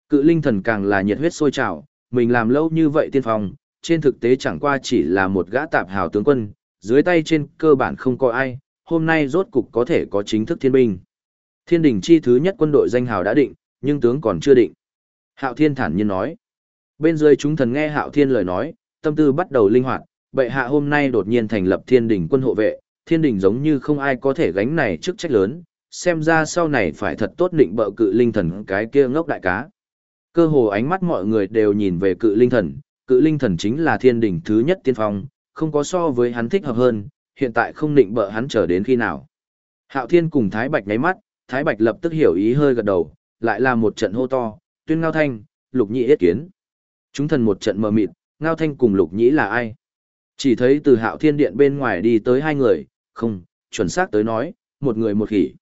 Cự linh thần càng là nhiệt huyết sôi trào, mình làm lâu như vậy tiên phong, trên thực tế chẳng qua chỉ là một gã tạp hào tướng quân, dưới tay trên cơ bản không có ai, hôm nay rốt cục có thể có chính thức thiên binh. Thiên đỉnh chi thứ nhất quân đội danh hào đã định, nhưng tướng còn chưa định. Hạo Thiên thản nhiên nói. Bên dưới chúng thần nghe Hạo Thiên lời nói, tâm tư bắt đầu linh hoạt, bệ hạ hôm nay đột nhiên thành lập thiên đỉnh quân hộ vệ, thiên đình giống như không ai có thể gánh này chức trách lớn, xem ra sau này phải thật tốt định bợ cự linh thần cái kia ngốc đại cá. Cơ hồ ánh mắt mọi người đều nhìn về cự linh thần, cự linh thần chính là thiên đỉnh thứ nhất tiên phong, không có so với hắn thích hợp hơn, hiện tại không định bợ hắn chờ đến khi nào. Hạo thiên cùng Thái Bạch nháy mắt, Thái Bạch lập tức hiểu ý hơi gật đầu, lại là một trận hô to, tuyên ngao thanh, lục nhị yết kiến. Chúng thần một trận mờ mịt, ngao thanh cùng lục nhĩ là ai? Chỉ thấy từ hạo thiên điện bên ngoài đi tới hai người, không, chuẩn xác tới nói, một người một khỉ.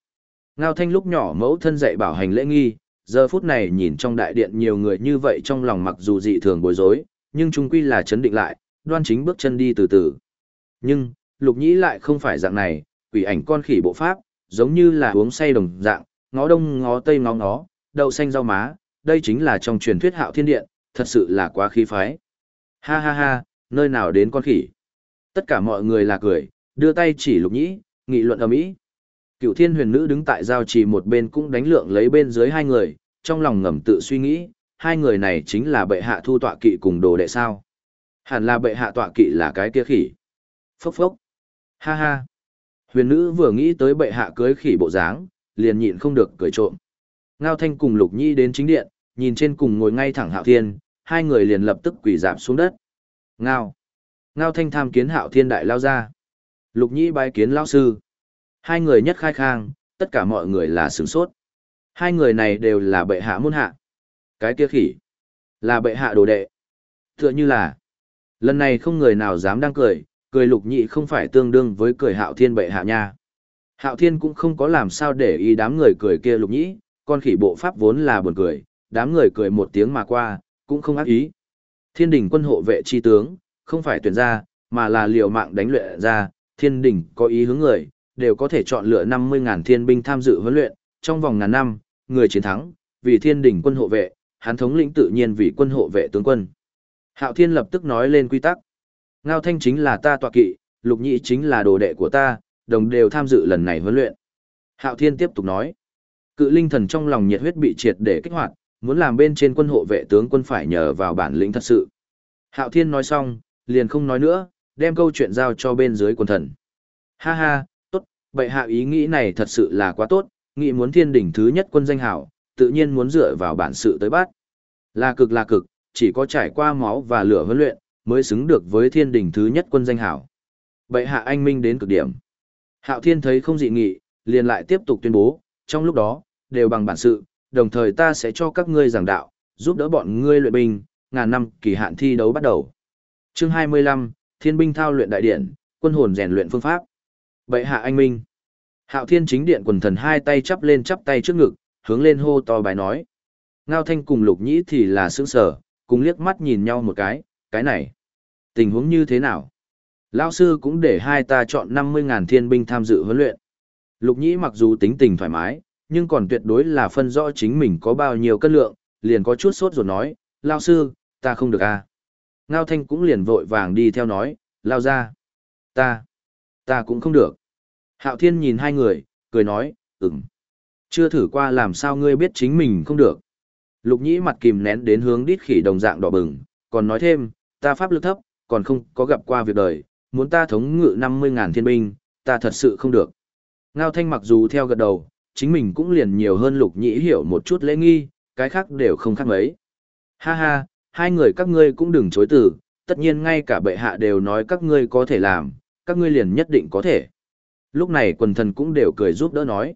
Ngao thanh lúc nhỏ mẫu thân dạy bảo hành lễ nghi, giờ phút này nhìn trong đại điện nhiều người như vậy trong lòng mặc dù dị thường bối rối, nhưng chung quy là chấn định lại, đoan chính bước chân đi từ từ. Nhưng, lục nhĩ lại không phải dạng này, quỷ ảnh con khỉ bộ pháp, giống như là uống say đồng dạng, ngó đông ngó tây ngó ngó, đậu xanh rau má, đây chính là trong truyền thuyết hạo thiên điện, thật sự là quá khí phái. Ha ha ha, nơi nào đến con khỉ. Tất cả mọi người là cười, đưa tay chỉ lục nhĩ, nghị luận ở mỹ. Cựu thiên huyền nữ đứng tại giao trì một bên cũng đánh lượng lấy bên dưới hai người, trong lòng ngầm tự suy nghĩ, hai người này chính là bệ hạ thu tọa kỵ cùng đồ đệ sao. Hẳn là bệ hạ tọa kỵ là cái kia khỉ. Phốc phốc. Ha ha. Huyền nữ vừa nghĩ tới bệ hạ cưới khỉ bộ dáng, liền nhịn không được cười trộm. Ngao thanh cùng lục nhĩ đến chính điện, nhìn trên cùng ngồi ngay thẳng hạo thiên, hai người liền lập tức quỳ dạp xuống đất. Ngao. Ngao thanh tham kiến hạo thiên đại lao ra. Lục nhĩ bái kiến lao sư. Hai người nhất khai khang, tất cả mọi người là sửng sốt. Hai người này đều là bệ hạ môn hạ. Cái kia khỉ. Là bệ hạ đồ đệ. Tựa như là. Lần này không người nào dám đang cười, cười lục nhị không phải tương đương với cười hạo thiên bệ hạ nha. Hạo thiên cũng không có làm sao để ý đám người cười kia lục nhĩ, con khỉ bộ pháp vốn là buồn cười, đám người cười một tiếng mà qua, cũng không ác ý. Thiên đình quân hộ vệ chi tướng, không phải tuyển ra, mà là liều mạng đánh luyện ra, thiên đình có ý hướng người, đều có thể chọn lựa 50.000 thiên binh tham dự huấn luyện, trong vòng ngàn năm, người chiến thắng, vì thiên đình quân hộ vệ, hắn thống lĩnh tự nhiên vì quân hộ vệ tướng quân. Hạo thiên lập tức nói lên quy tắc. Ngao thanh chính là ta tọa kỵ, lục nhị chính là đồ đệ của ta, đồng đều tham dự lần này huấn luyện. Hạo thiên tiếp tục nói. Cự linh thần trong lòng nhiệt huyết bị triệt để kích hoạt, muốn làm bên trên quân hộ vệ tướng quân phải nhờ vào bản lĩnh thật sự. Hạo thiên nói xong, liền không nói nữa, đem câu chuyện giao cho bên dưới quân thần. Ha ha, bệ hạ ý nghĩ này thật sự là quá tốt, nghĩ muốn thiên đỉnh thứ nhất quân danh hảo, tự nhiên muốn dựa vào bản sự tới bắt. Là cực là cực, chỉ có trải qua máu và lửa huấn luyện, mới xứng được với thiên đỉnh thứ nhất quân danh hảo. Bệ hạ anh minh đến cực điểm. Hạo thiên thấy không dị nghị, liền lại tiếp tục tuyên bố, trong lúc đó, đều bằng bản sự, đồng thời ta sẽ cho các ngươi giảng đạo, giúp đỡ bọn ngươi luyện binh, ngàn năm kỳ hạn thi đấu bắt đầu. Chương 25, Thiên binh thao luyện đại điển, quân hồn rèn luyện phương pháp. Bệ hạ anh minh. Hạo Thiên chính điện quần thần hai tay chắp lên chắp tay trước ngực, hướng lên hô to bài nói. Ngao Thanh cùng Lục Nhĩ thì là sững sờ, cùng liếc mắt nhìn nhau một cái, cái này, tình huống như thế nào? Lão sư cũng để hai ta chọn 50.000 thiên binh tham dự huấn luyện. Lục Nhĩ mặc dù tính tình thoải mái, nhưng còn tuyệt đối là phân rõ chính mình có bao nhiêu cân lượng, liền có chút sốt ruột nói, Lão sư, ta không được à. Ngao Thanh cũng liền vội vàng đi theo nói, lao ra. Ta, ta cũng không được. Hạo Thiên nhìn hai người, cười nói, ừm. Chưa thử qua làm sao ngươi biết chính mình không được. Lục nhĩ mặt kìm nén đến hướng đít khỉ đồng dạng đỏ bừng, còn nói thêm, ta pháp lực thấp, còn không có gặp qua việc đời, muốn ta thống ngự 50.000 thiên binh, ta thật sự không được. Ngao Thanh mặc dù theo gật đầu, chính mình cũng liền nhiều hơn lục nhĩ hiểu một chút lễ nghi, cái khác đều không khác mấy. Ha ha, hai người các ngươi cũng đừng chối từ, tất nhiên ngay cả bệ hạ đều nói các ngươi có thể làm, các ngươi liền nhất định có thể. Lúc này quần thần cũng đều cười giúp đỡ nói.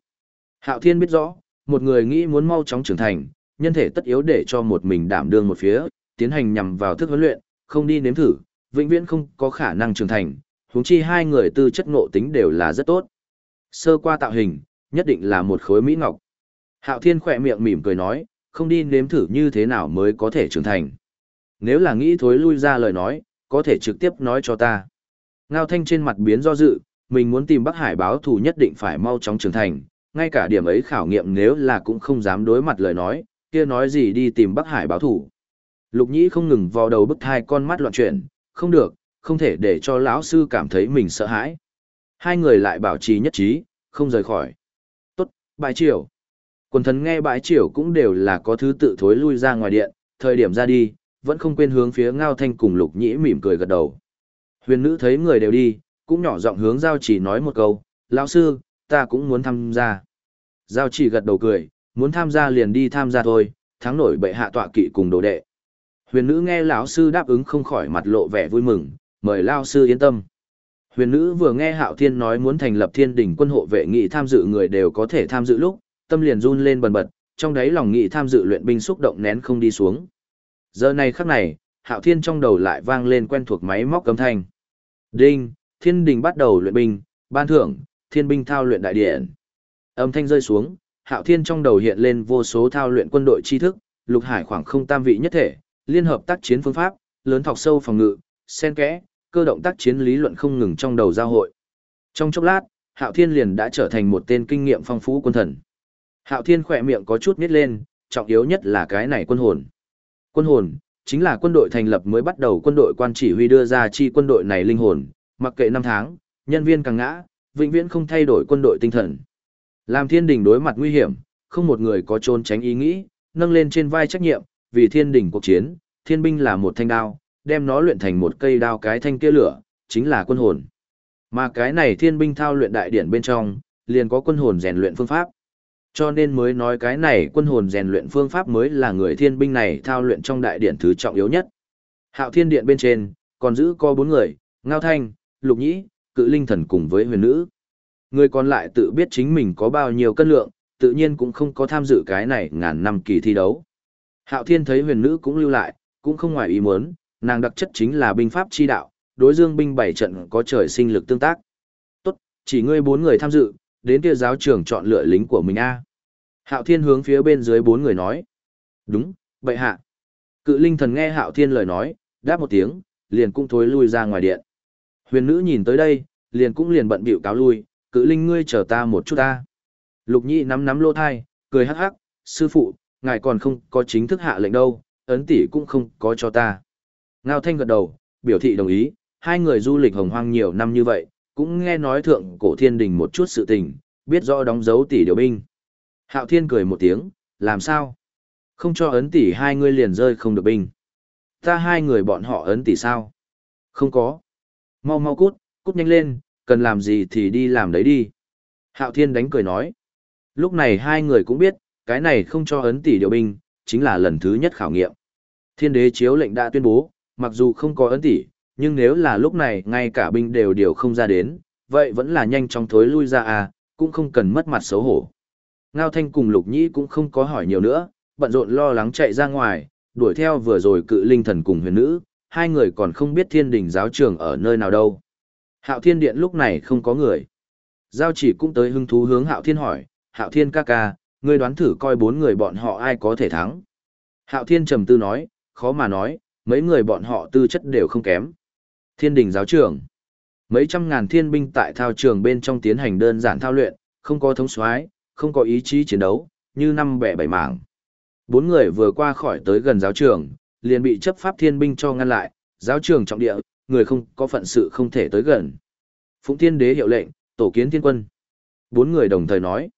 Hạo Thiên biết rõ, một người nghĩ muốn mau chóng trưởng thành, nhân thể tất yếu để cho một mình đảm đương một phía, tiến hành nhằm vào thức huấn luyện, không đi nếm thử, vĩnh viễn không có khả năng trưởng thành, huống chi hai người tư chất ngộ tính đều là rất tốt. Sơ qua tạo hình, nhất định là một khối mỹ ngọc. Hạo Thiên khỏe miệng mỉm cười nói, không đi nếm thử như thế nào mới có thể trưởng thành. Nếu là nghĩ thối lui ra lời nói, có thể trực tiếp nói cho ta. Ngao Thanh trên mặt biến do dự, mình muốn tìm Bắc Hải báo thù nhất định phải mau chóng trưởng thành, ngay cả điểm ấy khảo nghiệm nếu là cũng không dám đối mặt lời nói, kia nói gì đi tìm Bắc Hải báo thù. Lục Nhĩ không ngừng vào đầu bức hai con mắt loạn chuyển, không được, không thể để cho lão sư cảm thấy mình sợ hãi. Hai người lại bảo trì nhất trí, không rời khỏi. Tốt, bãi triều. Quần thần nghe bãi triều cũng đều là có thứ tự thối lui ra ngoài điện, thời điểm ra đi, vẫn không quên hướng phía Ngao Thanh cùng Lục Nhĩ mỉm cười gật đầu. Huyền nữ thấy người đều đi, cũng nhỏ giọng hướng Giao chỉ nói một câu, lão sư, ta cũng muốn tham gia. Giao chỉ gật đầu cười, muốn tham gia liền đi tham gia thôi, thắng nổi bệ hạ tọa kỵ cùng đồ đệ. Huyền nữ nghe lão sư đáp ứng không khỏi mặt lộ vẻ vui mừng, mời lão sư yên tâm. Huyền nữ vừa nghe Hạo Thiên nói muốn thành lập Thiên Đình quân hộ vệ nghị tham dự người đều có thể tham dự lúc, tâm liền run lên bần bật, trong đấy lòng nghị tham dự luyện binh xúc động nén không đi xuống. Giờ này khắc này, Hạo Thiên trong đầu lại vang lên quen thuộc máy móc cấm thanh. Đinh, Thiên Đình bắt đầu luyện binh, ban thưởng, Thiên binh thao luyện đại điện. Âm thanh rơi xuống, Hạo Thiên trong đầu hiện lên vô số thao luyện quân đội tri thức, lục hải khoảng không tam vị nhất thể, liên hợp tác chiến phương pháp, lớn thọc sâu phòng ngự, sen kẽ, cơ động tác chiến lý luận không ngừng trong đầu giao hội. Trong chốc lát, Hạo Thiên liền đã trở thành một tên kinh nghiệm phong phú quân thần. Hạo Thiên khỏe miệng có chút nít lên, trọng yếu nhất là cái này quân hồn. Quân hồn, chính là quân đội thành lập mới bắt đầu quân đội quan chỉ huy đưa ra chi quân đội này linh hồn, mặc kệ năm tháng, nhân viên càng ngã, vĩnh viễn không thay đổi quân đội tinh thần. Làm thiên đình đối mặt nguy hiểm, không một người có trốn tránh ý nghĩ, nâng lên trên vai trách nhiệm, vì thiên đình cuộc chiến, thiên binh là một thanh đao, đem nó luyện thành một cây đao cái thanh kia lửa, chính là quân hồn. Mà cái này thiên binh thao luyện đại điển bên trong, liền có quân hồn rèn luyện phương pháp. Cho nên mới nói cái này quân hồn rèn luyện phương pháp mới là người thiên binh này thao luyện trong đại điển thứ trọng yếu nhất. Hạo thiên điện bên trên, còn giữ có bốn người, Ngao Thanh, Lục Nhĩ, Cự Linh Thần cùng với huyền nữ. Người còn lại tự biết chính mình có bao nhiêu cân lượng, tự nhiên cũng không có tham dự cái này ngàn năm kỳ thi đấu. Hạo thiên thấy huyền nữ cũng lưu lại, cũng không ngoài ý muốn, nàng đặc chất chính là binh pháp chi đạo, đối dương binh bảy trận có trời sinh lực tương tác. Tốt, chỉ ngươi bốn người tham dự, đến kia giáo trưởng chọn lựa lính của mình a. Hạo Thiên hướng phía bên dưới bốn người nói. Đúng, bệ hạ. Cự linh thần nghe Hạo Thiên lời nói, đáp một tiếng, liền cũng thối lui ra ngoài điện. Huyền nữ nhìn tới đây, liền cũng liền bận bịu cáo lui, cự linh ngươi chờ ta một chút ta. Lục nhị nắm nắm lô thai, cười hắc hắc, sư phụ, ngài còn không có chính thức hạ lệnh đâu, ấn tỷ cũng không có cho ta. Ngao thanh gật đầu, biểu thị đồng ý, hai người du lịch hồng hoang nhiều năm như vậy, cũng nghe nói thượng cổ thiên đình một chút sự tình, biết rõ đóng dấu tỷ điều binh. Hạo thiên cười một tiếng, làm sao? Không cho ấn tỷ hai người liền rơi không được binh. Ta hai người bọn họ ấn tỷ sao? Không có. Mau mau cút, cút nhanh lên, cần làm gì thì đi làm đấy đi. Hạo thiên đánh cười nói. Lúc này hai người cũng biết, cái này không cho ấn tỷ điều binh, chính là lần thứ nhất khảo nghiệm. Thiên đế chiếu lệnh đã tuyên bố, mặc dù không có ấn tỷ, nhưng nếu là lúc này ngay cả binh đều điều không ra đến, vậy vẫn là nhanh chóng thối lui ra à, cũng không cần mất mặt xấu hổ. Ngao Thanh cùng Lục Nhĩ cũng không có hỏi nhiều nữa, bận rộn lo lắng chạy ra ngoài, đuổi theo vừa rồi cự linh thần cùng huyền nữ, hai người còn không biết thiên đình giáo trường ở nơi nào đâu. Hạo thiên điện lúc này không có người. Giao chỉ cũng tới hứng thú hướng hạo thiên hỏi, hạo thiên ca ca, ngươi đoán thử coi bốn người bọn họ ai có thể thắng. Hạo thiên trầm tư nói, khó mà nói, mấy người bọn họ tư chất đều không kém. Thiên đình giáo trường. Mấy trăm ngàn thiên binh tại thao trường bên trong tiến hành đơn giản thao luyện, không có thống soái, không có ý chí chiến đấu, như năm bẻ bảy mảng. Bốn người vừa qua khỏi tới gần giáo trường, liền bị chấp pháp thiên binh cho ngăn lại, giáo trường trọng địa, người không có phận sự không thể tới gần. Phụng thiên đế hiệu lệnh, tổ kiến thiên quân. Bốn người đồng thời nói.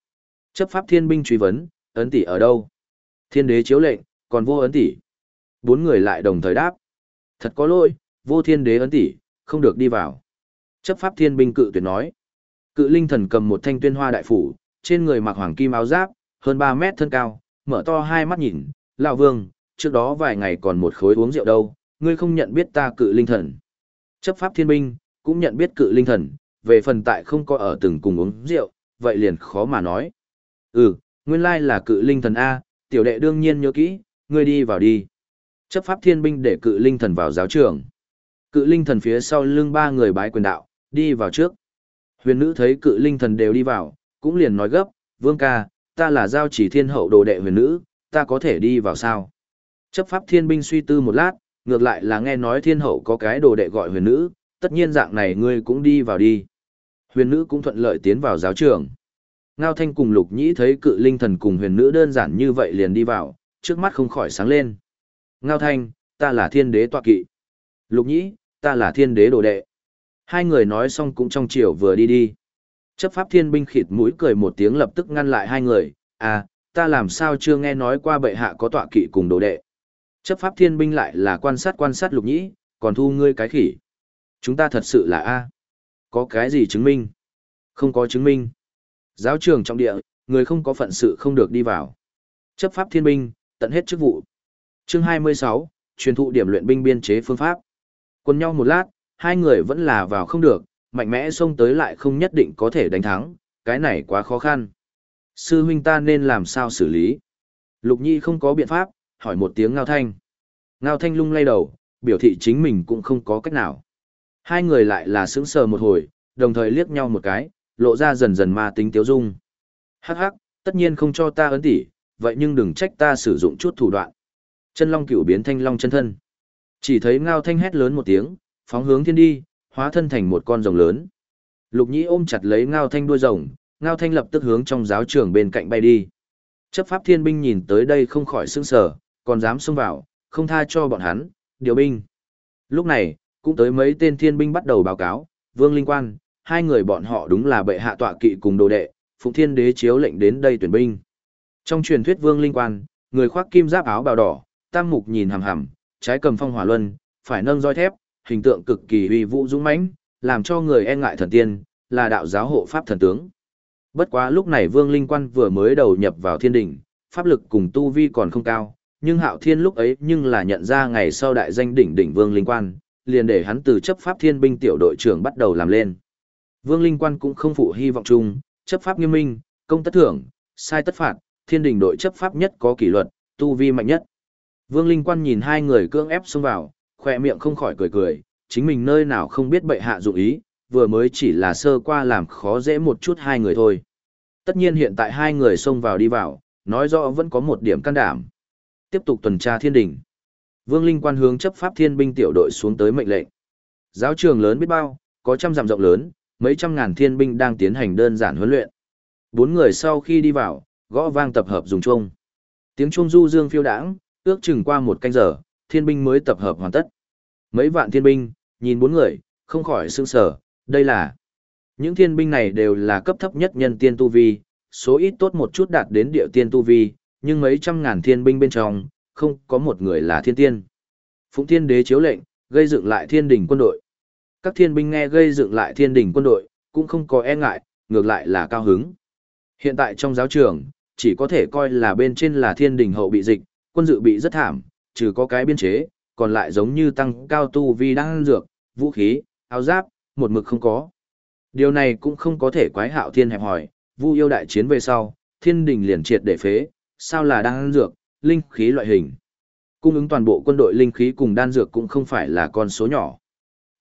Chấp pháp thiên binh truy vấn, ấn tỷ ở đâu? Thiên đế chiếu lệnh, còn vô ấn tỷ. Bốn người lại đồng thời đáp. Thật có lỗi, vô thiên đế ấn tỷ, không được đi vào. Chấp pháp thiên binh cự tuyệt nói. Cự linh thần cầm một thanh tuyên hoa đại phủ, trên người mặc hoàng kim áo giáp, hơn 3 mét thân cao, mở to hai mắt nhìn, lão vương, trước đó vài ngày còn một khối uống rượu đâu, ngươi không nhận biết ta cự linh thần. Chấp pháp thiên binh, cũng nhận biết cự linh thần, về phần tại không có ở từng cùng uống rượu, vậy liền khó mà nói. Ừ, nguyên lai là cự linh thần A, tiểu đệ đương nhiên nhớ kỹ, ngươi đi vào đi. Chấp pháp thiên binh để cự linh thần vào giáo trường. Cự linh thần phía sau lưng ba người bái quyền đạo, đi vào trước. Huyền nữ thấy cự linh thần đều đi vào, cũng liền nói gấp, vương ca, ta là giao chỉ thiên hậu đồ đệ huyền nữ, ta có thể đi vào sao? Chấp pháp thiên binh suy tư một lát, ngược lại là nghe nói thiên hậu có cái đồ đệ gọi huyền nữ, tất nhiên dạng này ngươi cũng đi vào đi. Huyền nữ cũng thuận lợi tiến vào giáo trường. Ngao thanh cùng lục nhĩ thấy cự linh thần cùng huyền nữ đơn giản như vậy liền đi vào, trước mắt không khỏi sáng lên. Ngao thanh, ta là thiên đế tọa kỵ. Lục nhĩ, ta là thiên đế đồ đệ. Hai người nói xong cũng trong chiều vừa đi đi. Chấp pháp thiên binh khịt mũi cười một tiếng lập tức ngăn lại hai người, à, ta làm sao chưa nghe nói qua bệ hạ có tọa kỵ cùng đồ đệ. Chấp pháp thiên binh lại là quan sát quan sát lục nhĩ, còn thu ngươi cái khỉ. Chúng ta thật sự là A. Có cái gì chứng minh? Không có chứng minh. Giáo trường trong địa, người không có phận sự không được đi vào. Chấp pháp thiên binh, tận hết chức vụ. Chương 26, truyền thụ điểm luyện binh biên chế phương pháp. Quân nhau một lát, hai người vẫn là vào không được, mạnh mẽ xông tới lại không nhất định có thể đánh thắng, cái này quá khó khăn. Sư huynh ta nên làm sao xử lý? Lục Nhi không có biện pháp, hỏi một tiếng Ngao Thanh. Ngao Thanh lung lay đầu, biểu thị chính mình cũng không có cách nào. Hai người lại là sững sờ một hồi, đồng thời liếc nhau một cái, lộ ra dần dần ma tính tiếu dung. Hắc hắc, tất nhiên không cho ta ấn tỉ, vậy nhưng đừng trách ta sử dụng chút thủ đoạn. Chân long cửu biến thanh long chân thân. Chỉ thấy Ngao Thanh hét lớn một tiếng, phóng hướng thiên đi, hóa thân thành một con rồng lớn. Lục Nhĩ ôm chặt lấy Ngao Thanh đuôi rồng, Ngao Thanh lập tức hướng trong giáo trường bên cạnh bay đi. Chấp pháp thiên binh nhìn tới đây không khỏi sững sờ, còn dám xông vào, không tha cho bọn hắn, điều binh. Lúc này, cũng tới mấy tên thiên binh bắt đầu báo cáo, Vương Linh Quan, hai người bọn họ đúng là bệ hạ tọa kỵ cùng đồ đệ, Phụng Thiên Đế chiếu lệnh đến đây tuyển binh. Trong truyền thuyết Vương Linh Quan, người khoác kim giáp áo bào đỏ, tam mục nhìn hằm hằm, trái cầm phong hỏa luân, phải nâng roi thép, hình tượng cực kỳ uy vũ dũng mãnh, làm cho người e ngại thần tiên, là đạo giáo hộ pháp thần tướng. Bất quá lúc này Vương Linh Quan vừa mới đầu nhập vào thiên đỉnh, pháp lực cùng tu vi còn không cao, nhưng Hạo Thiên lúc ấy nhưng là nhận ra ngày sau đại danh đỉnh đỉnh Vương Linh Quan, liền để hắn từ chấp pháp thiên binh tiểu đội trưởng bắt đầu làm lên. Vương Linh Quan cũng không phụ hy vọng chung, chấp pháp nghiêm minh, công tất thưởng, sai tất phạt, thiên đình đội chấp pháp nhất có kỷ luật, tu vi mạnh nhất. Vương Linh Quan nhìn hai người cưỡng ép xông vào, khỏe miệng không khỏi cười cười, chính mình nơi nào không biết bệ hạ dụng ý, vừa mới chỉ là sơ qua làm khó dễ một chút hai người thôi. Tất nhiên hiện tại hai người xông vào đi vào, nói rõ vẫn có một điểm can đảm. Tiếp tục tuần tra thiên đình. Vương Linh Quan hướng chấp pháp thiên binh tiểu đội xuống tới mệnh lệnh. Giáo trường lớn biết bao, có trăm dặm rộng lớn, mấy trăm ngàn thiên binh đang tiến hành đơn giản huấn luyện. Bốn người sau khi đi vào, gõ vang tập hợp dùng chuông. Tiếng chuông du dương phiêu đãng, ước chừng qua một canh giờ, thiên binh mới tập hợp hoàn tất. Mấy vạn thiên binh, nhìn bốn người, không khỏi sương sở, đây là... Những thiên binh này đều là cấp thấp nhất nhân tiên tu vi, số ít tốt một chút đạt đến địa tiên tu vi, nhưng mấy trăm ngàn thiên binh bên trong, không có một người là thiên tiên. Phụng thiên đế chiếu lệnh, gây dựng lại thiên đình quân đội. Các thiên binh nghe gây dựng lại thiên đình quân đội, cũng không có e ngại, ngược lại là cao hứng. Hiện tại trong giáo trường, chỉ có thể coi là bên trên là thiên đình hậu bị dịch, quân dự bị rất thảm, trừ có cái biên chế, còn lại giống như tăng cao tu vi đang dược, vũ khí, áo giáp, một mực không có. Điều này cũng không có thể quái hạo thiên hẹp hỏi, vu yêu đại chiến về sau, thiên đình liền triệt để phế, sao là đan dược, linh khí loại hình. Cung ứng toàn bộ quân đội linh khí cùng đan dược cũng không phải là con số nhỏ.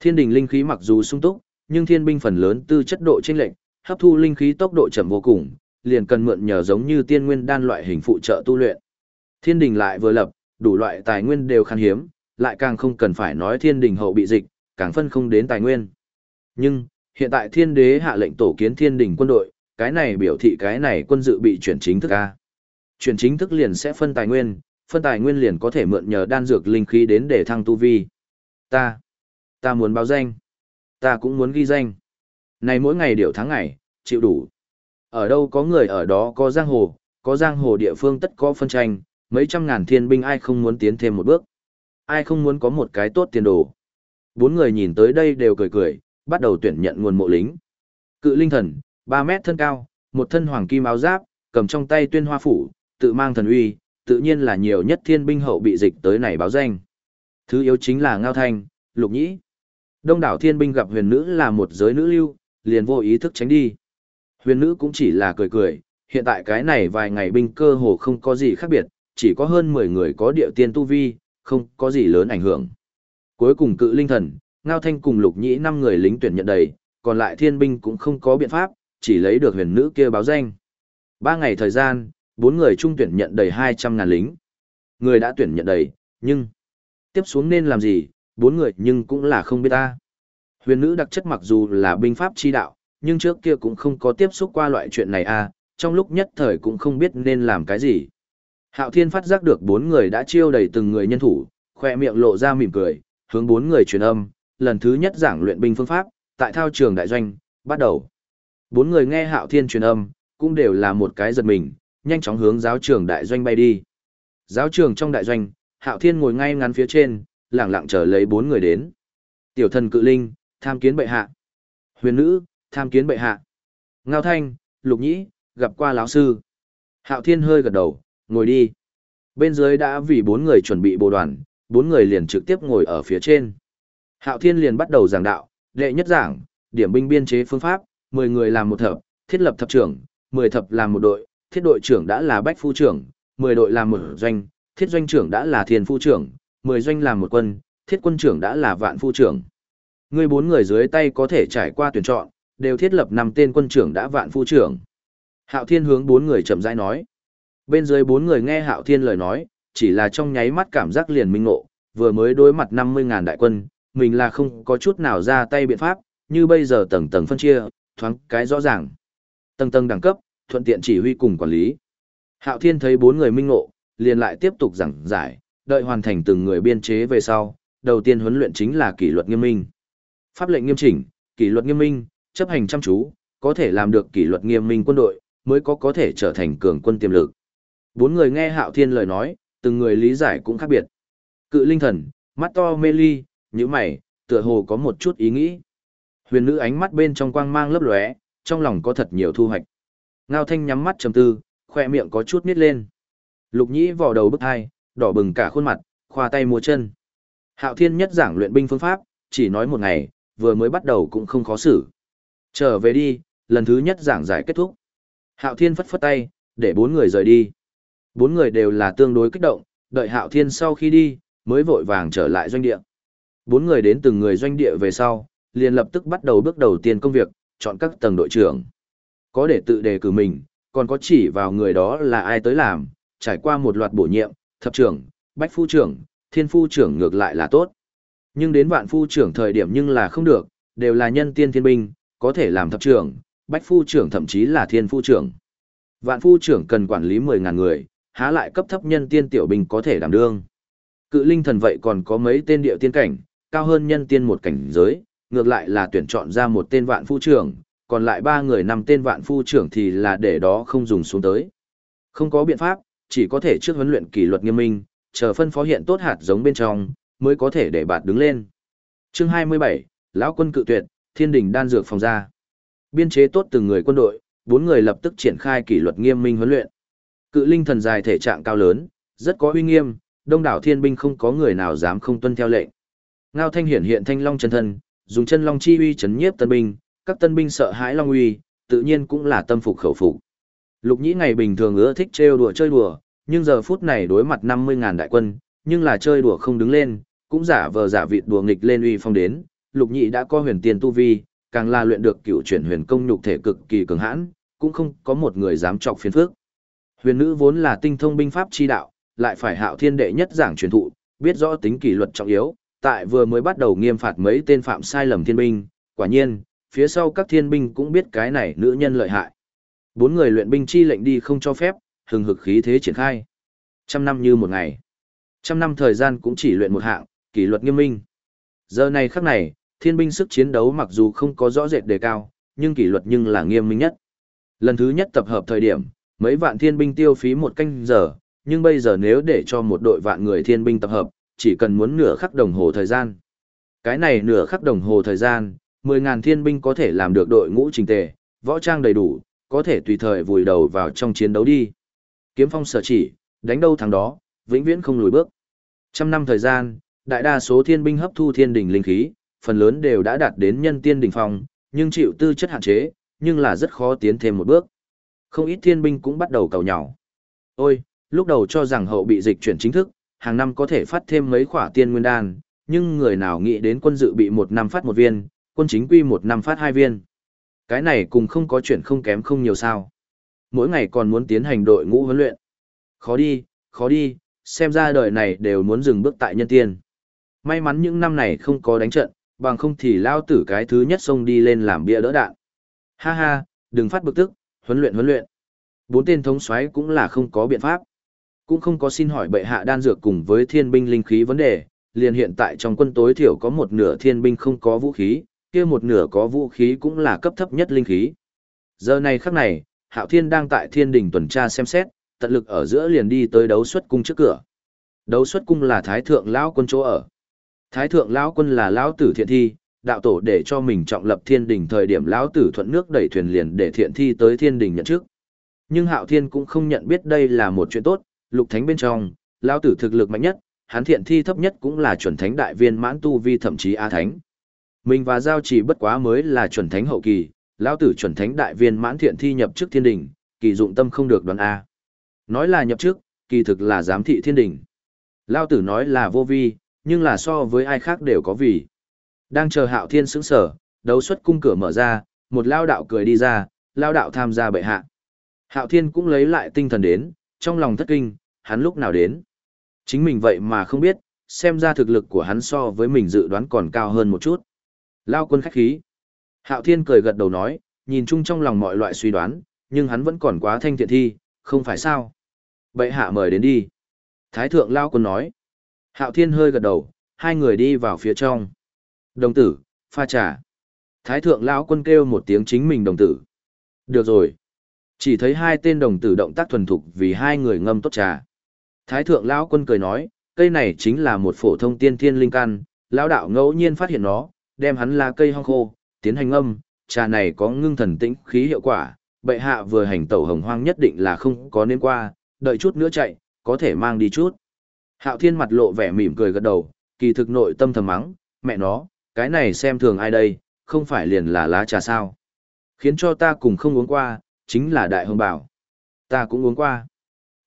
Thiên đình linh khí mặc dù sung túc, nhưng thiên binh phần lớn tư chất độ chênh lệch, hấp thu linh khí tốc độ chậm vô cùng, liền cần mượn nhờ giống như tiên nguyên đan loại hình phụ trợ tu luyện. Thiên đình lại vừa lập, đủ loại tài nguyên đều khan hiếm, lại càng không cần phải nói thiên đình hậu bị dịch, càng phân không đến tài nguyên. Nhưng, hiện tại thiên đế hạ lệnh tổ kiến thiên đình quân đội, cái này biểu thị cái này quân dự bị chuyển chính thức a. Chuyển chính thức liền sẽ phân tài nguyên, phân tài nguyên liền có thể mượn nhờ đan dược linh khí đến để thăng tu vi. Ta, ta muốn báo danh. Ta cũng muốn ghi danh. Này mỗi ngày điều tháng ngày, chịu đủ. Ở đâu có người ở đó có giang hồ, có giang hồ địa phương tất có phân tranh, mấy trăm ngàn thiên binh ai không muốn tiến thêm một bước. Ai không muốn có một cái tốt tiền đồ. Bốn người nhìn tới đây đều cười cười, bắt đầu tuyển nhận nguồn mộ lính. Cự linh thần, 3 mét thân cao, một thân hoàng kim áo giáp, cầm trong tay tuyên hoa phủ, tự mang thần uy, tự nhiên là nhiều nhất thiên binh hậu bị dịch tới này báo danh. Thứ yếu chính là Ngao Thanh, Lục Nhĩ. Đông đảo thiên binh gặp huyền nữ là một giới nữ lưu, liền vô ý thức tránh đi. Huyền nữ cũng chỉ là cười cười, hiện tại cái này vài ngày binh cơ hồ không có gì khác biệt, chỉ có hơn 10 người có địa tiên tu vi, không có gì lớn ảnh hưởng. Cuối cùng cự linh thần, Ngao Thanh cùng Lục Nhĩ năm người lính tuyển nhận đầy, còn lại thiên binh cũng không có biện pháp, chỉ lấy được huyền nữ kia báo danh. Ba ngày thời gian, bốn người trung tuyển nhận đầy 200 ngàn lính. Người đã tuyển nhận đầy, nhưng tiếp xuống nên làm gì, bốn người nhưng cũng là không biết ta. Huyền nữ đặc chất mặc dù là binh pháp chi đạo, nhưng trước kia cũng không có tiếp xúc qua loại chuyện này à, trong lúc nhất thời cũng không biết nên làm cái gì. Hạo Thiên phát giác được bốn người đã chiêu đầy từng người nhân thủ, khoe miệng lộ ra mỉm cười, hướng bốn người truyền âm, lần thứ nhất giảng luyện binh phương pháp, tại thao trường đại doanh, bắt đầu. Bốn người nghe Hạo Thiên truyền âm, cũng đều là một cái giật mình, nhanh chóng hướng giáo trường đại doanh bay đi. Giáo trường trong đại doanh, Hạo Thiên ngồi ngay ngắn phía trên, lặng lặng chờ lấy bốn người đến. Tiểu thần cự linh, tham kiến bệ hạ. Huyền nữ, tham kiến bệ hạ. Ngao thanh, lục nhĩ, gặp qua lão sư. Hạo Thiên hơi gật đầu, ngồi đi. Bên dưới đã vì bốn người chuẩn bị bộ đoàn, bốn người liền trực tiếp ngồi ở phía trên. Hạo Thiên liền bắt đầu giảng đạo, đệ nhất giảng, điểm binh biên chế phương pháp, 10 người làm một thập, thiết lập thập trưởng, 10 thập làm một đội, thiết đội trưởng đã là bách phu trưởng, 10 đội làm một doanh, thiết doanh trưởng đã là thiên phu trưởng, 10 doanh làm một quân, thiết quân trưởng đã là vạn phu trưởng. Người bốn người dưới tay có thể trải qua tuyển chọn, đều thiết lập năm tên quân trưởng đã vạn phu trưởng. Hạo Thiên hướng bốn người chậm rãi nói. Bên dưới bốn người nghe Hạo Thiên lời nói, chỉ là trong nháy mắt cảm giác liền minh ngộ, vừa mới đối mặt 50.000 đại quân, mình là không có chút nào ra tay biện pháp, như bây giờ tầng tầng phân chia, thoáng cái rõ ràng. Tầng tầng đẳng cấp, thuận tiện chỉ huy cùng quản lý. Hạo Thiên thấy bốn người minh ngộ, liền lại tiếp tục giảng giải, đợi hoàn thành từng người biên chế về sau, đầu tiên huấn luyện chính là kỷ luật nghiêm minh. Pháp lệnh nghiêm chỉnh, kỷ luật nghiêm minh, chấp hành chăm chú, có thể làm được kỷ luật nghiêm minh quân đội, mới có có thể trở thành cường quân tiềm lực. Bốn người nghe Hạo Thiên lời nói, từng người lý giải cũng khác biệt. Cự linh thần, mắt to mê ly, như mày, tựa hồ có một chút ý nghĩ. Huyền nữ ánh mắt bên trong quang mang lấp lóe, trong lòng có thật nhiều thu hoạch. Ngao Thanh nhắm mắt trầm tư, khoe miệng có chút nít lên. Lục Nhĩ vò đầu bức hai, đỏ bừng cả khuôn mặt, khoa tay múa chân. Hạo Thiên nhất giảng luyện binh phương pháp, chỉ nói một ngày, vừa mới bắt đầu cũng không khó xử. Trở về đi, lần thứ nhất giảng giải kết thúc. Hạo Thiên phất phất tay, để bốn người rời đi. Bốn người đều là tương đối kích động, đợi Hạo Thiên sau khi đi, mới vội vàng trở lại doanh địa. Bốn người đến từng người doanh địa về sau, liền lập tức bắt đầu bước đầu tiên công việc, chọn các tầng đội trưởng. Có để tự đề cử mình, còn có chỉ vào người đó là ai tới làm, trải qua một loạt bổ nhiệm, thập trưởng, bách phu trưởng, thiên phu trưởng ngược lại là tốt. Nhưng đến vạn phu trưởng thời điểm nhưng là không được, đều là nhân tiên thiên binh, có thể làm thập trưởng, bách phu trưởng thậm chí là thiên phu trưởng. Vạn phu trưởng cần quản lý 10.000 người, há lại cấp thấp nhân tiên tiểu binh có thể đảm đương. Cự linh thần vậy còn có mấy tên điệu tiên cảnh, cao hơn nhân tiên một cảnh giới, ngược lại là tuyển chọn ra một tên vạn phu trưởng, còn lại ba người nằm tên vạn phu trưởng thì là để đó không dùng xuống tới. Không có biện pháp, chỉ có thể trước huấn luyện kỷ luật nghiêm minh, chờ phân phó hiện tốt hạt giống bên trong, mới có thể để bạn đứng lên. Chương 27, lão quân cự tuyệt, Thiên đình đan dược phòng ra. Biên chế tốt từng người quân đội, bốn người lập tức triển khai kỷ luật nghiêm minh huấn luyện. Cự linh thần dài thể trạng cao lớn, rất có uy nghiêm, đông đảo thiên binh không có người nào dám không tuân theo lệnh. Ngao Thanh hiển hiện thanh long chân thân, dùng chân long chi uy chấn nhiếp tân binh, các tân binh sợ hãi long uy, tự nhiên cũng là tâm phục khẩu phục. Lục Nhĩ ngày bình thường ưa thích trêu đùa chơi đùa, nhưng giờ phút này đối mặt 50.000 đại quân, nhưng là chơi đùa không đứng lên, cũng giả vờ giả vịt đùa nghịch lên uy phong đến, Lục Nhĩ đã có huyền tiền tu vi, càng là luyện được cựu chuyển huyền công nhục thể cực kỳ cường hãn, cũng không có một người dám chọc phiền phước. Huyền nữ vốn là tinh thông binh pháp chi đạo, lại phải hạo thiên đệ nhất giảng truyền thụ, biết rõ tính kỷ luật trọng yếu, tại vừa mới bắt đầu nghiêm phạt mấy tên phạm sai lầm thiên binh, quả nhiên, phía sau các thiên binh cũng biết cái này nữ nhân lợi hại. Bốn người luyện binh chi lệnh đi không cho phép, hừng hực khí thế triển khai. Trăm năm như một ngày. Trăm năm thời gian cũng chỉ luyện một hạng, kỷ luật nghiêm minh. Giờ này khắc này, thiên binh sức chiến đấu mặc dù không có rõ rệt đề cao, nhưng kỷ luật nhưng là nghiêm minh nhất. Lần thứ nhất tập hợp thời điểm, mấy vạn thiên binh tiêu phí một canh giờ, nhưng bây giờ nếu để cho một đội vạn người thiên binh tập hợp, chỉ cần muốn nửa khắc đồng hồ thời gian. Cái này nửa khắc đồng hồ thời gian, 10.000 thiên binh có thể làm được đội ngũ trình tề, võ trang đầy đủ, có thể tùy thời vùi đầu vào trong chiến đấu đi. Kiếm phong sở chỉ, đánh đâu thắng đó, vĩnh viễn không lùi bước. Trăm năm thời gian, đại đa số thiên binh hấp thu thiên đỉnh linh khí, phần lớn đều đã đạt đến nhân tiên đỉnh phong, nhưng chịu tư chất hạn chế, nhưng là rất khó tiến thêm một bước. Không ít thiên binh cũng bắt đầu cầu nhỏ. Ôi, lúc đầu cho rằng hậu bị dịch chuyển chính thức, hàng năm có thể phát thêm mấy khỏa tiên nguyên đan, nhưng người nào nghĩ đến quân dự bị một năm phát một viên, quân chính quy một năm phát hai viên. Cái này cùng không có chuyện không kém không nhiều sao. Mỗi ngày còn muốn tiến hành đội ngũ huấn luyện. Khó đi, khó đi, xem ra đời này đều muốn dừng bước tại nhân tiên. May mắn những năm này không có đánh trận, bằng không thì lao tử cái thứ nhất xông đi lên làm bia đỡ đạn. Ha ha, đừng phát bực tức, huấn luyện huấn luyện. Bốn tên thống soái cũng là không có biện pháp. Cũng không có xin hỏi bệ hạ đan dược cùng với thiên binh linh khí vấn đề, liền hiện tại trong quân tối thiểu có một nửa thiên binh không có vũ khí, kia một nửa có vũ khí cũng là cấp thấp nhất linh khí. Giờ này khắc này, Hạo Thiên đang tại thiên đình tuần tra xem xét, tận lực ở giữa liền đi tới đấu xuất cung trước cửa. Đấu xuất cung là thái thượng lão quân chỗ ở. Thái thượng lão quân là lão tử thiện thi, đạo tổ để cho mình trọng lập thiên đình thời điểm lão tử thuận nước đẩy thuyền liền để thiện thi tới thiên đình nhận trước. Nhưng Hạo Thiên cũng không nhận biết đây là một chuyện tốt, lục thánh bên trong, lão tử thực lực mạnh nhất, hắn thiện thi thấp nhất cũng là chuẩn thánh đại viên mãn tu vi thậm chí a thánh. Mình và giao chỉ bất quá mới là chuẩn thánh hậu kỳ, lão tử chuẩn thánh đại viên mãn thiện thi nhập trước thiên đình, kỳ dụng tâm không được đoán a. Nói là nhập trước, kỳ thực là giám thị thiên đình. Lão tử nói là vô vi, nhưng là so với ai khác đều có vì. Đang chờ Hạo Thiên sững sở, đấu xuất cung cửa mở ra, một lao đạo cười đi ra, lao đạo tham gia bệ hạ. Hạo Thiên cũng lấy lại tinh thần đến, trong lòng thất kinh, hắn lúc nào đến. Chính mình vậy mà không biết, xem ra thực lực của hắn so với mình dự đoán còn cao hơn một chút. Lao quân khách khí. Hạo Thiên cười gật đầu nói, nhìn chung trong lòng mọi loại suy đoán, nhưng hắn vẫn còn quá thanh thiện thi, không phải sao. Bệ hạ mời đến đi. Thái thượng Lao quân nói. Hạo Thiên hơi gật đầu, hai người đi vào phía trong. Đồng tử, pha trà. Thái thượng Lão quân kêu một tiếng chính mình đồng tử. Được rồi. Chỉ thấy hai tên đồng tử động tác thuần thục vì hai người ngâm tốt trà. Thái thượng Lão quân cười nói, cây này chính là một phổ thông tiên thiên linh căn, lão đạo ngẫu nhiên phát hiện nó, đem hắn là cây hong khô, tiến hành ngâm, trà này có ngưng thần tĩnh khí hiệu quả, bệ hạ vừa hành tẩu hồng hoang nhất định là không có nên qua, đợi chút nữa chạy, có thể mang đi chút. Hạo thiên mặt lộ vẻ mỉm cười gật đầu, kỳ thực nội tâm thầm mắng, mẹ nó, cái này xem thường ai đây, không phải liền là lá trà sao. Khiến cho ta cùng không uống qua, chính là đại hồng bảo. Ta cũng uống qua.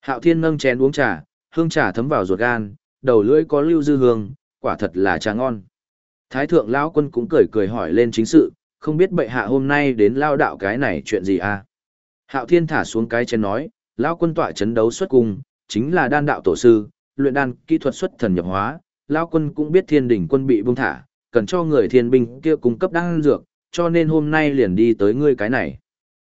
Hạo thiên nâng chén uống trà, hương trà thấm vào ruột gan, đầu lưỡi có lưu dư hương, quả thật là trà ngon. Thái thượng lão quân cũng cười cười hỏi lên chính sự, không biết bệ hạ hôm nay đến lao đạo cái này chuyện gì à? Hạo thiên thả xuống cái chén nói, lão quân tọa chấn đấu xuất cung, chính là đan đạo tổ sư, luyện đan kỹ thuật xuất thần nhập hóa, lão quân cũng biết thiên đỉnh quân bị buông thả, cần cho người thiên binh kia cung cấp đan dược, cho nên hôm nay liền đi tới ngươi cái này.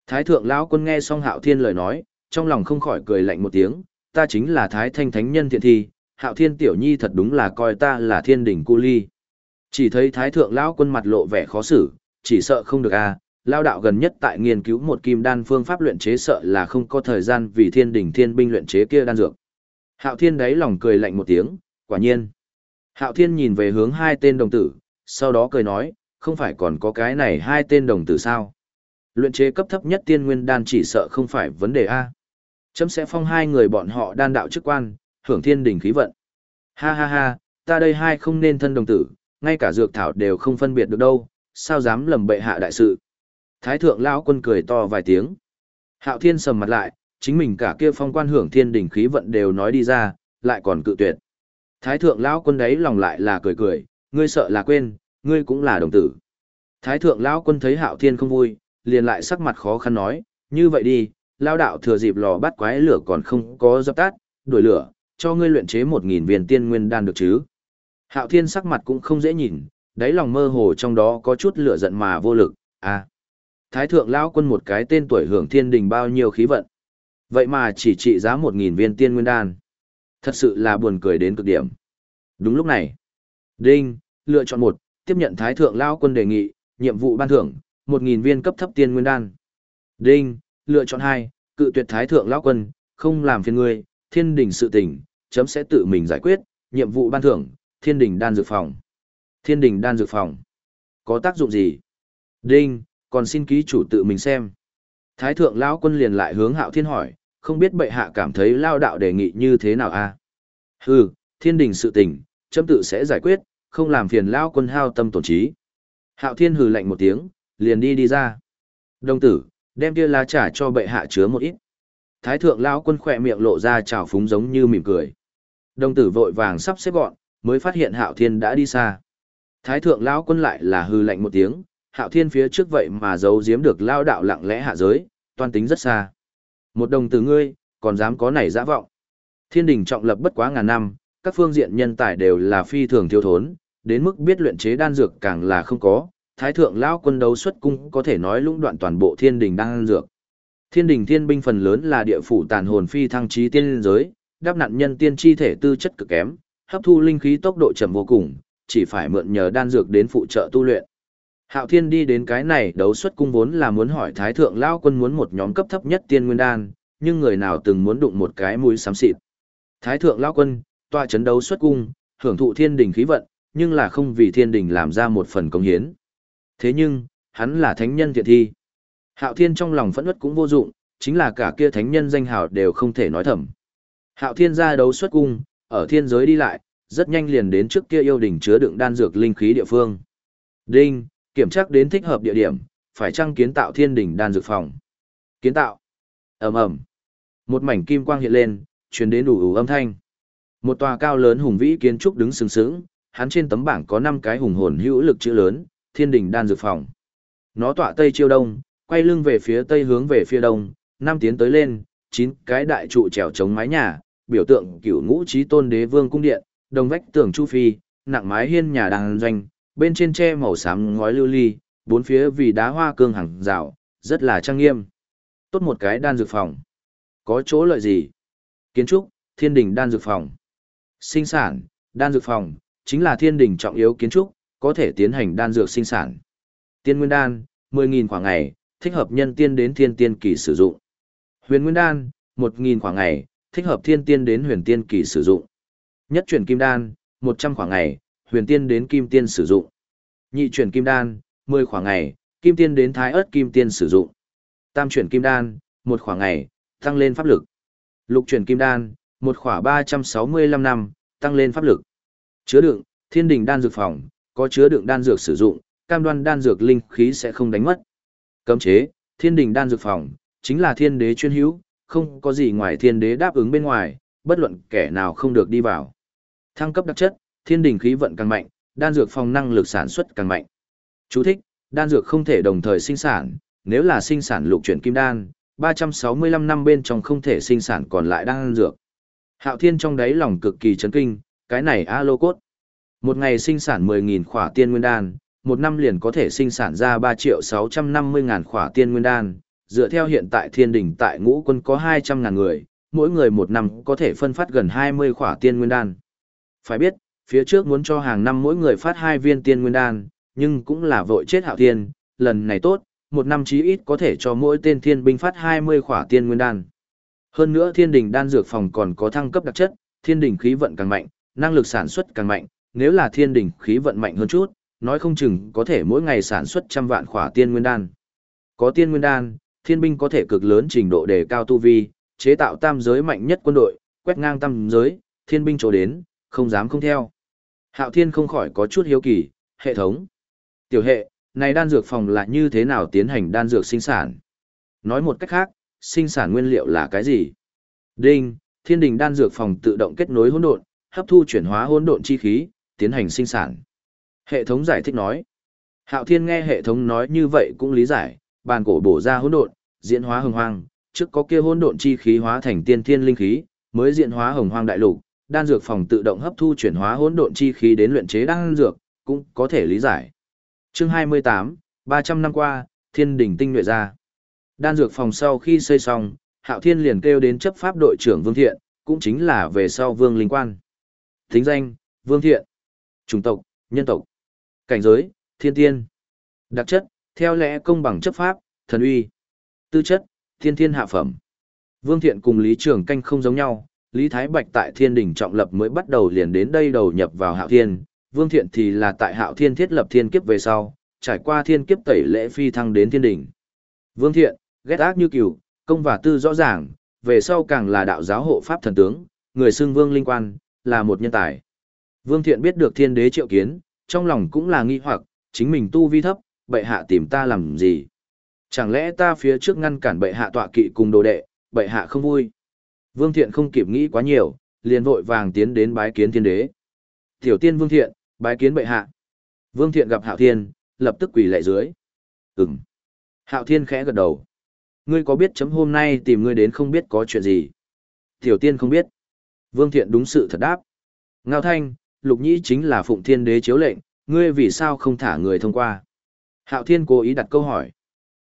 Thái thượng lão quân nghe xong Hạo Thiên lời nói, trong lòng không khỏi cười lạnh một tiếng, ta chính là Thái Thanh Thánh Nhân thiện thi, Hạo Thiên tiểu nhi thật đúng là coi ta là thiên đỉnh cu ly. Chỉ thấy Thái thượng lão quân mặt lộ vẻ khó xử, chỉ sợ không được a, à, lao đạo gần nhất tại nghiên cứu một kim đan phương pháp luyện chế sợ là không có thời gian vì thiên đỉnh thiên binh luyện chế kia đan dược. Hạo Thiên đấy lòng cười lạnh một tiếng, quả nhiên. Hạo Thiên nhìn về hướng hai tên đồng tử, sau đó cười nói, không phải còn có cái này hai tên đồng tử sao? Luyện chế cấp thấp nhất tiên nguyên đan chỉ sợ không phải vấn đề A. Chấm sẽ phong hai người bọn họ đan đạo chức quan, hưởng thiên đỉnh khí vận. Ha ha ha, ta đây hai không nên thân đồng tử, ngay cả dược thảo đều không phân biệt được đâu, sao dám lầm bệ hạ đại sự. Thái thượng lão quân cười to vài tiếng. Hạo thiên sầm mặt lại, chính mình cả kia phong quan hưởng thiên đỉnh khí vận đều nói đi ra, lại còn cự tuyệt. Thái thượng lão quân đấy lòng lại là cười cười, ngươi sợ là quên, ngươi cũng là đồng tử. Thái thượng lão quân thấy hạo thiên không vui, liền lại sắc mặt khó khăn nói, như vậy đi, lao đạo thừa dịp lò bắt quái lửa còn không có dập tắt, đuổi lửa, cho ngươi luyện chế một nghìn viên tiên nguyên đan được chứ. Hạo thiên sắc mặt cũng không dễ nhìn, đáy lòng mơ hồ trong đó có chút lửa giận mà vô lực, à. Thái thượng lão quân một cái tên tuổi hưởng thiên đình bao nhiêu khí vận. Vậy mà chỉ trị giá một nghìn viên tiên nguyên đan. Thật sự là buồn cười đến cực điểm. Đúng lúc này. Đinh, lựa chọn một, tiếp nhận Thái thượng lão quân đề nghị, nhiệm vụ ban thưởng, một nghìn viên cấp thấp tiên nguyên đan. Đinh, lựa chọn hai, cự tuyệt Thái thượng lão quân, không làm phiền ngươi, thiên đình sự tình, chấm sẽ tự mình giải quyết, nhiệm vụ ban thưởng, thiên đình đan dược phòng. Thiên đình đan dược phòng. Có tác dụng gì? Đinh, còn xin ký chủ tự mình xem. Thái thượng lão quân liền lại hướng hạo thiên hỏi, không biết bệ hạ cảm thấy lao đạo đề nghị như thế nào a? À? Hừ, thiên đình sự tình, chấm tự sẽ giải quyết, không làm phiền lão quân hao tâm tổn trí. Hạo thiên hừ lạnh một tiếng, liền đi đi ra. Đồng tử, đem kia lá trà cho bệ hạ chứa một ít. Thái thượng lão quân khỏe miệng lộ ra trào phúng giống như mỉm cười. Đồng tử vội vàng sắp xếp gọn, mới phát hiện hạo thiên đã đi xa. Thái thượng lão quân lại là hư lạnh một tiếng, hạo thiên phía trước vậy mà giấu giếm được lao đạo lặng lẽ hạ giới, toan tính rất xa. Một đồng từ ngươi, còn dám có nảy dã vọng. Thiên đình trọng lập bất quá ngàn năm, các phương diện nhân tài đều là phi thường thiếu thốn, đến mức biết luyện chế đan dược càng là không có. Thái thượng lão quân đấu xuất cung có thể nói lũng đoạn toàn bộ thiên đình đan dược. Thiên đình thiên binh phần lớn là địa phủ tàn hồn phi thăng trí tiên giới, đáp nạn nhân tiên chi thể tư chất cực kém, hấp thu linh khí tốc độ chậm vô cùng, chỉ phải mượn nhờ đan dược đến phụ trợ tu luyện. Hạo Thiên đi đến cái này đấu xuất cung vốn là muốn hỏi Thái Thượng Lao Quân muốn một nhóm cấp thấp nhất tiên nguyên đan, nhưng người nào từng muốn đụng một cái mũi xám xịt. Thái Thượng Lao Quân, tòa chấn đấu xuất cung, hưởng thụ thiên đình khí vận, nhưng là không vì thiên đình làm ra một phần công hiến. Thế nhưng, hắn là thánh nhân thiện thi. Hạo Thiên trong lòng phẫn uất cũng vô dụng, chính là cả kia thánh nhân danh hào đều không thể nói thầm. Hạo Thiên ra đấu xuất cung, ở thiên giới đi lại, rất nhanh liền đến trước kia yêu đỉnh chứa đựng đan dược linh khí địa phương. Đinh, kiểm tra đến thích hợp địa điểm, phải chăng kiến tạo thiên đỉnh đan dược phòng. Kiến tạo. Ầm ầm. Một mảnh kim quang hiện lên, truyền đến đủ ủ âm thanh. Một tòa cao lớn hùng vĩ kiến trúc đứng sừng sững, hắn trên tấm bảng có 5 cái hùng hồn hữu lực chữ lớn, Thiên đỉnh đan dược phòng. Nó tọa tây chiêu đông, quay lưng về phía tây hướng về phía đông, năm tiến tới lên, chín cái đại trụ trèo chống mái nhà, biểu tượng cửu ngũ trí tôn đế vương cung điện, đồng vách tường chu phi, nặng mái hiên nhà đàn doanh, bên trên tre màu xám ngói lưu ly, bốn phía vì đá hoa cương hàng rào, rất là trang nghiêm. Tốt một cái đan dược phòng. Có chỗ lợi gì? Kiến trúc, thiên đình đan dược phòng. Sinh sản, đan dược phòng, chính là thiên đình trọng yếu kiến trúc, có thể tiến hành đan dược sinh sản. Tiên nguyên đan, 10.000 khoảng ngày, thích hợp nhân tiên đến thiên tiên kỳ sử dụng. Huyền nguyên đan, 1.000 khoảng ngày, thích hợp thiên tiên đến huyền tiên kỳ sử dụng. Nhất chuyển kim đan, 100 khoảng ngày, huyền tiên đến kim tiên sử dụng. Nhị chuyển kim đan, 10 khoảng ngày, kim tiên đến thái ớt kim tiên sử dụng. Tam chuyển kim đan, một khoảng ngày, tăng lên pháp lực. Lục chuyển kim đan, một khoảng 365 năm, tăng lên pháp lực. Chứa đựng, thiên đình đan dược phòng, có chứa đựng đan dược sử dụng, cam đoan đan dược linh khí sẽ không đánh mất. Cấm chế, thiên đình đan dược phòng, chính là thiên đế chuyên hữu, không có gì ngoài thiên đế đáp ứng bên ngoài, bất luận kẻ nào không được đi vào. Thăng cấp đặc chất, thiên đình khí vận càng mạnh, đan dược phòng năng lực sản xuất càng mạnh. Chú thích, đan dược không thể đồng thời sinh sản, nếu là sinh sản lục chuyển kim đan, 365 năm bên trong không thể sinh sản còn lại đan dược. Hạo Thiên trong đáy lòng cực kỳ chấn kinh, cái này a lô cốt. Một ngày sinh sản 10.000 khỏa tiên nguyên đan, một năm liền có thể sinh sản ra 3 triệu 650 ngàn khỏa tiên nguyên đan. Dựa theo hiện tại thiên Đình tại ngũ quân có 200 ngàn người, mỗi người một năm có thể phân phát gần 20 khỏa tiên nguyên đan. Phải biết, phía trước muốn cho hàng năm mỗi người phát hai viên tiên nguyên đan, nhưng cũng là vội chết hạo thiên, lần này tốt, một năm chí ít có thể cho mỗi tên thiên binh phát 20 khỏa tiên nguyên đan. Hơn nữa thiên đình đan dược phòng còn có thăng cấp đặc chất, thiên đình khí vận càng mạnh, năng lực sản xuất càng mạnh, nếu là thiên đình khí vận mạnh hơn chút, nói không chừng có thể mỗi ngày sản xuất trăm vạn khỏa tiên nguyên đan. Có tiên nguyên đan, thiên binh có thể cực lớn trình độ đề cao tu vi, chế tạo tam giới mạnh nhất quân đội, quét ngang tam giới, thiên binh chỗ đến, không dám không theo. Hạo thiên không khỏi có chút hiếu kỳ, hệ thống. Tiểu hệ, này đan dược phòng là như thế nào tiến hành đan dược sinh sản? Nói một cách khác, sinh sản nguyên liệu là cái gì? Đinh, thiên đình đan dược phòng tự động kết nối hỗn độn, hấp thu chuyển hóa hỗn độn chi khí, tiến hành sinh sản. Hệ thống giải thích nói. Hạo Thiên nghe hệ thống nói như vậy cũng lý giải, bàn cổ bổ ra hỗn độn, diễn hóa hồng hoang, trước có kia hỗn độn chi khí hóa thành tiên thiên linh khí, mới diễn hóa hồng hoang đại lục, đan dược phòng tự động hấp thu chuyển hóa hỗn độn chi khí đến luyện chế đan dược, cũng có thể lý giải. Chương 28, 300 năm qua, Thiên đỉnh tinh nhuệ ra. Đan dược phòng sau khi xây xong, Hạo Thiên liền kêu đến chấp pháp đội trưởng Vương Thiện, cũng chính là về sau Vương Linh Quan. Thính danh, Vương Thiện. Chủng tộc, nhân tộc. Cảnh giới, thiên tiên. Đặc chất, theo lẽ công bằng chấp pháp, thần uy. Tư chất, thiên thiên hạ phẩm. Vương Thiện cùng Lý Trường Canh không giống nhau, Lý Thái Bạch tại thiên đình trọng lập mới bắt đầu liền đến đây đầu nhập vào hạo thiên, Vương Thiện thì là tại hạo thiên thiết lập thiên kiếp về sau, trải qua thiên kiếp tẩy lễ phi thăng đến thiên đình. Vương Thiện, ghét ác như cừu, công và tư rõ ràng, về sau càng là đạo giáo hộ pháp thần tướng, người xưng vương linh quan, là một nhân tài. Vương Thiện biết được thiên đế triệu kiến, trong lòng cũng là nghi hoặc, chính mình tu vi thấp, bệ hạ tìm ta làm gì? Chẳng lẽ ta phía trước ngăn cản bệ hạ tọa kỵ cùng đồ đệ, bệ hạ không vui? Vương Thiện không kịp nghĩ quá nhiều, liền vội vàng tiến đến bái kiến thiên đế. Tiểu tiên Vương Thiện, bái kiến bệ hạ. Vương Thiện gặp Hạo Thiên, lập tức quỳ lạy dưới. Ừm. Hạo Thiên khẽ gật đầu. Ngươi có biết chấm hôm nay tìm ngươi đến không biết có chuyện gì? Tiểu tiên không biết. Vương Thiện đúng sự thật đáp. Ngao Thanh, Lục Nhĩ chính là Phụng Thiên Đế chiếu lệnh, ngươi vì sao không thả người thông qua? Hạo Thiên cố ý đặt câu hỏi.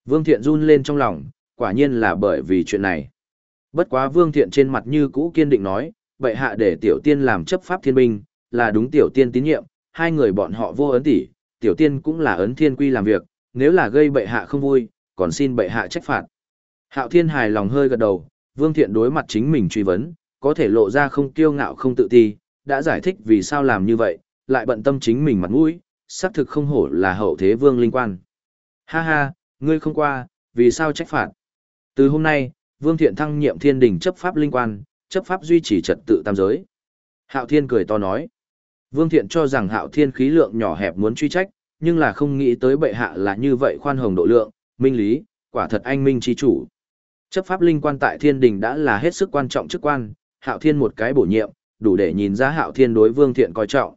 Vương Thiện run lên trong lòng, quả nhiên là bởi vì chuyện này. Bất quá Vương Thiện trên mặt như cũ kiên định nói, vậy hạ để Tiểu Tiên làm chấp pháp thiên binh, là đúng Tiểu Tiên tín nhiệm, hai người bọn họ vô ấn tỷ, Tiểu Tiên cũng là ấn thiên quy làm việc, nếu là gây bệ hạ không vui, còn xin bệ hạ trách phạt. Hạo Thiên hài lòng hơi gật đầu, Vương Thiện đối mặt chính mình truy vấn, có thể lộ ra không kiêu ngạo không tự ti, đã giải thích vì sao làm như vậy, lại bận tâm chính mình mặt mũi, xác thực không hổ là hậu thế vương linh quan. Ha ha, ngươi không qua, vì sao trách phạt? Từ hôm nay, Vương Thiện thăng nhiệm thiên đình chấp pháp linh quan, chấp pháp duy trì trật tự tam giới. Hạo Thiên cười to nói. Vương Thiện cho rằng Hạo Thiên khí lượng nhỏ hẹp muốn truy trách, nhưng là không nghĩ tới bệ hạ là như vậy khoan hồng độ lượng, minh lý, quả thật anh minh chi chủ. Chấp pháp linh quan tại thiên đình đã là hết sức quan trọng chức quan, Hạo Thiên một cái bổ nhiệm, đủ để nhìn ra Hạo Thiên đối Vương Thiện coi trọng.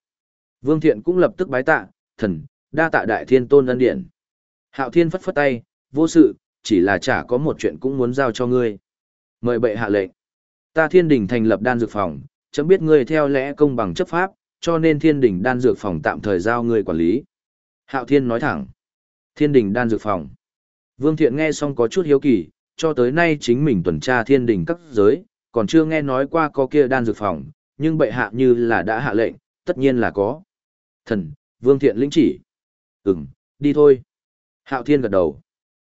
Vương Thiện cũng lập tức bái tạ, thần, đa tạ đại thiên tôn ân điển. Hạo Thiên phất phất tay, vô sự, chỉ là chả có một chuyện cũng muốn giao cho ngươi. Mời bệ hạ lệnh. Ta thiên đình thành lập đan dược phòng, chấm biết ngươi theo lẽ công bằng chấp pháp, cho nên thiên đình đan dược phòng tạm thời giao ngươi quản lý. Hạo Thiên nói thẳng. Thiên đình đan dược phòng. Vương Thiện nghe xong có chút hiếu kỳ, cho tới nay chính mình tuần tra thiên đình các giới, còn chưa nghe nói qua có kia đan dược phòng, nhưng bệ hạ như là đã hạ lệnh, tất nhiên là có. Thần, Vương Thiện lĩnh chỉ. Ừm, đi thôi. Hạo Thiên gật đầu.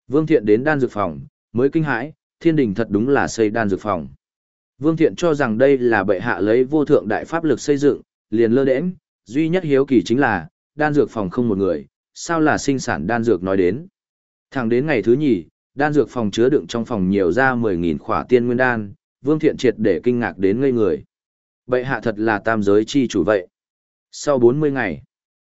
Vương Thiện đến đan dược phòng, mới kinh hãi, thiên đình thật đúng là xây đan dược phòng. Vương Thiện cho rằng đây là bệ hạ lấy vô thượng đại pháp lực xây dựng, liền lơ đễnh, duy nhất hiếu kỳ chính là, đan dược phòng không một người, sao là sinh sản đan dược nói đến. Thẳng đến ngày thứ nhì, đan dược phòng chứa đựng trong phòng nhiều ra 10.000 khỏa tiên nguyên đan, Vương Thiện triệt để kinh ngạc đến ngây người. Bệ hạ thật là tam giới chi chủ vậy. Sau 40 ngày,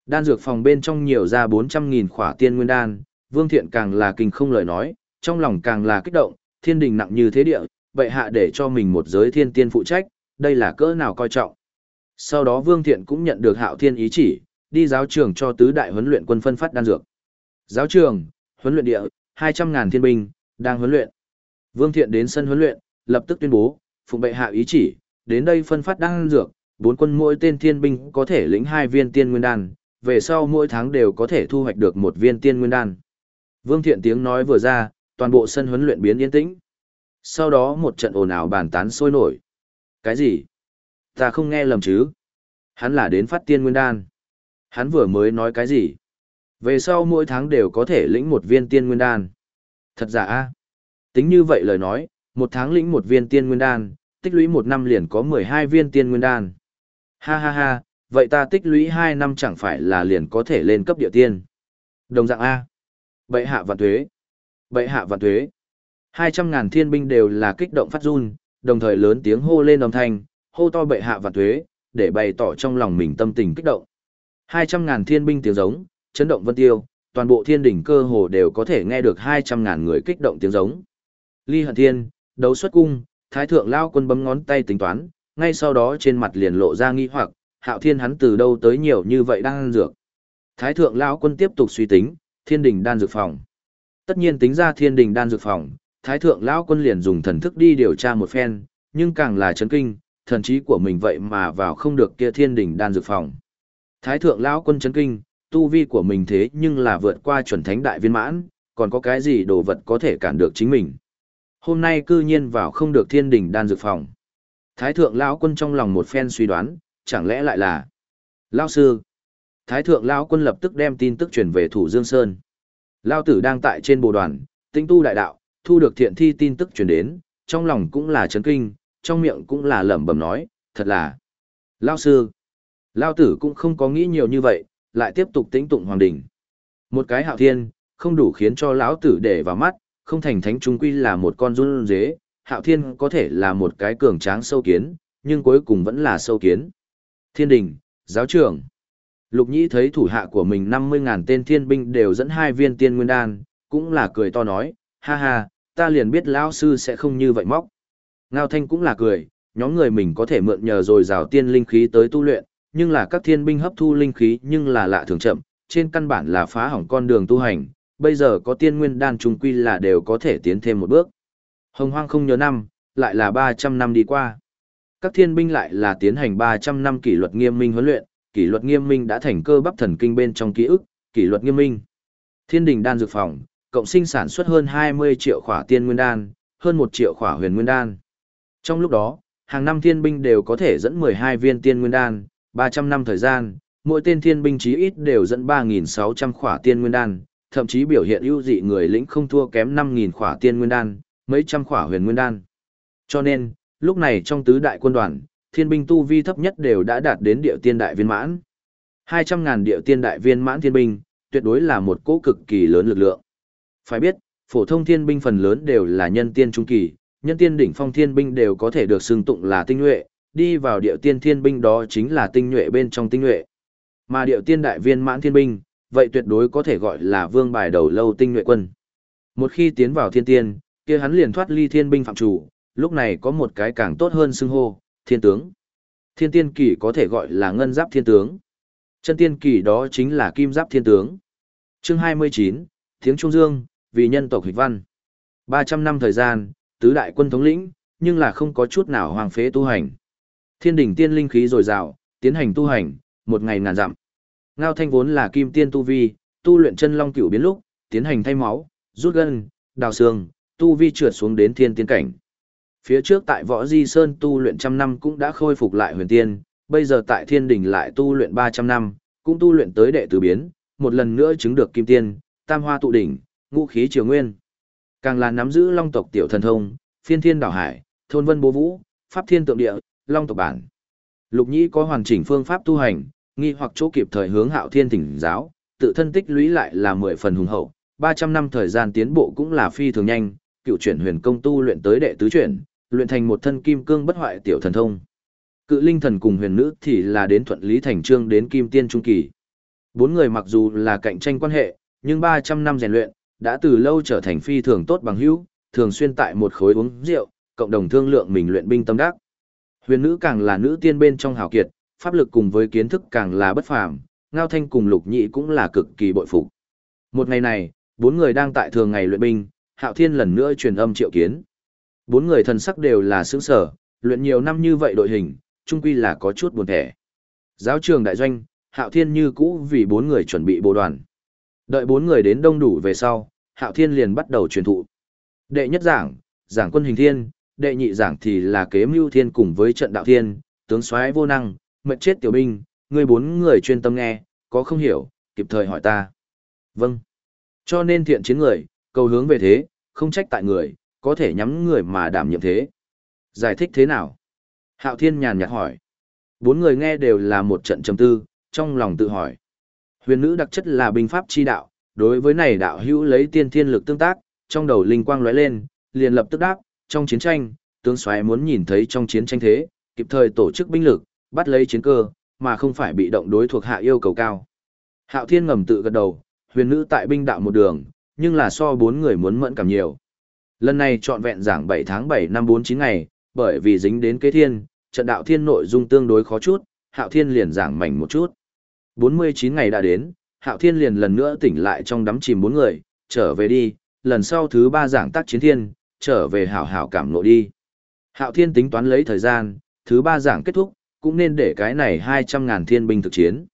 đan dược phòng bên trong nhiều ra 400.000 khỏa tiên nguyên đan, Vương Thiện càng là kinh không lời nói, trong lòng càng là kích động, thiên đình nặng như thế địa, bệ hạ để cho mình một giới thiên tiên phụ trách, đây là cỡ nào coi trọng. Sau đó Vương Thiện cũng nhận được hạo thiên ý chỉ, đi giáo trường cho tứ đại huấn luyện quân phân phát đan dược. Giáo trường, huấn luyện địa, 200.000 thiên binh, đang huấn luyện. Vương Thiện đến sân huấn luyện, lập tức tuyên bố, phụng bệ hạ ý chỉ, đến đây phân phát đan dược, bốn quân mỗi tên thiên binh có thể lĩnh hai viên tiên nguyên đan, về sau mỗi tháng đều có thể thu hoạch được một viên tiên nguyên đan. Vương Thiện tiếng nói vừa ra, toàn bộ sân huấn luyện biến yên tĩnh. Sau đó một trận ồn ào bàn tán sôi nổi. Cái gì? Ta không nghe lầm chứ? Hắn là đến phát tiên nguyên đan. Hắn vừa mới nói cái gì? Về sau mỗi tháng đều có thể lĩnh một viên tiên nguyên đan. Thật giả a Tính như vậy lời nói, một tháng lĩnh một viên tiên nguyên đan, tích lũy một năm liền có 12 viên tiên nguyên đan. Ha ha ha, vậy ta tích lũy 2 năm chẳng phải là liền có thể lên cấp địa tiên. Đồng dạng A. Bệ hạ vạn thuế. Bệ hạ vạn thuế. 200 ngàn thiên binh đều là kích động phát run, đồng thời lớn tiếng hô lên âm thanh, hô to bệ hạ vạn thuế, để bày tỏ trong lòng mình tâm tình kích động. 200 ngàn thiên binh tiếng giống, chấn động vân tiêu, toàn bộ thiên đỉnh cơ hồ đều có thể nghe được 200 ngàn người kích động tiếng giống. Ly Hận Thiên, đấu xuất cung, Thái thượng lao quân bấm ngón tay tính toán, ngay sau đó trên mặt liền lộ ra nghi hoặc, Hạo Thiên hắn từ đâu tới nhiều như vậy đang dược. Thái thượng lão quân tiếp tục suy tính, Thiên đình đan dược phòng. Tất nhiên tính ra Thiên đình đan dược phòng, Thái thượng lão quân liền dùng thần thức đi điều tra một phen, nhưng càng là chấn kinh, thần trí của mình vậy mà vào không được kia Thiên đình đan dược phòng. Thái thượng lão quân chấn kinh, tu vi của mình thế nhưng là vượt qua chuẩn thánh đại viên mãn, còn có cái gì đồ vật có thể cản được chính mình. Hôm nay cư nhiên vào không được thiên đình đan dược phòng. Thái thượng lão quân trong lòng một phen suy đoán, chẳng lẽ lại là Lão sư. Thái thượng lão quân lập tức đem tin tức truyền về Thủ Dương Sơn. Lão tử đang tại trên bồ đoàn, tinh tu đại đạo, thu được thiện thi tin tức truyền đến, trong lòng cũng là chấn kinh, trong miệng cũng là lẩm bẩm nói, thật là Lão sư. Lão tử cũng không có nghĩ nhiều như vậy, lại tiếp tục tĩnh tụng hoàng đỉnh. Một cái hạo thiên, không đủ khiến cho lão tử để vào mắt, không thành thánh trung quy là một con run dế, hạo thiên có thể là một cái cường tráng sâu kiến, nhưng cuối cùng vẫn là sâu kiến. Thiên đình, giáo trưởng. Lục nhĩ thấy thủ hạ của mình 50.000 tên thiên binh đều dẫn hai viên tiên nguyên đan, cũng là cười to nói, ha ha, ta liền biết lão sư sẽ không như vậy móc. Ngao thanh cũng là cười, nhóm người mình có thể mượn nhờ rồi rào tiên linh khí tới tu luyện, nhưng là các thiên binh hấp thu linh khí nhưng là lạ thường chậm, trên căn bản là phá hỏng con đường tu hành, bây giờ có tiên nguyên đan trung quy là đều có thể tiến thêm một bước. Hồng hoang không nhớ năm, lại là 300 năm đi qua. Các thiên binh lại là tiến hành 300 năm kỷ luật nghiêm minh huấn luyện, kỷ luật nghiêm minh đã thành cơ bắp thần kinh bên trong ký ức, kỷ luật nghiêm minh. Thiên đình đan dược phòng, cộng sinh sản xuất hơn 20 triệu khỏa tiên nguyên đan, hơn 1 triệu khỏa huyền nguyên đan. Trong lúc đó, hàng năm thiên binh đều có thể dẫn 12 viên tiên nguyên đan, 300 năm thời gian, mỗi tên thiên binh chí ít đều dẫn 3.600 khỏa tiên nguyên đan, thậm chí biểu hiện ưu dị người lĩnh không thua kém 5.000 khỏa tiên nguyên đan, mấy trăm khỏa huyền nguyên đan. Cho nên, lúc này trong tứ đại quân đoàn, thiên binh tu vi thấp nhất đều đã đạt đến địa tiên đại viên mãn. 200.000 địa tiên đại viên mãn thiên binh, tuyệt đối là một cỗ cực kỳ lớn lực lượng. Phải biết, phổ thông thiên binh phần lớn đều là nhân tiên trung kỳ, nhân tiên đỉnh phong thiên binh đều có thể được xưng tụng là tinh nhuệ, đi vào địa tiên thiên binh đó chính là tinh nhuệ bên trong tinh nhuệ. Mà địa tiên đại viên mãn thiên binh, vậy tuyệt đối có thể gọi là vương bài đầu lâu tinh nhuệ quân. Một khi tiến vào thiên tiên, kia hắn liền thoát ly thiên binh phạm chủ, lúc này có một cái càng tốt hơn xưng hô, thiên tướng. Thiên tiên kỳ có thể gọi là ngân giáp thiên tướng. Chân tiên kỳ đó chính là kim giáp thiên tướng. Chương 29, Tiếng Trung Dương, vì nhân tộc hịch văn. 300 năm thời gian, tứ đại quân thống lĩnh, nhưng là không có chút nào hoàng phế tu hành. Thiên đỉnh tiên linh khí dồi dào, tiến hành tu hành, một ngày ngàn dặm. Ngao Thanh vốn là kim tiên tu vi, tu luyện chân long cửu biến lúc, tiến hành thay máu, rút gân, đào xương, tu vi trượt xuống đến thiên tiên cảnh. Phía trước tại Võ Di Sơn tu luyện trăm năm cũng đã khôi phục lại huyền tiên, bây giờ tại Thiên Đình lại tu luyện 300 năm, cũng tu luyện tới đệ tứ biến, một lần nữa chứng được kim tiên, tam hoa tụ đỉnh, ngũ khí triều nguyên. Càng là nắm giữ long tộc tiểu thần thông, phiên thiên đảo hải, thôn vân bố vũ, pháp thiên tượng địa, long tộc bản. Lục Nhĩ có hoàn chỉnh phương pháp tu hành, nghi hoặc chỗ kịp thời hướng hạo thiên thỉnh giáo, tự thân tích lũy lại là mười phần hùng hậu, 300 năm thời gian tiến bộ cũng là phi thường nhanh, cựu chuyển huyền công tu luyện tới đệ tứ chuyển, luyện thành một thân kim cương bất hoại tiểu thần thông. Cự linh thần cùng huyền nữ thì là đến thuận lý thành trương đến kim tiên trung kỳ. Bốn người mặc dù là cạnh tranh quan hệ, nhưng 300 năm rèn luyện, đã từ lâu trở thành phi thường tốt bằng hữu, thường xuyên tại một khối uống rượu, cộng đồng thương lượng mình luyện binh tâm đắc. Huyền nữ càng là nữ tiên bên trong hào kiệt, pháp lực cùng với kiến thức càng là bất phàm, Ngao Thanh cùng Lục Nhị cũng là cực kỳ bội phục. Một ngày này, bốn người đang tại thường ngày luyện binh, Hạo Thiên lần nữa truyền âm triệu kiến. Bốn người thần sắc đều là sướng sở, luyện nhiều năm như vậy đội hình, trung quy là có chút buồn thẻ. Giáo trường đại doanh, Hạo Thiên như cũ vì bốn người chuẩn bị bộ đoàn. Đợi bốn người đến đông đủ về sau, Hạo Thiên liền bắt đầu truyền thụ. Đệ nhất giảng, giảng quân hình thiên, đệ nhị giảng thì là kế mưu thiên cùng với trận đạo thiên, tướng soái vô năng, mệt chết tiểu binh, người bốn người chuyên tâm nghe, có không hiểu, kịp thời hỏi ta. Vâng. Cho nên thiện chiến người, cầu hướng về thế, không trách tại người, có thể nhắm người mà đảm nhiệm thế. Giải thích thế nào? Hạo Thiên nhàn nhạt hỏi. Bốn người nghe đều là một trận trầm tư, trong lòng tự hỏi. Huyền nữ đặc chất là binh pháp chi đạo, đối với này đạo hữu lấy tiên thiên lực tương tác, trong đầu linh quang lóe lên, liền lập tức đáp, trong chiến tranh, tướng soái muốn nhìn thấy trong chiến tranh thế, kịp thời tổ chức binh lực, bắt lấy chiến cơ, mà không phải bị động đối thuộc hạ yêu cầu cao. Hạo Thiên ngầm tự gật đầu, huyền nữ tại binh đạo một đường, nhưng là so bốn người muốn mẫn cảm nhiều. Lần này trọn vẹn giảng 7 tháng 7 năm 49 ngày, bởi vì dính đến kế thiên, trận đạo thiên nội dung tương đối khó chút, Hạo Thiên liền giảng mảnh một chút. 49 ngày đã đến, Hạo Thiên liền lần nữa tỉnh lại trong đắm chìm bốn người, trở về đi, lần sau thứ ba giảng tác chiến thiên, trở về hảo hảo cảm nội đi. Hạo Thiên tính toán lấy thời gian, thứ ba giảng kết thúc, cũng nên để cái này 200.000 thiên binh thực chiến.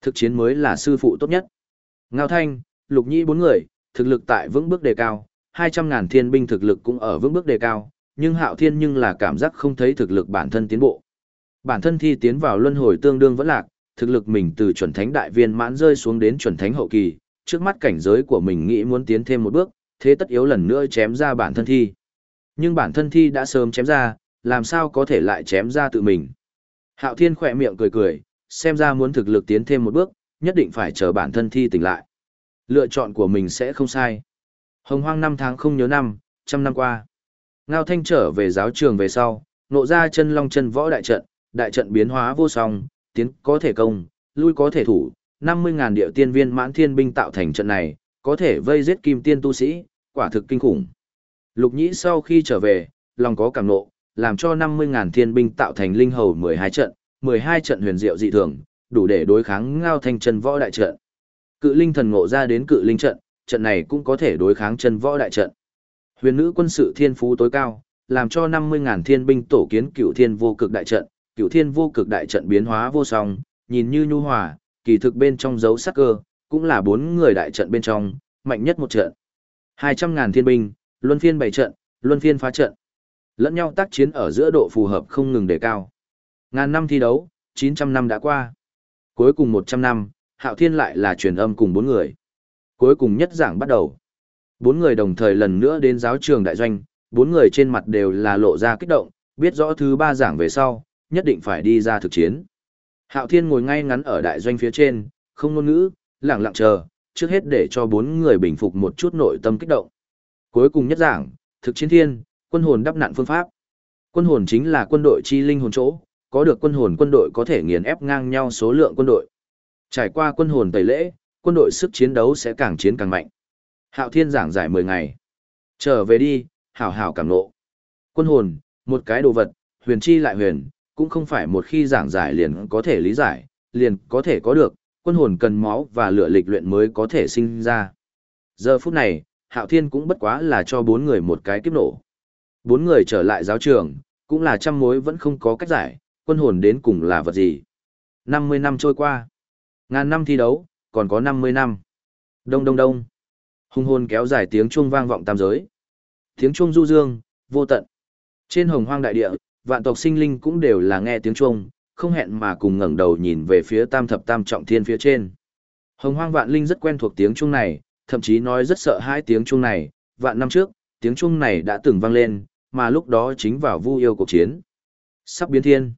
Thực chiến mới là sư phụ tốt nhất. Ngao Thanh, Lục Nhĩ bốn người, thực lực tại vững bước đề cao, 200.000 thiên binh thực lực cũng ở vững bước đề cao, nhưng Hạo Thiên nhưng là cảm giác không thấy thực lực bản thân tiến bộ. Bản thân thi tiến vào luân hồi tương đương vẫn lạc, thực lực mình từ chuẩn thánh đại viên mãn rơi xuống đến chuẩn thánh hậu kỳ, trước mắt cảnh giới của mình nghĩ muốn tiến thêm một bước, thế tất yếu lần nữa chém ra bản thân thi. Nhưng bản thân thi đã sớm chém ra, làm sao có thể lại chém ra tự mình. Hạo Thiên khỏe miệng cười cười, xem ra muốn thực lực tiến thêm một bước, nhất định phải chờ bản thân thi tỉnh lại. Lựa chọn của mình sẽ không sai. Hồng hoang năm tháng không nhớ năm, trăm năm qua. Ngao Thanh trở về giáo trường về sau, nộ ra chân long chân võ đại trận, đại trận biến hóa vô song, tiến có thể công, lui có thể thủ, 50.000 điệu tiên viên mãn thiên binh tạo thành trận này, có thể vây giết kim tiên tu sĩ, quả thực kinh khủng. Lục nhĩ sau khi trở về, lòng có cảm nộ, làm cho 50.000 thiên binh tạo thành linh hầu 12 trận, 12 trận huyền diệu dị thường, đủ để đối kháng ngao thanh chân võ đại trận. Cự linh thần ngộ ra đến cự linh trận, trận này cũng có thể đối kháng chân võ đại trận. Huyền nữ quân sự thiên phú tối cao, làm cho 50.000 thiên binh tổ kiến cựu thiên vô cực đại trận, cựu thiên vô cực đại trận biến hóa vô song, nhìn như nhu hòa, kỳ thực bên trong dấu sắc cơ, cũng là bốn người đại trận bên trong, mạnh nhất một trận. 200.000 thiên binh, luân phiên bảy trận, luân phiên phá trận. Lẫn nhau tác chiến ở giữa độ phù hợp không ngừng đề cao. Ngàn năm thi đấu, 900 năm đã qua. Cuối cùng 100 năm, Hạo Thiên lại là truyền âm cùng bốn người. Cuối cùng nhất giảng bắt đầu. Bốn người đồng thời lần nữa đến giáo trường đại doanh, bốn người trên mặt đều là lộ ra kích động, biết rõ thứ ba giảng về sau, nhất định phải đi ra thực chiến. Hạo Thiên ngồi ngay ngắn ở đại doanh phía trên, không ngôn ngữ, lặng lặng chờ, trước hết để cho bốn người bình phục một chút nội tâm kích động. Cuối cùng nhất giảng, thực chiến thiên, quân hồn đắp nạn phương pháp. Quân hồn chính là quân đội chi linh hồn chỗ, có được quân hồn quân đội có thể nghiền ép ngang nhau số lượng quân đội. Trải qua quân hồn tẩy lễ, quân đội sức chiến đấu sẽ càng chiến càng mạnh. Hạo Thiên giảng giải 10 ngày. Trở về đi, hảo hảo cảm nộ. Quân hồn, một cái đồ vật, huyền chi lại huyền, cũng không phải một khi giảng giải liền có thể lý giải, liền có thể có được, quân hồn cần máu và lửa lịch luyện mới có thể sinh ra. Giờ phút này, Hạo Thiên cũng bất quá là cho bốn người một cái kiếp nổ. Bốn người trở lại giáo trường, cũng là trăm mối vẫn không có cách giải, quân hồn đến cùng là vật gì. 50 năm trôi qua. Ngàn năm thi đấu, còn có 50 năm. Đông đông đông. Hung hồn kéo dài tiếng chuông vang vọng tam giới. Tiếng chuông du dương, vô tận. Trên hồng hoang đại địa, vạn tộc sinh linh cũng đều là nghe tiếng chuông, không hẹn mà cùng ngẩng đầu nhìn về phía tam thập tam trọng thiên phía trên. Hồng hoang vạn linh rất quen thuộc tiếng chuông này, thậm chí nói rất sợ hai tiếng chuông này, vạn năm trước, tiếng chuông này đã từng vang lên, mà lúc đó chính vào vu yêu cuộc chiến. Sắp biến thiên.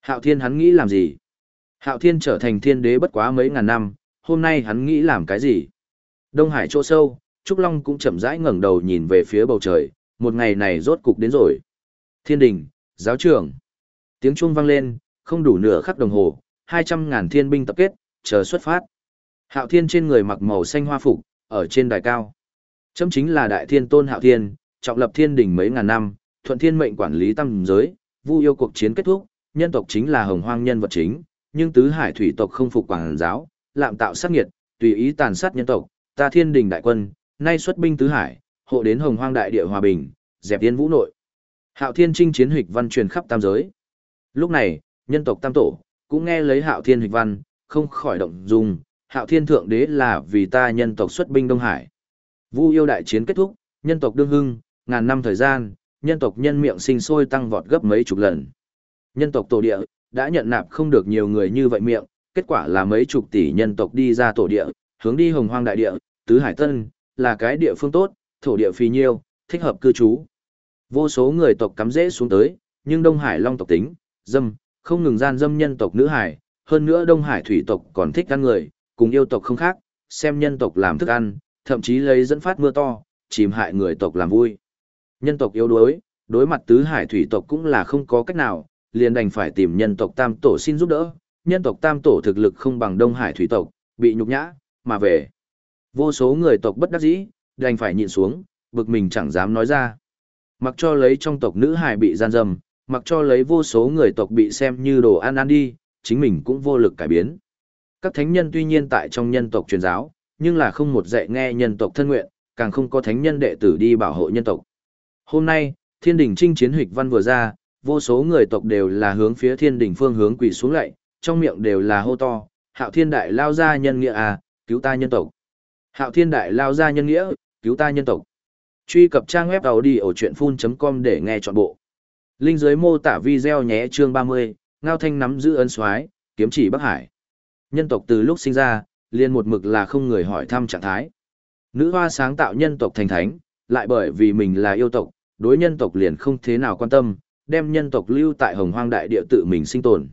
Hạo thiên hắn nghĩ làm gì? Hạo thiên trở thành thiên đế bất quá mấy ngàn năm, hôm nay hắn nghĩ làm cái gì? Đông Hải chỗ sâu, Trúc Long cũng chậm rãi ngẩng đầu nhìn về phía bầu trời, một ngày này rốt cục đến rồi. Thiên đình, giáo trường. Tiếng chuông vang lên, không đủ nửa khắc đồng hồ, 200 ngàn thiên binh tập kết, chờ xuất phát. Hạo Thiên trên người mặc màu xanh hoa phục, ở trên đài cao. Chấm chính là Đại Thiên Tôn Hạo Thiên, trọng lập thiên đình mấy ngàn năm, thuận thiên mệnh quản lý tam giới, vu yêu cuộc chiến kết thúc, nhân tộc chính là hồng hoang nhân vật chính, nhưng tứ hải thủy tộc không phục quảng giáo, lạm tạo sát nghiệt, tùy ý tàn sát nhân tộc, ta thiên đình đại quân, nay xuất binh tứ hải, hộ đến hồng hoang đại địa hòa bình, dẹp tiên vũ nội. Hạo thiên trinh chiến hịch văn truyền khắp tam giới. Lúc này, nhân tộc tam tổ, cũng nghe lấy hạo thiên hịch văn, không khỏi động dung, hạo thiên thượng đế là vì ta nhân tộc xuất binh Đông Hải. Vu yêu đại chiến kết thúc, nhân tộc đương hưng, ngàn năm thời gian, nhân tộc nhân miệng sinh sôi tăng vọt gấp mấy chục lần. Nhân tộc tổ địa, đã nhận nạp không được nhiều người như vậy miệng, kết quả là mấy chục tỷ nhân tộc đi ra tổ địa, hướng đi hồng hoang đại địa, tứ hải tân, là cái địa phương tốt, thổ địa phì nhiêu, thích hợp cư trú. Vô số người tộc cắm rễ xuống tới, nhưng Đông Hải Long tộc tính, dâm, không ngừng gian dâm nhân tộc nữ hải, hơn nữa Đông Hải thủy tộc còn thích ăn người, cùng yêu tộc không khác, xem nhân tộc làm thức ăn, thậm chí lấy dẫn phát mưa to, chìm hại người tộc làm vui. Nhân tộc yếu đuối, đối mặt tứ hải thủy tộc cũng là không có cách nào, liền đành phải tìm nhân tộc tam tổ xin giúp đỡ. Nhân tộc tam tổ thực lực không bằng Đông Hải thủy tộc, bị nhục nhã, mà về. Vô số người tộc bất đắc dĩ, đành phải nhịn xuống, bực mình chẳng dám nói ra. Mặc cho lấy trong tộc nữ hải bị gian dâm, mặc cho lấy vô số người tộc bị xem như đồ ăn ăn đi, chính mình cũng vô lực cải biến. Các thánh nhân tuy nhiên tại trong nhân tộc truyền giáo, nhưng là không một dạy nghe nhân tộc thân nguyện, càng không có thánh nhân đệ tử đi bảo hộ nhân tộc. Hôm nay, thiên đình trinh chiến hịch văn vừa ra, vô số người tộc đều là hướng phía thiên đình phương hướng quỳ xuống lạy, trong miệng đều là hô to, hạo thiên đại lao ra nhân nghĩa à, cứu ta nhân tộc. Hạo thiên đại lao ra nhân nghĩa, cứu ta nhân tộc. Truy cập trang web đầu đi ở chuyện full.com để nghe trọn bộ. Linh dưới mô tả video nhé chương 30, Ngao Thanh nắm giữ ân soái kiếm chỉ Bắc Hải. Nhân tộc từ lúc sinh ra, liền một mực là không người hỏi thăm trạng thái. Nữ hoa sáng tạo nhân tộc thành thánh, lại bởi vì mình là yêu tộc, đối nhân tộc liền không thế nào quan tâm, đem nhân tộc lưu tại hồng hoang đại địa tự mình sinh tồn.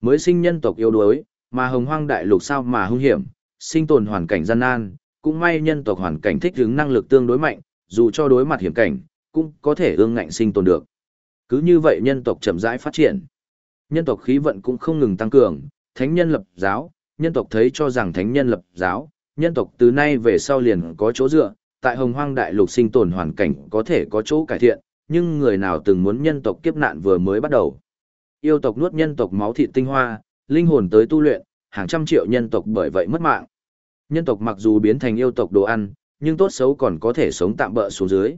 Mới sinh nhân tộc yếu đuối, mà hồng hoang đại lục sao mà hung hiểm, sinh tồn hoàn cảnh gian nan, cũng may nhân tộc hoàn cảnh thích ứng năng lực tương đối mạnh, dù cho đối mặt hiểm cảnh, cũng có thể ương ngạnh sinh tồn được. Cứ như vậy nhân tộc chậm rãi phát triển. Nhân tộc khí vận cũng không ngừng tăng cường, thánh nhân lập giáo, nhân tộc thấy cho rằng thánh nhân lập giáo, nhân tộc từ nay về sau liền có chỗ dựa, tại hồng hoang đại lục sinh tồn hoàn cảnh có thể có chỗ cải thiện, nhưng người nào từng muốn nhân tộc kiếp nạn vừa mới bắt đầu. Yêu tộc nuốt nhân tộc máu thịt tinh hoa, linh hồn tới tu luyện, hàng trăm triệu nhân tộc bởi vậy mất mạng. Nhân tộc mặc dù biến thành yêu tộc đồ ăn, nhưng tốt xấu còn có thể sống tạm bỡ xuống dưới.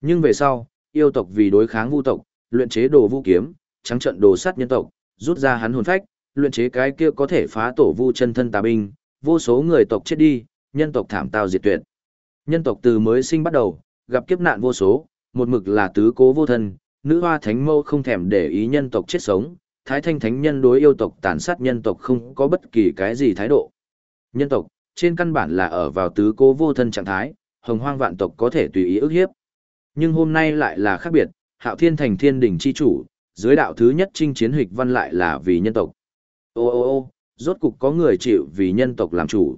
Nhưng về sau, yêu tộc vì đối kháng vu tộc, luyện chế đồ vũ kiếm, trắng trận đồ sát nhân tộc, rút ra hắn hồn phách, luyện chế cái kia có thể phá tổ vu chân thân tà binh, vô số người tộc chết đi, nhân tộc thảm tao diệt tuyệt. Nhân tộc từ mới sinh bắt đầu, gặp kiếp nạn vô số, một mực là tứ cố vô thân, nữ hoa thánh mâu không thèm để ý nhân tộc chết sống, thái thanh thánh nhân đối yêu tộc tàn sát nhân tộc không có bất kỳ cái gì thái độ. Nhân tộc, trên căn bản là ở vào tứ cố vô thân trạng thái, hồng hoang vạn tộc có thể tùy ý ức hiếp. Nhưng hôm nay lại là khác biệt, hạo thiên thành thiên đỉnh chi chủ, dưới đạo thứ nhất chinh chiến hịch văn lại là vì nhân tộc. Ô ô ô, rốt cục có người chịu vì nhân tộc làm chủ.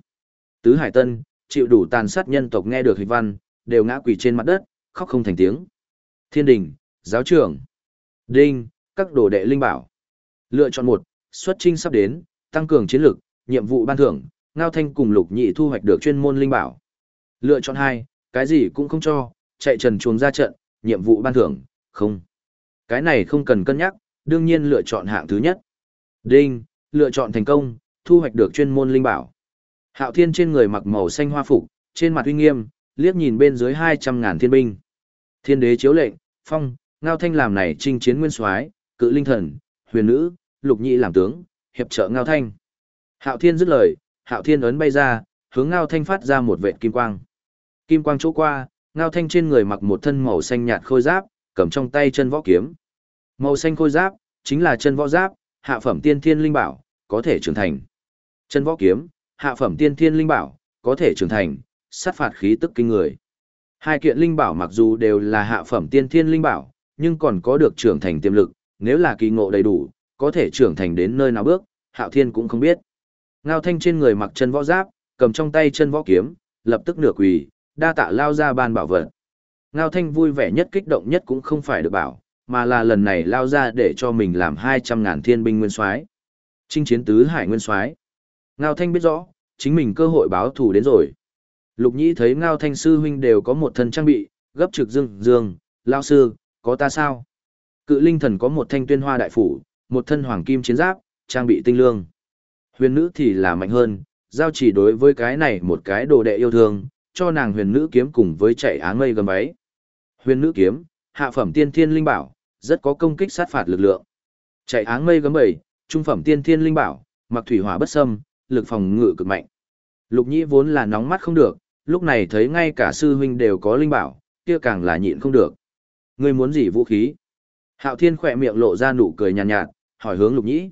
Tứ Hải Tân, chịu đủ tàn sát nhân tộc nghe được hịch văn, đều ngã quỳ trên mặt đất, khóc không thành tiếng. Thiên đình, giáo trưởng, đinh, các đồ đệ linh bảo. Lựa chọn một, xuất trinh sắp đến, tăng cường chiến lực, nhiệm vụ ban thưởng, ngao thanh cùng lục nhị thu hoạch được chuyên môn linh bảo. Lựa chọn hai, cái gì cũng không cho, chạy trần chuồng ra trận, nhiệm vụ ban thưởng, không. Cái này không cần cân nhắc, đương nhiên lựa chọn hạng thứ nhất. Đinh, lựa chọn thành công, thu hoạch được chuyên môn linh bảo. Hạo Thiên trên người mặc màu xanh hoa phục, trên mặt uy nghiêm, liếc nhìn bên dưới 200 ngàn thiên binh. Thiên đế chiếu lệnh, phong, ngao thanh làm này chinh chiến nguyên soái, cự linh thần, huyền nữ, lục nhị làm tướng, hiệp trợ ngao thanh. Hạo Thiên dứt lời, Hạo Thiên ấn bay ra, hướng ngao thanh phát ra một vệt kim quang. Kim quang chỗ qua, ngao thanh trên người mặc một thân màu xanh nhạt khôi giáp, cầm trong tay chân võ kiếm. Màu xanh khôi giáp, chính là chân võ giáp, hạ phẩm tiên thiên linh bảo, có thể trưởng thành. Chân võ kiếm, hạ phẩm tiên thiên linh bảo, có thể trưởng thành, sát phạt khí tức kinh người. Hai kiện linh bảo mặc dù đều là hạ phẩm tiên thiên linh bảo, nhưng còn có được trưởng thành tiềm lực, nếu là kỳ ngộ đầy đủ, có thể trưởng thành đến nơi nào bước, Hạo Thiên cũng không biết. Ngao Thanh trên người mặc chân võ giáp, cầm trong tay chân võ kiếm, lập tức nửa quỳ, đa tạ lao ra ban bảo vật. Ngao Thanh vui vẻ nhất kích động nhất cũng không phải được bảo, mà là lần này lao ra để cho mình làm 200 ngàn thiên binh nguyên soái Chinh chiến tứ hải nguyên soái Ngao Thanh biết rõ, chính mình cơ hội báo thù đến rồi. Lục Nhĩ thấy Ngao Thanh sư huynh đều có một thân trang bị, gấp trực dương, dương, lao sư, có ta sao? Cự linh thần có một thanh tuyên hoa đại phủ, một thân hoàng kim chiến giáp, trang bị tinh lương. Huyền nữ thì là mạnh hơn, giao chỉ đối với cái này một cái đồ đệ yêu thương, cho nàng huyền nữ kiếm cùng với chạy áng mây gầm váy. Huyền nữ kiếm, hạ phẩm tiên thiên linh bảo, rất có công kích sát phạt lực lượng. Chạy áng mây gấm bảy, trung phẩm tiên thiên linh bảo, mặc thủy hỏa bất xâm, lực phòng ngự cực mạnh. Lục Nhĩ vốn là nóng mắt không được, lúc này thấy ngay cả sư huynh đều có linh bảo, kia càng là nhịn không được. Ngươi muốn gì vũ khí? Hạo Thiên khỏe miệng lộ ra nụ cười nhàn nhạt, nhạt, hỏi hướng Lục Nhĩ.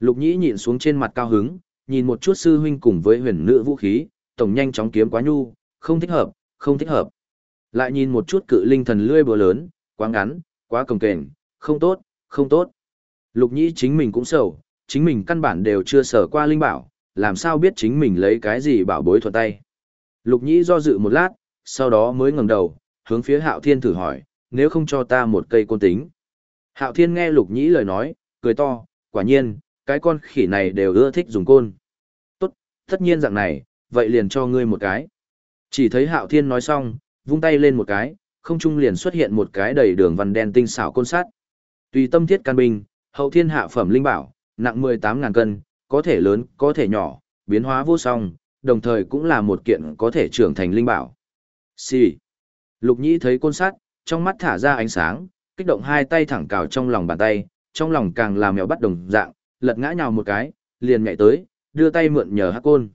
Lục Nhĩ nhìn xuống trên mặt cao hứng, nhìn một chút sư huynh cùng với huyền nữ vũ khí, tổng nhanh chóng kiếm quá nhu, không thích hợp, không thích hợp. Lại nhìn một chút cự linh thần lươi búa lớn, quá ngắn, quá cồng kềnh, không tốt, không tốt. Lục Nhĩ chính mình cũng sầu, chính mình căn bản đều chưa sở qua linh bảo, làm sao biết chính mình lấy cái gì bảo bối thuận tay. Lục Nhĩ do dự một lát, sau đó mới ngẩng đầu, hướng phía Hạo Thiên thử hỏi, nếu không cho ta một cây côn tính. Hạo Thiên nghe Lục Nhĩ lời nói, cười to, quả nhiên, cái con khỉ này đều ưa thích dùng côn. Tốt, tất nhiên dạng này, vậy liền cho ngươi một cái. Chỉ thấy Hạo Thiên nói xong, vung tay lên một cái, không trung liền xuất hiện một cái đầy đường văn đen tinh xảo côn sắt. Tùy tâm thiết can binh, hậu thiên hạ phẩm linh bảo, nặng 18.000 cân, có thể lớn, có thể nhỏ, biến hóa vô song, đồng thời cũng là một kiện có thể trưởng thành linh bảo. Xì. Lục Nhĩ thấy côn sắt, trong mắt thả ra ánh sáng, kích động hai tay thẳng cào trong lòng bàn tay, trong lòng càng làm mèo bắt đồng dạng, lật ngã nhào một cái, liền nhảy tới, đưa tay mượn nhờ hắc côn.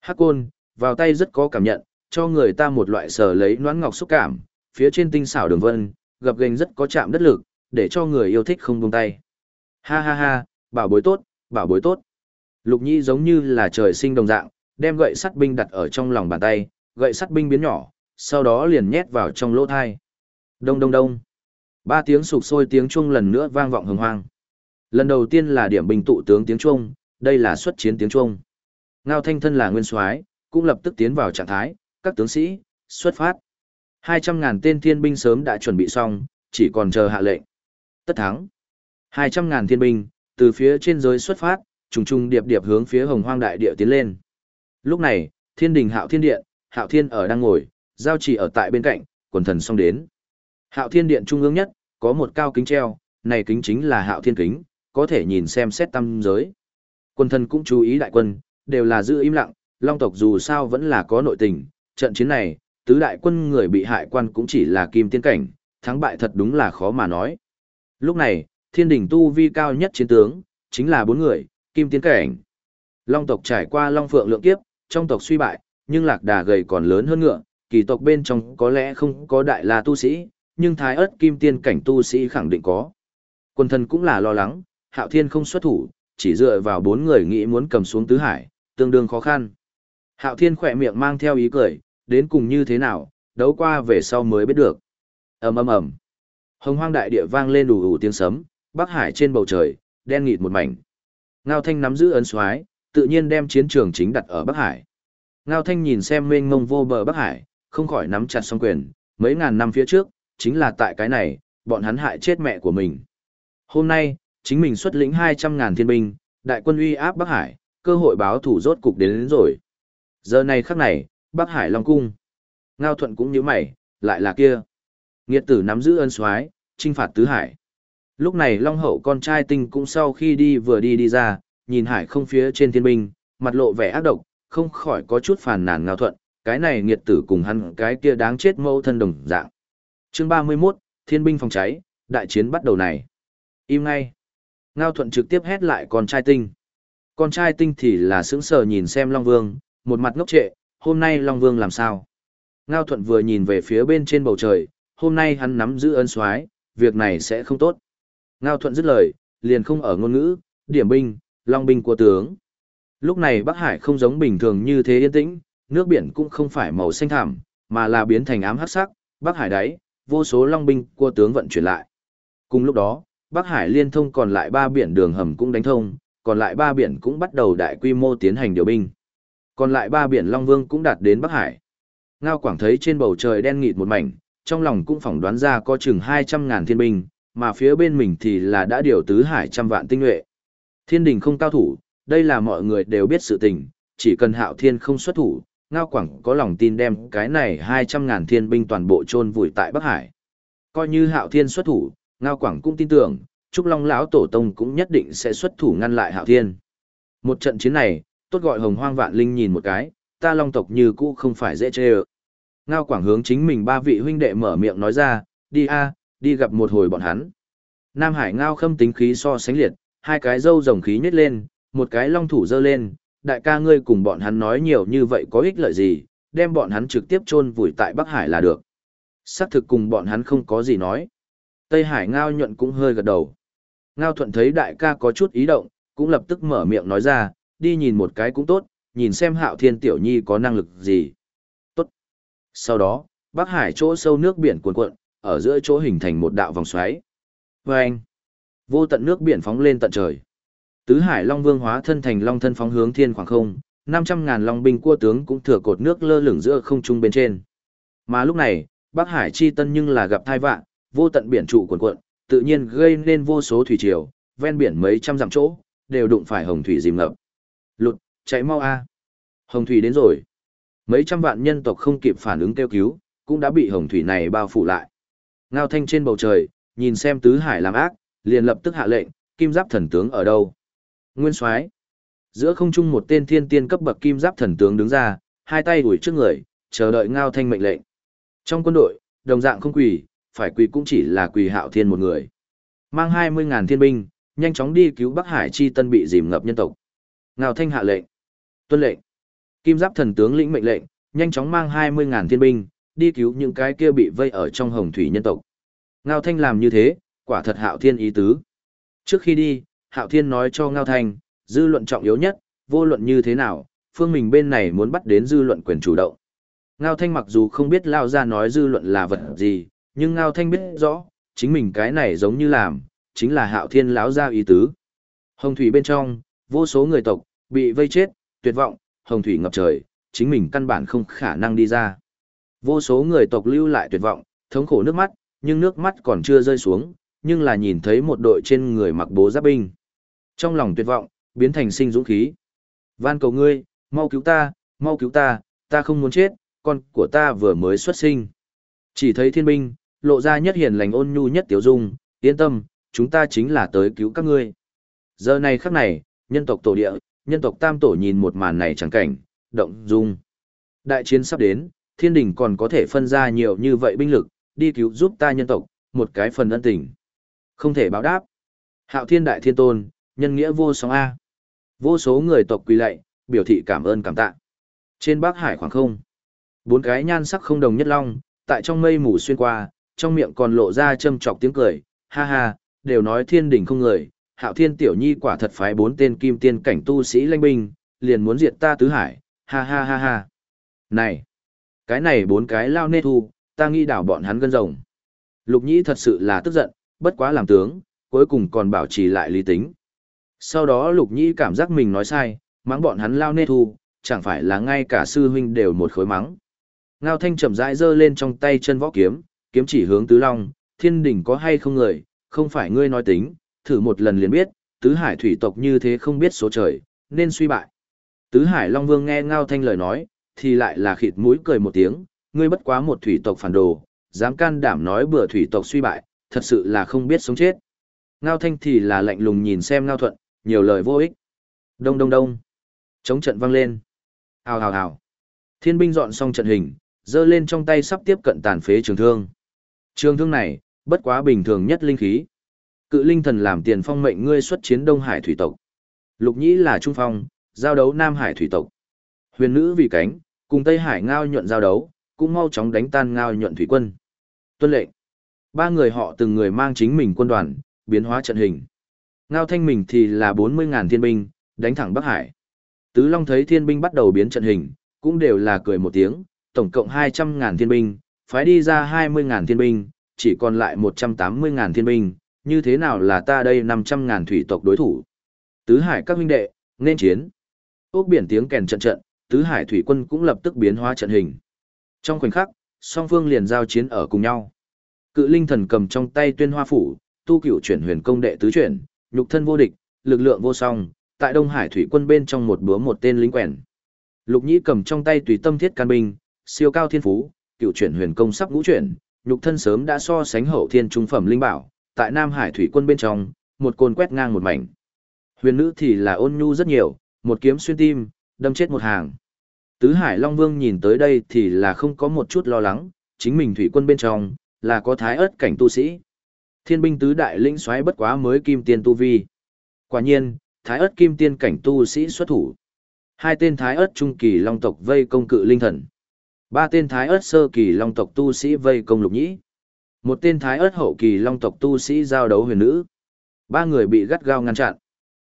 Hắc côn, vào tay rất có cảm nhận, cho người ta một loại sờ lấy noãn ngọc xúc cảm, phía trên tinh xảo đường vân, gập ghềnh rất có chạm đất lực, để cho người yêu thích không buông tay. Ha ha ha, bảo bối tốt, bảo bối tốt. Lục Nhi giống như là trời sinh đồng dạng, đem gậy sắt binh đặt ở trong lòng bàn tay, gậy sắt binh biến nhỏ, sau đó liền nhét vào trong lỗ thai. Đông đông đông. Ba tiếng sục sôi tiếng chuông lần nữa vang vọng hừng hoang. Lần đầu tiên là điểm bình tụ tướng tiếng chuông, đây là xuất chiến tiếng chuông. Ngao Thanh thân là nguyên soái, cũng lập tức tiến vào trạng thái, các tướng sĩ, xuất phát. 200.000 tên thiên binh sớm đã chuẩn bị xong, chỉ còn chờ hạ lệnh. Tất thắng. 200.000 thiên binh, từ phía trên giới xuất phát, trùng trùng điệp điệp hướng phía hồng hoang đại địa tiến lên. Lúc này, thiên đình hạo thiên điện, hạo thiên ở đang ngồi, giao chỉ ở tại bên cạnh, quần thần xong đến. Hạo thiên điện trung ương nhất, có một cao kính treo, này kính chính là hạo thiên kính, có thể nhìn xem xét tâm giới. Quân thần cũng chú ý đại quân, đều là giữ im lặng, long tộc dù sao vẫn là có nội tình, trận chiến này, tứ đại quân người bị hại quan cũng chỉ là kim tiên cảnh, thắng bại thật đúng là khó mà nói. Lúc này, thiên đỉnh tu vi cao nhất chiến tướng, chính là bốn người, kim tiên cảnh. Long tộc trải qua long phượng lượng kiếp, trong tộc suy bại, nhưng lạc đà gầy còn lớn hơn ngựa, kỳ tộc bên trong có lẽ không có đại la tu sĩ, nhưng thái ớt kim tiên cảnh tu sĩ khẳng định có. Quân thần cũng là lo lắng, hạo thiên không xuất thủ, chỉ dựa vào bốn người nghĩ muốn cầm xuống tứ hải, tương đương khó khăn. Hạo thiên khỏe miệng mang theo ý cười, đến cùng như thế nào, đấu qua về sau mới biết được. ầm ầm ầm, hồng hoang đại địa vang lên đủ đủ tiếng sấm, bắc hải trên bầu trời, đen nghịt một mảnh. Ngao Thanh nắm giữ ấn xoái, tự nhiên đem chiến trường chính đặt ở Bắc Hải. Ngao Thanh nhìn xem mênh mông vô bờ Bắc Hải, không khỏi nắm chặt song quyền, mấy ngàn năm phía trước, chính là tại cái này, bọn hắn hại chết mẹ của mình. Hôm nay, chính mình xuất lĩnh 200.000 thiên binh, đại quân uy áp Bắc Hải, cơ hội báo thủ rốt cục đến, đến rồi. Giờ này khắc này, Bắc Hải Long Cung. Ngao Thuận cũng như mày, lại là kia. Nghiệt tử nắm giữ ân soái, trinh phạt tứ hải. Lúc này Long Hậu con trai tinh cũng sau khi đi vừa đi đi ra, nhìn hải không phía trên thiên binh, mặt lộ vẻ ác độc, không khỏi có chút phàn nàn Ngao Thuận, cái này nghiệt tử cùng hắn cái kia đáng chết mâu thân đồng dạng. Chương 31, Thiên binh phòng cháy, đại chiến bắt đầu này. Im ngay. Ngao Thuận trực tiếp hét lại con trai tinh. Con trai tinh thì là sững sờ nhìn xem Long Vương, một mặt ngốc trệ, hôm nay Long Vương làm sao? Ngao Thuận vừa nhìn về phía bên trên bầu trời, hôm nay hắn nắm giữ ân soái, việc này sẽ không tốt. Ngao Thuận dứt lời, liền không ở ngôn ngữ, điểm binh, long binh của tướng. Lúc này Bắc Hải không giống bình thường như thế yên tĩnh, nước biển cũng không phải màu xanh thẳm, mà là biến thành ám hắc sắc, Bắc Hải đáy, vô số long binh của tướng vận chuyển lại. Cùng lúc đó, Bắc Hải liên thông còn lại ba biển đường hầm cũng đánh thông, còn lại ba biển cũng bắt đầu đại quy mô tiến hành điều binh. Còn lại ba biển Long Vương cũng đạt đến Bắc Hải. Ngao Quảng thấy trên bầu trời đen nghịt một mảnh, trong lòng cũng phỏng đoán ra có chừng 200.000 thiên binh, mà phía bên mình thì là đã điều tứ hải trăm vạn tinh nhuệ. Thiên đình không cao thủ, đây là mọi người đều biết sự tình, chỉ cần hạo thiên không xuất thủ, Ngao Quảng có lòng tin đem cái này 200.000 thiên binh toàn bộ chôn vùi tại Bắc Hải. Coi như hạo thiên xuất thủ, Ngao Quảng cũng tin tưởng, Trúc Long lão tổ tông cũng nhất định sẽ xuất thủ ngăn lại hạo thiên. Một trận chiến này, tốt gọi hồng hoang vạn linh nhìn một cái, ta long tộc như cũ không phải dễ chơi. Ngao Quảng hướng chính mình ba vị huynh đệ mở miệng nói ra, đi a, đi gặp một hồi bọn hắn. Nam Hải Ngao khâm tính khí so sánh liệt, hai cái dâu rồng khí nhét lên, một cái long thủ dơ lên, đại ca ngươi cùng bọn hắn nói nhiều như vậy có ích lợi gì, đem bọn hắn trực tiếp chôn vùi tại Bắc Hải là được. Xác thực cùng bọn hắn không có gì nói. Tây Hải Ngao nhuận cũng hơi gật đầu. Ngao thuận thấy đại ca có chút ý động, cũng lập tức mở miệng nói ra, đi nhìn một cái cũng tốt, nhìn xem hạo thiên tiểu nhi có năng lực gì. Tốt. Sau đó, Bắc Hải chỗ sâu nước biển cuồn cuộn, ở giữa chỗ hình thành một đạo vòng xoáy. Và anh, vô tận nước biển phóng lên tận trời. Tứ Hải Long Vương hóa thân thành long thân phóng hướng thiên khoảng không, 500 ngàn long binh cua tướng cũng thừa cột nước lơ lửng giữa không trung bên trên. Mà lúc này, Bắc Hải chi tân nhưng là gặp thai vạn, vô tận biển trụ cuồn cuộn, tự nhiên gây nên vô số thủy triều, ven biển mấy trăm dặm chỗ, đều đụng phải hồng thủy dìm ngập. Lụt, chạy mau a. Hồng thủy đến rồi. Mấy trăm vạn nhân tộc không kịp phản ứng kêu cứu, cũng đã bị hồng thủy này bao phủ lại. Ngao thanh trên bầu trời, nhìn xem tứ hải làm ác, liền lập tức hạ lệnh, kim giáp thần tướng ở đâu? Nguyên soái Giữa không trung một tên thiên tiên cấp bậc kim giáp thần tướng đứng ra, hai tay đuổi trước người, chờ đợi ngao thanh mệnh lệnh. Trong quân đội, đồng dạng không quỳ, phải quỳ cũng chỉ là quỳ hạo thiên một người. Mang 20.000 thiên binh, nhanh chóng đi cứu Bắc Hải chi tân bị dìm ngập nhân tộc. Ngao thanh hạ lệnh. Tuân lệnh. Kim giáp thần tướng lĩnh mệnh lệnh, nhanh chóng mang 20.000 thiên binh, đi cứu những cái kia bị vây ở trong hồng thủy nhân tộc. Ngao Thanh làm như thế, quả thật Hạo Thiên ý tứ. Trước khi đi, Hạo Thiên nói cho Ngao Thanh, dư luận trọng yếu nhất, vô luận như thế nào, phương mình bên này muốn bắt đến dư luận quyền chủ động. Ngao Thanh mặc dù không biết Lao ra nói dư luận là vật gì, nhưng Ngao Thanh biết rõ, chính mình cái này giống như làm, chính là Hạo Thiên lão ra ý tứ. Hồng thủy bên trong, vô số người tộc, bị vây chết, tuyệt vọng, hồng thủy ngập trời, chính mình căn bản không khả năng đi ra. Vô số người tộc lưu lại tuyệt vọng, thống khổ nước mắt, nhưng nước mắt còn chưa rơi xuống, nhưng là nhìn thấy một đội trên người mặc bố giáp binh. Trong lòng tuyệt vọng, biến thành sinh dũng khí. Van cầu ngươi, mau cứu ta, mau cứu ta, ta không muốn chết, con của ta vừa mới xuất sinh. Chỉ thấy thiên binh, lộ ra nhất hiền lành ôn nhu nhất tiểu dung, yên tâm, chúng ta chính là tới cứu các ngươi. Giờ này khắc này, nhân tộc tổ địa, nhân tộc tam tổ nhìn một màn này chẳng cảnh, động dung. Đại chiến sắp đến, thiên đình còn có thể phân ra nhiều như vậy binh lực, đi cứu giúp ta nhân tộc, một cái phần ân tình. Không thể báo đáp. Hạo thiên đại thiên tôn, nhân nghĩa vô song A. Vô số người tộc quỳ lạy, biểu thị cảm ơn cảm tạ. Trên Bắc Hải khoảng không, bốn cái nhan sắc không đồng nhất long, tại trong mây mù xuyên qua, trong miệng còn lộ ra châm chọc tiếng cười, ha ha, đều nói thiên đỉnh không người, hạo thiên tiểu nhi quả thật phái bốn tên kim tiên cảnh tu sĩ lanh binh, liền muốn diệt ta tứ hải, ha ha ha ha. Này, cái này bốn cái lao nê thu, ta nghĩ đảo bọn hắn gân rồng. Lục nhĩ thật sự là tức giận, bất quá làm tướng, cuối cùng còn bảo trì lại lý tính. Sau đó lục nhĩ cảm giác mình nói sai, mắng bọn hắn lao nê thu, chẳng phải là ngay cả sư huynh đều một khối mắng. Ngao thanh chậm rãi giơ lên trong tay chân võ kiếm, kiếm chỉ hướng tứ long, thiên đỉnh có hay không người, không phải ngươi nói tính, thử một lần liền biết, tứ hải thủy tộc như thế không biết số trời, nên suy bại. Tứ hải long vương nghe ngao thanh lời nói, thì lại là khịt mũi cười một tiếng, ngươi bất quá một thủy tộc phản đồ, dám can đảm nói bừa thủy tộc suy bại, thật sự là không biết sống chết. Ngao thanh thì là lạnh lùng nhìn xem ngao thuận, nhiều lời vô ích. Đông đông đông. Chống trận vang lên. Hào hào hào. Thiên binh dọn xong trận hình, giơ lên trong tay sắp tiếp cận tàn phế trường thương. Trường thương này, bất quá bình thường nhất linh khí. Cự linh thần làm tiền phong mệnh ngươi xuất chiến Đông Hải thủy tộc. Lục nhĩ là trung phong, giao đấu Nam Hải thủy tộc. Huyền nữ vì cánh, cùng Tây Hải ngao nhuận giao đấu, cũng mau chóng đánh tan ngao nhuận thủy quân. Tuân lệnh. Ba người họ từng người mang chính mình quân đoàn, biến hóa trận hình. Ngao thanh mình thì là 40.000 thiên binh, đánh thẳng Bắc Hải. Tứ Long thấy thiên binh bắt đầu biến trận hình, cũng đều là cười một tiếng, tổng cộng 200.000 thiên binh, phái đi ra 20.000 thiên binh, chỉ còn lại 180.000 thiên binh, như thế nào là ta đây 500.000 thủy tộc đối thủ. Tứ Hải các huynh đệ, nên chiến. Ốc biển tiếng kèn trận trận, Tứ Hải thủy quân cũng lập tức biến hóa trận hình. Trong khoảnh khắc, song phương liền giao chiến ở cùng nhau. Cự linh thần cầm trong tay tuyên hoa phủ, tu cửu chuyển huyền công đệ tứ chuyển, nhục thân vô địch, lực lượng vô song, tại Đông Hải thủy quân bên trong một búa một tên lính quèn. Lục Nhĩ cầm trong tay tùy tâm thiết can binh, siêu cao thiên phú, cựu chuyển huyền công sắp ngũ chuyển, nhục thân sớm đã so sánh hậu thiên trung phẩm linh bảo, tại Nam Hải thủy quân bên trong, một côn quét ngang một mảnh. Huyền nữ thì là ôn nhu rất nhiều, một kiếm xuyên tim, đâm chết một hàng. Tứ Hải Long Vương nhìn tới đây thì là không có một chút lo lắng, chính mình thủy quân bên trong, là có thái ớt cảnh tu sĩ. Thiên binh tứ đại lĩnh xoáy bất quá mới kim tiên tu vi. Quả nhiên, thái ớt kim tiên cảnh tu sĩ xuất thủ. Hai tên thái ớt trung kỳ long tộc vây công cự linh thần. Ba tên thái ớt sơ kỳ long tộc tu sĩ vây công lục nhĩ. Một tên thái ớt hậu kỳ long tộc tu sĩ giao đấu huyền nữ. Ba người bị gắt gao ngăn chặn.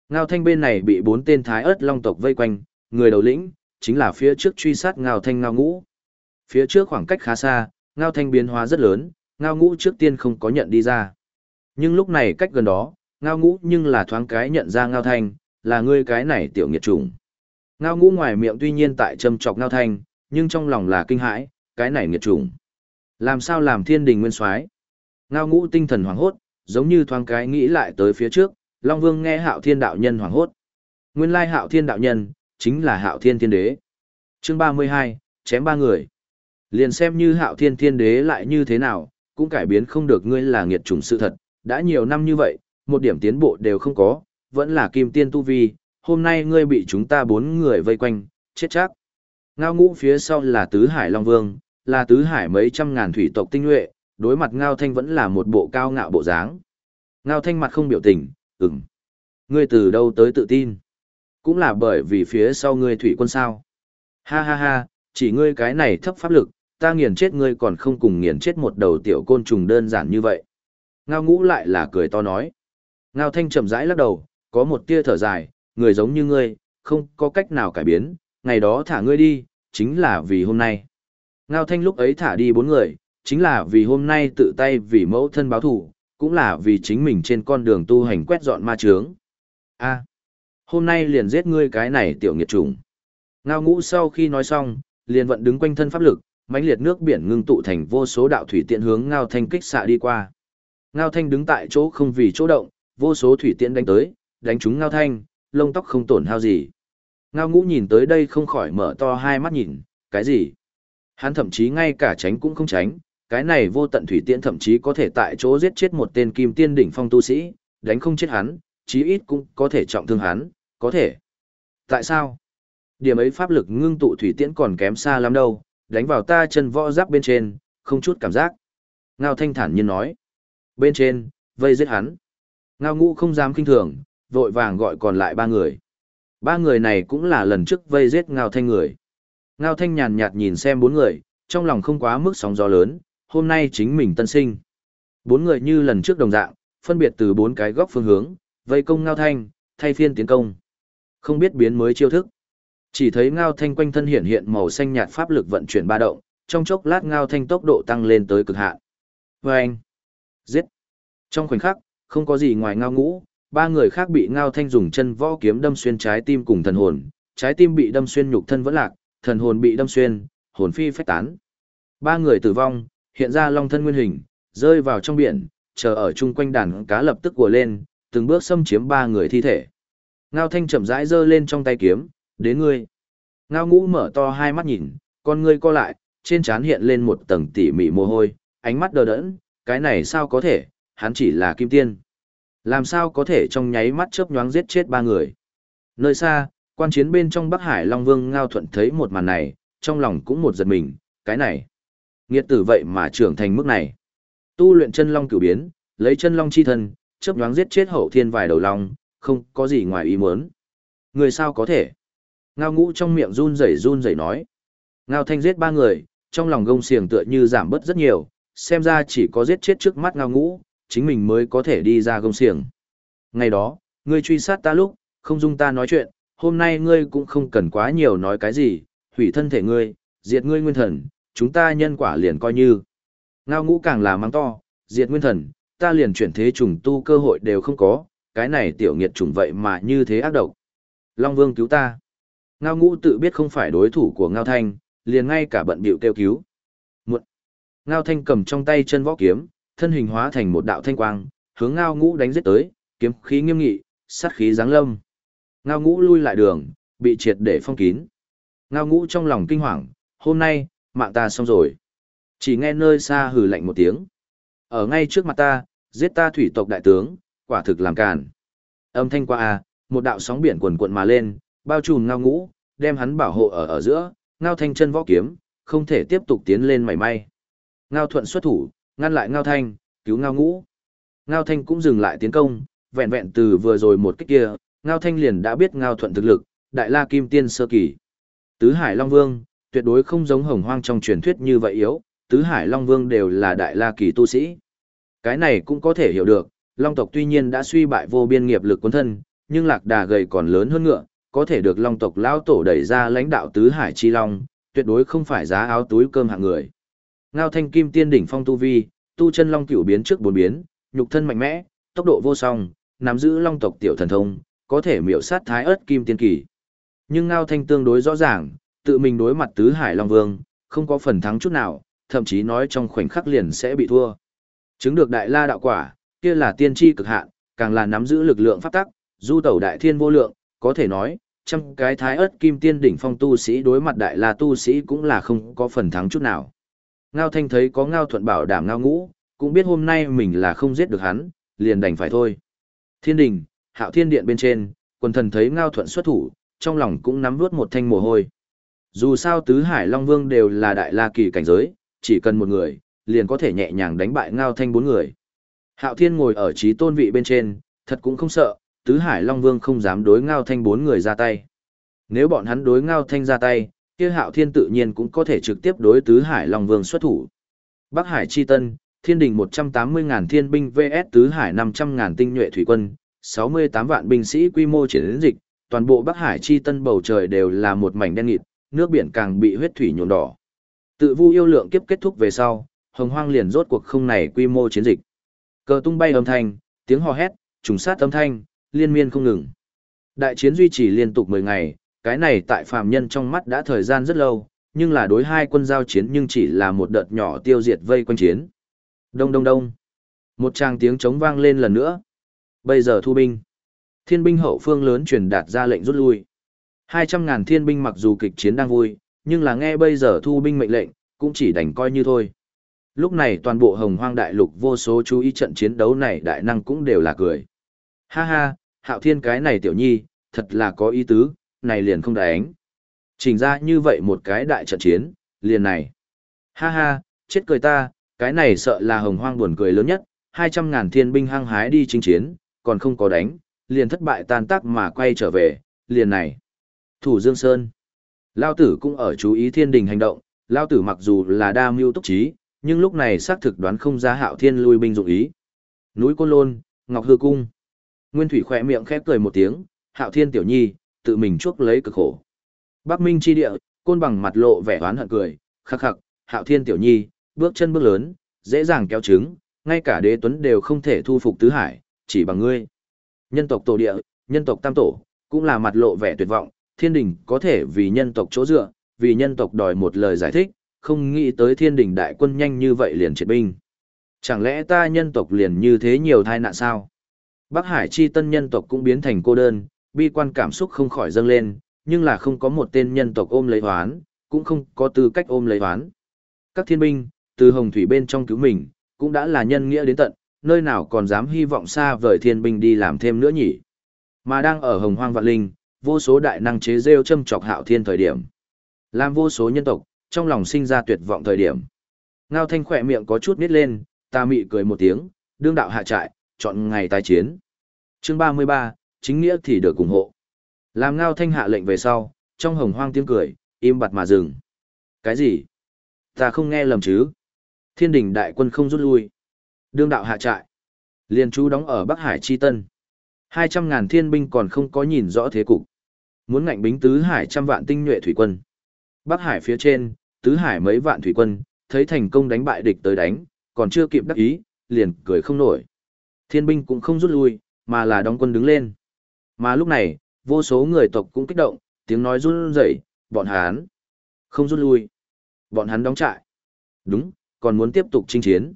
Ngao thanh bên này bị bốn tên thái ớt long tộc vây quanh, người đầu lĩnh, chính là phía trước truy sát ngao thanh ngao ngũ. Phía trước khoảng cách khá xa, ngao thanh biến hóa rất lớn, ngao ngũ trước tiên không có nhận đi ra. Nhưng lúc này cách gần đó, ngao ngũ nhưng là thoáng cái nhận ra ngao thanh, là ngươi cái này tiểu nghiệt trùng. Ngao ngũ ngoài miệng tuy nhiên tại châm chọc ngao thanh, nhưng trong lòng là kinh hãi, cái này nghiệt trùng. Làm sao làm thiên đình nguyên soái? Ngao ngũ tinh thần hoảng hốt, giống như thoáng cái nghĩ lại tới phía trước, Long Vương nghe hạo thiên đạo nhân hoảng hốt. Nguyên lai hạo thiên đạo nhân, chính là hạo thiên thiên đế. Chương 32, chém ba người. Liền xem như hạo thiên thiên đế lại như thế nào, cũng cải biến không được ngươi là nghiệt trùng sự thật, đã nhiều năm như vậy, một điểm tiến bộ đều không có, vẫn là kim tiên tu vi, hôm nay ngươi bị chúng ta bốn người vây quanh, chết chắc. Ngao ngũ phía sau là Tứ Hải Long Vương, là Tứ Hải mấy trăm ngàn thủy tộc tinh nhuệ, đối mặt Ngao Thanh vẫn là một bộ cao ngạo bộ dáng. Ngao Thanh mặt không biểu tình, ừm. Ngươi từ đâu tới tự tin? Cũng là bởi vì phía sau ngươi thủy quân sao. Ha ha ha, chỉ ngươi cái này thấp pháp lực, ta nghiền chết ngươi còn không cùng nghiền chết một đầu tiểu côn trùng đơn giản như vậy. Ngao ngũ lại là cười to nói. Ngao thanh chậm rãi lắc đầu, có một tia thở dài, người giống như ngươi, không có cách nào cải biến, ngày đó thả ngươi đi, chính là vì hôm nay. Ngao thanh lúc ấy thả đi bốn người, chính là vì hôm nay tự tay vì mẫu thân báo thủ, cũng là vì chính mình trên con đường tu hành quét dọn ma trướng. A, hôm nay liền giết ngươi cái này tiểu nghiệt trùng. Ngao ngũ sau khi nói xong, liền vận đứng quanh thân pháp lực, mãnh liệt nước biển ngưng tụ thành vô số đạo thủy tiện hướng Ngao Thanh kích xạ đi qua. Ngao Thanh đứng tại chỗ không vì chỗ động, vô số thủy tiễn đánh tới, đánh trúng Ngao Thanh, lông tóc không tổn hao gì. Ngao Ngũ nhìn tới đây không khỏi mở to hai mắt nhìn, cái gì? Hắn thậm chí ngay cả tránh cũng không tránh, cái này vô tận thủy tiễn thậm chí có thể tại chỗ giết chết một tên kim tiên đỉnh phong tu sĩ, đánh không chết hắn, chí ít cũng có thể trọng thương hắn, có thể. Tại sao? Điểm ấy pháp lực ngưng tụ thủy tiễn còn kém xa lắm đâu, đánh vào ta chân võ giáp bên trên, không chút cảm giác. Ngao thanh thản nhiên nói. Bên trên, vây giết hắn. Ngao ngũ không dám kinh thường, vội vàng gọi còn lại ba người. Ba người này cũng là lần trước vây giết Ngao thanh người. Ngao thanh nhàn nhạt nhìn xem bốn người, trong lòng không quá mức sóng gió lớn, hôm nay chính mình tân sinh. Bốn người như lần trước đồng dạng, phân biệt từ bốn cái góc phương hướng, vây công Ngao thanh, thay phiên tiến công. Không biết biến mới chiêu thức. Chỉ thấy ngao thanh quanh thân hiện hiện màu xanh nhạt pháp lực vận chuyển ba động, trong chốc lát ngao thanh tốc độ tăng lên tới cực hạn. Vâng! anh, giết. Trong khoảnh khắc, không có gì ngoài ngao ngũ, ba người khác bị ngao thanh dùng chân võ kiếm đâm xuyên trái tim cùng thần hồn, trái tim bị đâm xuyên nhục thân vẫn lạc, thần hồn bị đâm xuyên, hồn phi phách tán. Ba người tử vong, hiện ra long thân nguyên hình, rơi vào trong biển, chờ ở chung quanh đàn cá lập tức của lên, từng bước xâm chiếm ba người thi thể. Ngao thanh chậm rãi giơ lên trong tay kiếm, đến ngươi. Ngao ngũ mở to hai mắt nhìn, con ngươi co lại, trên trán hiện lên một tầng tỉ mỉ mồ hôi, ánh mắt đờ đẫn, cái này sao có thể, hắn chỉ là kim tiên. Làm sao có thể trong nháy mắt chớp nhoáng giết chết ba người. Nơi xa, quan chiến bên trong Bắc Hải Long Vương Ngao Thuận thấy một màn này, trong lòng cũng một giật mình, cái này. Nghiệt tử vậy mà trưởng thành mức này. Tu luyện chân long cửu biến, lấy chân long chi thân, chớp nhoáng giết chết hậu thiên vài đầu long, không có gì ngoài ý muốn. Người sao có thể? Ngao ngũ trong miệng run rẩy run rẩy nói. Ngao thanh giết ba người, trong lòng gông xiềng tựa như giảm bớt rất nhiều, xem ra chỉ có giết chết trước mắt ngao ngũ, chính mình mới có thể đi ra gông xiềng. Ngày đó, ngươi truy sát ta lúc, không dung ta nói chuyện, hôm nay ngươi cũng không cần quá nhiều nói cái gì, hủy thân thể ngươi, diệt ngươi nguyên thần, chúng ta nhân quả liền coi như. Ngao ngũ càng là mắng to, diệt nguyên thần, ta liền chuyển thế trùng tu cơ hội đều không có, cái này tiểu nghiệt trùng vậy mà như thế ác độc. Long Vương cứu ta. Ngao ngũ tự biết không phải đối thủ của Ngao Thanh, liền ngay cả bận bịu kêu cứu. Ngao Thanh cầm trong tay chân võ kiếm, thân hình hóa thành một đạo thanh quang, hướng Ngao Ngũ đánh giết tới, kiếm khí nghiêm nghị, sát khí giáng lâm. Ngao Ngũ lui lại đường, bị triệt để phong kín. Ngao Ngũ trong lòng kinh hoàng, hôm nay, mạng ta xong rồi. Chỉ nghe nơi xa hừ lạnh một tiếng. Ở ngay trước mặt ta, giết ta thủy tộc đại tướng, quả thực làm càn. Âm thanh qua a, một đạo sóng biển cuồn cuộn mà lên, bao trùm ngao ngũ, đem hắn bảo hộ ở ở giữa, ngao thanh chân võ kiếm, không thể tiếp tục tiến lên mảy may. Ngao thuận xuất thủ, ngăn lại ngao thanh, cứu ngao ngũ. Ngao thanh cũng dừng lại tiến công, vẹn vẹn từ vừa rồi một kích kia, ngao thanh liền đã biết ngao thuận thực lực, đại la kim tiên sơ kỳ. Tứ Hải Long Vương, tuyệt đối không giống hồng hoang trong truyền thuyết như vậy yếu, Tứ Hải Long Vương đều là đại la kỳ tu sĩ. Cái này cũng có thể hiểu được, Long tộc tuy nhiên đã suy bại vô biên nghiệp lực quân thân, nhưng lạc đà gầy còn lớn hơn ngựa, có thể được Long tộc lao tổ đẩy ra lãnh đạo Tứ Hải Chi Long, tuyệt đối không phải giá áo túi cơm hạng người. Ngao thanh kim tiên đỉnh phong tu vi, tu chân Long cửu biến trước bốn biến, nhục thân mạnh mẽ, tốc độ vô song, nắm giữ Long tộc tiểu thần thông, có thể miểu sát thái ớt kim tiên kỳ. Nhưng Ngao thanh tương đối rõ ràng, tự mình đối mặt Tứ Hải Long Vương, không có phần thắng chút nào, thậm chí nói trong khoảnh khắc liền sẽ bị thua. Chứng được đại la đạo quả, kia là tiên tri cực hạn, càng là nắm giữ lực lượng pháp tắc, du tẩu đại thiên vô lượng, có thể nói, trăm cái thái ớt kim tiên đỉnh phong tu sĩ đối mặt đại la tu sĩ cũng là không có phần thắng chút nào. Ngao Thanh thấy có Ngao Thuận bảo đảm Ngao Ngũ, cũng biết hôm nay mình là không giết được hắn, liền đành phải thôi. Thiên đình, hạo thiên điện bên trên, quần thần thấy Ngao Thuận xuất thủ, trong lòng cũng nắm vút một thanh mồ hôi. Dù sao tứ hải Long Vương đều là đại la kỳ cảnh giới, chỉ cần một người, liền có thể nhẹ nhàng đánh bại Ngao Thanh bốn người. Hạo Thiên ngồi ở trí tôn vị bên trên, thật cũng không sợ, tứ hải Long Vương không dám đối Ngao Thanh bốn người ra tay. Nếu bọn hắn đối Ngao Thanh ra tay, kia Hạo Thiên tự nhiên cũng có thể trực tiếp đối tứ hải Long Vương xuất thủ. Bắc Hải Chi Tân, Thiên đình 180.000 thiên binh VS tứ hải năm trăm ngàn tinh nhuệ thủy quân, 68 vạn binh sĩ quy mô chiến dịch, toàn bộ Bắc Hải Chi Tân bầu trời đều là một mảnh đen nghịt, nước biển càng bị huyết thủy nhuộm đỏ. Tự vu yêu lượng kiếp kết thúc về sau, hồng hoang liền rốt cuộc không này quy mô chiến dịch. Cờ tung bay âm thanh, tiếng hò hét, trùng sát âm thanh, liên miên không ngừng. Đại chiến duy trì liên tục 10 ngày, cái này tại phàm nhân trong mắt đã thời gian rất lâu, nhưng là đối hai quân giao chiến nhưng chỉ là một đợt nhỏ tiêu diệt vây quanh chiến. Đông đông đông. Một tràng tiếng trống vang lên lần nữa. Bây giờ thu binh. Thiên binh hậu phương lớn truyền đạt ra lệnh rút lui. 200.000 thiên binh mặc dù kịch chiến đang vui, nhưng là nghe bây giờ thu binh mệnh lệnh, cũng chỉ đành coi như thôi. Lúc này toàn bộ hồng hoang đại lục vô số chú ý trận chiến đấu này đại năng cũng đều là cười. Ha ha, hạo thiên cái này tiểu nhi, thật là có ý tứ, này liền không đánh. Trình ra như vậy một cái đại trận chiến, liền này. Ha ha, chết cười ta, cái này sợ là hồng hoang buồn cười lớn nhất, 200 ngàn thiên binh hăng hái đi chinh chiến, còn không có đánh, liền thất bại tan tác mà quay trở về, liền này. Thủ Dương Sơn. Lao tử cũng ở chú ý thiên đình hành động, Lao tử mặc dù là đa mưu túc trí, nhưng lúc này xác thực đoán không ra hạo thiên lui binh dụng ý. Núi Côn Lôn, Ngọc Hư Cung. Nguyên Thủy khỏe miệng khép cười một tiếng, hạo thiên tiểu nhi, tự mình chuốc lấy cực khổ. Bắc Minh chi địa, côn bằng mặt lộ vẻ oán hận cười, khắc khắc, hạo thiên tiểu nhi, bước chân bước lớn, dễ dàng kéo trứng, ngay cả đế tuấn đều không thể thu phục tứ hải, chỉ bằng ngươi. Nhân tộc tổ địa, nhân tộc tam tổ, cũng là mặt lộ vẻ tuyệt vọng, thiên đình có thể vì nhân tộc chỗ dựa, vì nhân tộc đòi một lời giải thích, không nghĩ tới thiên đình đại quân nhanh như vậy liền triệt binh. Chẳng lẽ ta nhân tộc liền như thế nhiều thai nạn sao? Bắc Hải chi tân nhân tộc cũng biến thành cô đơn, bi quan cảm xúc không khỏi dâng lên, nhưng là không có một tên nhân tộc ôm lấy hoán, cũng không có tư cách ôm lấy hoán. Các thiên binh, từ hồng thủy bên trong cứu mình, cũng đã là nhân nghĩa đến tận, nơi nào còn dám hy vọng xa vời thiên binh đi làm thêm nữa nhỉ. Mà đang ở hồng hoang vạn linh, vô số đại năng chế rêu châm chọc hạo thiên thời điểm. Làm vô số nhân tộc, trong lòng sinh ra tuyệt vọng thời điểm. Ngao thanh khỏe miệng có chút nít lên, ta mị cười một tiếng, đương đạo hạ trại, chọn ngày tái chiến. Chương 33, chính nghĩa thì được ủng hộ. Làm ngao thanh hạ lệnh về sau, trong hồng hoang tiếng cười, im bặt mà dừng. Cái gì? Ta không nghe lầm chứ? Thiên đình đại quân không rút lui. Đương đạo hạ trại. Liên chú đóng ở Bắc Hải Chi Tân. 200 ngàn thiên binh còn không có nhìn rõ thế cục. Muốn ngạnh bính tứ hải trăm vạn tinh nhuệ thủy quân. Bắc Hải phía trên, tứ hải mấy vạn thủy quân, thấy thành công đánh bại địch tới đánh, còn chưa kịp đắc ý, liền cười không nổi. Thiên binh cũng không rút lui, mà là đóng quân đứng lên. Mà lúc này, vô số người tộc cũng kích động, tiếng nói run rẩy, bọn hắn không rút lui. Bọn hắn đóng trại. Đúng, còn muốn tiếp tục chinh chiến.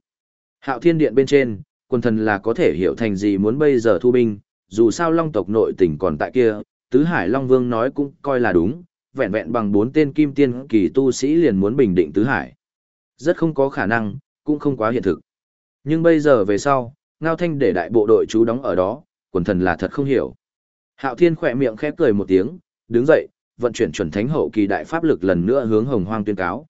Hạo thiên điện bên trên, quân thần là có thể hiểu thành gì muốn bây giờ thu binh, dù sao long tộc nội tỉnh còn tại kia, tứ hải long vương nói cũng coi là đúng, vẹn vẹn bằng bốn tên kim tiên kỳ tu sĩ liền muốn bình định tứ hải. Rất không có khả năng, cũng không quá hiện thực. Nhưng bây giờ về sau, Ngao Thanh để đại bộ đội chú đóng ở đó, quần thần là thật không hiểu. Hạo Thiên khỏe miệng khẽ cười một tiếng, đứng dậy, vận chuyển chuẩn thánh hậu kỳ đại pháp lực lần nữa hướng Hồng Hoang tuyên cáo.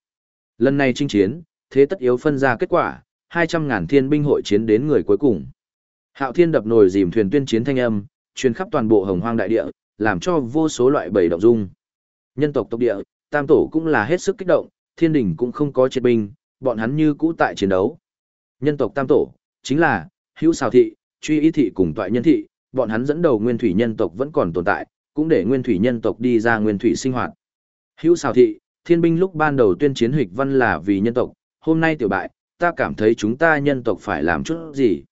Lần này chinh chiến, thế tất yếu phân ra kết quả, 200.000 thiên binh hội chiến đến người cuối cùng. Hạo Thiên đập nồi dìm thuyền tuyên chiến thanh âm, truyền khắp toàn bộ Hồng Hoang đại địa, làm cho vô số loại bầy động dung. Nhân tộc tộc địa, Tam tổ cũng là hết sức kích động, Thiên đình cũng không có triệt binh, bọn hắn như cũ tại chiến đấu. Nhân tộc Tam tổ chính là Hữu Sào thị, Truy Ý thị cùng Toại Nhân thị, bọn hắn dẫn đầu nguyên thủy nhân tộc vẫn còn tồn tại, cũng để nguyên thủy nhân tộc đi ra nguyên thủy sinh hoạt. Hữu Sào thị, Thiên binh lúc ban đầu tuyên chiến hịch văn là vì nhân tộc, hôm nay tiểu bại, ta cảm thấy chúng ta nhân tộc phải làm chút gì.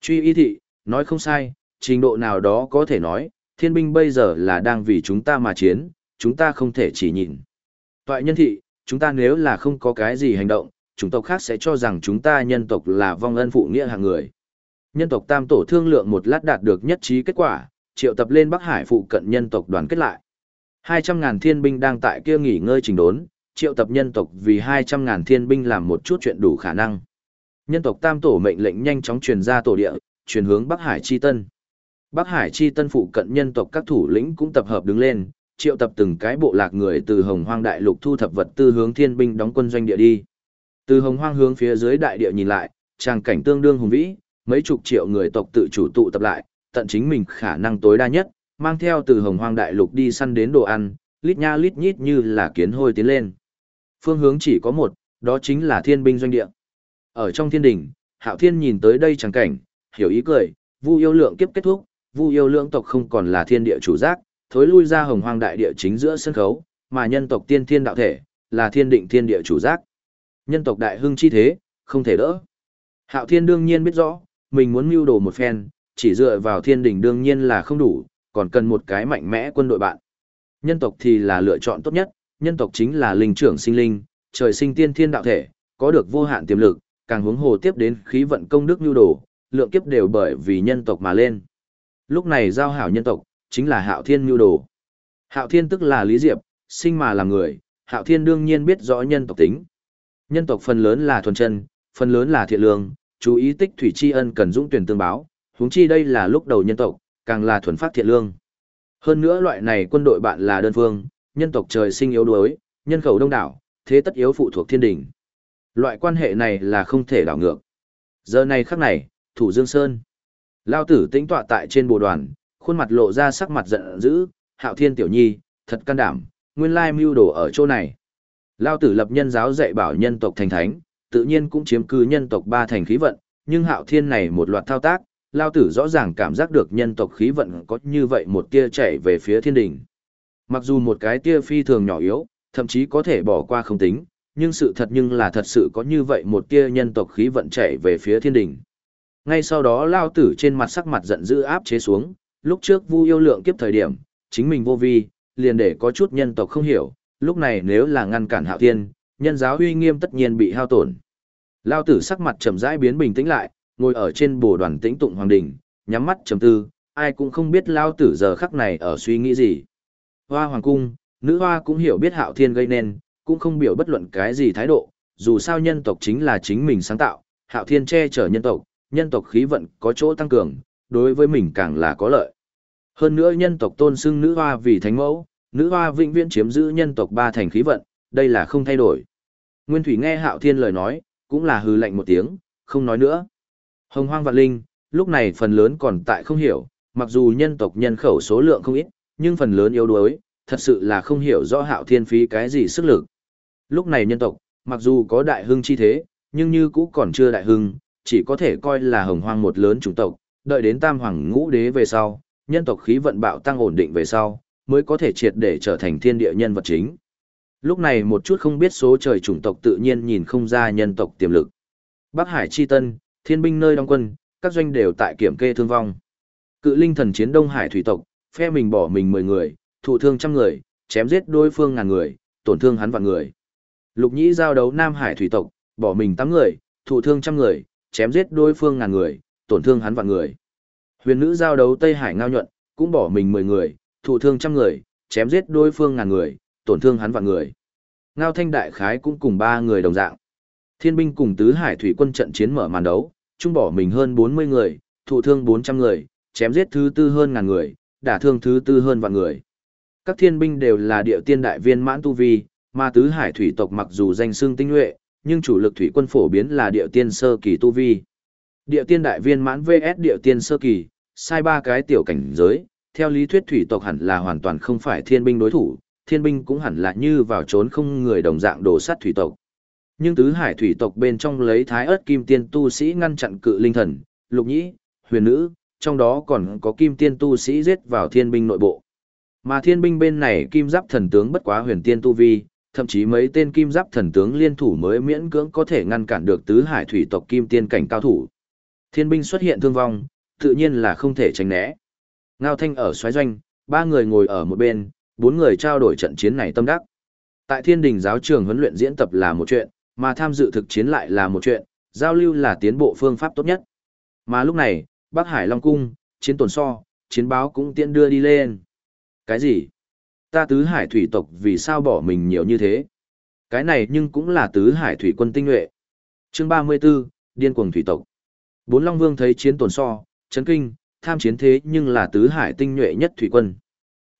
Truy y thị, nói không sai, trình độ nào đó có thể nói, thiên binh bây giờ là đang vì chúng ta mà chiến, chúng ta không thể chỉ nhìn. Toại nhân thị, chúng ta nếu là không có cái gì hành động, chúng tộc khác sẽ cho rằng chúng ta nhân tộc là vong ân phụ nghĩa hàng người. Nhân tộc tam tổ thương lượng một lát đạt được nhất trí kết quả, triệu tập lên Bắc Hải phụ cận nhân tộc đoàn kết lại. 200.000 thiên binh đang tại kia nghỉ ngơi trình đốn, triệu tập nhân tộc vì 200.000 thiên binh làm một chút chuyện đủ khả năng. Nhân tộc tam tổ mệnh lệnh nhanh chóng truyền ra tổ địa, truyền hướng Bắc Hải Chi Tân. Bắc Hải Chi Tân phụ cận nhân tộc các thủ lĩnh cũng tập hợp đứng lên, triệu tập từng cái bộ lạc người từ Hồng Hoang Đại Lục thu thập vật tư hướng thiên binh đóng quân doanh địa đi. Từ Hồng Hoang hướng phía dưới đại địa nhìn lại, tràng cảnh tương đương hùng vĩ, mấy chục triệu người tộc tự chủ tụ tập lại, tận chính mình khả năng tối đa nhất, mang theo từ Hồng Hoang Đại Lục đi săn đến đồ ăn, lít nha lít nhít như là kiến hôi tiến lên. Phương hướng chỉ có một, đó chính là thiên binh doanh địa. Ở trong thiên đình, Hạo Thiên nhìn tới đây chẳng cảnh, hiểu ý cười, Vu yêu lượng kiếp kết thúc, Vu yêu lượng tộc không còn là thiên địa chủ giác, thối lui ra hồng hoang đại địa chính giữa sân khấu, mà nhân tộc tiên thiên đạo thể, là thiên định thiên địa chủ giác. Nhân tộc đại hưng chi thế, không thể đỡ. Hạo Thiên đương nhiên biết rõ, mình muốn mưu đồ một phen, chỉ dựa vào thiên đình đương nhiên là không đủ, còn cần một cái mạnh mẽ quân đội bạn. Nhân tộc thì là lựa chọn tốt nhất, nhân tộc chính là linh trưởng sinh linh, trời sinh tiên thiên đạo thể, có được vô hạn tiềm lực, càng hướng hồ tiếp đến khí vận công đức nhu đồ, lượng kiếp đều bởi vì nhân tộc mà lên. Lúc này giao hảo nhân tộc, chính là hạo thiên nhu đồ. Hạo thiên tức là Lý Diệp, sinh mà làm người, hạo thiên đương nhiên biết rõ nhân tộc tính. Nhân tộc phần lớn là thuần chân, phần lớn là thiện lương, chú ý tích thủy tri ân cần dũng tuyển tương báo, huống chi đây là lúc đầu nhân tộc, càng là thuần phát thiện lương. Hơn nữa loại này quân đội bạn là đơn phương, nhân tộc trời sinh yếu đuối, nhân khẩu đông đảo, thế tất yếu phụ thuộc thiên đình. Loại quan hệ này là không thể đảo ngược. Giờ này khắc này, thủ Dương Sơn. Lao tử tĩnh tọa tại trên bồ đoàn, khuôn mặt lộ ra sắc mặt giận dữ, hạo thiên tiểu nhi, thật can đảm, nguyên lai mưu đồ ở chỗ này. Lao tử lập nhân giáo dạy bảo nhân tộc thành thánh, tự nhiên cũng chiếm cứ nhân tộc ba thành khí vận, nhưng hạo thiên này một loạt thao tác, Lao tử rõ ràng cảm giác được nhân tộc khí vận có như vậy một tia chạy về phía thiên đình. Mặc dù một cái tia phi thường nhỏ yếu, thậm chí có thể bỏ qua không tính, nhưng sự thật nhưng là thật sự có như vậy một tia nhân tộc khí vận chạy về phía thiên đình. Ngay sau đó lao tử trên mặt sắc mặt giận dữ áp chế xuống, lúc trước vu yêu lượng kiếp thời điểm, chính mình vô vi, liền để có chút nhân tộc không hiểu, lúc này nếu là ngăn cản hạo thiên, nhân giáo uy nghiêm tất nhiên bị hao tổn. Lao tử sắc mặt chậm rãi biến bình tĩnh lại, ngồi ở trên bồ đoàn tĩnh tụng hoàng đình, nhắm mắt trầm tư, ai cũng không biết lao tử giờ khắc này ở suy nghĩ gì. Hoa hoàng cung, nữ hoa cũng hiểu biết hạo thiên gây nên, cũng không biểu bất luận cái gì thái độ, dù sao nhân tộc chính là chính mình sáng tạo, hạo thiên che chở nhân tộc, nhân tộc khí vận có chỗ tăng cường, đối với mình càng là có lợi. Hơn nữa nhân tộc tôn xưng nữ hoa vì thánh mẫu, nữ hoa vĩnh viễn chiếm giữ nhân tộc ba thành khí vận, đây là không thay đổi. Nguyên Thủy nghe Hạo Thiên lời nói, cũng là hừ lạnh một tiếng, không nói nữa. Hồng Hoang Vạn Linh, lúc này phần lớn còn tại không hiểu, mặc dù nhân tộc nhân khẩu số lượng không ít, nhưng phần lớn yếu đuối, thật sự là không hiểu rõ Hạo Thiên phí cái gì sức lực. Lúc này nhân tộc, mặc dù có đại hưng chi thế, nhưng như cũ còn chưa đại hưng, chỉ có thể coi là hồng hoang một lớn chủng tộc, đợi đến tam hoàng ngũ đế về sau, nhân tộc khí vận bạo tăng ổn định về sau, mới có thể triệt để trở thành thiên địa nhân vật chính. Lúc này một chút không biết số trời chủng tộc tự nhiên nhìn không ra nhân tộc tiềm lực. Bắc Hải Chi Tân, thiên binh nơi đóng quân, các doanh đều tại kiểm kê thương vong. Cự linh thần chiến Đông Hải thủy tộc, phe mình bỏ mình 10 người, thụ thương trăm người, chém giết đối phương ngàn người, tổn thương hắn vạn người. Lục nhĩ giao đấu Nam Hải thủy tộc, bỏ mình 8 người, thụ thương trăm người, chém giết đối phương ngàn người, tổn thương hắn vạn người. Huyền nữ giao đấu Tây Hải ngao nhuận, cũng bỏ mình 10 người, thụ thương trăm người, chém giết đối phương ngàn người, tổn thương hắn vạn người. Ngao Thanh Đại Khái cũng cùng ba người đồng dạng. Thiên binh cùng tứ hải thủy quân trận chiến mở màn đấu, chung bỏ mình hơn 40 người, thụ thương 400 người, chém giết thứ tư hơn ngàn người, đả thương thứ tư hơn vạn người. Các thiên binh đều là địa tiên đại viên mãn tu vi, mà tứ hải thủy tộc mặc dù danh xương tinh nhuệ, nhưng chủ lực thủy quân phổ biến là địa tiên sơ kỳ tu vi. Địa tiên đại viên mãn VS địa tiên sơ kỳ, sai ba cái tiểu cảnh giới, theo lý thuyết thủy tộc hẳn là hoàn toàn không phải thiên binh đối thủ, thiên binh cũng hẳn là như vào trốn không người đồng dạng đổ sát thủy tộc. Nhưng tứ hải thủy tộc bên trong lấy thái ớt kim tiên tu sĩ ngăn chặn cự linh thần, lục nhĩ, huyền nữ, trong đó còn có kim tiên tu sĩ giết vào thiên binh nội bộ. Mà thiên binh bên này kim giáp thần tướng bất quá huyền tiên tu vi, thậm chí mấy tên kim giáp thần tướng liên thủ mới miễn cưỡng có thể ngăn cản được tứ hải thủy tộc kim tiên cảnh cao thủ. Thiên binh xuất hiện thương vong, tự nhiên là không thể tránh né. Ngao Thanh ở xoáy doanh, ba người ngồi ở một bên, bốn người trao đổi trận chiến này tâm đắc. Tại thiên đình giáo trường huấn luyện diễn tập là một chuyện, mà tham dự thực chiến lại là một chuyện, giao lưu là tiến bộ phương pháp tốt nhất. Mà lúc này, Bắc Hải Long Cung, chiến tồn so, chiến báo cũng tiện đưa đi lên. Cái gì? Ta tứ hải thủy tộc vì sao bỏ mình nhiều như thế? Cái này nhưng cũng là tứ hải thủy quân tinh nhuệ. Chương 34, Điên cuồng thủy tộc. Bốn Long Vương thấy chiến tồn so, chấn kinh, tham chiến thế nhưng là tứ hải tinh nhuệ nhất thủy quân.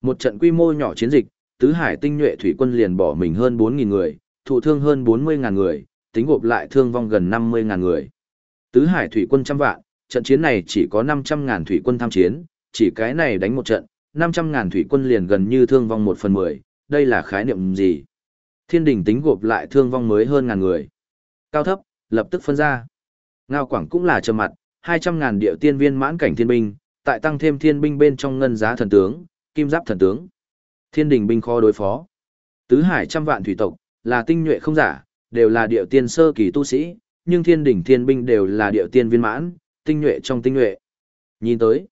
Một trận quy mô nhỏ chiến dịch, tứ hải tinh nhuệ thủy quân liền bỏ mình hơn 4.000 người, thụ thương hơn 40.000 người, tính gộp lại thương vong gần 50.000 người. Tứ hải thủy quân trăm vạn, trận chiến này chỉ có 500.000 thủy quân tham chiến, chỉ cái này đánh một trận, 500.000 thủy quân liền gần như thương vong 1 phần 10, đây là khái niệm gì? Thiên đình tính gộp lại thương vong mới hơn ngàn người. Cao thấp, lập tức phân ra. Ngao Quảng cũng là trầm mặt, 200.000 điệu tiên viên mãn cảnh thiên binh, tại tăng thêm thiên binh bên trong ngân giá thần tướng, kim giáp thần tướng. Thiên đình binh kho đối phó. Tứ hải trăm vạn thủy tộc, là tinh nhuệ không giả, đều là điệu tiên sơ kỳ tu sĩ, nhưng thiên đình thiên binh đều là điệu tiên viên mãn, tinh nhuệ trong tinh nhuệ. Nhìn tới,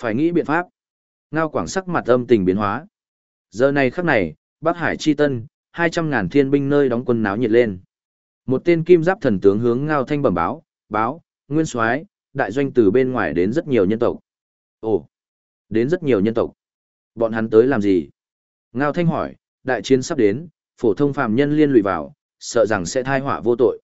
phải nghĩ biện pháp. Ngao quảng sắc mặt âm tình biến hóa. Giờ này khắc này, Bắc Hải chi tân, 200.000 thiên binh nơi đóng quân náo nhiệt lên. Một tên kim giáp thần tướng hướng Ngao Thanh bẩm báo, báo, nguyên soái đại doanh từ bên ngoài đến rất nhiều nhân tộc. Ồ, đến rất nhiều nhân tộc. Bọn hắn tới làm gì? Ngao Thanh hỏi, đại chiến sắp đến, phổ thông phàm nhân liên lụy vào, sợ rằng sẽ thai họa vô tội.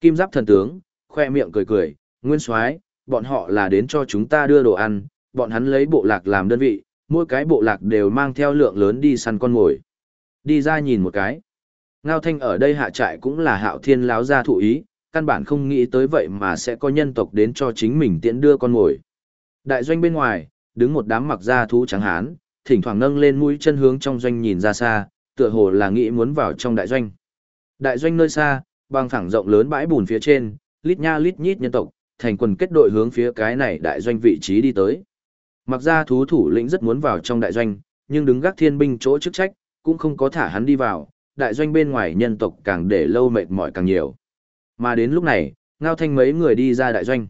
Kim giáp thần tướng, khoe miệng cười cười, nguyên soái bọn họ là đến cho chúng ta đưa đồ ăn, bọn hắn lấy bộ lạc làm đơn vị, mỗi cái bộ lạc đều mang theo lượng lớn đi săn con mồi. Đi ra nhìn một cái. Ngao Thanh ở đây hạ trại cũng là hạo thiên láo gia thụ ý, căn bản không nghĩ tới vậy mà sẽ có nhân tộc đến cho chính mình tiễn đưa con mồi. Đại doanh bên ngoài, đứng một đám mặc da thú trắng hán, thỉnh thoảng nâng lên mũi chân hướng trong doanh nhìn ra xa, tựa hồ là nghĩ muốn vào trong đại doanh. Đại doanh nơi xa, bằng thẳng rộng lớn bãi bùn phía trên, lít nha lít nhít nhân tộc, thành quần kết đội hướng phía cái này đại doanh vị trí đi tới. Mặc ra thú thủ lĩnh rất muốn vào trong đại doanh, nhưng đứng gác thiên binh chỗ chức trách, cũng không có thả hắn đi vào, đại doanh bên ngoài nhân tộc càng để lâu mệt mỏi càng nhiều. Mà đến lúc này, ngao thanh mấy người đi ra đại doanh.